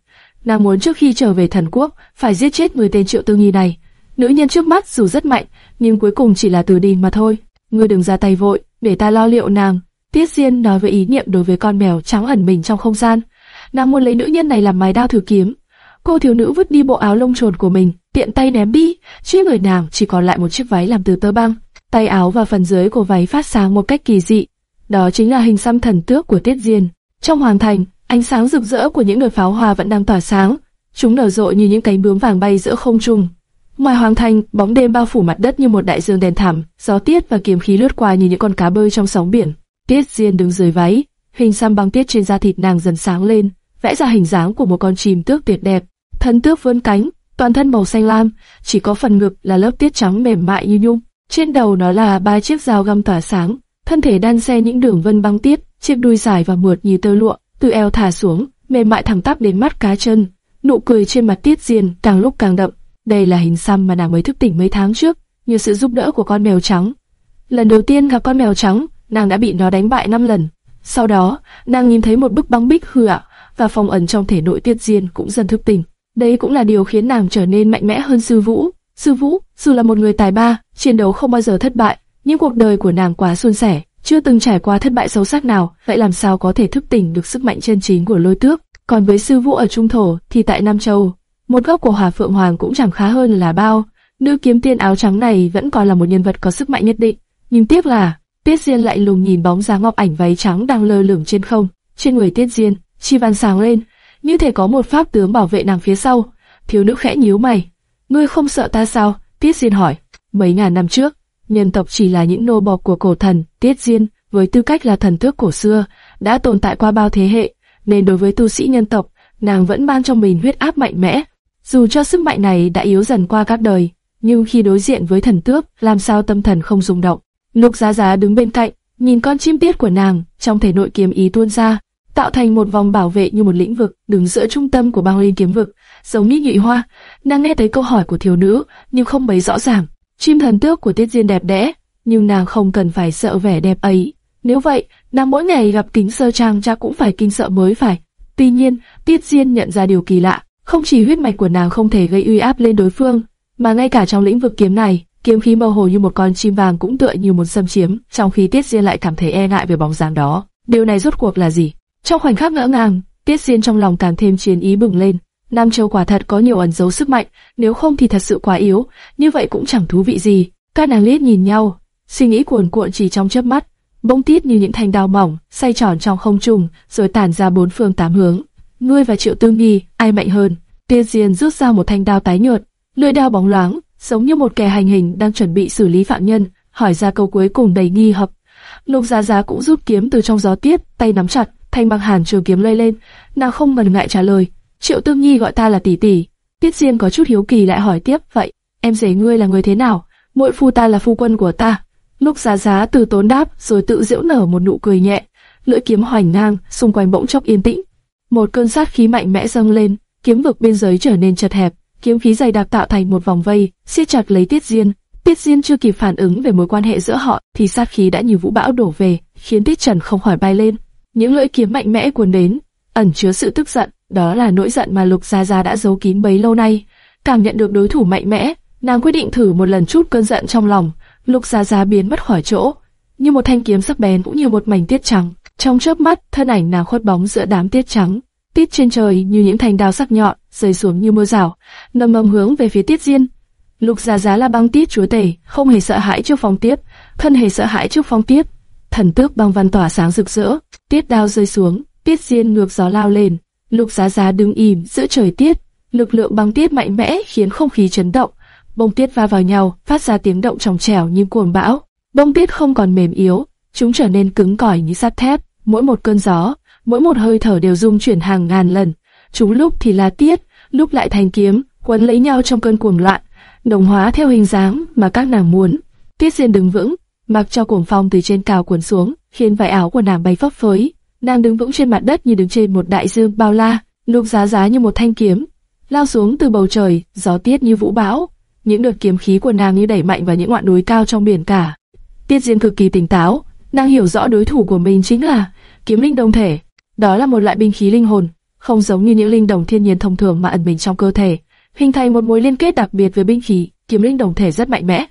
Nàng muốn trước khi trở về thần quốc phải giết chết người tên Triệu Tư Nghi này. Nữ nhân trước mắt dù rất mạnh, nhưng cuối cùng chỉ là từ đi mà thôi. Ngươi đừng ra tay vội, để ta lo liệu nàng. Tiết Diên nói với ý niệm đối với con mèo trắng ẩn mình trong không gian. Nàng muốn lấy nữ nhân này làm mái đao thử kiếm. Cô thiếu nữ vứt đi bộ áo lông trồn của mình, tiện tay ném đi. Trên người nàng chỉ còn lại một chiếc váy làm từ tơ băng. Tay áo và phần dưới của váy phát sáng một cách kỳ dị. Đó chính là hình xăm thần tước của Tiết Diên. Trong hoàng thành, ánh sáng rực rỡ của những đợt pháo hoa vẫn đang tỏa sáng. Chúng nở rộ như những cánh bướm vàng bay giữa không trung. Ngoài hoàng thành, bóng đêm bao phủ mặt đất như một đại dương đen thẳm, gió tiết và kiếm khí lướt qua như những con cá bơi trong sóng biển. Tiết Diên đứng dưới váy, hình xăm băng tiết trên da thịt nàng dần sáng lên, vẽ ra hình dáng của một con chim tước tuyệt đẹp. Thân tước vươn cánh, toàn thân màu xanh lam, chỉ có phần ngực là lớp tiết trắng mềm mại như nhung. Trên đầu nó là ba chiếc dao găm tỏa sáng, thân thể đan xen những đường vân băng tiết, chiếc đuôi dài và mượt như tơ lụa, từ eo thả xuống, mềm mại thẳng tắp đến mắt cá chân. Nụ cười trên mặt Tiết Diên càng lúc càng đậm. Đây là hình xăm mà nàng mới thức tỉnh mấy tháng trước, như sự giúp đỡ của con mèo trắng. Lần đầu tiên gặp con mèo trắng, nàng đã bị nó đánh bại 5 lần. Sau đó, nàng nhìn thấy một bức băng bích hư ảo và phong ẩn trong thể nội Tiết Diên cũng dần thức tỉnh. Đây cũng là điều khiến nàng trở nên mạnh mẽ hơn Sư Vũ. Sư Vũ, dù là một người tài ba, chiến đấu không bao giờ thất bại, nhưng cuộc đời của nàng quá suôn sẻ, chưa từng trải qua thất bại xấu sắc nào, vậy làm sao có thể thức tỉnh được sức mạnh chân chính của lôi tước? Còn với sư vũ ở Trung Thổ thì tại Nam Châu, một góc của Hỏa Phượng Hoàng cũng chẳng khá hơn là bao. Nữ kiếm tiên áo trắng này vẫn còn là một nhân vật có sức mạnh nhất định, nhưng tiếc là Tiết Diên lại lùng nhìn bóng dáng ngọc ảnh váy trắng đang lơ lửng trên không. Trên người Tiết Diên, chi văn sáng lên, như thể có một pháp tướng bảo vệ nàng phía sau. Thiếu nữ khẽ nhíu mày, ngươi không sợ ta sao? Tiết Diên hỏi. Mấy ngàn năm trước, nhân tộc chỉ là những nô bộc của cổ thần, Tiết Diên, với tư cách là thần tước cổ xưa, đã tồn tại qua bao thế hệ, nên đối với tu sĩ nhân tộc, nàng vẫn mang trong mình huyết áp mạnh mẽ. Dù cho sức mạnh này đã yếu dần qua các đời, nhưng khi đối diện với thần tước, làm sao tâm thần không rung động. Lục Giá Giá đứng bên cạnh, nhìn con chim tiết của nàng, trong thể nội kiếm ý tuôn ra, tạo thành một vòng bảo vệ như một lĩnh vực đứng giữa trung tâm của băng liên kiếm vực, giống như nhụy hoa. Nàng nghe thấy câu hỏi của thiếu nữ, nhưng không bấy rõ ràng. Chim thần tước của Tiết Diên đẹp đẽ, nhưng nàng không cần phải sợ vẻ đẹp ấy. Nếu vậy, nàng mỗi ngày gặp kính sơ trang chắc cũng phải kinh sợ mới phải. Tuy nhiên, Tiết Diên nhận ra điều kỳ lạ, không chỉ huyết mạch của nàng không thể gây uy áp lên đối phương, mà ngay cả trong lĩnh vực kiếm này, kiếm khí mơ hồ như một con chim vàng cũng tựa như một xâm chiếm, trong khi Tiết Diên lại cảm thấy e ngại về bóng dáng đó. Điều này rốt cuộc là gì? Trong khoảnh khắc ngỡ ngàng, Tiết Diên trong lòng càng thêm chiến ý bừng lên. Nam Châu quả thật có nhiều ẩn dấu sức mạnh, nếu không thì thật sự quá yếu, như vậy cũng chẳng thú vị gì. Các nàng liếc nhìn nhau, suy nghĩ cuồn cuộn chỉ trong chớp mắt, bỗng tiết như những thanh đao mỏng, xoay tròn trong không trung, rồi tản ra bốn phương tám hướng. Ngươi và Triệu Tương Nghi, ai mạnh hơn? tiết Diên rút ra một thanh đao tái nhợt, lưỡi đao bóng loáng, giống như một kẻ hành hình đang chuẩn bị xử lý phạm nhân, hỏi ra câu cuối cùng đầy nghi hoặc. Lục Giá Giá cũng rút kiếm từ trong gió tiết, tay nắm chặt, thanh băng hàn trường kiếm lây lên, nàng không ngần ngại trả lời. Triệu Tương Nhi gọi ta là tỷ tỷ. Tiết Diên có chút hiếu kỳ lại hỏi tiếp, vậy em rể ngươi là người thế nào? Mỗi phu ta là phu quân của ta. Lúc giá giá từ tốn đáp rồi tự giễu nở một nụ cười nhẹ, lưỡi kiếm hoành ngang, xung quanh bỗng chốc yên tĩnh. Một cơn sát khí mạnh mẽ dâng lên, kiếm vực biên giới trở nên chật hẹp, kiếm khí dày đặc tạo thành một vòng vây, siết chặt lấy Tiết Diên. Tiết Diên chưa kịp phản ứng về mối quan hệ giữa họ, thì sát khí đã như vũ bão đổ về, khiến Tiết Trần không khỏi bay lên. Những lưỡi kiếm mạnh mẽ cuốn đến, ẩn chứa sự tức giận, đó là nỗi giận mà Lục Gia Gia đã giấu kín bấy lâu nay. Cảm nhận được đối thủ mạnh mẽ, nàng quyết định thử một lần chút cơn giận trong lòng. Lục Gia Gia biến mất khỏi chỗ, như một thanh kiếm sắc bén cũng như một mảnh tiết trắng. Trong chớp mắt, thân ảnh nàng khuất bóng giữa đám tiết trắng. Tiết trên trời như những thanh đao sắc nhọn, rơi xuống như mưa rào, nầm mầm hướng về phía Tiết Diên. Lục Gia Gia là băng tiết chúa tể, không hề sợ hãi trước phong tiếp, thân hề sợ hãi trước phong tiếp, Thần tước băng văn tỏa sáng rực rỡ, tiết đao rơi xuống, Tiết Diên ngược gió lao lên, Lục Giá Giá đứng im giữa trời tiết, lực lượng băng tiết mạnh mẽ khiến không khí chấn động, bông tiết va vào nhau, phát ra tiếng động trong trẻo như cuồng bão. Bông tiết không còn mềm yếu, chúng trở nên cứng cỏi như sắt thép. Mỗi một cơn gió, mỗi một hơi thở đều rung chuyển hàng ngàn lần. Chúng lúc thì là tiết, lúc lại thành kiếm, quấn lấy nhau trong cơn cuồng loạn, đồng hóa theo hình dáng mà các nàng muốn. Tiết Diên đứng vững, mặc cho cuồng phong từ trên cao cuốn xuống, khiến vải áo của nàng bay phấp phới. Nàng đứng vững trên mặt đất như đứng trên một đại dương bao la, lục giá giá như một thanh kiếm, lao xuống từ bầu trời, gió tiết như vũ bão. Những đợt kiếm khí của nàng như đẩy mạnh vào những ngọn núi cao trong biển cả. Tiết Diên cực kỳ tỉnh táo, nàng hiểu rõ đối thủ của mình chính là kiếm linh đồng thể. Đó là một loại binh khí linh hồn, không giống như những linh đồng thiên nhiên thông thường mà ẩn mình trong cơ thể. hình thành một mối liên kết đặc biệt với binh khí. Kiếm linh đồng thể rất mạnh mẽ,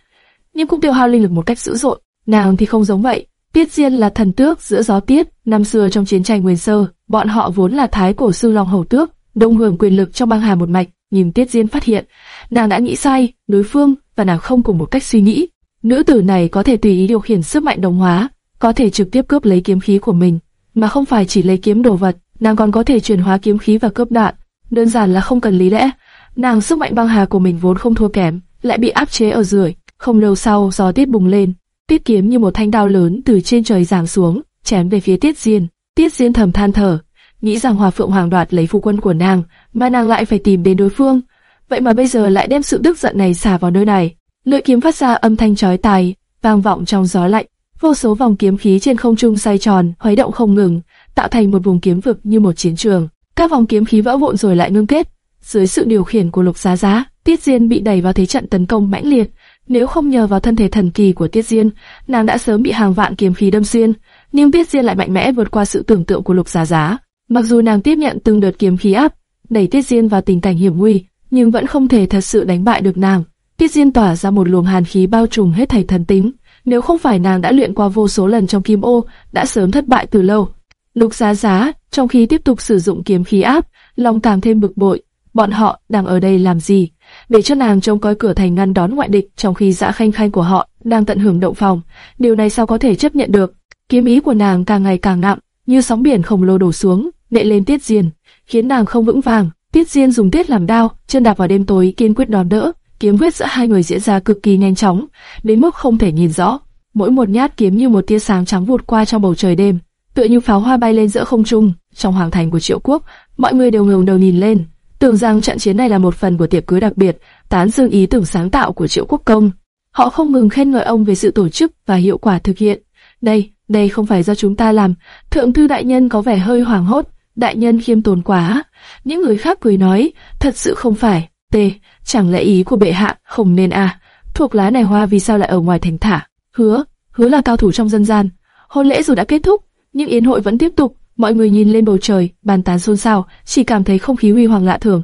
nhưng cũng tiêu hao linh lực một cách dữ dội. Nàng thì không giống vậy. Tiết Diên là thần tước giữa gió tiết, năm xưa trong chiến tranh Nguyên Sơ, bọn họ vốn là thái cổ sư long hầu tước, đông hưởng quyền lực trong băng hà một mạch. Nhìn Tiết Diên phát hiện, nàng đã nghĩ sai, đối phương và nàng không cùng một cách suy nghĩ. Nữ tử này có thể tùy ý điều khiển sức mạnh đồng hóa, có thể trực tiếp cướp lấy kiếm khí của mình, mà không phải chỉ lấy kiếm đồ vật, nàng còn có thể chuyển hóa kiếm khí và cướp đạn. Đơn giản là không cần lý lẽ. Nàng sức mạnh băng hà của mình vốn không thua kém, lại bị áp chế ở dưới. Không lâu sau, gió tiết bùng lên, tiết kiếm như một thanh đao lớn từ trên trời giáng xuống, chém về phía Tiết Diên. Tiết Diên thầm than thở, nghĩ rằng Hòa Phượng Hoàng đoạt lấy phu quân của nàng, mà nàng lại phải tìm đến đối phương. Vậy mà bây giờ lại đem sự tức giận này xả vào nơi này. Lưỡi kiếm phát ra âm thanh chói tai, vang vọng trong gió lạnh. Vô số vòng kiếm khí trên không trung xoay tròn, khuấy động không ngừng, tạo thành một vùng kiếm vực như một chiến trường. Các vòng kiếm khí vỡ vụn rồi lại ngưng kết. Dưới sự điều khiển của Lục Giá Giá, Tiết Diên bị đẩy vào thế trận tấn công mãnh liệt. Nếu không nhờ vào thân thể thần kỳ của Tiết Diên, nàng đã sớm bị hàng vạn kiếm khí đâm xuyên. Nhưng Tiết Diên lại mạnh mẽ vượt qua sự tưởng tượng của Lục Giá Giá. Mặc dù nàng tiếp nhận từng đợt kiếm khí áp, đẩy Tiết Diên vào tình cảnh hiểm nguy, nhưng vẫn không thể thật sự đánh bại được nàng. Tiết Diên tỏa ra một luồng hàn khí bao trùm hết thảy thần tính. Nếu không phải nàng đã luyện qua vô số lần trong kim ô, đã sớm thất bại từ lâu. Lục Giá Giá, trong khi tiếp tục sử dụng kiếm khí áp, lòng càng thêm bực bội. Bọn họ đang ở đây làm gì? Để cho nàng trông coi cửa thành ngăn đón ngoại địch, trong khi dã khanh khanh của họ đang tận hưởng động phòng. Điều này sao có thể chấp nhận được? Kiếm ý của nàng càng ngày càng nặng, như sóng biển khổng lồ đổ xuống, nệ lên Tiết Diên, khiến nàng không vững vàng. Tiết Diên dùng tiết làm đao, chân đạp vào đêm tối kiên quyết đòn đỡ. Kiếm quyết giữa hai người diễn ra cực kỳ nhanh chóng, đến mức không thể nhìn rõ. Mỗi một nhát kiếm như một tia sáng trắng vụt qua trong bầu trời đêm, tựa như pháo hoa bay lên giữa không trung. Trong hoàng thành của Triệu Quốc, mọi người đều ngẩng đầu nhìn lên, tưởng rằng trận chiến này là một phần của tiệc cưới đặc biệt, tán dương ý tưởng sáng tạo của Triệu Quốc công. Họ không ngừng khen ngợi ông về sự tổ chức và hiệu quả thực hiện. Đây, đây không phải do chúng ta làm. Thượng thư đại nhân có vẻ hơi hoảng hốt, đại nhân khiêm tốn quá. Những người khác cười nói, thật sự không phải. T, chẳng lẽ ý của bệ hạ không nên à? Thuộc lá này hoa vì sao lại ở ngoài thành thả? Hứa, hứa là cao thủ trong dân gian. Hôn lễ dù đã kết thúc, nhưng yến hội vẫn tiếp tục. Mọi người nhìn lên bầu trời, bàn tán xôn xao, chỉ cảm thấy không khí huy hoàng lạ thường.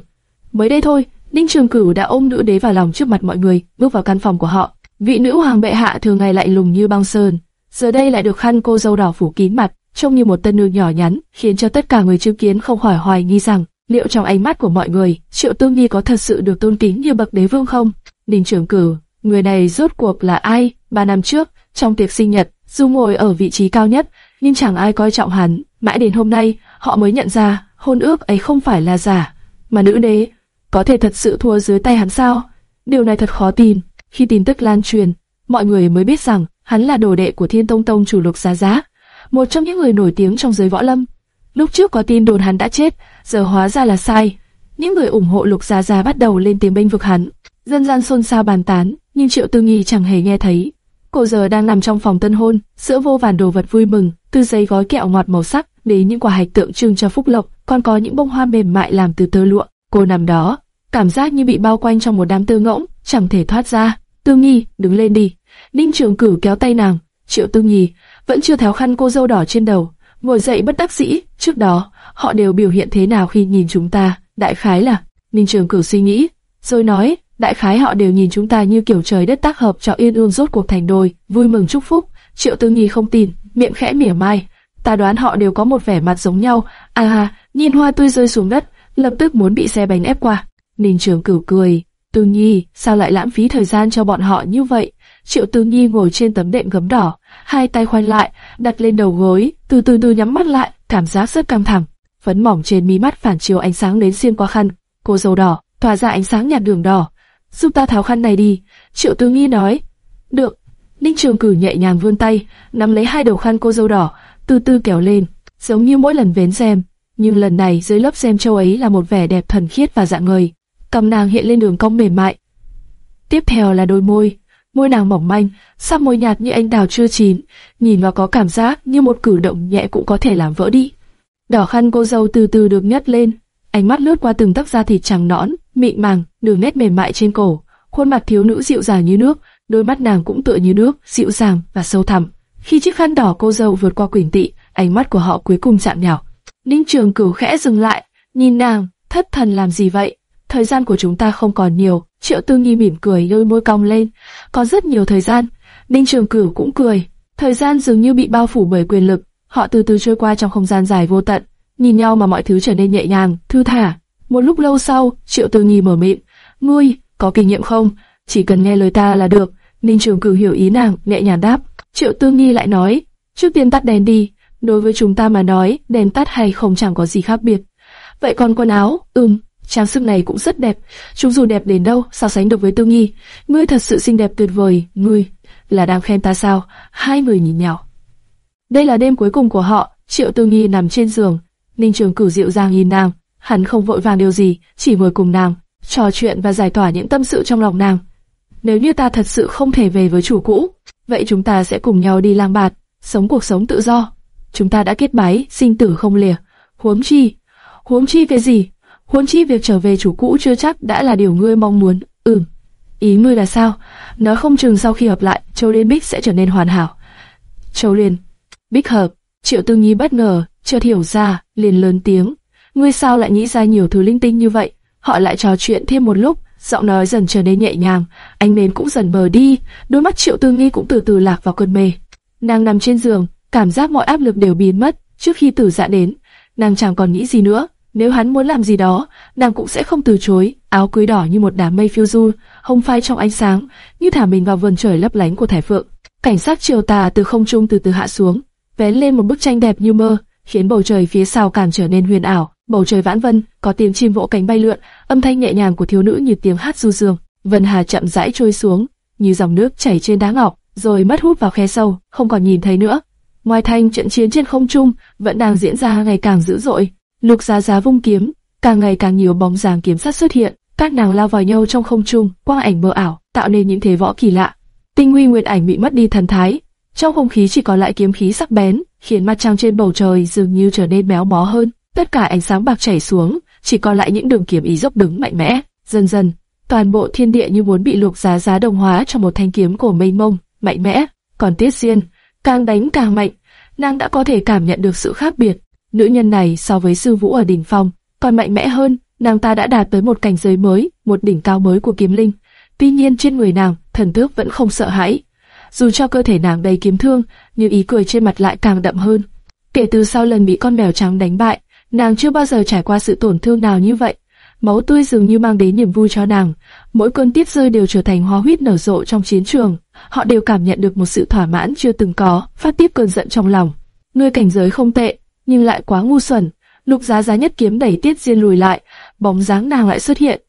Mới đây thôi, Ninh Trường Cửu đã ôm nữ đế vào lòng trước mặt mọi người, bước vào căn phòng của họ. Vị nữ hoàng bệ hạ thường ngày lạnh lùng như băng sơn, giờ đây lại được khăn cô dâu đỏ phủ kín mặt, trông như một tân nương nhỏ nhắn, khiến cho tất cả người chứng kiến không khỏi hoài nghi rằng liệu trong ánh mắt của mọi người, Triệu Tương Nhi có thật sự được tôn kính như bậc đế vương không? Ninh Trường Cửu, người này rốt cuộc là ai? Ba năm trước, trong tiệc sinh nhật, dù ngồi ở vị trí cao nhất, nhưng chẳng ai coi trọng hắn. Mãi đến hôm nay, họ mới nhận ra hôn ước ấy không phải là giả, mà nữ đế có thể thật sự thua dưới tay hắn sao? Điều này thật khó tin. Khi tin tức lan truyền, mọi người mới biết rằng hắn là đồ đệ của Thiên Tông Tông chủ Lục Giá Giá, một trong những người nổi tiếng trong giới võ lâm. Lúc trước có tin đồn hắn đã chết, giờ hóa ra là sai. Những người ủng hộ Lục Giá Giá bắt đầu lên tiếng bênh vực hắn. Dân gian xôn xao bàn tán, nhưng Triệu Tư Nghi chẳng hề nghe thấy. Cô giờ đang nằm trong phòng tân hôn, giữa vô vàn đồ vật vui mừng, từ giấy gói kẹo ngọt màu sắc đến những quả hạch tượng trưng cho phúc lộc, còn có những bông hoa mềm mại làm từ tơ lụa. Cô nằm đó, cảm giác như bị bao quanh trong một đám tơ ngỗng, chẳng thể thoát ra. Tư Nghi, đứng lên đi. Ninh Trường Cửu kéo tay nàng. Triệu Tư Nghi vẫn chưa tháo khăn cô dâu đỏ trên đầu, ngồi dậy bất đắc dĩ. Trước đó, họ đều biểu hiện thế nào khi nhìn chúng ta? Đại khái là Ninh Trường Cửu suy nghĩ, rồi nói, đại khái họ đều nhìn chúng ta như kiểu trời đất tác hợp cho yên ương rốt cuộc thành đôi, vui mừng chúc phúc. Triệu Tư Nhi không tin, miệng khẽ mỉa mai. Ta đoán họ đều có một vẻ mặt giống nhau. À ha, nhìn hoa tươi rơi xuống đất, lập tức muốn bị xe bánh ép qua. Ninh Trường Cửu cười, Tư Nhi, sao lại lãng phí thời gian cho bọn họ như vậy? Triệu Tư Nhi ngồi trên tấm đệm gấm đỏ, hai tay khoanh lại, đặt lên đầu gối, từ từ từ nhắm mắt lại, cảm giác rất căng thẳng. Phấn mỏng trên mí mắt phản chiếu ánh sáng đến xuyên qua khăn, cô dâu đỏ, tỏa ra ánh sáng nhạt đường đỏ. Giúp ta tháo khăn này đi, Triệu Tư nghi nói. Được. Ninh Trường Cử nhẹ nhàng vươn tay, nắm lấy hai đầu khăn cô dâu đỏ, từ từ kéo lên, giống như mỗi lần vén xem, nhưng lần này dưới lớp xem châu ấy là một vẻ đẹp thần khiết và dạng người. Cầm nàng hiện lên đường cong mềm mại. Tiếp theo là đôi môi, môi nàng mỏng manh, sắc môi nhạt như anh đào chưa chín, nhìn vào có cảm giác như một cử động nhẹ cũng có thể làm vỡ đi. Đỏ khăn cô dâu từ từ được nhấc lên, ánh mắt lướt qua từng tấc da thịt trắng nõn, mịn màng, đường nét mềm mại trên cổ, khuôn mặt thiếu nữ dịu dàng như nước, đôi mắt nàng cũng tựa như nước, dịu dàng và sâu thẳm. Khi chiếc khăn đỏ cô dâu vượt qua quỳnh tị, ánh mắt của họ cuối cùng chạm nhau. Ninh Trường Cửu khẽ dừng lại, nhìn nàng, thất thần làm gì vậy? thời gian của chúng ta không còn nhiều. Triệu Tư Nghi mỉm cười đôi môi cong lên, có rất nhiều thời gian. Ninh Trường Cửu cũng cười, thời gian dường như bị bao phủ bởi quyền lực. Họ từ từ trôi qua trong không gian dài vô tận, nhìn nhau mà mọi thứ trở nên nhẹ nhàng, thư thả. Một lúc lâu sau, Triệu Tư Nghi mở miệng, ngươi có kinh nghiệm không? Chỉ cần nghe lời ta là được. Ninh Trường Cửu hiểu ý nàng, nhẹ nhàng đáp. Triệu Tư Nghi lại nói, trước tiên tắt đèn đi. Đối với chúng ta mà nói, đèn tắt hay không chẳng có gì khác biệt. Vậy còn quần áo? Ừm, trang sức này cũng rất đẹp. Chúng dù đẹp đến đâu, so sánh được với Tư Nghi. Ngươi thật sự xinh đẹp tuyệt vời. Ngươi là đang khen ta sao? Hai người nhìn nhau. Đây là đêm cuối cùng của họ. Triệu Tư Nghi nằm trên giường. Ninh Trường Cửu dịu dàng nhìn nàng. Hắn không vội vàng điều gì, chỉ ngồi cùng nàng, trò chuyện và giải tỏa những tâm sự trong lòng nàng. Nếu như ta thật sự không thể về với chủ cũ, vậy chúng ta sẽ cùng nhau đi lang bạt, sống cuộc sống tự do. Chúng ta đã kết bái, sinh tử không lìa. Huống chi, huống chi cái gì? Huống chi việc trở về chủ cũ chưa chắc đã là điều ngươi mong muốn. Ừm. Ý ngươi là sao? Nó không chừng sau khi hợp lại, Châu Liên Bích sẽ trở nên hoàn hảo. Châu Liên, Bích hợp. Triệu Tư Nhi bất ngờ, chợt hiểu ra, liền lớn tiếng. Ngươi sao lại nghĩ ra nhiều thứ linh tinh như vậy? Họ lại trò chuyện thêm một lúc, giọng nói dần trở nên nhẹ nhàng, ánh nến cũng dần mờ đi, đôi mắt Triệu Tư Nghi cũng từ từ lạc vào cơn mê. Nàng nằm trên giường, cảm giác mọi áp lực đều biến mất. Trước khi Tử Dạ đến, nàng chẳng còn nghĩ gì nữa. Nếu hắn muốn làm gì đó, nàng cũng sẽ không từ chối. Áo cưới đỏ như một đám mây phiêu du, hồng phai trong ánh sáng, như thả mình vào vườn trời lấp lánh của thải phượng. Cảnh sắc chiều tà từ không trung từ từ hạ xuống, vén lên một bức tranh đẹp như mơ, khiến bầu trời phía sau càng trở nên huyền ảo. Bầu trời vãn vân, có tiếng chim vỗ cánh bay lượn, âm thanh nhẹ nhàng của thiếu nữ như tiếng hát du dương. Vân Hà chậm rãi trôi xuống, như dòng nước chảy trên đá ngọc, rồi mất hút vào khe sâu, không còn nhìn thấy nữa. Ngoài thanh trận chiến trên không trung vẫn đang diễn ra ngày càng dữ dội. Lục Giá Giá vung kiếm, càng ngày càng nhiều bóng dáng kiếm sát xuất hiện, các nàng lao vào nhau trong không trung, quang ảnh mơ ảo, tạo nên những thế võ kỳ lạ. Tinh huy nguyệt ảnh bị mất đi thần thái, trong không khí chỉ còn lại kiếm khí sắc bén, khiến mặt trăng trên bầu trời dường như trở nên méo mó hơn. Tất cả ánh sáng bạc chảy xuống, chỉ còn lại những đường kiếm ý dốc đứng mạnh mẽ. Dần dần, toàn bộ thiên địa như muốn bị luộc giá giá đồng hóa cho một thanh kiếm cổ mênh mông, mạnh mẽ. Còn Tiết Diên, càng đánh càng mạnh, nàng đã có thể cảm nhận được sự khác biệt. Nữ nhân này so với sư vũ ở đỉnh phong, còn mạnh mẽ hơn, nàng ta đã đạt tới một cảnh giới mới, một đỉnh cao mới của kiếm linh. Tuy nhiên trên người nàng, thần tước vẫn không sợ hãi. Dù cho cơ thể nàng đầy kiếm thương, nhưng ý cười trên mặt lại càng đậm hơn. Kể từ sau lần bị con mèo trắng đánh bại, nàng chưa bao giờ trải qua sự tổn thương nào như vậy. Máu tươi dường như mang đến niềm vui cho nàng. Mỗi cơn tiết rơi đều trở thành hoa huyết nở rộ trong chiến trường. Họ đều cảm nhận được một sự thỏa mãn chưa từng có, phát tiếp cơn giận trong lòng. Ngươi cảnh giới không tệ, nhưng lại quá ngu xuẩn. Lục giá giá nhất kiếm đẩy tiết diên lùi lại, bóng dáng nàng lại xuất hiện.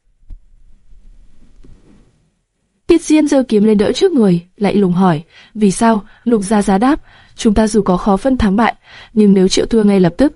Tiết diên giơ kiếm lên đỡ trước người, lại lùng hỏi, vì sao? Lục Gia giá đáp, chúng ta dù có khó phân thắng bại, nhưng nếu triệu thua ngay lập tức.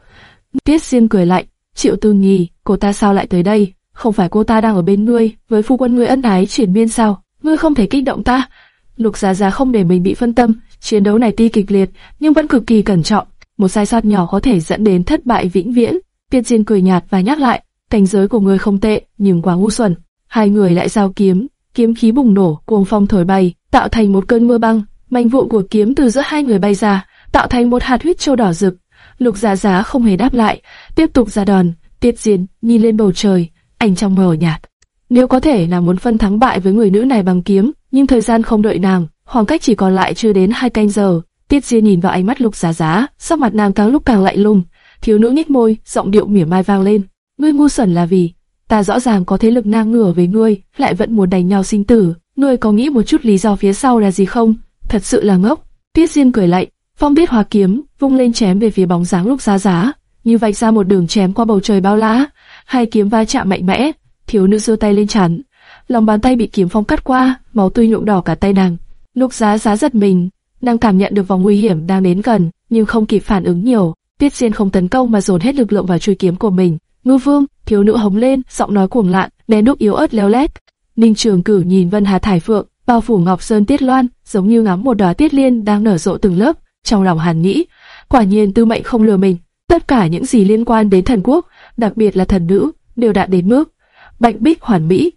Tiết diên cười lạnh, triệu tư nhì, cô ta sao lại tới đây? Không phải cô ta đang ở bên ngươi, với phu quân ngươi ân ái triển miên sao? Ngươi không thể kích động ta. Lục giá giá không để mình bị phân tâm, chiến đấu này tuy kịch liệt, nhưng vẫn cực kỳ cẩn trọng. Một sai sót nhỏ có thể dẫn đến thất bại vĩnh viễn. Tiết diên cười nhạt và nhắc lại, cảnh giới của ngươi không tệ, nhưng quá ngu xuẩn. Hai người lại giao kiếm, kiếm khí bùng nổ, cuồng phong thổi bay, tạo thành một cơn mưa băng. Mảnh vụn của kiếm từ giữa hai người bay ra, tạo thành một hạt huyết châu đỏ rực. Lục Giá Giá không hề đáp lại, tiếp tục ra đòn. Tiết Diên nhìn lên bầu trời, ảnh trong mờ nhạt. Nếu có thể là muốn phân thắng bại với người nữ này bằng kiếm, nhưng thời gian không đợi nàng, khoảng cách chỉ còn lại chưa đến hai canh giờ. Tiết Diên nhìn vào ánh mắt Lục Giá Giá, sắc mặt nàng càng lúc càng lạnh lùng. Thiếu nữ nhếch môi, giọng điệu mỉa mai vang lên. Ngươi ngu xuẩn là vì ta rõ ràng có thế lực ngang ngửa với ngươi, lại vẫn muốn đánh nhau sinh tử. Ngươi có nghĩ một chút lý do phía sau là gì không? Thật sự là ngốc. Tiết Diên cười lạnh, phong biết hóa kiếm, vung lên chém về phía bóng dáng Lục Giá Giá, như vạch ra một đường chém qua bầu trời bao lá. Hai kiếm va chạm mạnh mẽ, thiếu nữ giơ tay lên chắn, lòng bàn tay bị kiếm phong cắt qua, máu tươi nhuộm đỏ cả tay nàng. Lục Giá Giá giật mình, nàng cảm nhận được vòng nguy hiểm đang đến gần, nhưng không kịp phản ứng nhiều. Tiết Diên không tấn công mà dồn hết lực lượng vào chui kiếm của mình. Ngư Vương, thiếu nữ hống lên, giọng nói cuồng lạn, bé đúc yếu ớt léo lét. Ninh Trường Cử nhìn Vân Hà Thải Phượng, bao phủ Ngọc Sơn Tiết Loan, giống như ngắm một đóa tiết liên đang nở rộ từng lớp. Trong lòng hàn nghĩ, quả nhiên tư mệnh không lừa mình. Tất cả những gì liên quan đến thần quốc, đặc biệt là thần nữ, đều đạt đến mức bạch bích hoàn mỹ,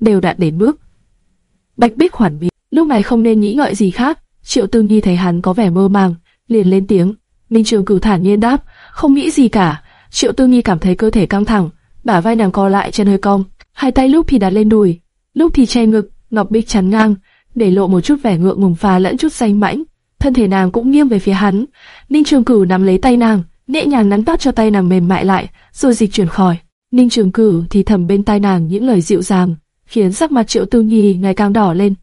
đều đạt đến mức bạch bích hoàn mỹ. Lúc này không nên nghĩ ngợi gì khác. Triệu Tư Nhi thấy hắn có vẻ mơ màng, liền lên tiếng. Ninh Trường Cử thản nhiên đáp, không nghĩ gì cả. Triệu Tư Nhi cảm thấy cơ thể căng thẳng, bả vai nàng co lại chân hơi cong. hai tay lúc thì đặt lên đùi, lúc thì che ngực, ngọc bích chắn ngang, để lộ một chút vẻ ngượng ngùng pha lẫn chút xanh mãnh. Thân thể nàng cũng nghiêng về phía hắn. Ninh Trường Cửu nắm lấy tay nàng, nhẹ nhàng nắn bắt cho tay nàng mềm mại lại, rồi dịch chuyển khỏi. Ninh Trường Cửu thì thầm bên tai nàng những lời dịu dàng, khiến sắc mặt Triệu Tư Nhi ngày càng đỏ lên.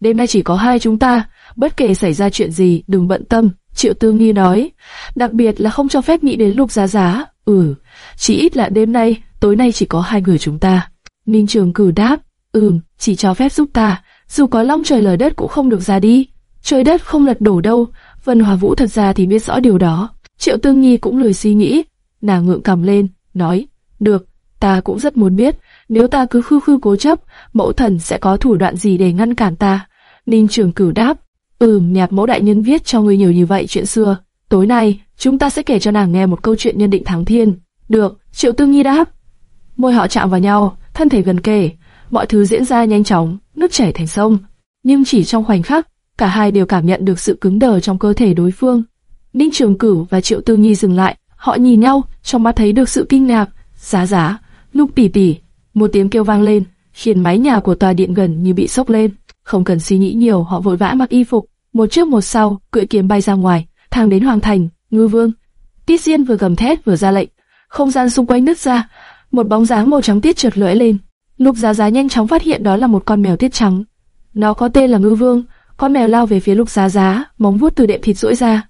Đêm nay chỉ có hai chúng ta, bất kể xảy ra chuyện gì, đừng bận tâm. Triệu Tư Nhi nói, đặc biệt là không cho phép nghĩ đến Lục Giá Giá. Ừ, chỉ ít là đêm nay, tối nay chỉ có hai người chúng ta. Ninh Trường cử đáp, ừm, chỉ cho phép giúp ta, dù có long trời lở đất cũng không được ra đi. Trời đất không lật đổ đâu, Vân Hòa Vũ thật ra thì biết rõ điều đó. Triệu Tương Nhi cũng lười suy nghĩ, nàng ngượng cầm lên, nói, được, ta cũng rất muốn biết, nếu ta cứ khư khư cố chấp, mẫu thần sẽ có thủ đoạn gì để ngăn cản ta. Ninh Trường cử đáp, ừm, nhạc mẫu đại nhân viết cho ngươi nhiều như vậy chuyện xưa. Tối nay, chúng ta sẽ kể cho nàng nghe một câu chuyện nhân định thắng thiên. Được, Triệu tư Nhi đáp. Môi họ chạm vào nhau, thân thể gần kề, mọi thứ diễn ra nhanh chóng, nước chảy thành sông. Nhưng chỉ trong khoảnh khắc, cả hai đều cảm nhận được sự cứng đờ trong cơ thể đối phương. Ninh Trường Cửu và Triệu Tư Nhi dừng lại, họ nhìn nhau, trong mắt thấy được sự kinh ngạc. Giá giá, lúc tỉ tỉ, một tiếng kêu vang lên, khiến mái nhà của tòa điện gần như bị sốc lên. Không cần suy nghĩ nhiều, họ vội vã mặc y phục, một trước một sau, cưỡi kiếm bay ra ngoài, thang đến hoàng thành, ngư vương. Tiết Diên vừa gầm thét vừa ra lệnh, không gian xung quanh nứt ra, một bóng dáng màu trắng tiết trượt lưỡi lên. Lục Giá Giá nhanh chóng phát hiện đó là một con mèo tiết trắng. Nó có tên là Ngư Vương. Con mèo lao về phía Lục Giá Giá, móng vuốt từ đệm thịt rỗi ra.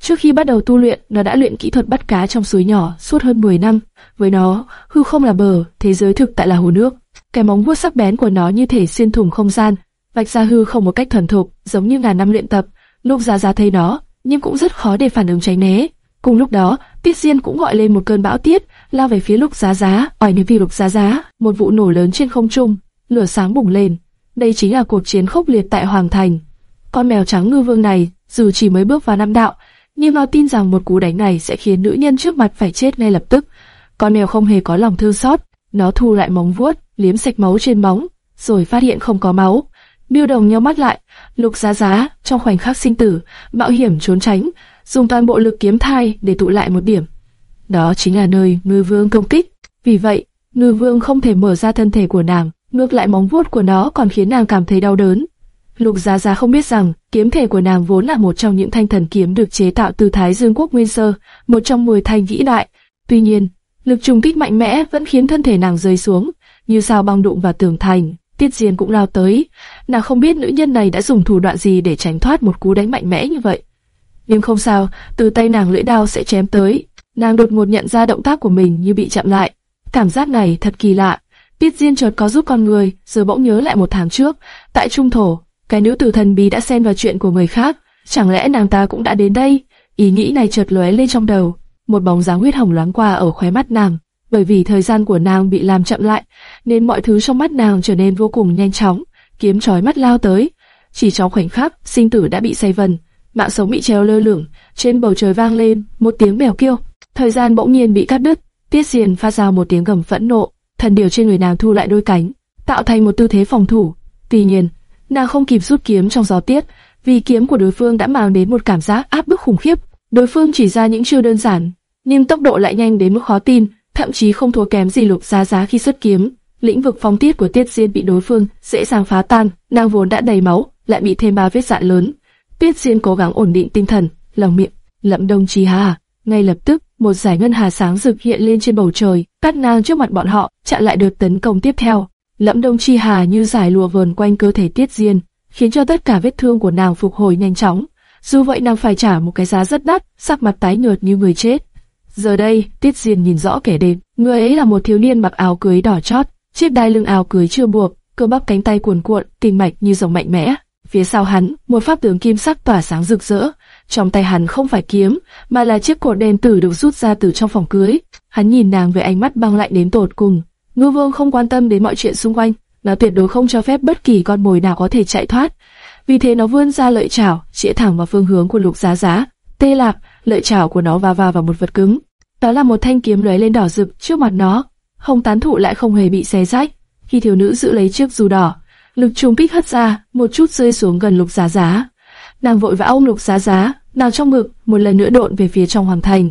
Trước khi bắt đầu tu luyện, nó đã luyện kỹ thuật bắt cá trong suối nhỏ suốt hơn 10 năm. Với nó, hư không là bờ, thế giới thực tại là hồ nước. Cái móng vuốt sắc bén của nó như thể xuyên thủng không gian, vạch ra hư không một cách thuần thục, giống như ngàn năm luyện tập. Lục Giá Giá thấy nó, nhưng cũng rất khó để phản ứng tránh né. Cùng lúc đó, Tiết Diên cũng gọi lên một cơn bão tiết, lao về phía Lục Giá Giá, oải nếu vì Lục Giá Giá, một vụ nổ lớn trên không trung, lửa sáng bùng lên. Đây chính là cuộc chiến khốc liệt tại Hoàng Thành. Con mèo trắng ngư vương này, dù chỉ mới bước vào năm đạo, nhưng nó tin rằng một cú đánh này sẽ khiến nữ nhân trước mặt phải chết ngay lập tức. Con mèo không hề có lòng thương xót, nó thu lại móng vuốt, liếm sạch máu trên móng, rồi phát hiện không có máu. Miêu đồng nhau mắt lại, Lục Giá Giá trong khoảnh khắc sinh tử, mạo hiểm trốn tránh, dùng toàn bộ lực kiếm thai để tụ lại một điểm. Đó chính là nơi ngư vương công kích. Vì vậy, ngư vương không thể mở ra thân thể của nàng, ngược lại móng vuốt của nó còn khiến nàng cảm thấy đau đớn. Lục Giá Giá không biết rằng, kiếm thể của nàng vốn là một trong những thanh thần kiếm được chế tạo từ Thái Dương quốc nguyên sơ, một trong 10 thanh vĩ đại. Tuy nhiên, lực trùng kích mạnh mẽ vẫn khiến thân thể nàng rơi xuống, như sao băng đụng vào tường thành. Tiết Diên cũng lao tới, nàng không biết nữ nhân này đã dùng thủ đoạn gì để tránh thoát một cú đánh mạnh mẽ như vậy. Nhưng không sao, từ tay nàng lưỡi đao sẽ chém tới. Nàng đột ngột nhận ra động tác của mình như bị chậm lại. Cảm giác này thật kỳ lạ. Tiết Diên chợt có giúp con người, giờ bỗng nhớ lại một tháng trước, tại Trung Thổ, cái nữ tử thần bí đã xen vào chuyện của người khác. Chẳng lẽ nàng ta cũng đã đến đây? Ý nghĩ này chợt lóe lên trong đầu. Một bóng dáng huyết hồng loáng qua ở khóe mắt nàng. Bởi vì thời gian của nàng bị làm chậm lại, nên mọi thứ trong mắt nàng trở nên vô cùng nhanh chóng. Kiếm chói mắt lao tới. Chỉ trong khoảnh khắc, sinh tử đã bị say vần mạng sống bị treo lơ lửng, trên bầu trời vang lên một tiếng bèo kêu. Thời gian bỗng nhiên bị cắt đứt, Tiết Diền phát ra một tiếng gầm phẫn nộ, thần điều trên người nàng thu lại đôi cánh, tạo thành một tư thế phòng thủ. Tuy nhiên, nàng không kịp rút kiếm trong gió tiết, vì kiếm của đối phương đã mang đến một cảm giác áp bức khủng khiếp. Đối phương chỉ ra những chiêu đơn giản, nhưng tốc độ lại nhanh đến mức khó tin, thậm chí không thua kém gì Lục Giá Giá khi xuất kiếm. Lĩnh vực phong tiết của Tiết Diên bị đối phương dễ dàng phá tan, nàng vốn đã đầy máu, lại bị thêm ba vết dạn lớn. Tiết Diên cố gắng ổn định tinh thần, lòng miệng, lẩm đồng chi hà. Ngay lập tức, một giải ngân hà sáng rực hiện lên trên bầu trời, cắt ngang trước mặt bọn họ, chặn lại đợt tấn công tiếp theo. Lẫm Đông Chi Hà như giải lùa vờn quanh cơ thể Tiết Diên, khiến cho tất cả vết thương của nàng phục hồi nhanh chóng. Dù vậy nàng phải trả một cái giá rất đắt, sắc mặt tái nhợt như người chết. Giờ đây, Tiết Diên nhìn rõ kẻ đến, người ấy là một thiếu niên mặc áo cưới đỏ chót, chiếc đai lưng áo cưới chưa buộc, cơ bắp cánh tay cuồn cuộn, kinh mạch như rồng mạnh mẽ. Phía sau hắn, một pháp tướng kim sắc tỏa sáng rực rỡ. Trong tay hắn không phải kiếm, mà là chiếc cột đen tử được rút ra từ trong phòng cưới. Hắn nhìn nàng với ánh mắt băng lạnh đến tột cùng. Ngư Vương không quan tâm đến mọi chuyện xung quanh, nó tuyệt đối không cho phép bất kỳ con mồi nào có thể chạy thoát. Vì thế nó vươn ra lợi chảo, chĩa thẳng vào phương hướng của Lục Giá Giá. Tê lạp, lợi chảo của nó va va vào một vật cứng. Đó là một thanh kiếm lóe lên đỏ rực trước mặt nó. Hồng tán thụ lại không hề bị xé rách. Khi thiếu nữ giữ lấy chiếc dù đỏ, lực trùng bích hất ra, một chút rơi xuống gần lục giá giá. Nàng vội vã ôm lục giá giá, nào trong ngực, một lần nữa độn về phía trong hoàng thành.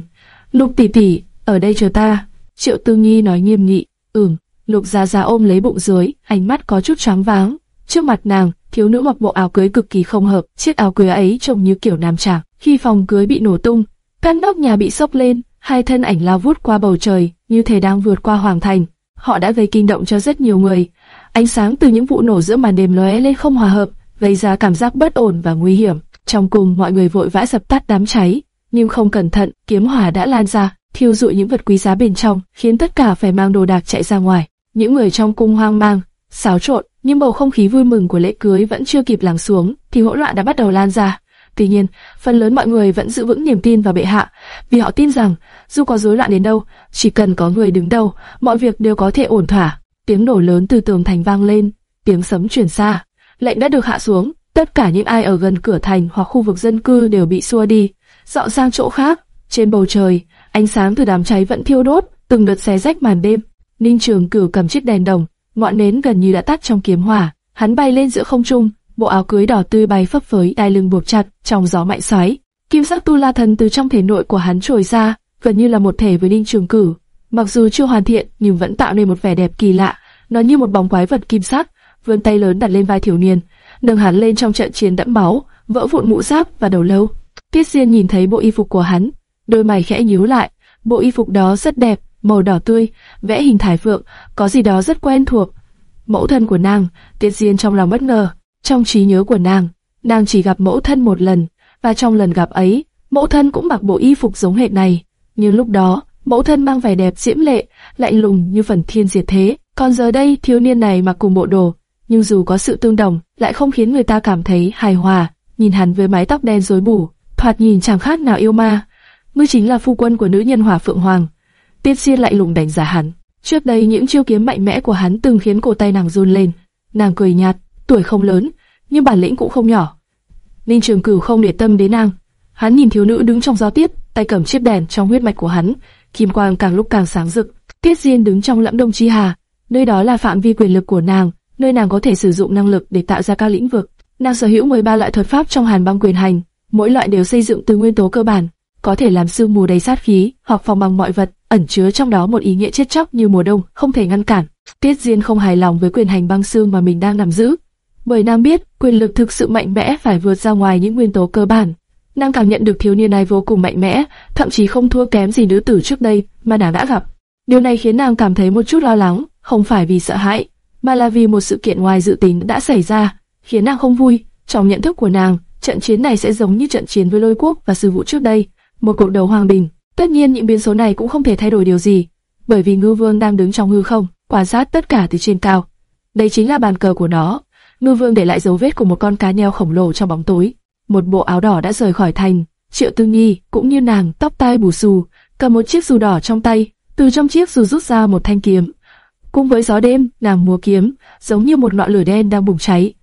Lục tỷ tỷ, ở đây chờ ta. Triệu Tư Nghi nói nghiêm nghị, ừm, Lục giá giá ôm lấy bụng dưới, ánh mắt có chút choáng váng. Trước mặt nàng, thiếu nữ mặc bộ áo cưới cực kỳ không hợp, chiếc áo cưới ấy trông như kiểu nam tràng. Khi phòng cưới bị nổ tung, căn nóc nhà bị sốc lên, hai thân ảnh lao vút qua bầu trời, như thể đang vượt qua hoàng thành. Họ đã gây kinh động cho rất nhiều người. Ánh sáng từ những vụ nổ giữa màn đêm lóe lên không hòa hợp, gây ra cảm giác bất ổn và nguy hiểm. Trong cùng mọi người vội vã dập tắt đám cháy, nhưng không cẩn thận, kiếm hỏa đã lan ra, thiêu rụi những vật quý giá bên trong, khiến tất cả phải mang đồ đạc chạy ra ngoài. Những người trong cung hoang mang, xáo trộn, nhưng bầu không khí vui mừng của lễ cưới vẫn chưa kịp lắng xuống, thì hỗn loạn đã bắt đầu lan ra. Tuy nhiên, phần lớn mọi người vẫn giữ vững niềm tin vào bệ hạ, vì họ tin rằng dù có rối loạn đến đâu, chỉ cần có người đứng đầu, mọi việc đều có thể ổn thỏa. Tiếng nổ lớn từ tường thành vang lên, tiếng sấm truyền xa. Lệnh đã được hạ xuống, tất cả những ai ở gần cửa thành hoặc khu vực dân cư đều bị xua đi, dọn sang chỗ khác. Trên bầu trời, ánh sáng từ đám cháy vẫn thiêu đốt, từng đợt xé rách màn đêm. Ninh Trường Cửu cầm chiếc đèn đồng, ngọn nến gần như đã tắt trong kiếm hỏa, hắn bay lên giữa không trung, bộ áo cưới đỏ tươi bay phấp phới, đai lưng buộc chặt trong gió mạnh xoáy. Kim sắc tu la thần từ trong thể nội của hắn trồi ra, gần như là một thể với Ninh Trường Cửu. Mặc dù chưa hoàn thiện nhưng vẫn tạo nên một vẻ đẹp kỳ lạ, nó như một bóng quái vật kim sắc, vươn tay lớn đặt lên vai thiếu niên, nâng hắn lên trong trận chiến đẫm máu, vỡ vụn mũ giáp và đầu lâu. Tiết Diên nhìn thấy bộ y phục của hắn, đôi mày khẽ nhíu lại, bộ y phục đó rất đẹp, màu đỏ tươi, vẽ hình thải phượng, có gì đó rất quen thuộc. Mẫu thân của nàng, Tiết Diên trong lòng bất ngờ, trong trí nhớ của nàng, nàng chỉ gặp mẫu thân một lần, và trong lần gặp ấy, mẫu thân cũng mặc bộ y phục giống hệt này. Nhưng lúc đó, mẫu thân mang vẻ đẹp diễm lệ, lạnh lùng như phần thiên diệt thế. Còn giờ đây, thiếu niên này mặc cùng bộ đồ, nhưng dù có sự tương đồng, lại không khiến người ta cảm thấy hài hòa. Nhìn hắn với mái tóc đen rối bù, thoạt nhìn chẳng khác nào yêu ma. Ngươi chính là phu quân của nữ nhân hỏa phượng hoàng. Tiết Xiên lại lùng đánh giá hắn. Trước đây những chiêu kiếm mạnh mẽ của hắn từng khiến cổ tay nàng run lên. Nàng cười nhạt, tuổi không lớn, nhưng bản lĩnh cũng không nhỏ. Ninh Trường Cửu không để tâm đến nàng. Hắn nhìn thiếu nữ đứng trong gió tiếp, tay cầm chiếc đèn trong huyết mạch của hắn, kim quang càng lúc càng sáng rực. Tiết Diên đứng trong lẫm đông chi hà, nơi đó là phạm vi quyền lực của nàng, nơi nàng có thể sử dụng năng lực để tạo ra các lĩnh vực. Nàng sở hữu 13 loại thuật pháp trong Hàn Băng Quyền Hành, mỗi loại đều xây dựng từ nguyên tố cơ bản, có thể làm sương mù đầy sát khí, hoặc phòng bằng mọi vật, ẩn chứa trong đó một ý nghĩa chết chóc như mùa đông, không thể ngăn cản. Tiết Diên không hài lòng với quyền hành băng xương mà mình đang nắm giữ, bởi nàng biết quyền lực thực sự mạnh mẽ phải vượt ra ngoài những nguyên tố cơ bản. Nàng cảm nhận được thiếu niên này vô cùng mạnh mẽ, thậm chí không thua kém gì nữ tử trước đây mà nàng đã gặp. Điều này khiến nàng cảm thấy một chút lo lắng, không phải vì sợ hãi, mà là vì một sự kiện ngoài dự tính đã xảy ra, khiến nàng không vui. Trong nhận thức của nàng, trận chiến này sẽ giống như trận chiến với lôi quốc và sư vụ trước đây, một cuộc đấu hoàng bình. Tất nhiên những biến số này cũng không thể thay đổi điều gì, bởi vì ngư vương đang đứng trong hư không, quan sát tất cả từ trên cao. Đây chính là bàn cờ của nó. Ngư vương để lại dấu vết của một con cá nheo khổng lồ trong bóng tối. Một bộ áo đỏ đã rời khỏi thành. Triệu Tư Nhi cũng như nàng, tóc tai bù xù, cầm một chiếc dù đỏ trong tay, từ trong chiếc dù rút ra một thanh kiếm. Cùng với gió đêm, nàng múa kiếm, giống như một ngọn lửa đen đang bùng cháy.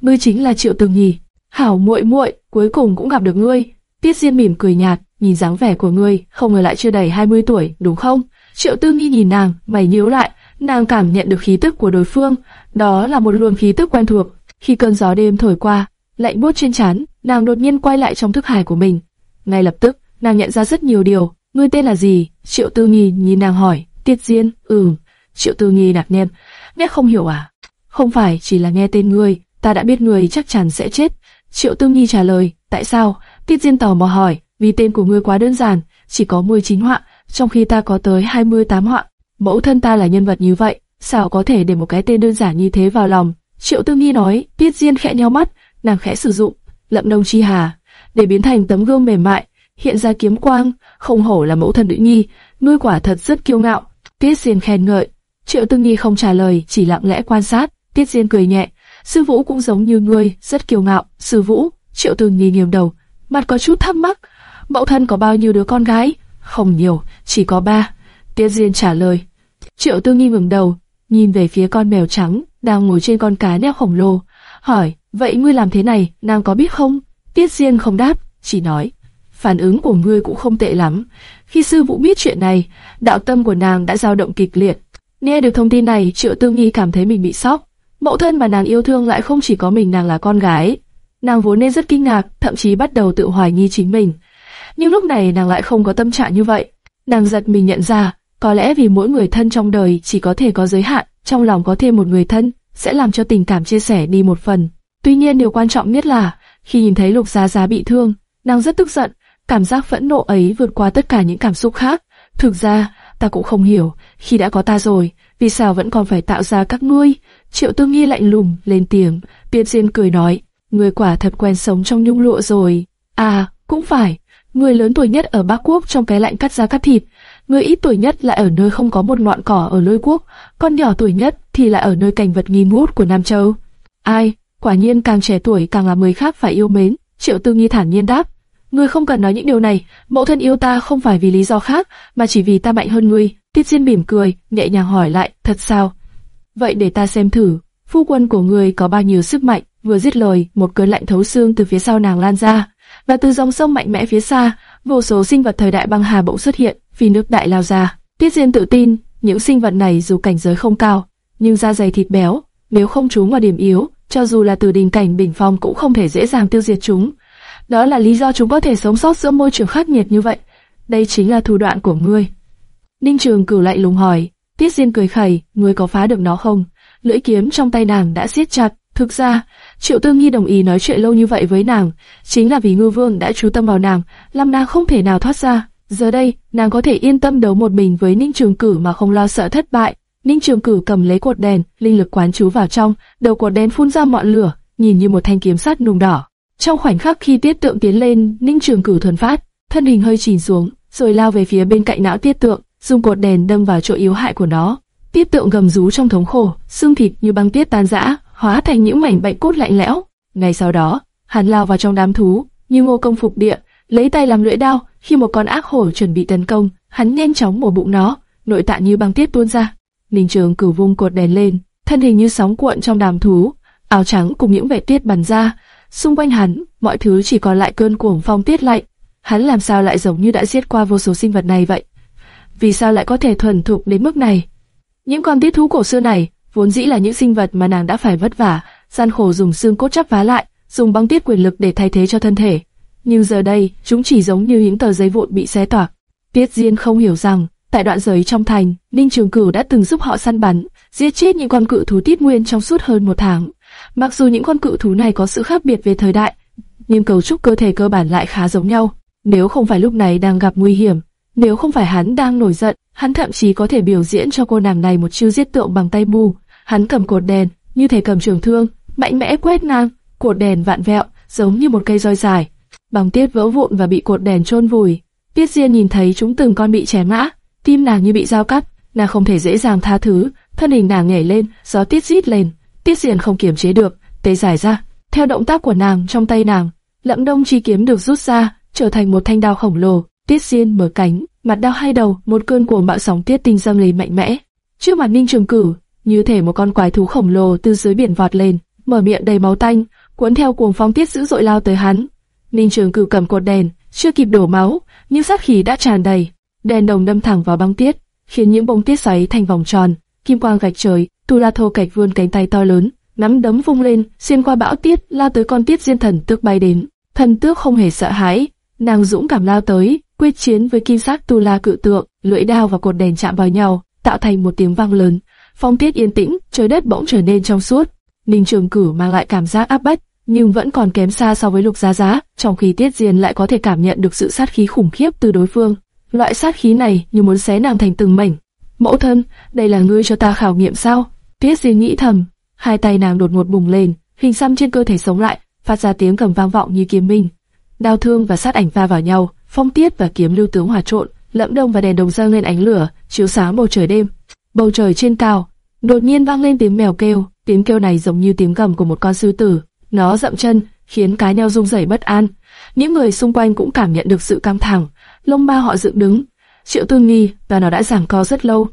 Ngươi chính là Triệu Tư Nhi. Hảo muội muội, cuối cùng cũng gặp được ngươi. Tiết Diên mỉm cười nhạt, nhìn dáng vẻ của ngươi, không ngờ lại chưa đầy 20 tuổi, đúng không? Triệu Tư Nghi nhìn nàng, mày nhíu lại, nàng cảm nhận được khí tức của đối phương, đó là một luồng khí tức quen thuộc. Khi cơn gió đêm thổi qua, lạnh buốt trên trán, nàng đột nhiên quay lại trong thức hải của mình. Ngay lập tức, nàng nhận ra rất nhiều điều. Ngươi tên là gì? Triệu Tư Nghi nhìn nàng hỏi. Tiết Diên, ừm. Triệu Tư Nghi ngạc nhiên, nghe không hiểu à? Không phải chỉ là nghe tên ngươi, ta đã biết ngươi chắc chắn sẽ chết. Triệu Tư Nghi trả lời, tại sao? Tiết Diên tò mò hỏi, vì tên của ngươi quá đơn giản, chỉ có 19 họa, trong khi ta có tới 28 họa. Mẫu thân ta là nhân vật như vậy, sao có thể để một cái tên đơn giản như thế vào lòng? Triệu Tư Nghi nói, Tiết Diên khẽ nheo mắt, nàng khẽ sử dụng lậm đông chi hà để biến thành tấm gương mềm mại, hiện ra kiếm quang, không hổ là mẫu thân nữ nhi, nuôi quả thật rất kiêu ngạo. Tiết Diên khen ngợi, Triệu Tư Nghi không trả lời, chỉ lặng lẽ quan sát. Tiết Diên cười nhẹ, sư vũ cũng giống như ngươi, rất kiêu ngạo. Sư vũ, Triệu Tư Nghi nghiêng đầu, mặt có chút thắc mắc. Mẫu thân có bao nhiêu đứa con gái? Không nhiều, chỉ có ba. Tiết Diên trả lời. Triệu Tư Nghi ngẩng đầu, nhìn về phía con mèo trắng đang ngồi trên con cá neo khổng lồ, hỏi: vậy ngươi làm thế này, nàng có biết không? Tiết Diên không đáp, chỉ nói: phản ứng của ngươi cũng không tệ lắm. Khi sư vũ biết chuyện này, đạo tâm của nàng đã dao động kịch liệt. Nghe được thông tin này, Triệu Tư Nghi cảm thấy mình bị sốc. Mẫu thân mà nàng yêu thương lại không chỉ có mình nàng là con gái. Nàng vốn nên rất kinh ngạc, thậm chí bắt đầu tự hoài nghi chính mình. Nhưng lúc này nàng lại không có tâm trạng như vậy. Nàng giật mình nhận ra, Có lẽ vì mỗi người thân trong đời chỉ có thể có giới hạn, trong lòng có thêm một người thân, sẽ làm cho tình cảm chia sẻ đi một phần. Tuy nhiên điều quan trọng nhất là, khi nhìn thấy Lục Giá Giá bị thương, nàng rất tức giận, cảm giác phẫn nộ ấy vượt qua tất cả những cảm xúc khác. Thực ra, ta cũng không hiểu, khi đã có ta rồi, vì sao vẫn còn phải tạo ra các ngươi? Triệu tương Nghi lạnh lùng lên tiếng, Tiên Diên cười nói, người quả thật quen sống trong nhung lụa rồi. À, cũng phải, người lớn tuổi nhất ở Bắc Quốc trong cái lạnh cắt da cắt thịt, người ít tuổi nhất lại ở nơi không có một ngọn cỏ ở lôi quốc, con nhỏ tuổi nhất thì lại ở nơi cảnh vật nghi ngút của Nam Châu. Ai, quả nhiên càng trẻ tuổi càng làm người khác phải yêu mến, Triệu Tư Nghi thản nhiên đáp. Ngươi không cần nói những điều này, mẫu thân yêu ta không phải vì lý do khác, mà chỉ vì ta mạnh hơn ngươi. Tiết Diên mỉm cười, nhẹ nhàng hỏi lại, thật sao? Vậy để ta xem thử, phu quân của ngươi có bao nhiêu sức mạnh? Vừa dứt lời, một cơn lạnh thấu xương từ phía sau nàng lan ra, và từ dòng sông mạnh mẽ phía xa, vô số sinh vật thời đại băng hà bỗng xuất hiện, phi nước đại lao ra. Tiết Diên tự tin, những sinh vật này dù cảnh giới không cao, nhưng da dày thịt béo, nếu không trúng vào điểm yếu, cho dù là từ đình cảnh bình phong cũng không thể dễ dàng tiêu diệt chúng. Đó là lý do chúng có thể sống sót giữa môi trường khắc nghiệt như vậy. Đây chính là thủ đoạn của ngươi. Ninh Trường Cửu lại lùng hỏi, Tiết Diên cười khẩy, ngươi có phá được nó không? Lưỡi kiếm trong tay nàng đã siết chặt. Thực ra, Triệu Tương Nhi đồng ý nói chuyện lâu như vậy với nàng, chính là vì Ngư Vương đã chú tâm vào nàng, làm nàng không thể nào thoát ra. Giờ đây, nàng có thể yên tâm đấu một mình với Ninh Trường Cử mà không lo sợ thất bại. Ninh Trường Cử cầm lấy cột đèn, linh lực quán chú vào trong, đầu cột đèn phun ra ngọn lửa, nhìn như một thanh kiếm sắt nung đỏ. Trong khoảnh khắc khi tiết tượng tiến lên, Ninh Trường Cử thuần phát, thân hình hơi chìm xuống, rồi lao về phía bên cạnh não tiết tượng, dùng cột đèn đâm vào chỗ yếu hại của nó. Tiết tượng gầm rú trong thống khổ, xương thịt như băng tiết tan rã, hóa thành những mảnh bạch cốt lạnh lẽo. Ngay sau đó, hắn lao vào trong đám thú, như ngô công phục địa, lấy tay làm lưỡi đao. Khi một con ác hổ chuẩn bị tấn công, hắn nhanh chóng mổ bụng nó, nội tạng như băng tiết tuôn ra. Ninh Trường cử vung cột đèn lên, thân hình như sóng cuộn trong đám thú, áo trắng cùng những vệt tiết bắn ra. Xung quanh hắn, mọi thứ chỉ còn lại cơn cuồng phong tiết lạnh. Hắn làm sao lại giống như đã giết qua vô số sinh vật này vậy? Vì sao lại có thể thuần thục đến mức này? Những con tiết thú cổ xưa này, vốn dĩ là những sinh vật mà nàng đã phải vất vả, gian khổ dùng xương cốt chắp vá lại, dùng băng tiết quyền lực để thay thế cho thân thể. Nhưng giờ đây, chúng chỉ giống như những tờ giấy vụn bị xé toạc. Tiết Diên không hiểu rằng, tại đoạn giới trong thành, Ninh Trường Cửu đã từng giúp họ săn bắn, giết chết những con cự thú tiết nguyên trong suốt hơn một tháng. Mặc dù những con cự thú này có sự khác biệt về thời đại, nhưng cấu trúc cơ thể cơ bản lại khá giống nhau. Nếu không phải lúc này đang gặp nguy hiểm, nếu không phải hắn đang nổi giận, hắn thậm chí có thể biểu diễn cho cô nàng này một chiêu giết tượng bằng tay bu. Hắn cầm cột đèn, như thể cầm trường thương, mạnh mẽ quét ngang cột đèn vạn vẹo, giống như một cây roi dài. Bằng tiết vỡ vụn và bị cột đèn chôn vùi. Tiết Diên nhìn thấy chúng từng con bị chém ngã, tim nàng như bị dao cắt, nàng không thể dễ dàng tha thứ, thân hình nàng nhảy lên, gió tiết rít lên. Tiết Diên không kiềm chế được, tay giải ra. Theo động tác của nàng trong tay nàng, lẫm đông chi kiếm được rút ra, trở thành một thanh đao khổng lồ. Tiết Diên mở cánh, mặt đao hai đầu, một cơn cuồng bạo sóng tiết tinh dâng lên mạnh mẽ. Trước mặt Ninh Trường Cử, như thể một con quái thú khổng lồ từ dưới biển vọt lên, mở miệng đầy máu tanh, cuốn theo cuồng phong tiết dữ dội lao tới hắn. Ninh Trường Cử cầm cột đèn, chưa kịp đổ máu, nhưng sát khí đã tràn đầy. Đèn đồng đâm thẳng vào băng tiết, khiến những bông tiết xoáy thành vòng tròn, kim quang gạch trời. Tu La Thô Cạch vươn cánh tay to lớn, nắm đấm vung lên, xuyên qua bão tiết, lao tới con tiết diên thần tước bay đến. Thần tước không hề sợ hãi, nàng dũng cảm lao tới, quyết chiến với kim sắc tu la cự tượng, lưỡi đao và cột đèn chạm vào nhau, tạo thành một tiếng vang lớn. Phong tiết yên tĩnh, trời đất bỗng trở nên trong suốt. Ninh Trường Cử mang lại cảm giác áp bách, nhưng vẫn còn kém xa so với Lục Giá Giá, trong khi Tiết Diên lại có thể cảm nhận được sự sát khí khủng khiếp từ đối phương. Loại sát khí này như muốn xé nàng thành từng mảnh. Mẫu thân, đây là ngươi cho ta khảo nghiệm sao? Tiết Diên nghĩ thầm, hai tay nàng đột ngột bùng lên, hình xăm trên cơ thể sống lại, phát ra tiếng cầm vang vọng như kiếm minh. Đao thương và sát ảnh va vào nhau, phong tiết và kiếm lưu tướng hòa trộn, lẫm đông và đèn đồng dâng lên ánh lửa, chiếu sáng bầu trời đêm. Bầu trời trên cao, đột nhiên vang lên tiếng mèo kêu, tiếng kêu này giống như tiếng gầm của một con sư tử. Nó dậm chân, khiến cái neo rung rẩy bất an. Những người xung quanh cũng cảm nhận được sự căng thẳng, lông ba họ dựng đứng. Triệu Tư Nghi và nó đã giảng co rất lâu.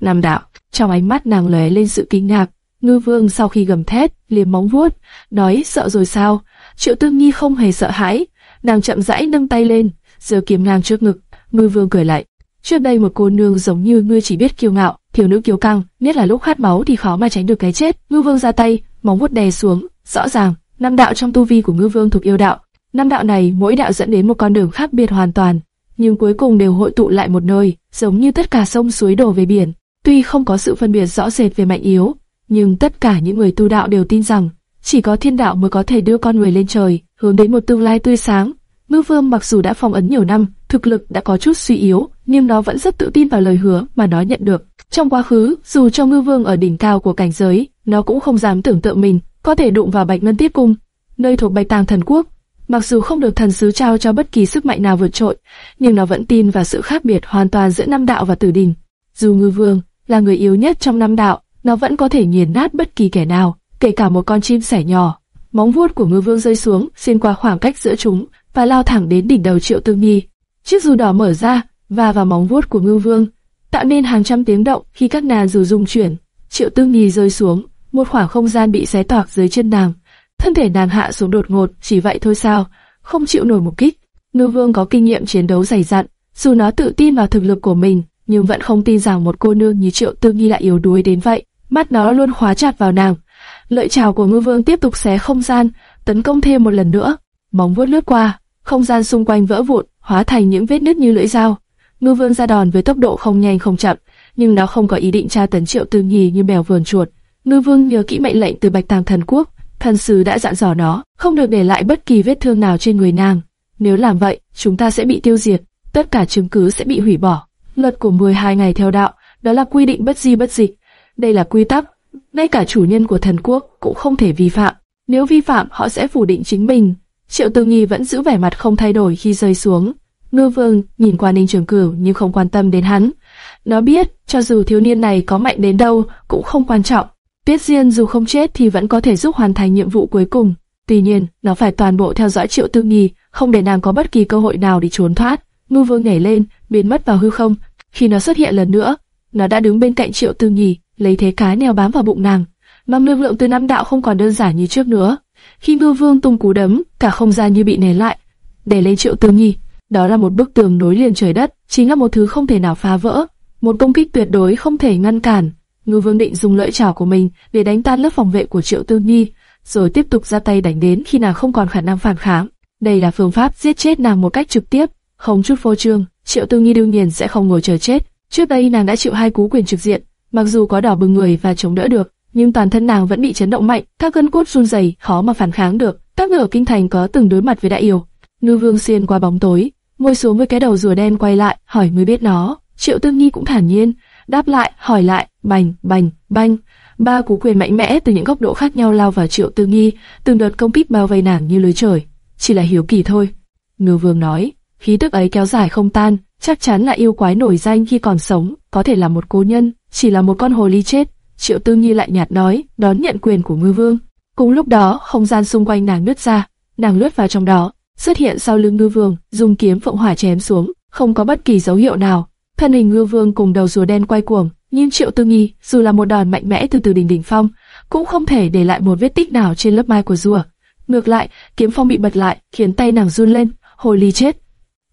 Nam đạo, trong ánh mắt nàng lóe lên sự kinh ngạc. Ngư Vương sau khi gầm thét, liếm móng vuốt, nói sợ rồi sao? Triệu Tư Nghi không hề sợ hãi, nàng chậm rãi nâng tay lên, giơ kiếm ngang trước ngực. Ngư Vương cười lại. Trước đây một cô nương giống như ngươi chỉ biết kiêu ngạo, thiếu nữ kiêu căng, nhất là lúc khát máu thì khó mà tránh được cái chết. Ngư Vương ra tay, móng vuốt đè xuống, rõ ràng, năm đạo trong tu vi của Ngư Vương thuộc yêu đạo. Năm đạo này mỗi đạo dẫn đến một con đường khác biệt hoàn toàn. nhưng cuối cùng đều hội tụ lại một nơi, giống như tất cả sông suối đổ về biển. Tuy không có sự phân biệt rõ rệt về mạnh yếu, nhưng tất cả những người tu đạo đều tin rằng chỉ có thiên đạo mới có thể đưa con người lên trời, hướng đến một tương lai tươi sáng. Ngư Vương mặc dù đã phong ấn nhiều năm, thực lực đã có chút suy yếu, nhưng nó vẫn rất tự tin vào lời hứa mà nó nhận được. Trong quá khứ, dù cho Ngư Vương ở đỉnh cao của cảnh giới, nó cũng không dám tưởng tượng mình có thể đụng vào Bạch Ngân Tiết Cung, nơi thuộc Bạch Tàng Thần Quốc. Mặc dù không được thần sứ trao cho bất kỳ sức mạnh nào vượt trội, nhưng nó vẫn tin vào sự khác biệt hoàn toàn giữa năm đạo và tử đình. Dù Ngư Vương là người yếu nhất trong năm đạo, nó vẫn có thể nghiền nát bất kỳ kẻ nào, kể cả một con chim sẻ nhỏ. Móng vuốt của Ngư Vương rơi xuống, xuyên qua khoảng cách giữa chúng và lao thẳng đến đỉnh đầu Triệu Tương Nhi. Chiếc dù đỏ mở ra và vào móng vuốt của Ngư Vương, tạo nên hàng trăm tiếng động khi các nàng dù rung chuyển. Triệu Tương nghi rơi xuống, một khoảng không gian bị xé toạc dưới chân nàng. Thân thể nàng hạ xuống đột ngột, chỉ vậy thôi sao, không chịu nổi một kích. Ngư Vương có kinh nghiệm chiến đấu dày dặn, dù nó tự tin vào thực lực của mình, nhưng vẫn không tin rằng một cô nương như Triệu Tương nghi lại yếu đuối đến vậy. Mắt nó luôn khóa chặt vào nàng. Lợi chảo của Ngư Vương tiếp tục xé không gian, tấn công thêm một lần nữa. Móng vuốt lướt qua, không gian xung quanh vỡ vụn, hóa thành những vết nứt như lưỡi dao. Ngư Vương ra đòn với tốc độ không nhanh không chậm, nhưng nó không có ý định tra tấn Triệu tư nhì như bèo vườn chuột. Ngư Vương nhớ kỹ mệnh lệnh từ Bạch Tàng Thần Quốc, thần sứ đã dặn dò nó không được để lại bất kỳ vết thương nào trên người nàng. Nếu làm vậy, chúng ta sẽ bị tiêu diệt, tất cả chứng cứ sẽ bị hủy bỏ. Luật của 12 ngày theo đạo, đó là quy định bất di bất dịch. Đây là quy tắc, ngay cả chủ nhân của thần quốc cũng không thể vi phạm. Nếu vi phạm, họ sẽ phủ định chính mình. Triệu Tư Nghi vẫn giữ vẻ mặt không thay đổi khi rơi xuống. Ngư Vương nhìn qua Ninh Trường Cửu nhưng không quan tâm đến hắn. Nó biết, cho dù thiếu niên này có mạnh đến đâu cũng không quan trọng. Tiết Diên dù không chết thì vẫn có thể giúp hoàn thành nhiệm vụ cuối cùng. Tuy nhiên, nó phải toàn bộ theo dõi Triệu Tư Nghi, không để nàng có bất kỳ cơ hội nào để trốn thoát. Ngư Vương nhảy lên, biến mất vào hư không. Khi nó xuất hiện lần nữa, nó đã đứng bên cạnh Triệu Tư Nghi, lấy thế cái neo bám vào bụng nàng. Mầm lực lượng từ năm đạo không còn đơn giản như trước nữa. Khi Ngư Vương tung cú đấm, cả không gian như bị nén lại, để lên Triệu Tư Nghi. Đó là một bức tường nối liền trời đất, chính là một thứ không thể nào phá vỡ, một công kích tuyệt đối không thể ngăn cản. Ngư Vương định dùng lưỡi chảo của mình để đánh tan lớp phòng vệ của Triệu Tư Nhi, rồi tiếp tục ra tay đánh đến khi nàng không còn khả năng phản kháng. Đây là phương pháp giết chết nàng một cách trực tiếp, không chút phô trương. Triệu Tư Nhi đương nhiên sẽ không ngồi chờ chết. Trước đây nàng đã chịu hai cú quyền trực diện, mặc dù có đỏ bừng người và chống đỡ được, nhưng toàn thân nàng vẫn bị chấn động mạnh, các gân cốt run rẩy, khó mà phản kháng được. Các người ở kinh thành có từng đối mặt với đại yêu. Ngư Vương xuyên qua bóng tối, ngồi xuống với cái đầu rùa đen quay lại, hỏi mới biết nó. Triệu Tư Nhi cũng thản nhiên, đáp lại, hỏi lại, bành, bành, bành. Ba cú quyền mạnh mẽ từ những góc độ khác nhau lao vào Triệu Tư Nhi, từng đợt công kích bao vây nàng như lưới trời. Chỉ là hiếu kỳ thôi. Ngư Vương nói, khí tức ấy kéo dài không tan, chắc chắn là yêu quái nổi danh khi còn sống, có thể là một cố nhân, chỉ là một con hồ ly chết. Triệu Tư Nhi lại nhạt nói, đón nhận quyền của Ngư Vương. Cùng lúc đó, không gian xung quanh nàng nứt ra, nàng lướt vào trong đó, xuất hiện sau lưng Ngư Vương, dùng kiếm phượng hỏa chém xuống, không có bất kỳ dấu hiệu nào. Thân hình Ngư Vương cùng đầu rùa đen quay cuồng, nhưng Triệu Tư nghi dù là một đòn mạnh mẽ từ từ đỉnh đỉnh phong, cũng không thể để lại một vết tích nào trên lớp mai của rùa. Ngược lại, kiếm phong bị bật lại, khiến tay nàng run lên, hồi ly chết.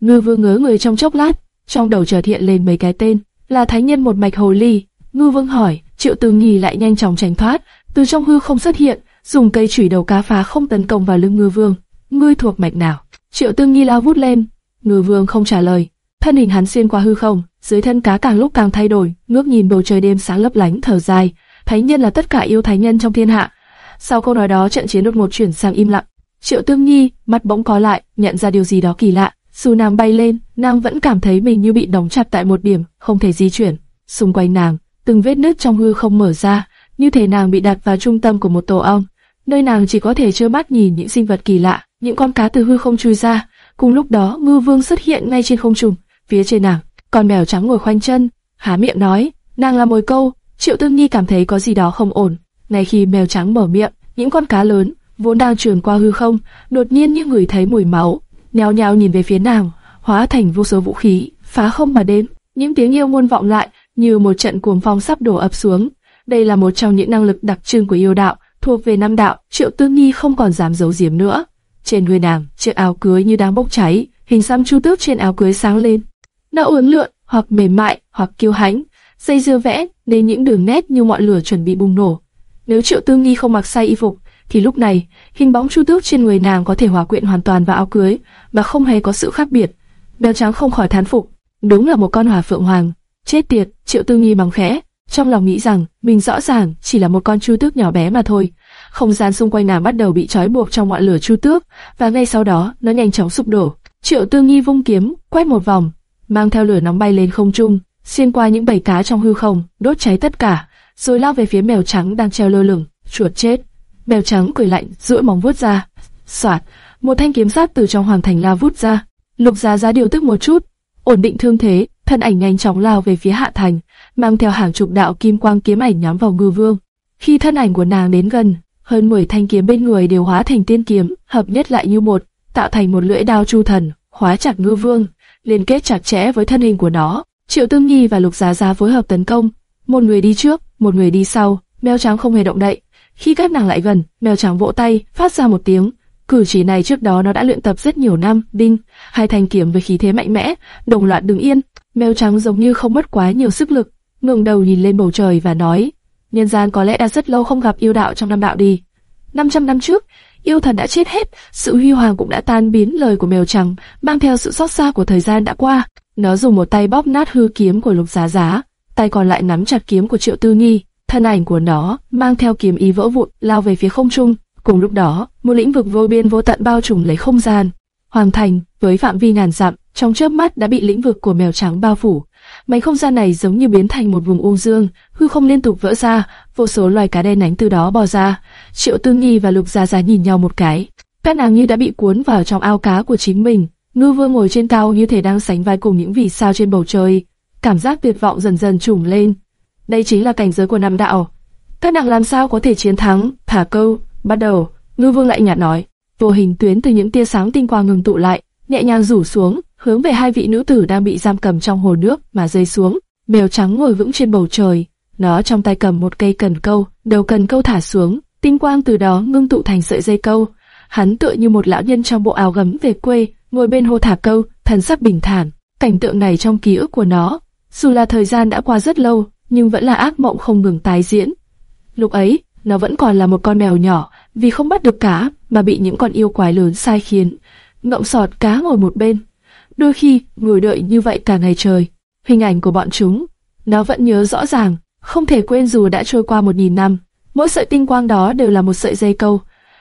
Ngư Vương ngớ người trong chốc lát, trong đầu chợt hiện lên mấy cái tên, là thánh nhân một mạch hồ ly. Ngư Vương hỏi, Triệu Tư nghi lại nhanh chóng tránh thoát, từ trong hư không xuất hiện, dùng cây chủy đầu cá phá không tấn công vào lưng Ngư Vương. Ngươi thuộc mạch nào? Triệu tương Nhi lao vút lên, Ngư Vương không trả lời. Thân hình hắn xuyên qua hư không, dưới thân cá càng lúc càng thay đổi, ngước nhìn bầu trời đêm sáng lấp lánh thở dài. Thánh nhân là tất cả yêu thánh nhân trong thiên hạ. Sau câu nói đó, trận chiến đột ngột chuyển sang im lặng. Triệu Tương Nhi mắt bỗng có lại, nhận ra điều gì đó kỳ lạ. Dù nàng bay lên, nàng vẫn cảm thấy mình như bị đóng chặt tại một điểm, không thể di chuyển. Xung quanh nàng, từng vết nứt trong hư không mở ra, như thể nàng bị đặt vào trung tâm của một tổ ong, nơi nàng chỉ có thể trơ mắt nhìn những sinh vật kỳ lạ, những con cá từ hư không chui ra. Cùng lúc đó, ngư vương xuất hiện ngay trên không trung, phía trên nàng, con mèo trắng ngồi khoanh chân, há miệng nói, nàng là mồi câu. Triệu Tương Nhi cảm thấy có gì đó không ổn. Ngay khi mèo trắng mở miệng, những con cá lớn vốn đang trườn qua hư không, đột nhiên như người thấy mùi máu, nhao nhao nhìn về phía nàng, hóa thành vô số vũ khí, phá không mà đến. Những tiếng yêu ngôn vọng lại, như một trận cuồng phong sắp đổ ập xuống. Đây là một trong những năng lực đặc trưng của yêu đạo, thuộc về năm đạo. Triệu Tương Nhi không còn dám giấu giếm nữa. Trên người nàng, chiếc áo cưới như đang bốc cháy, hình xăm chu tước trên áo cưới sáng lên. Nó uốn lượn, hoặc mềm mại, hoặc kiêu hãnh, dây dưa vẽ nên những đường nét như ngọn lửa chuẩn bị bùng nổ. Nếu Triệu tư nghi không mặc say y phục, thì lúc này hình bóng chu tước trên người nàng có thể hòa quyện hoàn toàn vào áo cưới, và không hề có sự khác biệt. Béo trắng không khỏi thán phục, đúng là một con hỏa phượng hoàng. Chết tiệt, Triệu Tư Nghi bằng khẽ, trong lòng nghĩ rằng mình rõ ràng chỉ là một con chu tước nhỏ bé mà thôi. Không gian xung quanh nàng bắt đầu bị trói buộc trong ngọn lửa chu tước, và ngay sau đó nó nhanh chóng sụp đổ. Triệu Tư Nghi vung kiếm, quét một vòng, mang theo lửa nóng bay lên không trung, xuyên qua những bầy cá trong hư không, đốt cháy tất cả, rồi lao về phía mèo trắng đang treo lơ lửng. Chuột chết! Mèo trắng cười lạnh, duỗi móng vuốt ra, xoạt, một thanh kiếm sát từ trong hoàng thành lao vút ra. Lục Giá Giá điều tức một chút, ổn định thương thế, thân ảnh nhanh chóng lao về phía hạ thành, mang theo hàng chục đạo kim quang kiếm ảnh nhắm vào Ngư Vương. Khi thân ảnh của nàng đến gần, hơn 10 thanh kiếm bên người đều hóa thành tiên kiếm, hợp nhất lại như một, tạo thành một lưỡi đao chu thần, hóa chặt Ngư Vương, liên kết chặt chẽ với thân hình của nó. Triệu Tương Nhi và Lục Giá Giá phối hợp tấn công, một người đi trước, một người đi sau, mèo trắng không hề động đậy. Khi các nàng lại gần, mèo trắng vỗ tay, phát ra một tiếng, Cử chỉ này trước đó nó đã luyện tập rất nhiều năm, đinh, hai thanh kiếm với khí thế mạnh mẽ, đồng loạt đứng yên. Mèo trắng giống như không mất quá nhiều sức lực, ngẩng đầu nhìn lên bầu trời và nói, nhân gian có lẽ đã rất lâu không gặp yêu đạo trong năm đạo đi. 500 năm trước, yêu thần đã chết hết, sự huy hoàng cũng đã tan biến lời của mèo trắng, mang theo sự xót xa của thời gian đã qua. Nó dùng một tay bóp nát hư kiếm của lục giá giá, tay còn lại nắm chặt kiếm của triệu tư nghi. Thân ảnh của nó mang theo kiếm ý vỡ vụn lao về phía không trung. Cùng lúc đó, một lĩnh vực vô biên vô tận bao trùm lấy không gian. Hoàng thành, với phạm vi ngàn dặm, trong chớp mắt đã bị lĩnh vực của mèo trắng bao phủ. Mảnh không gian này giống như biến thành một vùng u dương, hư không liên tục vỡ ra, vô số loài cá đen nhánh từ đó bò ra. Triệu Tư Nghi và Lục Gia Gia nhìn nhau một cái, các nàng như đã bị cuốn vào trong ao cá của chính mình. Ngư Vương ngồi trên cao như thể đang sánh vai cùng những vì sao trên bầu trời, cảm giác tuyệt vọng dần dần trùng lên. Đây chính là cảnh giới của Nam Đạo. Các nàng làm sao có thể chiến thắng? Thả câu, Bắt đầu, Ngư Vương lại nhạt nói, vô hình tuyến từ những tia sáng tinh quang ngừng tụ lại, nhẹ nhàng rủ xuống, hướng về hai vị nữ tử đang bị giam cầm trong hồ nước mà rơi xuống. Mèo trắng ngồi vững trên bầu trời, nó trong tay cầm một cây cần câu, đầu cần câu thả xuống, tinh quang từ đó ngưng tụ thành sợi dây câu. Hắn tựa như một lão nhân trong bộ áo gấm về quê, ngồi bên hồ thả câu, thần sắc bình thản. Cảnh tượng này trong ký ức của nó, dù là thời gian đã qua rất lâu, nhưng vẫn là ác mộng không ngừng tái diễn. Lúc ấy, nó vẫn còn là một con mèo nhỏ, vì không bắt được cá mà bị những con yêu quái lớn sai khiến. Ngậm sọt cá ngồi một bên, đôi khi ngồi đợi như vậy cả ngày trời. Hình ảnh của bọn chúng, nó vẫn nhớ rõ ràng, không thể quên dù đã trôi qua một nghìn năm. Mỗi sợi tinh quang đó đều là một sợi dây câu.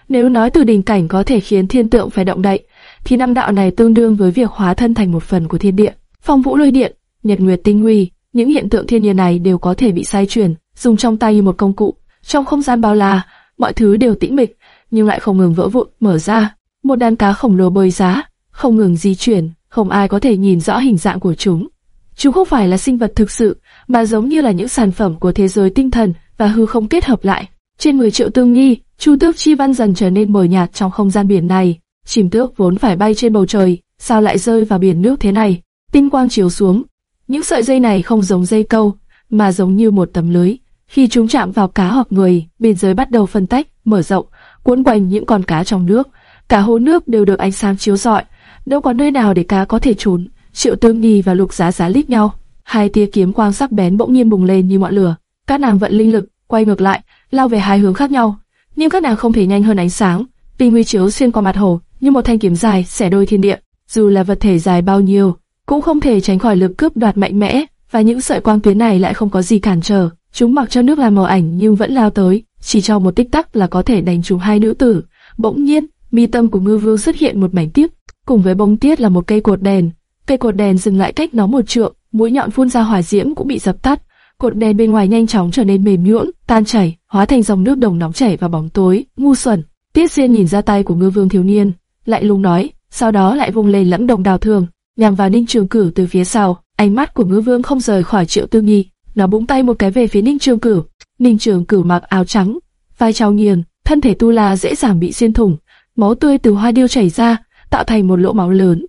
Nếu nói từ đình cảnh có thể khiến thiên tượng phải động đậy, thì năm đạo này tương đương với việc hóa thân thành một phần của thiên địa. Phong vũ lôi điện, nhật nguyệt tinh huy, những hiện tượng thiên nhiên này đều có thể bị sai chuyển, dùng trong tay như một công cụ. Trong không gian bao la, mọi thứ đều tĩnh mịch, nhưng lại không ngừng vỡ vụn, mở ra. Một đàn cá khổng lồ bơi giá, không ngừng di chuyển, không ai có thể nhìn rõ hình dạng của chúng. Chúng không phải là sinh vật thực sự, mà giống như là những sản phẩm của thế giới tinh thần và hư không kết hợp lại. Trên 10 triệu tương nhi, Chu Tước Chi Văn dần trở nên mờ nhạt trong không gian biển này. chìm tước vốn phải bay trên bầu trời, sao lại rơi vào biển nước thế này? Tinh quang chiếu xuống. Những sợi dây này không giống dây câu, mà giống như một tấm lưới, khi chúng chạm vào cá hoặc người, biên giới bắt đầu phân tách, mở rộng, cuốn quanh những con cá trong nước. Cả hồ nước đều được ánh sáng chiếu rọi, đâu có nơi nào để cá có thể trốn. Triệu Tương Nhi và Lục Giá Giá lít nhau, hai tia kiếm quang sắc bén bỗng nhiên bùng lên như ngọn lửa. Các nàng vận linh lực, quay ngược lại, lao về hai hướng khác nhau, nhưng các nàng không thể nhanh hơn ánh sáng. Tinh huy chiếu xuyên qua mặt hồ, như một thanh kiếm dài xẻ đôi thiên địa. Dù là vật thể dài bao nhiêu, cũng không thể tránh khỏi lực cướp đoạt mạnh mẽ, và những sợi quang tuyến này lại không có gì cản trở. Chúng mặc cho nước làm màu ảnh nhưng vẫn lao tới, chỉ trong một tích tắc là có thể đánh trúng hai nữ tử. Bỗng nhiên, mi tâm của ngư vương xuất hiện một mảnh tiếc, cùng với bông tiết là một cây cột đèn. Cây cột đèn dừng lại cách nó một trượng, mũi nhọn phun ra hỏa diễm cũng bị dập tắt. Cột đèn bên ngoài nhanh chóng trở nên mềm nhũn, tan chảy, hóa thành dòng nước đồng nóng chảy vào bóng tối. Ngu xuẩn. Tiết Diên nhìn ra tay của ngư vương thiếu niên, lại lùng nói, sau đó lại vung lên lẫm đồng đào thường, nhằm vào Ninh Trường Cửu từ phía sau. Ánh mắt của ngư vương không rời khỏi Triệu Tư Nghi, nó búng tay một cái về phía Ninh Trường Cửu. Ninh Trường Cửu mặc áo trắng, vai trao nghiêng, thân thể tu la dễ dàng bị xuyên thủng, máu tươi từ hoa điêu chảy ra, tạo thành một lỗ máu lớn.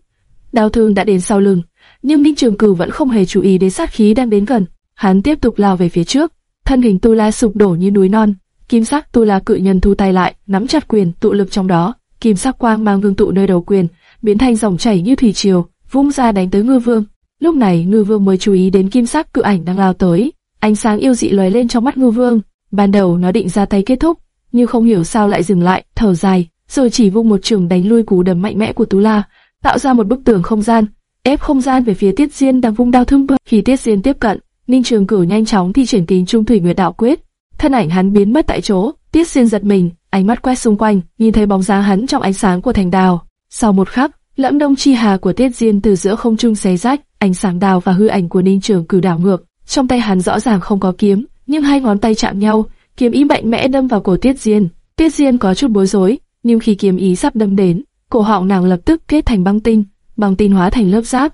Đau thương đã đến sau lưng, nhưng Ninh Trường Cửu vẫn không hề chú ý đến sát khí đang đến gần. Hắn tiếp tục lao về phía trước, thân hình tu la sụp đổ như núi non. Kim sắc tu la cự nhân thu tay lại, nắm chặt quyền, tụ lực trong đó. Kim sắc quang mang vương tụ nơi đầu quyền, biến thành dòng chảy như thủy triều, vung ra đánh tới ngư vương. Lúc này ngư vương mới chú ý đến kim sắc cự ảnh đang lao tới, ánh sáng yêu dị lóe lên trong mắt ngư vương. Ban đầu nó định ra tay kết thúc, nhưng không hiểu sao lại dừng lại, thở dài, rồi chỉ vung một trường đánh lui cú đấm mạnh mẽ của Tú La, tạo ra một bức tường không gian. ép không gian về phía Tiết Diên đang vung đao thương bơ. Khi Tiết Diên tiếp cận, Ninh Trường Cửu nhanh chóng thi triển kính Trung Thủy Nguyệt Đạo Quyết, thân ảnh hắn biến mất tại chỗ. Tiết Diên giật mình, ánh mắt quét xung quanh, nhìn thấy bóng dáng hắn trong ánh sáng của thành đào. Sau một khắc, lẫm đông chi hà của Tiết Diên từ giữa không trung xé rách, ánh sáng đào và hư ảnh của Ninh Trường Cửu đảo ngược. Trong tay hắn rõ ràng không có kiếm, nhưng hai ngón tay chạm nhau, kiếm ý mạnh mẽ đâm vào cổ Tiết Diên. Tiết Diên có chút bối rối, nhưng khi kiếm ý sắp đâm đến, cổ họng nàng lập tức kết thành băng tinh, băng tinh hóa thành lớp giáp,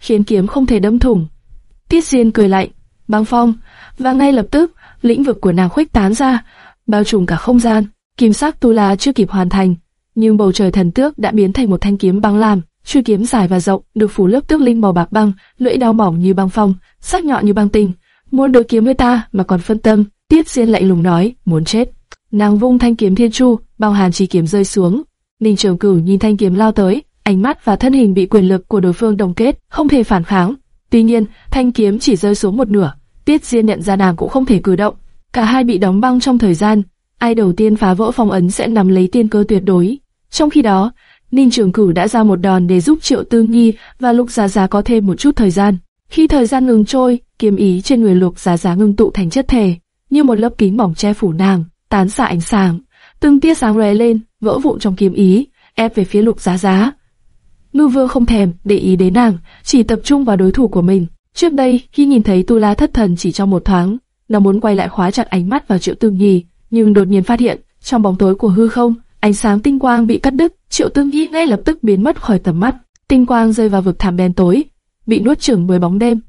khiến kiếm không thể đâm thủng. Tiết Diên cười lạnh, băng phong, và ngay lập tức, lĩnh vực của nàng khuếch tán ra, bao trùm cả không gian. Kim sắc tu la chưa kịp hoàn thành, nhưng bầu trời thần tước đã biến thành một thanh kiếm băng lam, chuôi kiếm dài và rộng, được phủ lớp tước linh màu bạc băng, lưỡi đao mỏng như băng phong, sắc nhọn như băng tinh. Muốn đối kiếm với ta mà còn phân tâm, Tiết Diên lạnh lùng nói, muốn chết. Nàng vung thanh kiếm thiên chu, bao hàn chi kiếm rơi xuống. Ninh Trường Cửu nhìn thanh kiếm lao tới, ánh mắt và thân hình bị quyền lực của đối phương đồng kết, không thể phản kháng. Tuy nhiên, thanh kiếm chỉ rơi xuống một nửa, Tiết Diên nhận ra nàng cũng không thể cử động. Cả hai bị đóng băng trong thời gian, ai đầu tiên phá vỡ phong ấn sẽ nắm lấy tiên cơ tuyệt đối. Trong khi đó, Ninh Trường Cửu đã ra một đòn để giúp Triệu Tư Nhi và Lục Giá Giá có thêm một chút thời gian. Khi thời gian ngừng trôi, kiếm ý trên người Lục Giá Giá ngưng tụ thành chất thể, như một lớp kính mỏng che phủ nàng, tán xạ ánh sáng. Từng tia sáng lóe lên, vỡ vụn trong kiếm ý, ép về phía Lục Giá Giá. Ngư Vương không thèm để ý đến nàng, chỉ tập trung vào đối thủ của mình. Trước đây, khi nhìn thấy Tu La thất thần chỉ trong một thoáng, nó muốn quay lại khóa chặt ánh mắt vào Triệu Tương Nhi, nhưng đột nhiên phát hiện, trong bóng tối của hư không, ánh sáng tinh quang bị cắt đứt, Triệu Tương Nhi ngay lập tức biến mất khỏi tầm mắt. Tinh quang rơi vào vực thẳm đen tối, bị nuốt chửng bởi bóng đêm.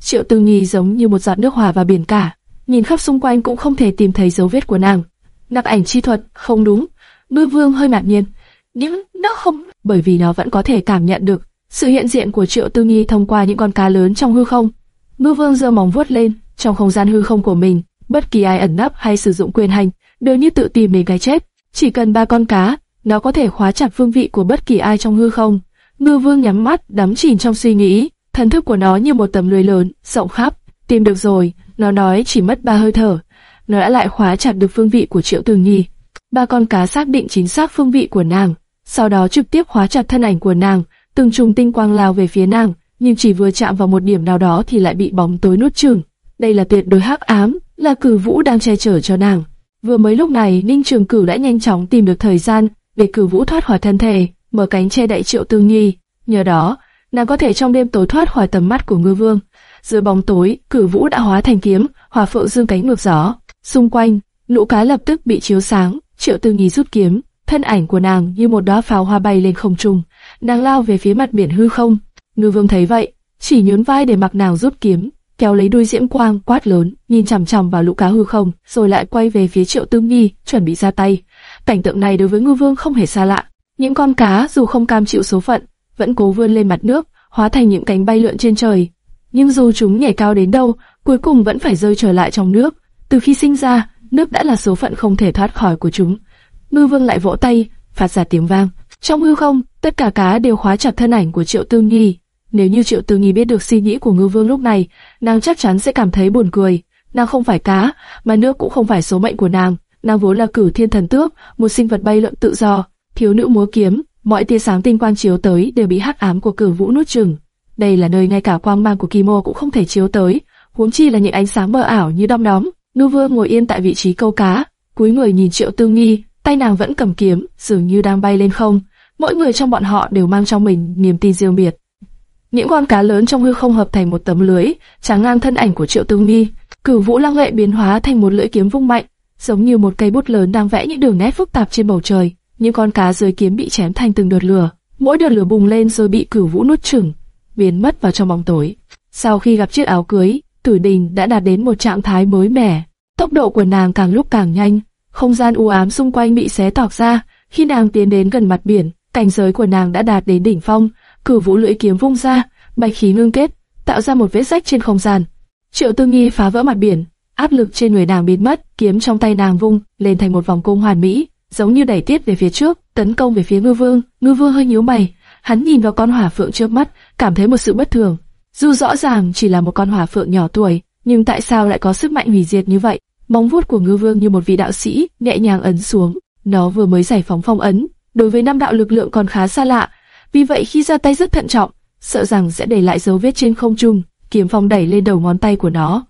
Triệu Tương Nhi giống như một giọt nước hòa vào biển cả, nhìn khắp xung quanh cũng không thể tìm thấy dấu vết của nàng. nạp ảnh chi thuật, không đúng. Ngư Vương hơi ngạc nhiên, nhưng nó không, bởi vì nó vẫn có thể cảm nhận được sự hiện diện của Triệu Tư Nghi thông qua những con cá lớn trong hư không. Ngư Vương giơ móng vuốt lên, trong không gian hư không của mình, bất kỳ ai ẩn nấp hay sử dụng quyền hành đều như tự tìm mình cái chết. Chỉ cần ba con cá, nó có thể khóa chặt phương vị của bất kỳ ai trong hư không. Ngư Vương nhắm mắt, đắm chìm trong suy nghĩ, thần thức của nó như một tấm lưới lớn, rộng khắp. Tìm được rồi, nó nói chỉ mất ba hơi thở, nó đã lại khóa chặt được phương vị của Triệu Tường Nhi. Ba con cá xác định chính xác phương vị của nàng, sau đó trực tiếp khóa chặt thân ảnh của nàng, từng trùng tinh quang lao về phía nàng, nhưng chỉ vừa chạm vào một điểm nào đó thì lại bị bóng tối nuốt chửng. Đây là tuyệt đối hắc ám, là cử vũ đang che chở cho nàng. Vừa mới lúc này, Ninh Trường Cửu đã nhanh chóng tìm được thời gian để cử vũ thoát khỏi thân thể, mở cánh che đậy Triệu Tương Nhi. Nhờ đó, nàng có thể trong đêm tối thoát khỏi tầm mắt của Ngư Vương. Dưới bóng tối, cử vũ đã hóa thành kiếm, hỏa phượng dương cánh ngược gió. Xung quanh, lũ cá lập tức bị chiếu sáng. Triệu tư nghi rút kiếm, thân ảnh của nàng như một đóa pháo hoa bay lên không trung. Nàng lao về phía mặt biển hư không. Ngư Vương thấy vậy, chỉ nhún vai để mặc nàng rút kiếm, kéo lấy đuôi diễm quang quát lớn, nhìn chằm chằm vào lũ cá hư không, rồi lại quay về phía Triệu tư nghi, chuẩn bị ra tay. Cảnh tượng này đối với Ngư Vương không hề xa lạ. Những con cá dù không cam chịu số phận, vẫn cố vươn lên mặt nước, hóa thành những cánh bay lượn trên trời. Nhưng dù chúng nhảy cao đến đâu, cuối cùng vẫn phải rơi trở lại trong nước. Từ khi sinh ra, nước đã là số phận không thể thoát khỏi của chúng. Ngư Vương lại vỗ tay, phát ra tiếng vang. Trong hư không, tất cả cá đều khóa chặt thân ảnh của Triệu tư Nhi. Nếu như Triệu Tư Nghi biết được suy nghĩ của Ngư Vương lúc này, nàng chắc chắn sẽ cảm thấy buồn cười. Nàng không phải cá, mà nước cũng không phải số mệnh của nàng. Nàng vốn là cử thiên thần tước, một sinh vật bay lượn tự do. Thiếu nữ múa kiếm, mọi tia sáng tinh quang chiếu tới đều bị hắc ám của cử vũ nuốt chửng. Đây là nơi ngay cả quang mang của kimo Mô cũng không thể chiếu tới, huống chi là những ánh sáng mờ ảo như đom đóm. nu Vương ngồi yên tại vị trí câu cá, cúi người nhìn Triệu Tư Nghi, tay nàng vẫn cầm kiếm, dường như đang bay lên không. Mỗi người trong bọn họ đều mang trong mình niềm tin riêng biệt. Những con cá lớn trong hư không hợp thành một tấm lưới, tráng ngang thân ảnh của Triệu Tương nghi. Cửu Vũ Lăng Lệ biến hóa thành một lưỡi kiếm vung mạnh, giống như một cây bút lớn đang vẽ những đường nét phức tạp trên bầu trời. Những con cá dưới kiếm bị chém thành từng đợt lửa, mỗi đợt lửa bùng lên rồi bị Cửu Vũ nuốt chửng, biến mất vào trong bóng tối. Sau khi gặp chiếc áo cưới, Tử Đình đã đạt đến một trạng thái mới mẻ. Tốc độ của nàng càng lúc càng nhanh, không gian u ám xung quanh bị xé toạc ra. Khi nàng tiến đến gần mặt biển, cảnh giới của nàng đã đạt đến đỉnh phong, cử vũ lưỡi kiếm vung ra, bạch khí ngưng kết, tạo ra một vết rách trên không gian. Triệu Tư Nghi phá vỡ mặt biển, áp lực trên người nàng biến mất, kiếm trong tay nàng vung lên thành một vòng cung hoàn mỹ, giống như đẩy tiếp về phía trước, tấn công về phía Ngư Vương. Ngư Vương hơi nhíu mày, hắn nhìn vào con hỏa phượng trước mắt, cảm thấy một sự bất thường. Dù rõ ràng chỉ là một con hỏa phượng nhỏ tuổi, nhưng tại sao lại có sức mạnh hủy diệt như vậy? Móng vuốt của Ngư Vương như một vị đạo sĩ, nhẹ nhàng ấn xuống. Nó vừa mới giải phóng phong ấn, đối với năm đạo lực lượng còn khá xa lạ, vì vậy khi ra tay rất thận trọng, sợ rằng sẽ để lại dấu vết trên không trung. Kiếm phong đẩy lên đầu ngón tay của nó.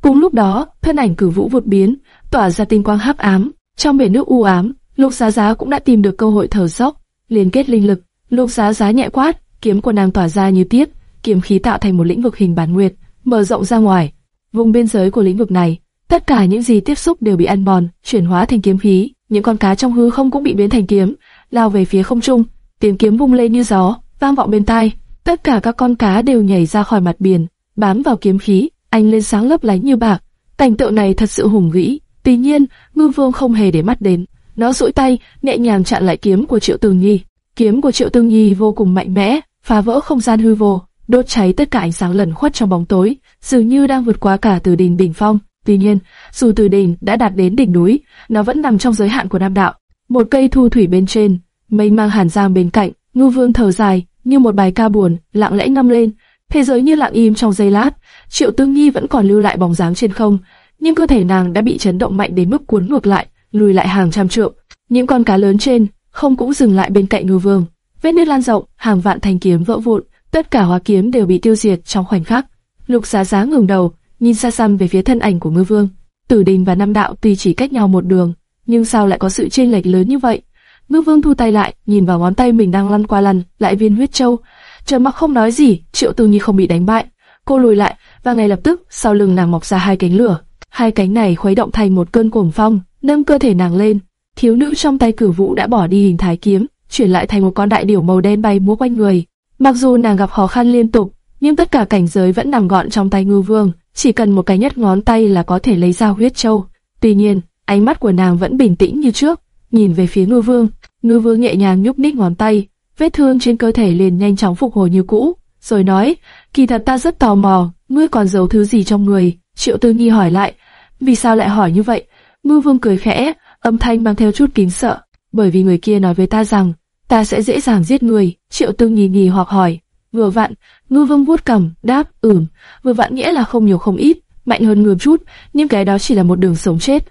Cùng lúc đó, thân ảnh cử vũ vụt biến, tỏa ra tinh quang hấp ám. Trong bể nước u ám, Lục Giá Giá cũng đã tìm được cơ hội thở dốc, liên kết linh lực. Lục Giá Giá nhẹ quát, kiếm của nàng tỏa ra như tiết kiếm khí tạo thành một lĩnh vực hình bán nguyệt, mở rộng ra ngoài. Vùng biên giới của lĩnh vực này, tất cả những gì tiếp xúc đều bị ăn mòn, chuyển hóa thành kiếm khí. Những con cá trong hư không cũng bị biến thành kiếm, lao về phía không trung. Tiếng kiếm vung lên như gió, vang vọng bên tai. Tất cả các con cá đều nhảy ra khỏi mặt biển, bám vào kiếm khí, anh lên sáng lấp lánh như bạc. Cảnh tượng này thật sự hùng vĩ. Tuy nhiên, Ngư Vương không hề để mắt đến. Nó duỗi tay, nhẹ nhàng chặn lại kiếm của Triệu Tường Nhi. Kiếm của Triệu Tương Nhi vô cùng mạnh mẽ, phá vỡ không gian hư vô, đốt cháy tất cả ánh sáng lẩn khuất trong bóng tối, dường như đang vượt qua cả từ đỉnh đỉnh phong. Tuy nhiên, dù từ đỉnh đã đạt đến đỉnh núi, nó vẫn nằm trong giới hạn của Nam đạo. Một cây thu thủy bên trên, mây mang hàn giang bên cạnh, Ngưu Vương thở dài, như một bài ca buồn, lặng lẽ ngâm lên. Thế giới như lặng im trong giây lát, Triệu Tương Nhi vẫn còn lưu lại bóng dáng trên không, nhưng cơ thể nàng đã bị chấn động mạnh đến mức cuốn ngược lại, lùi lại hàng trăm trượng. Những con cá lớn trên không cũng dừng lại bên cạnh Ngư Vương. Vết nứt lan rộng, hàng vạn thanh kiếm vỡ vụn, tất cả hóa kiếm đều bị tiêu diệt trong khoảnh khắc. Lục Giá Giá ngẩng đầu, nhìn xa xăm về phía thân ảnh của Ngư Vương. Tử Đình và Nam Đạo tuy chỉ cách nhau một đường, nhưng sao lại có sự chênh lệch lớn như vậy? Ngư Vương thu tay lại, nhìn vào ngón tay mình đang lăn qua lăn, lại viên huyết châu. Trầm mặc không nói gì, Triệu Tư Nhi không bị đánh bại. Cô lùi lại, và ngay lập tức, sau lưng nàng mọc ra hai cánh lửa. Hai cánh này khuấy động thành một cơn cuồng phong, nâng cơ thể nàng lên. Thiếu nữ trong tay cử vũ đã bỏ đi hình thái kiếm, chuyển lại thành một con đại điểu màu đen bay múa quanh người. Mặc dù nàng gặp khó khăn liên tục, nhưng tất cả cảnh giới vẫn nằm gọn trong tay ngư vương, chỉ cần một cái nhất ngón tay là có thể lấy ra huyết châu. Tuy nhiên, ánh mắt của nàng vẫn bình tĩnh như trước, nhìn về phía ngư vương. Ngư vương nhẹ nhàng nhúc nhích ngón tay, vết thương trên cơ thể liền nhanh chóng phục hồi như cũ, rồi nói, kỳ thật ta rất tò mò, ngươi còn giấu thứ gì trong người? Triệu Tư Nhi hỏi lại, vì sao lại hỏi như vậy? Ngư vương cười khẽ, âm thanh mang theo chút kính sợ, bởi vì người kia nói với ta rằng, ta sẽ dễ dàng giết người. Triệu Tư nhì nhì hoặc hỏi, vừa vặn, ngư vương vuốt cằm, đáp, ừm, vừa vặn nghĩa là không nhiều không ít, mạnh hơn ngư chút, nhưng cái đó chỉ là một đường sống chết.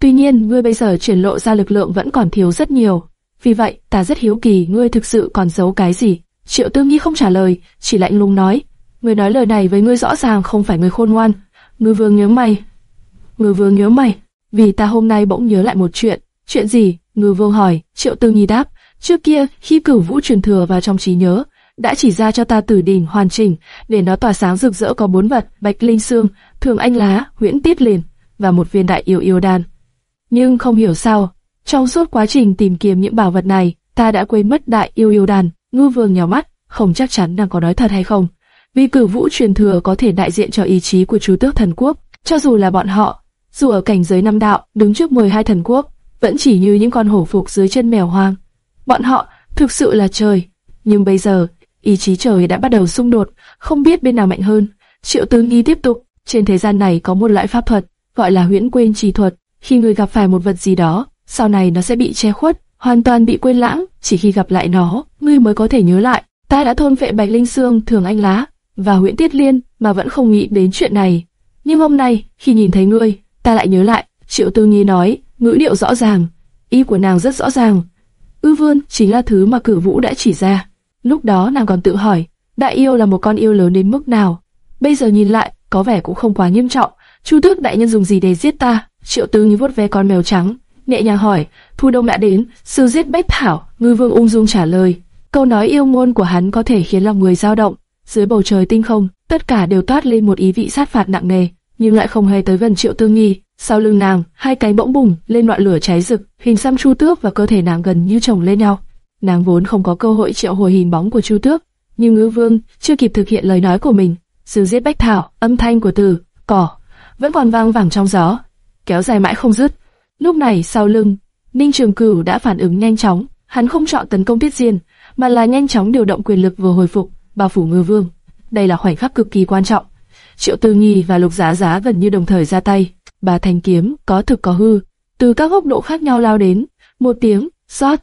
Tuy nhiên, ngươi bây giờ triển lộ ra lực lượng vẫn còn thiếu rất nhiều. Vì vậy, ta rất hiếu kỳ ngươi thực sự còn giấu cái gì. Triệu Tương Nhi không trả lời, chỉ lạnh lùng nói. Ngươi nói lời này với ngươi rõ ràng không phải người khôn ngoan. Ngư vương nhớ mày. Ngư vương nhớ mày. Vì ta hôm nay bỗng nhớ lại một chuyện. Chuyện gì? Ngư vương hỏi. Triệu tư Nhi đáp. Trước kia, khi cửu vũ truyền thừa vào trong trí nhớ, đã chỉ ra cho ta tử đỉnh hoàn chỉnh, để nó tỏa sáng rực rỡ có bốn vật: bạch linh xương, thường anh lá, huyễn tiết liền và một viên đại yêu yêu đan. Nhưng không hiểu sao, trong suốt quá trình tìm kiếm những bảo vật này, ta đã quên mất đại yêu yêu đàn. Ngư vương nhào mắt, không chắc chắn đang có nói thật hay không. Vì cử vũ truyền thừa có thể đại diện cho ý chí của chú tước thần quốc, cho dù là bọn họ, dù ở cảnh giới năm đạo, đứng trước 12 thần quốc, vẫn chỉ như những con hổ phục dưới chân mèo hoang. Bọn họ thực sự là trời, nhưng bây giờ, ý chí trời đã bắt đầu xung đột, không biết bên nào mạnh hơn. Triệu Tư Nghi tiếp tục, trên thế gian này có một loại pháp thuật, gọi là huyễn quên trì thuật. Khi người gặp phải một vật gì đó, sau này nó sẽ bị che khuất, hoàn toàn bị quên lãng, chỉ khi gặp lại nó, ngươi mới có thể nhớ lại. Ta đã thôn vệ Bạch Linh Sương, Thường Anh Lá và Huyễn Tiết Liên mà vẫn không nghĩ đến chuyện này. Nhưng hôm nay, khi nhìn thấy ngươi, ta lại nhớ lại, Triệu Tư Nhi nói, ngữ điệu rõ ràng, ý của nàng rất rõ ràng. Ư Vương chính là thứ mà Cử Vũ đã chỉ ra. Lúc đó nàng còn tự hỏi, đại yêu là một con yêu lớn đến mức nào? Bây giờ nhìn lại, có vẻ cũng không quá nghiêm trọng. Chu Tước đại nhân dùng gì để giết ta? Triệu Tư Nghi vuốt ve con mèo trắng, nhẹ nhàng hỏi, Thu Đông đã đến, sư giết Bách Thảo, Ngư Vương ung dung trả lời. Câu nói yêu ngôn của hắn có thể khiến lòng người dao động. Dưới bầu trời tinh không, tất cả đều toát lên một ý vị sát phạt nặng nề, nhưng lại không hề tới gần Triệu Tư Nghi. Sau lưng nàng, hai cánh bỗng bùng lên ngọn lửa cháy rực, hình xăm Chu Tước và cơ thể nàng gần như chồng lên nhau. Nàng vốn không có cơ hội triệu hồi hình bóng của Chu Tước, nhưng Ngư Vương chưa kịp thực hiện lời nói của mình, sự giết Bách Thảo, âm thanh của từ cỏ vẫn còn vang vẳng trong gió, kéo dài mãi không dứt. Lúc này sau lưng, Ninh Trường Cửu đã phản ứng nhanh chóng, hắn không chọn tấn công Tiết Diên, mà là nhanh chóng điều động quyền lực vừa hồi phục, bao phủ Ngư Vương. Đây là khoảnh khắc cực kỳ quan trọng. Triệu Tư Nghi và Lục Giá Giá gần như đồng thời ra tay, ba thanh kiếm có thực có hư, từ các góc độ khác nhau lao đến, một tiếng xót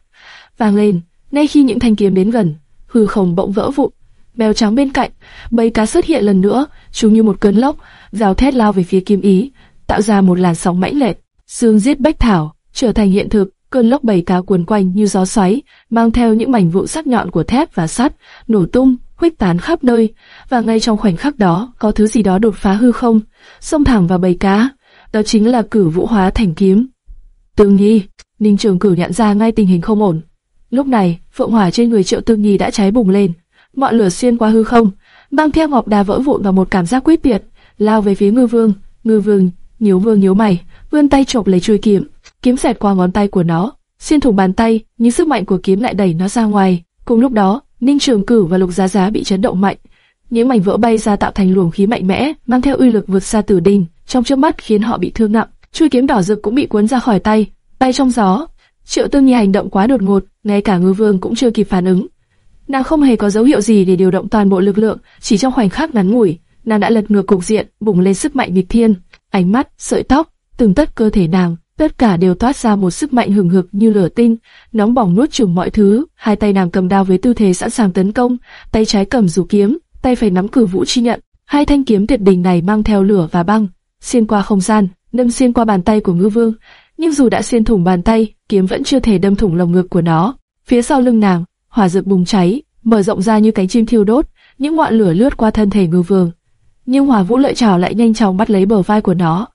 vang lên. Ngay khi những thanh kiếm đến gần, hư không bỗng vỡ vụn. Bèo trắng bên cạnh, bầy cá xuất hiện lần nữa, chúng như một cơn lốc, rào thét lao về phía Kim Ý, tạo ra một làn sóng mãnh liệt. Sương giết bách thảo trở thành hiện thực, cơn lốc bầy cá cuốn quanh như gió xoáy, mang theo những mảnh vụn sắc nhọn của thép và sắt, nổ tung, khuếch tán khắp nơi, và ngay trong khoảnh khắc đó, có thứ gì đó đột phá hư không, xông thẳng vào bầy cá. Đó chính là cử vũ hóa thành kiếm. Tương Nhi, Ninh Trường Cửu nhận ra ngay tình hình không ổn. Lúc này, phượng hỏa trên người Triệu Tương Nhi đã cháy bùng lên, ngọn lửa xuyên qua hư không, mang theo ngọc đà vỡ vụn và một cảm giác quyết tuyệt, lao về phía Ngư Vương. Ngư Vương nhíu vương nhíu mày, vươn tay chộp lấy chuôi kiếm, kiếm xẹt qua ngón tay của nó, xuyên thủng bàn tay, nhưng sức mạnh của kiếm lại đẩy nó ra ngoài. Cùng lúc đó, Ninh Trường Cửu và Lục Giá Giá bị chấn động mạnh, những mảnh vỡ bay ra tạo thành luồng khí mạnh mẽ, mang theo uy lực vượt xa tử đình, trong chớp mắt khiến họ bị thương nặng. Chuôi kiếm đỏ rực cũng bị cuốn ra khỏi tay, bay trong gió. Triệu Tương Nhi hành động quá đột ngột, ngay cả Ngư Vương cũng chưa kịp phản ứng. Nàng không hề có dấu hiệu gì để điều động toàn bộ lực lượng, chỉ trong khoảnh khắc ngắn ngủi, nàng đã lật ngược cục diện, bùng lên sức mạnh nghịch thiên. Ánh mắt, sợi tóc, từng tất cơ thể nàng, tất cả đều toát ra một sức mạnh hừng hực như lửa tinh, nóng bỏng nuốt chửng mọi thứ. Hai tay nàng cầm đao với tư thế sẵn sàng tấn công, tay trái cầm dù kiếm, tay phải nắm cử vũ chi nhận. Hai thanh kiếm tuyệt đỉnh này mang theo lửa và băng, xuyên qua không gian, đâm xuyên qua bàn tay của ngư vương. Nhưng dù đã xuyên thủng bàn tay, kiếm vẫn chưa thể đâm thủng lồng ngực của nó. Phía sau lưng nàng, hỏa dược bùng cháy, mở rộng ra như cánh chim thiêu đốt, những ngọn lửa lướt qua thân thể ngư vương. Nhưng hỏa vũ lợi trảo lại nhanh chóng bắt lấy bờ vai của nó.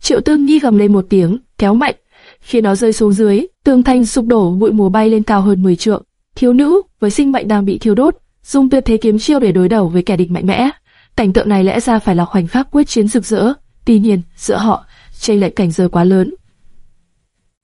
Triệu Tương Nhi gầm lên một tiếng, kéo mạnh, khi nó rơi xuống dưới, tường thành sụp đổ, bụi mù bay lên cao hơn 10 trượng. Thiếu nữ với sinh mệnh đang bị thiêu đốt, dùng tuyệt thế kiếm chiêu để đối đầu với kẻ địch mạnh mẽ. Cảnh tượng này lẽ ra phải là khoảnh khắc quyết chiến rực rỡ, tuy nhiên giữa họ chênh lệch cảnh giới quá lớn.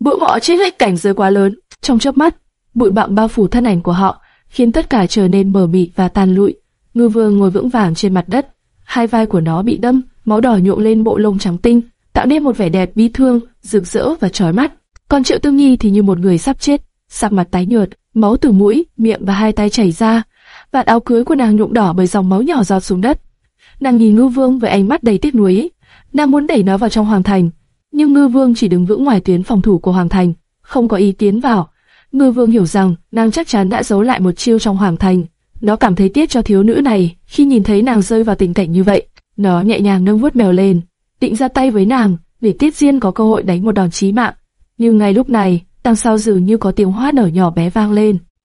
Bụi họ chênh lệch cảnh giới quá lớn, trong chớp mắt, bụi bặm bao phủ thân ảnh của họ, khiến tất cả trở nên mờ mịt và tàn lụi. Ngư Vương ngồi vững vàng trên mặt đất, hai vai của nó bị đâm, máu đỏ nhuộm lên bộ lông trắng tinh, tạo nên một vẻ đẹp bi thương, rực rỡ và chói mắt. Còn Triệu Tương nghi thì như một người sắp chết, sắc mặt tái nhợt, máu từ mũi, miệng và hai tay chảy ra, vạt áo cưới của nàng nhuộm đỏ bởi dòng máu nhỏ giọt xuống đất. Nàng nhìn Ngư Vương với ánh mắt đầy tiếc nuối, nàng muốn đẩy nó vào trong hoàng thành, nhưng Ngư Vương chỉ đứng vững ngoài tuyến phòng thủ của hoàng thành, không có ý tiến vào. Ngư Vương hiểu rằng nàng chắc chắn đã giấu lại một chiêu trong hoàng thành. Nó cảm thấy tiếc cho thiếu nữ này khi nhìn thấy nàng rơi vào tình cảnh như vậy. Nó nhẹ nhàng nâng vuốt mèo lên, định ra tay với nàng để Tiết Diên có cơ hội đánh một đòn chí mạng. Nhưng ngay lúc này, đằng sau dường như có tiếng hoa nở nhỏ bé vang lên.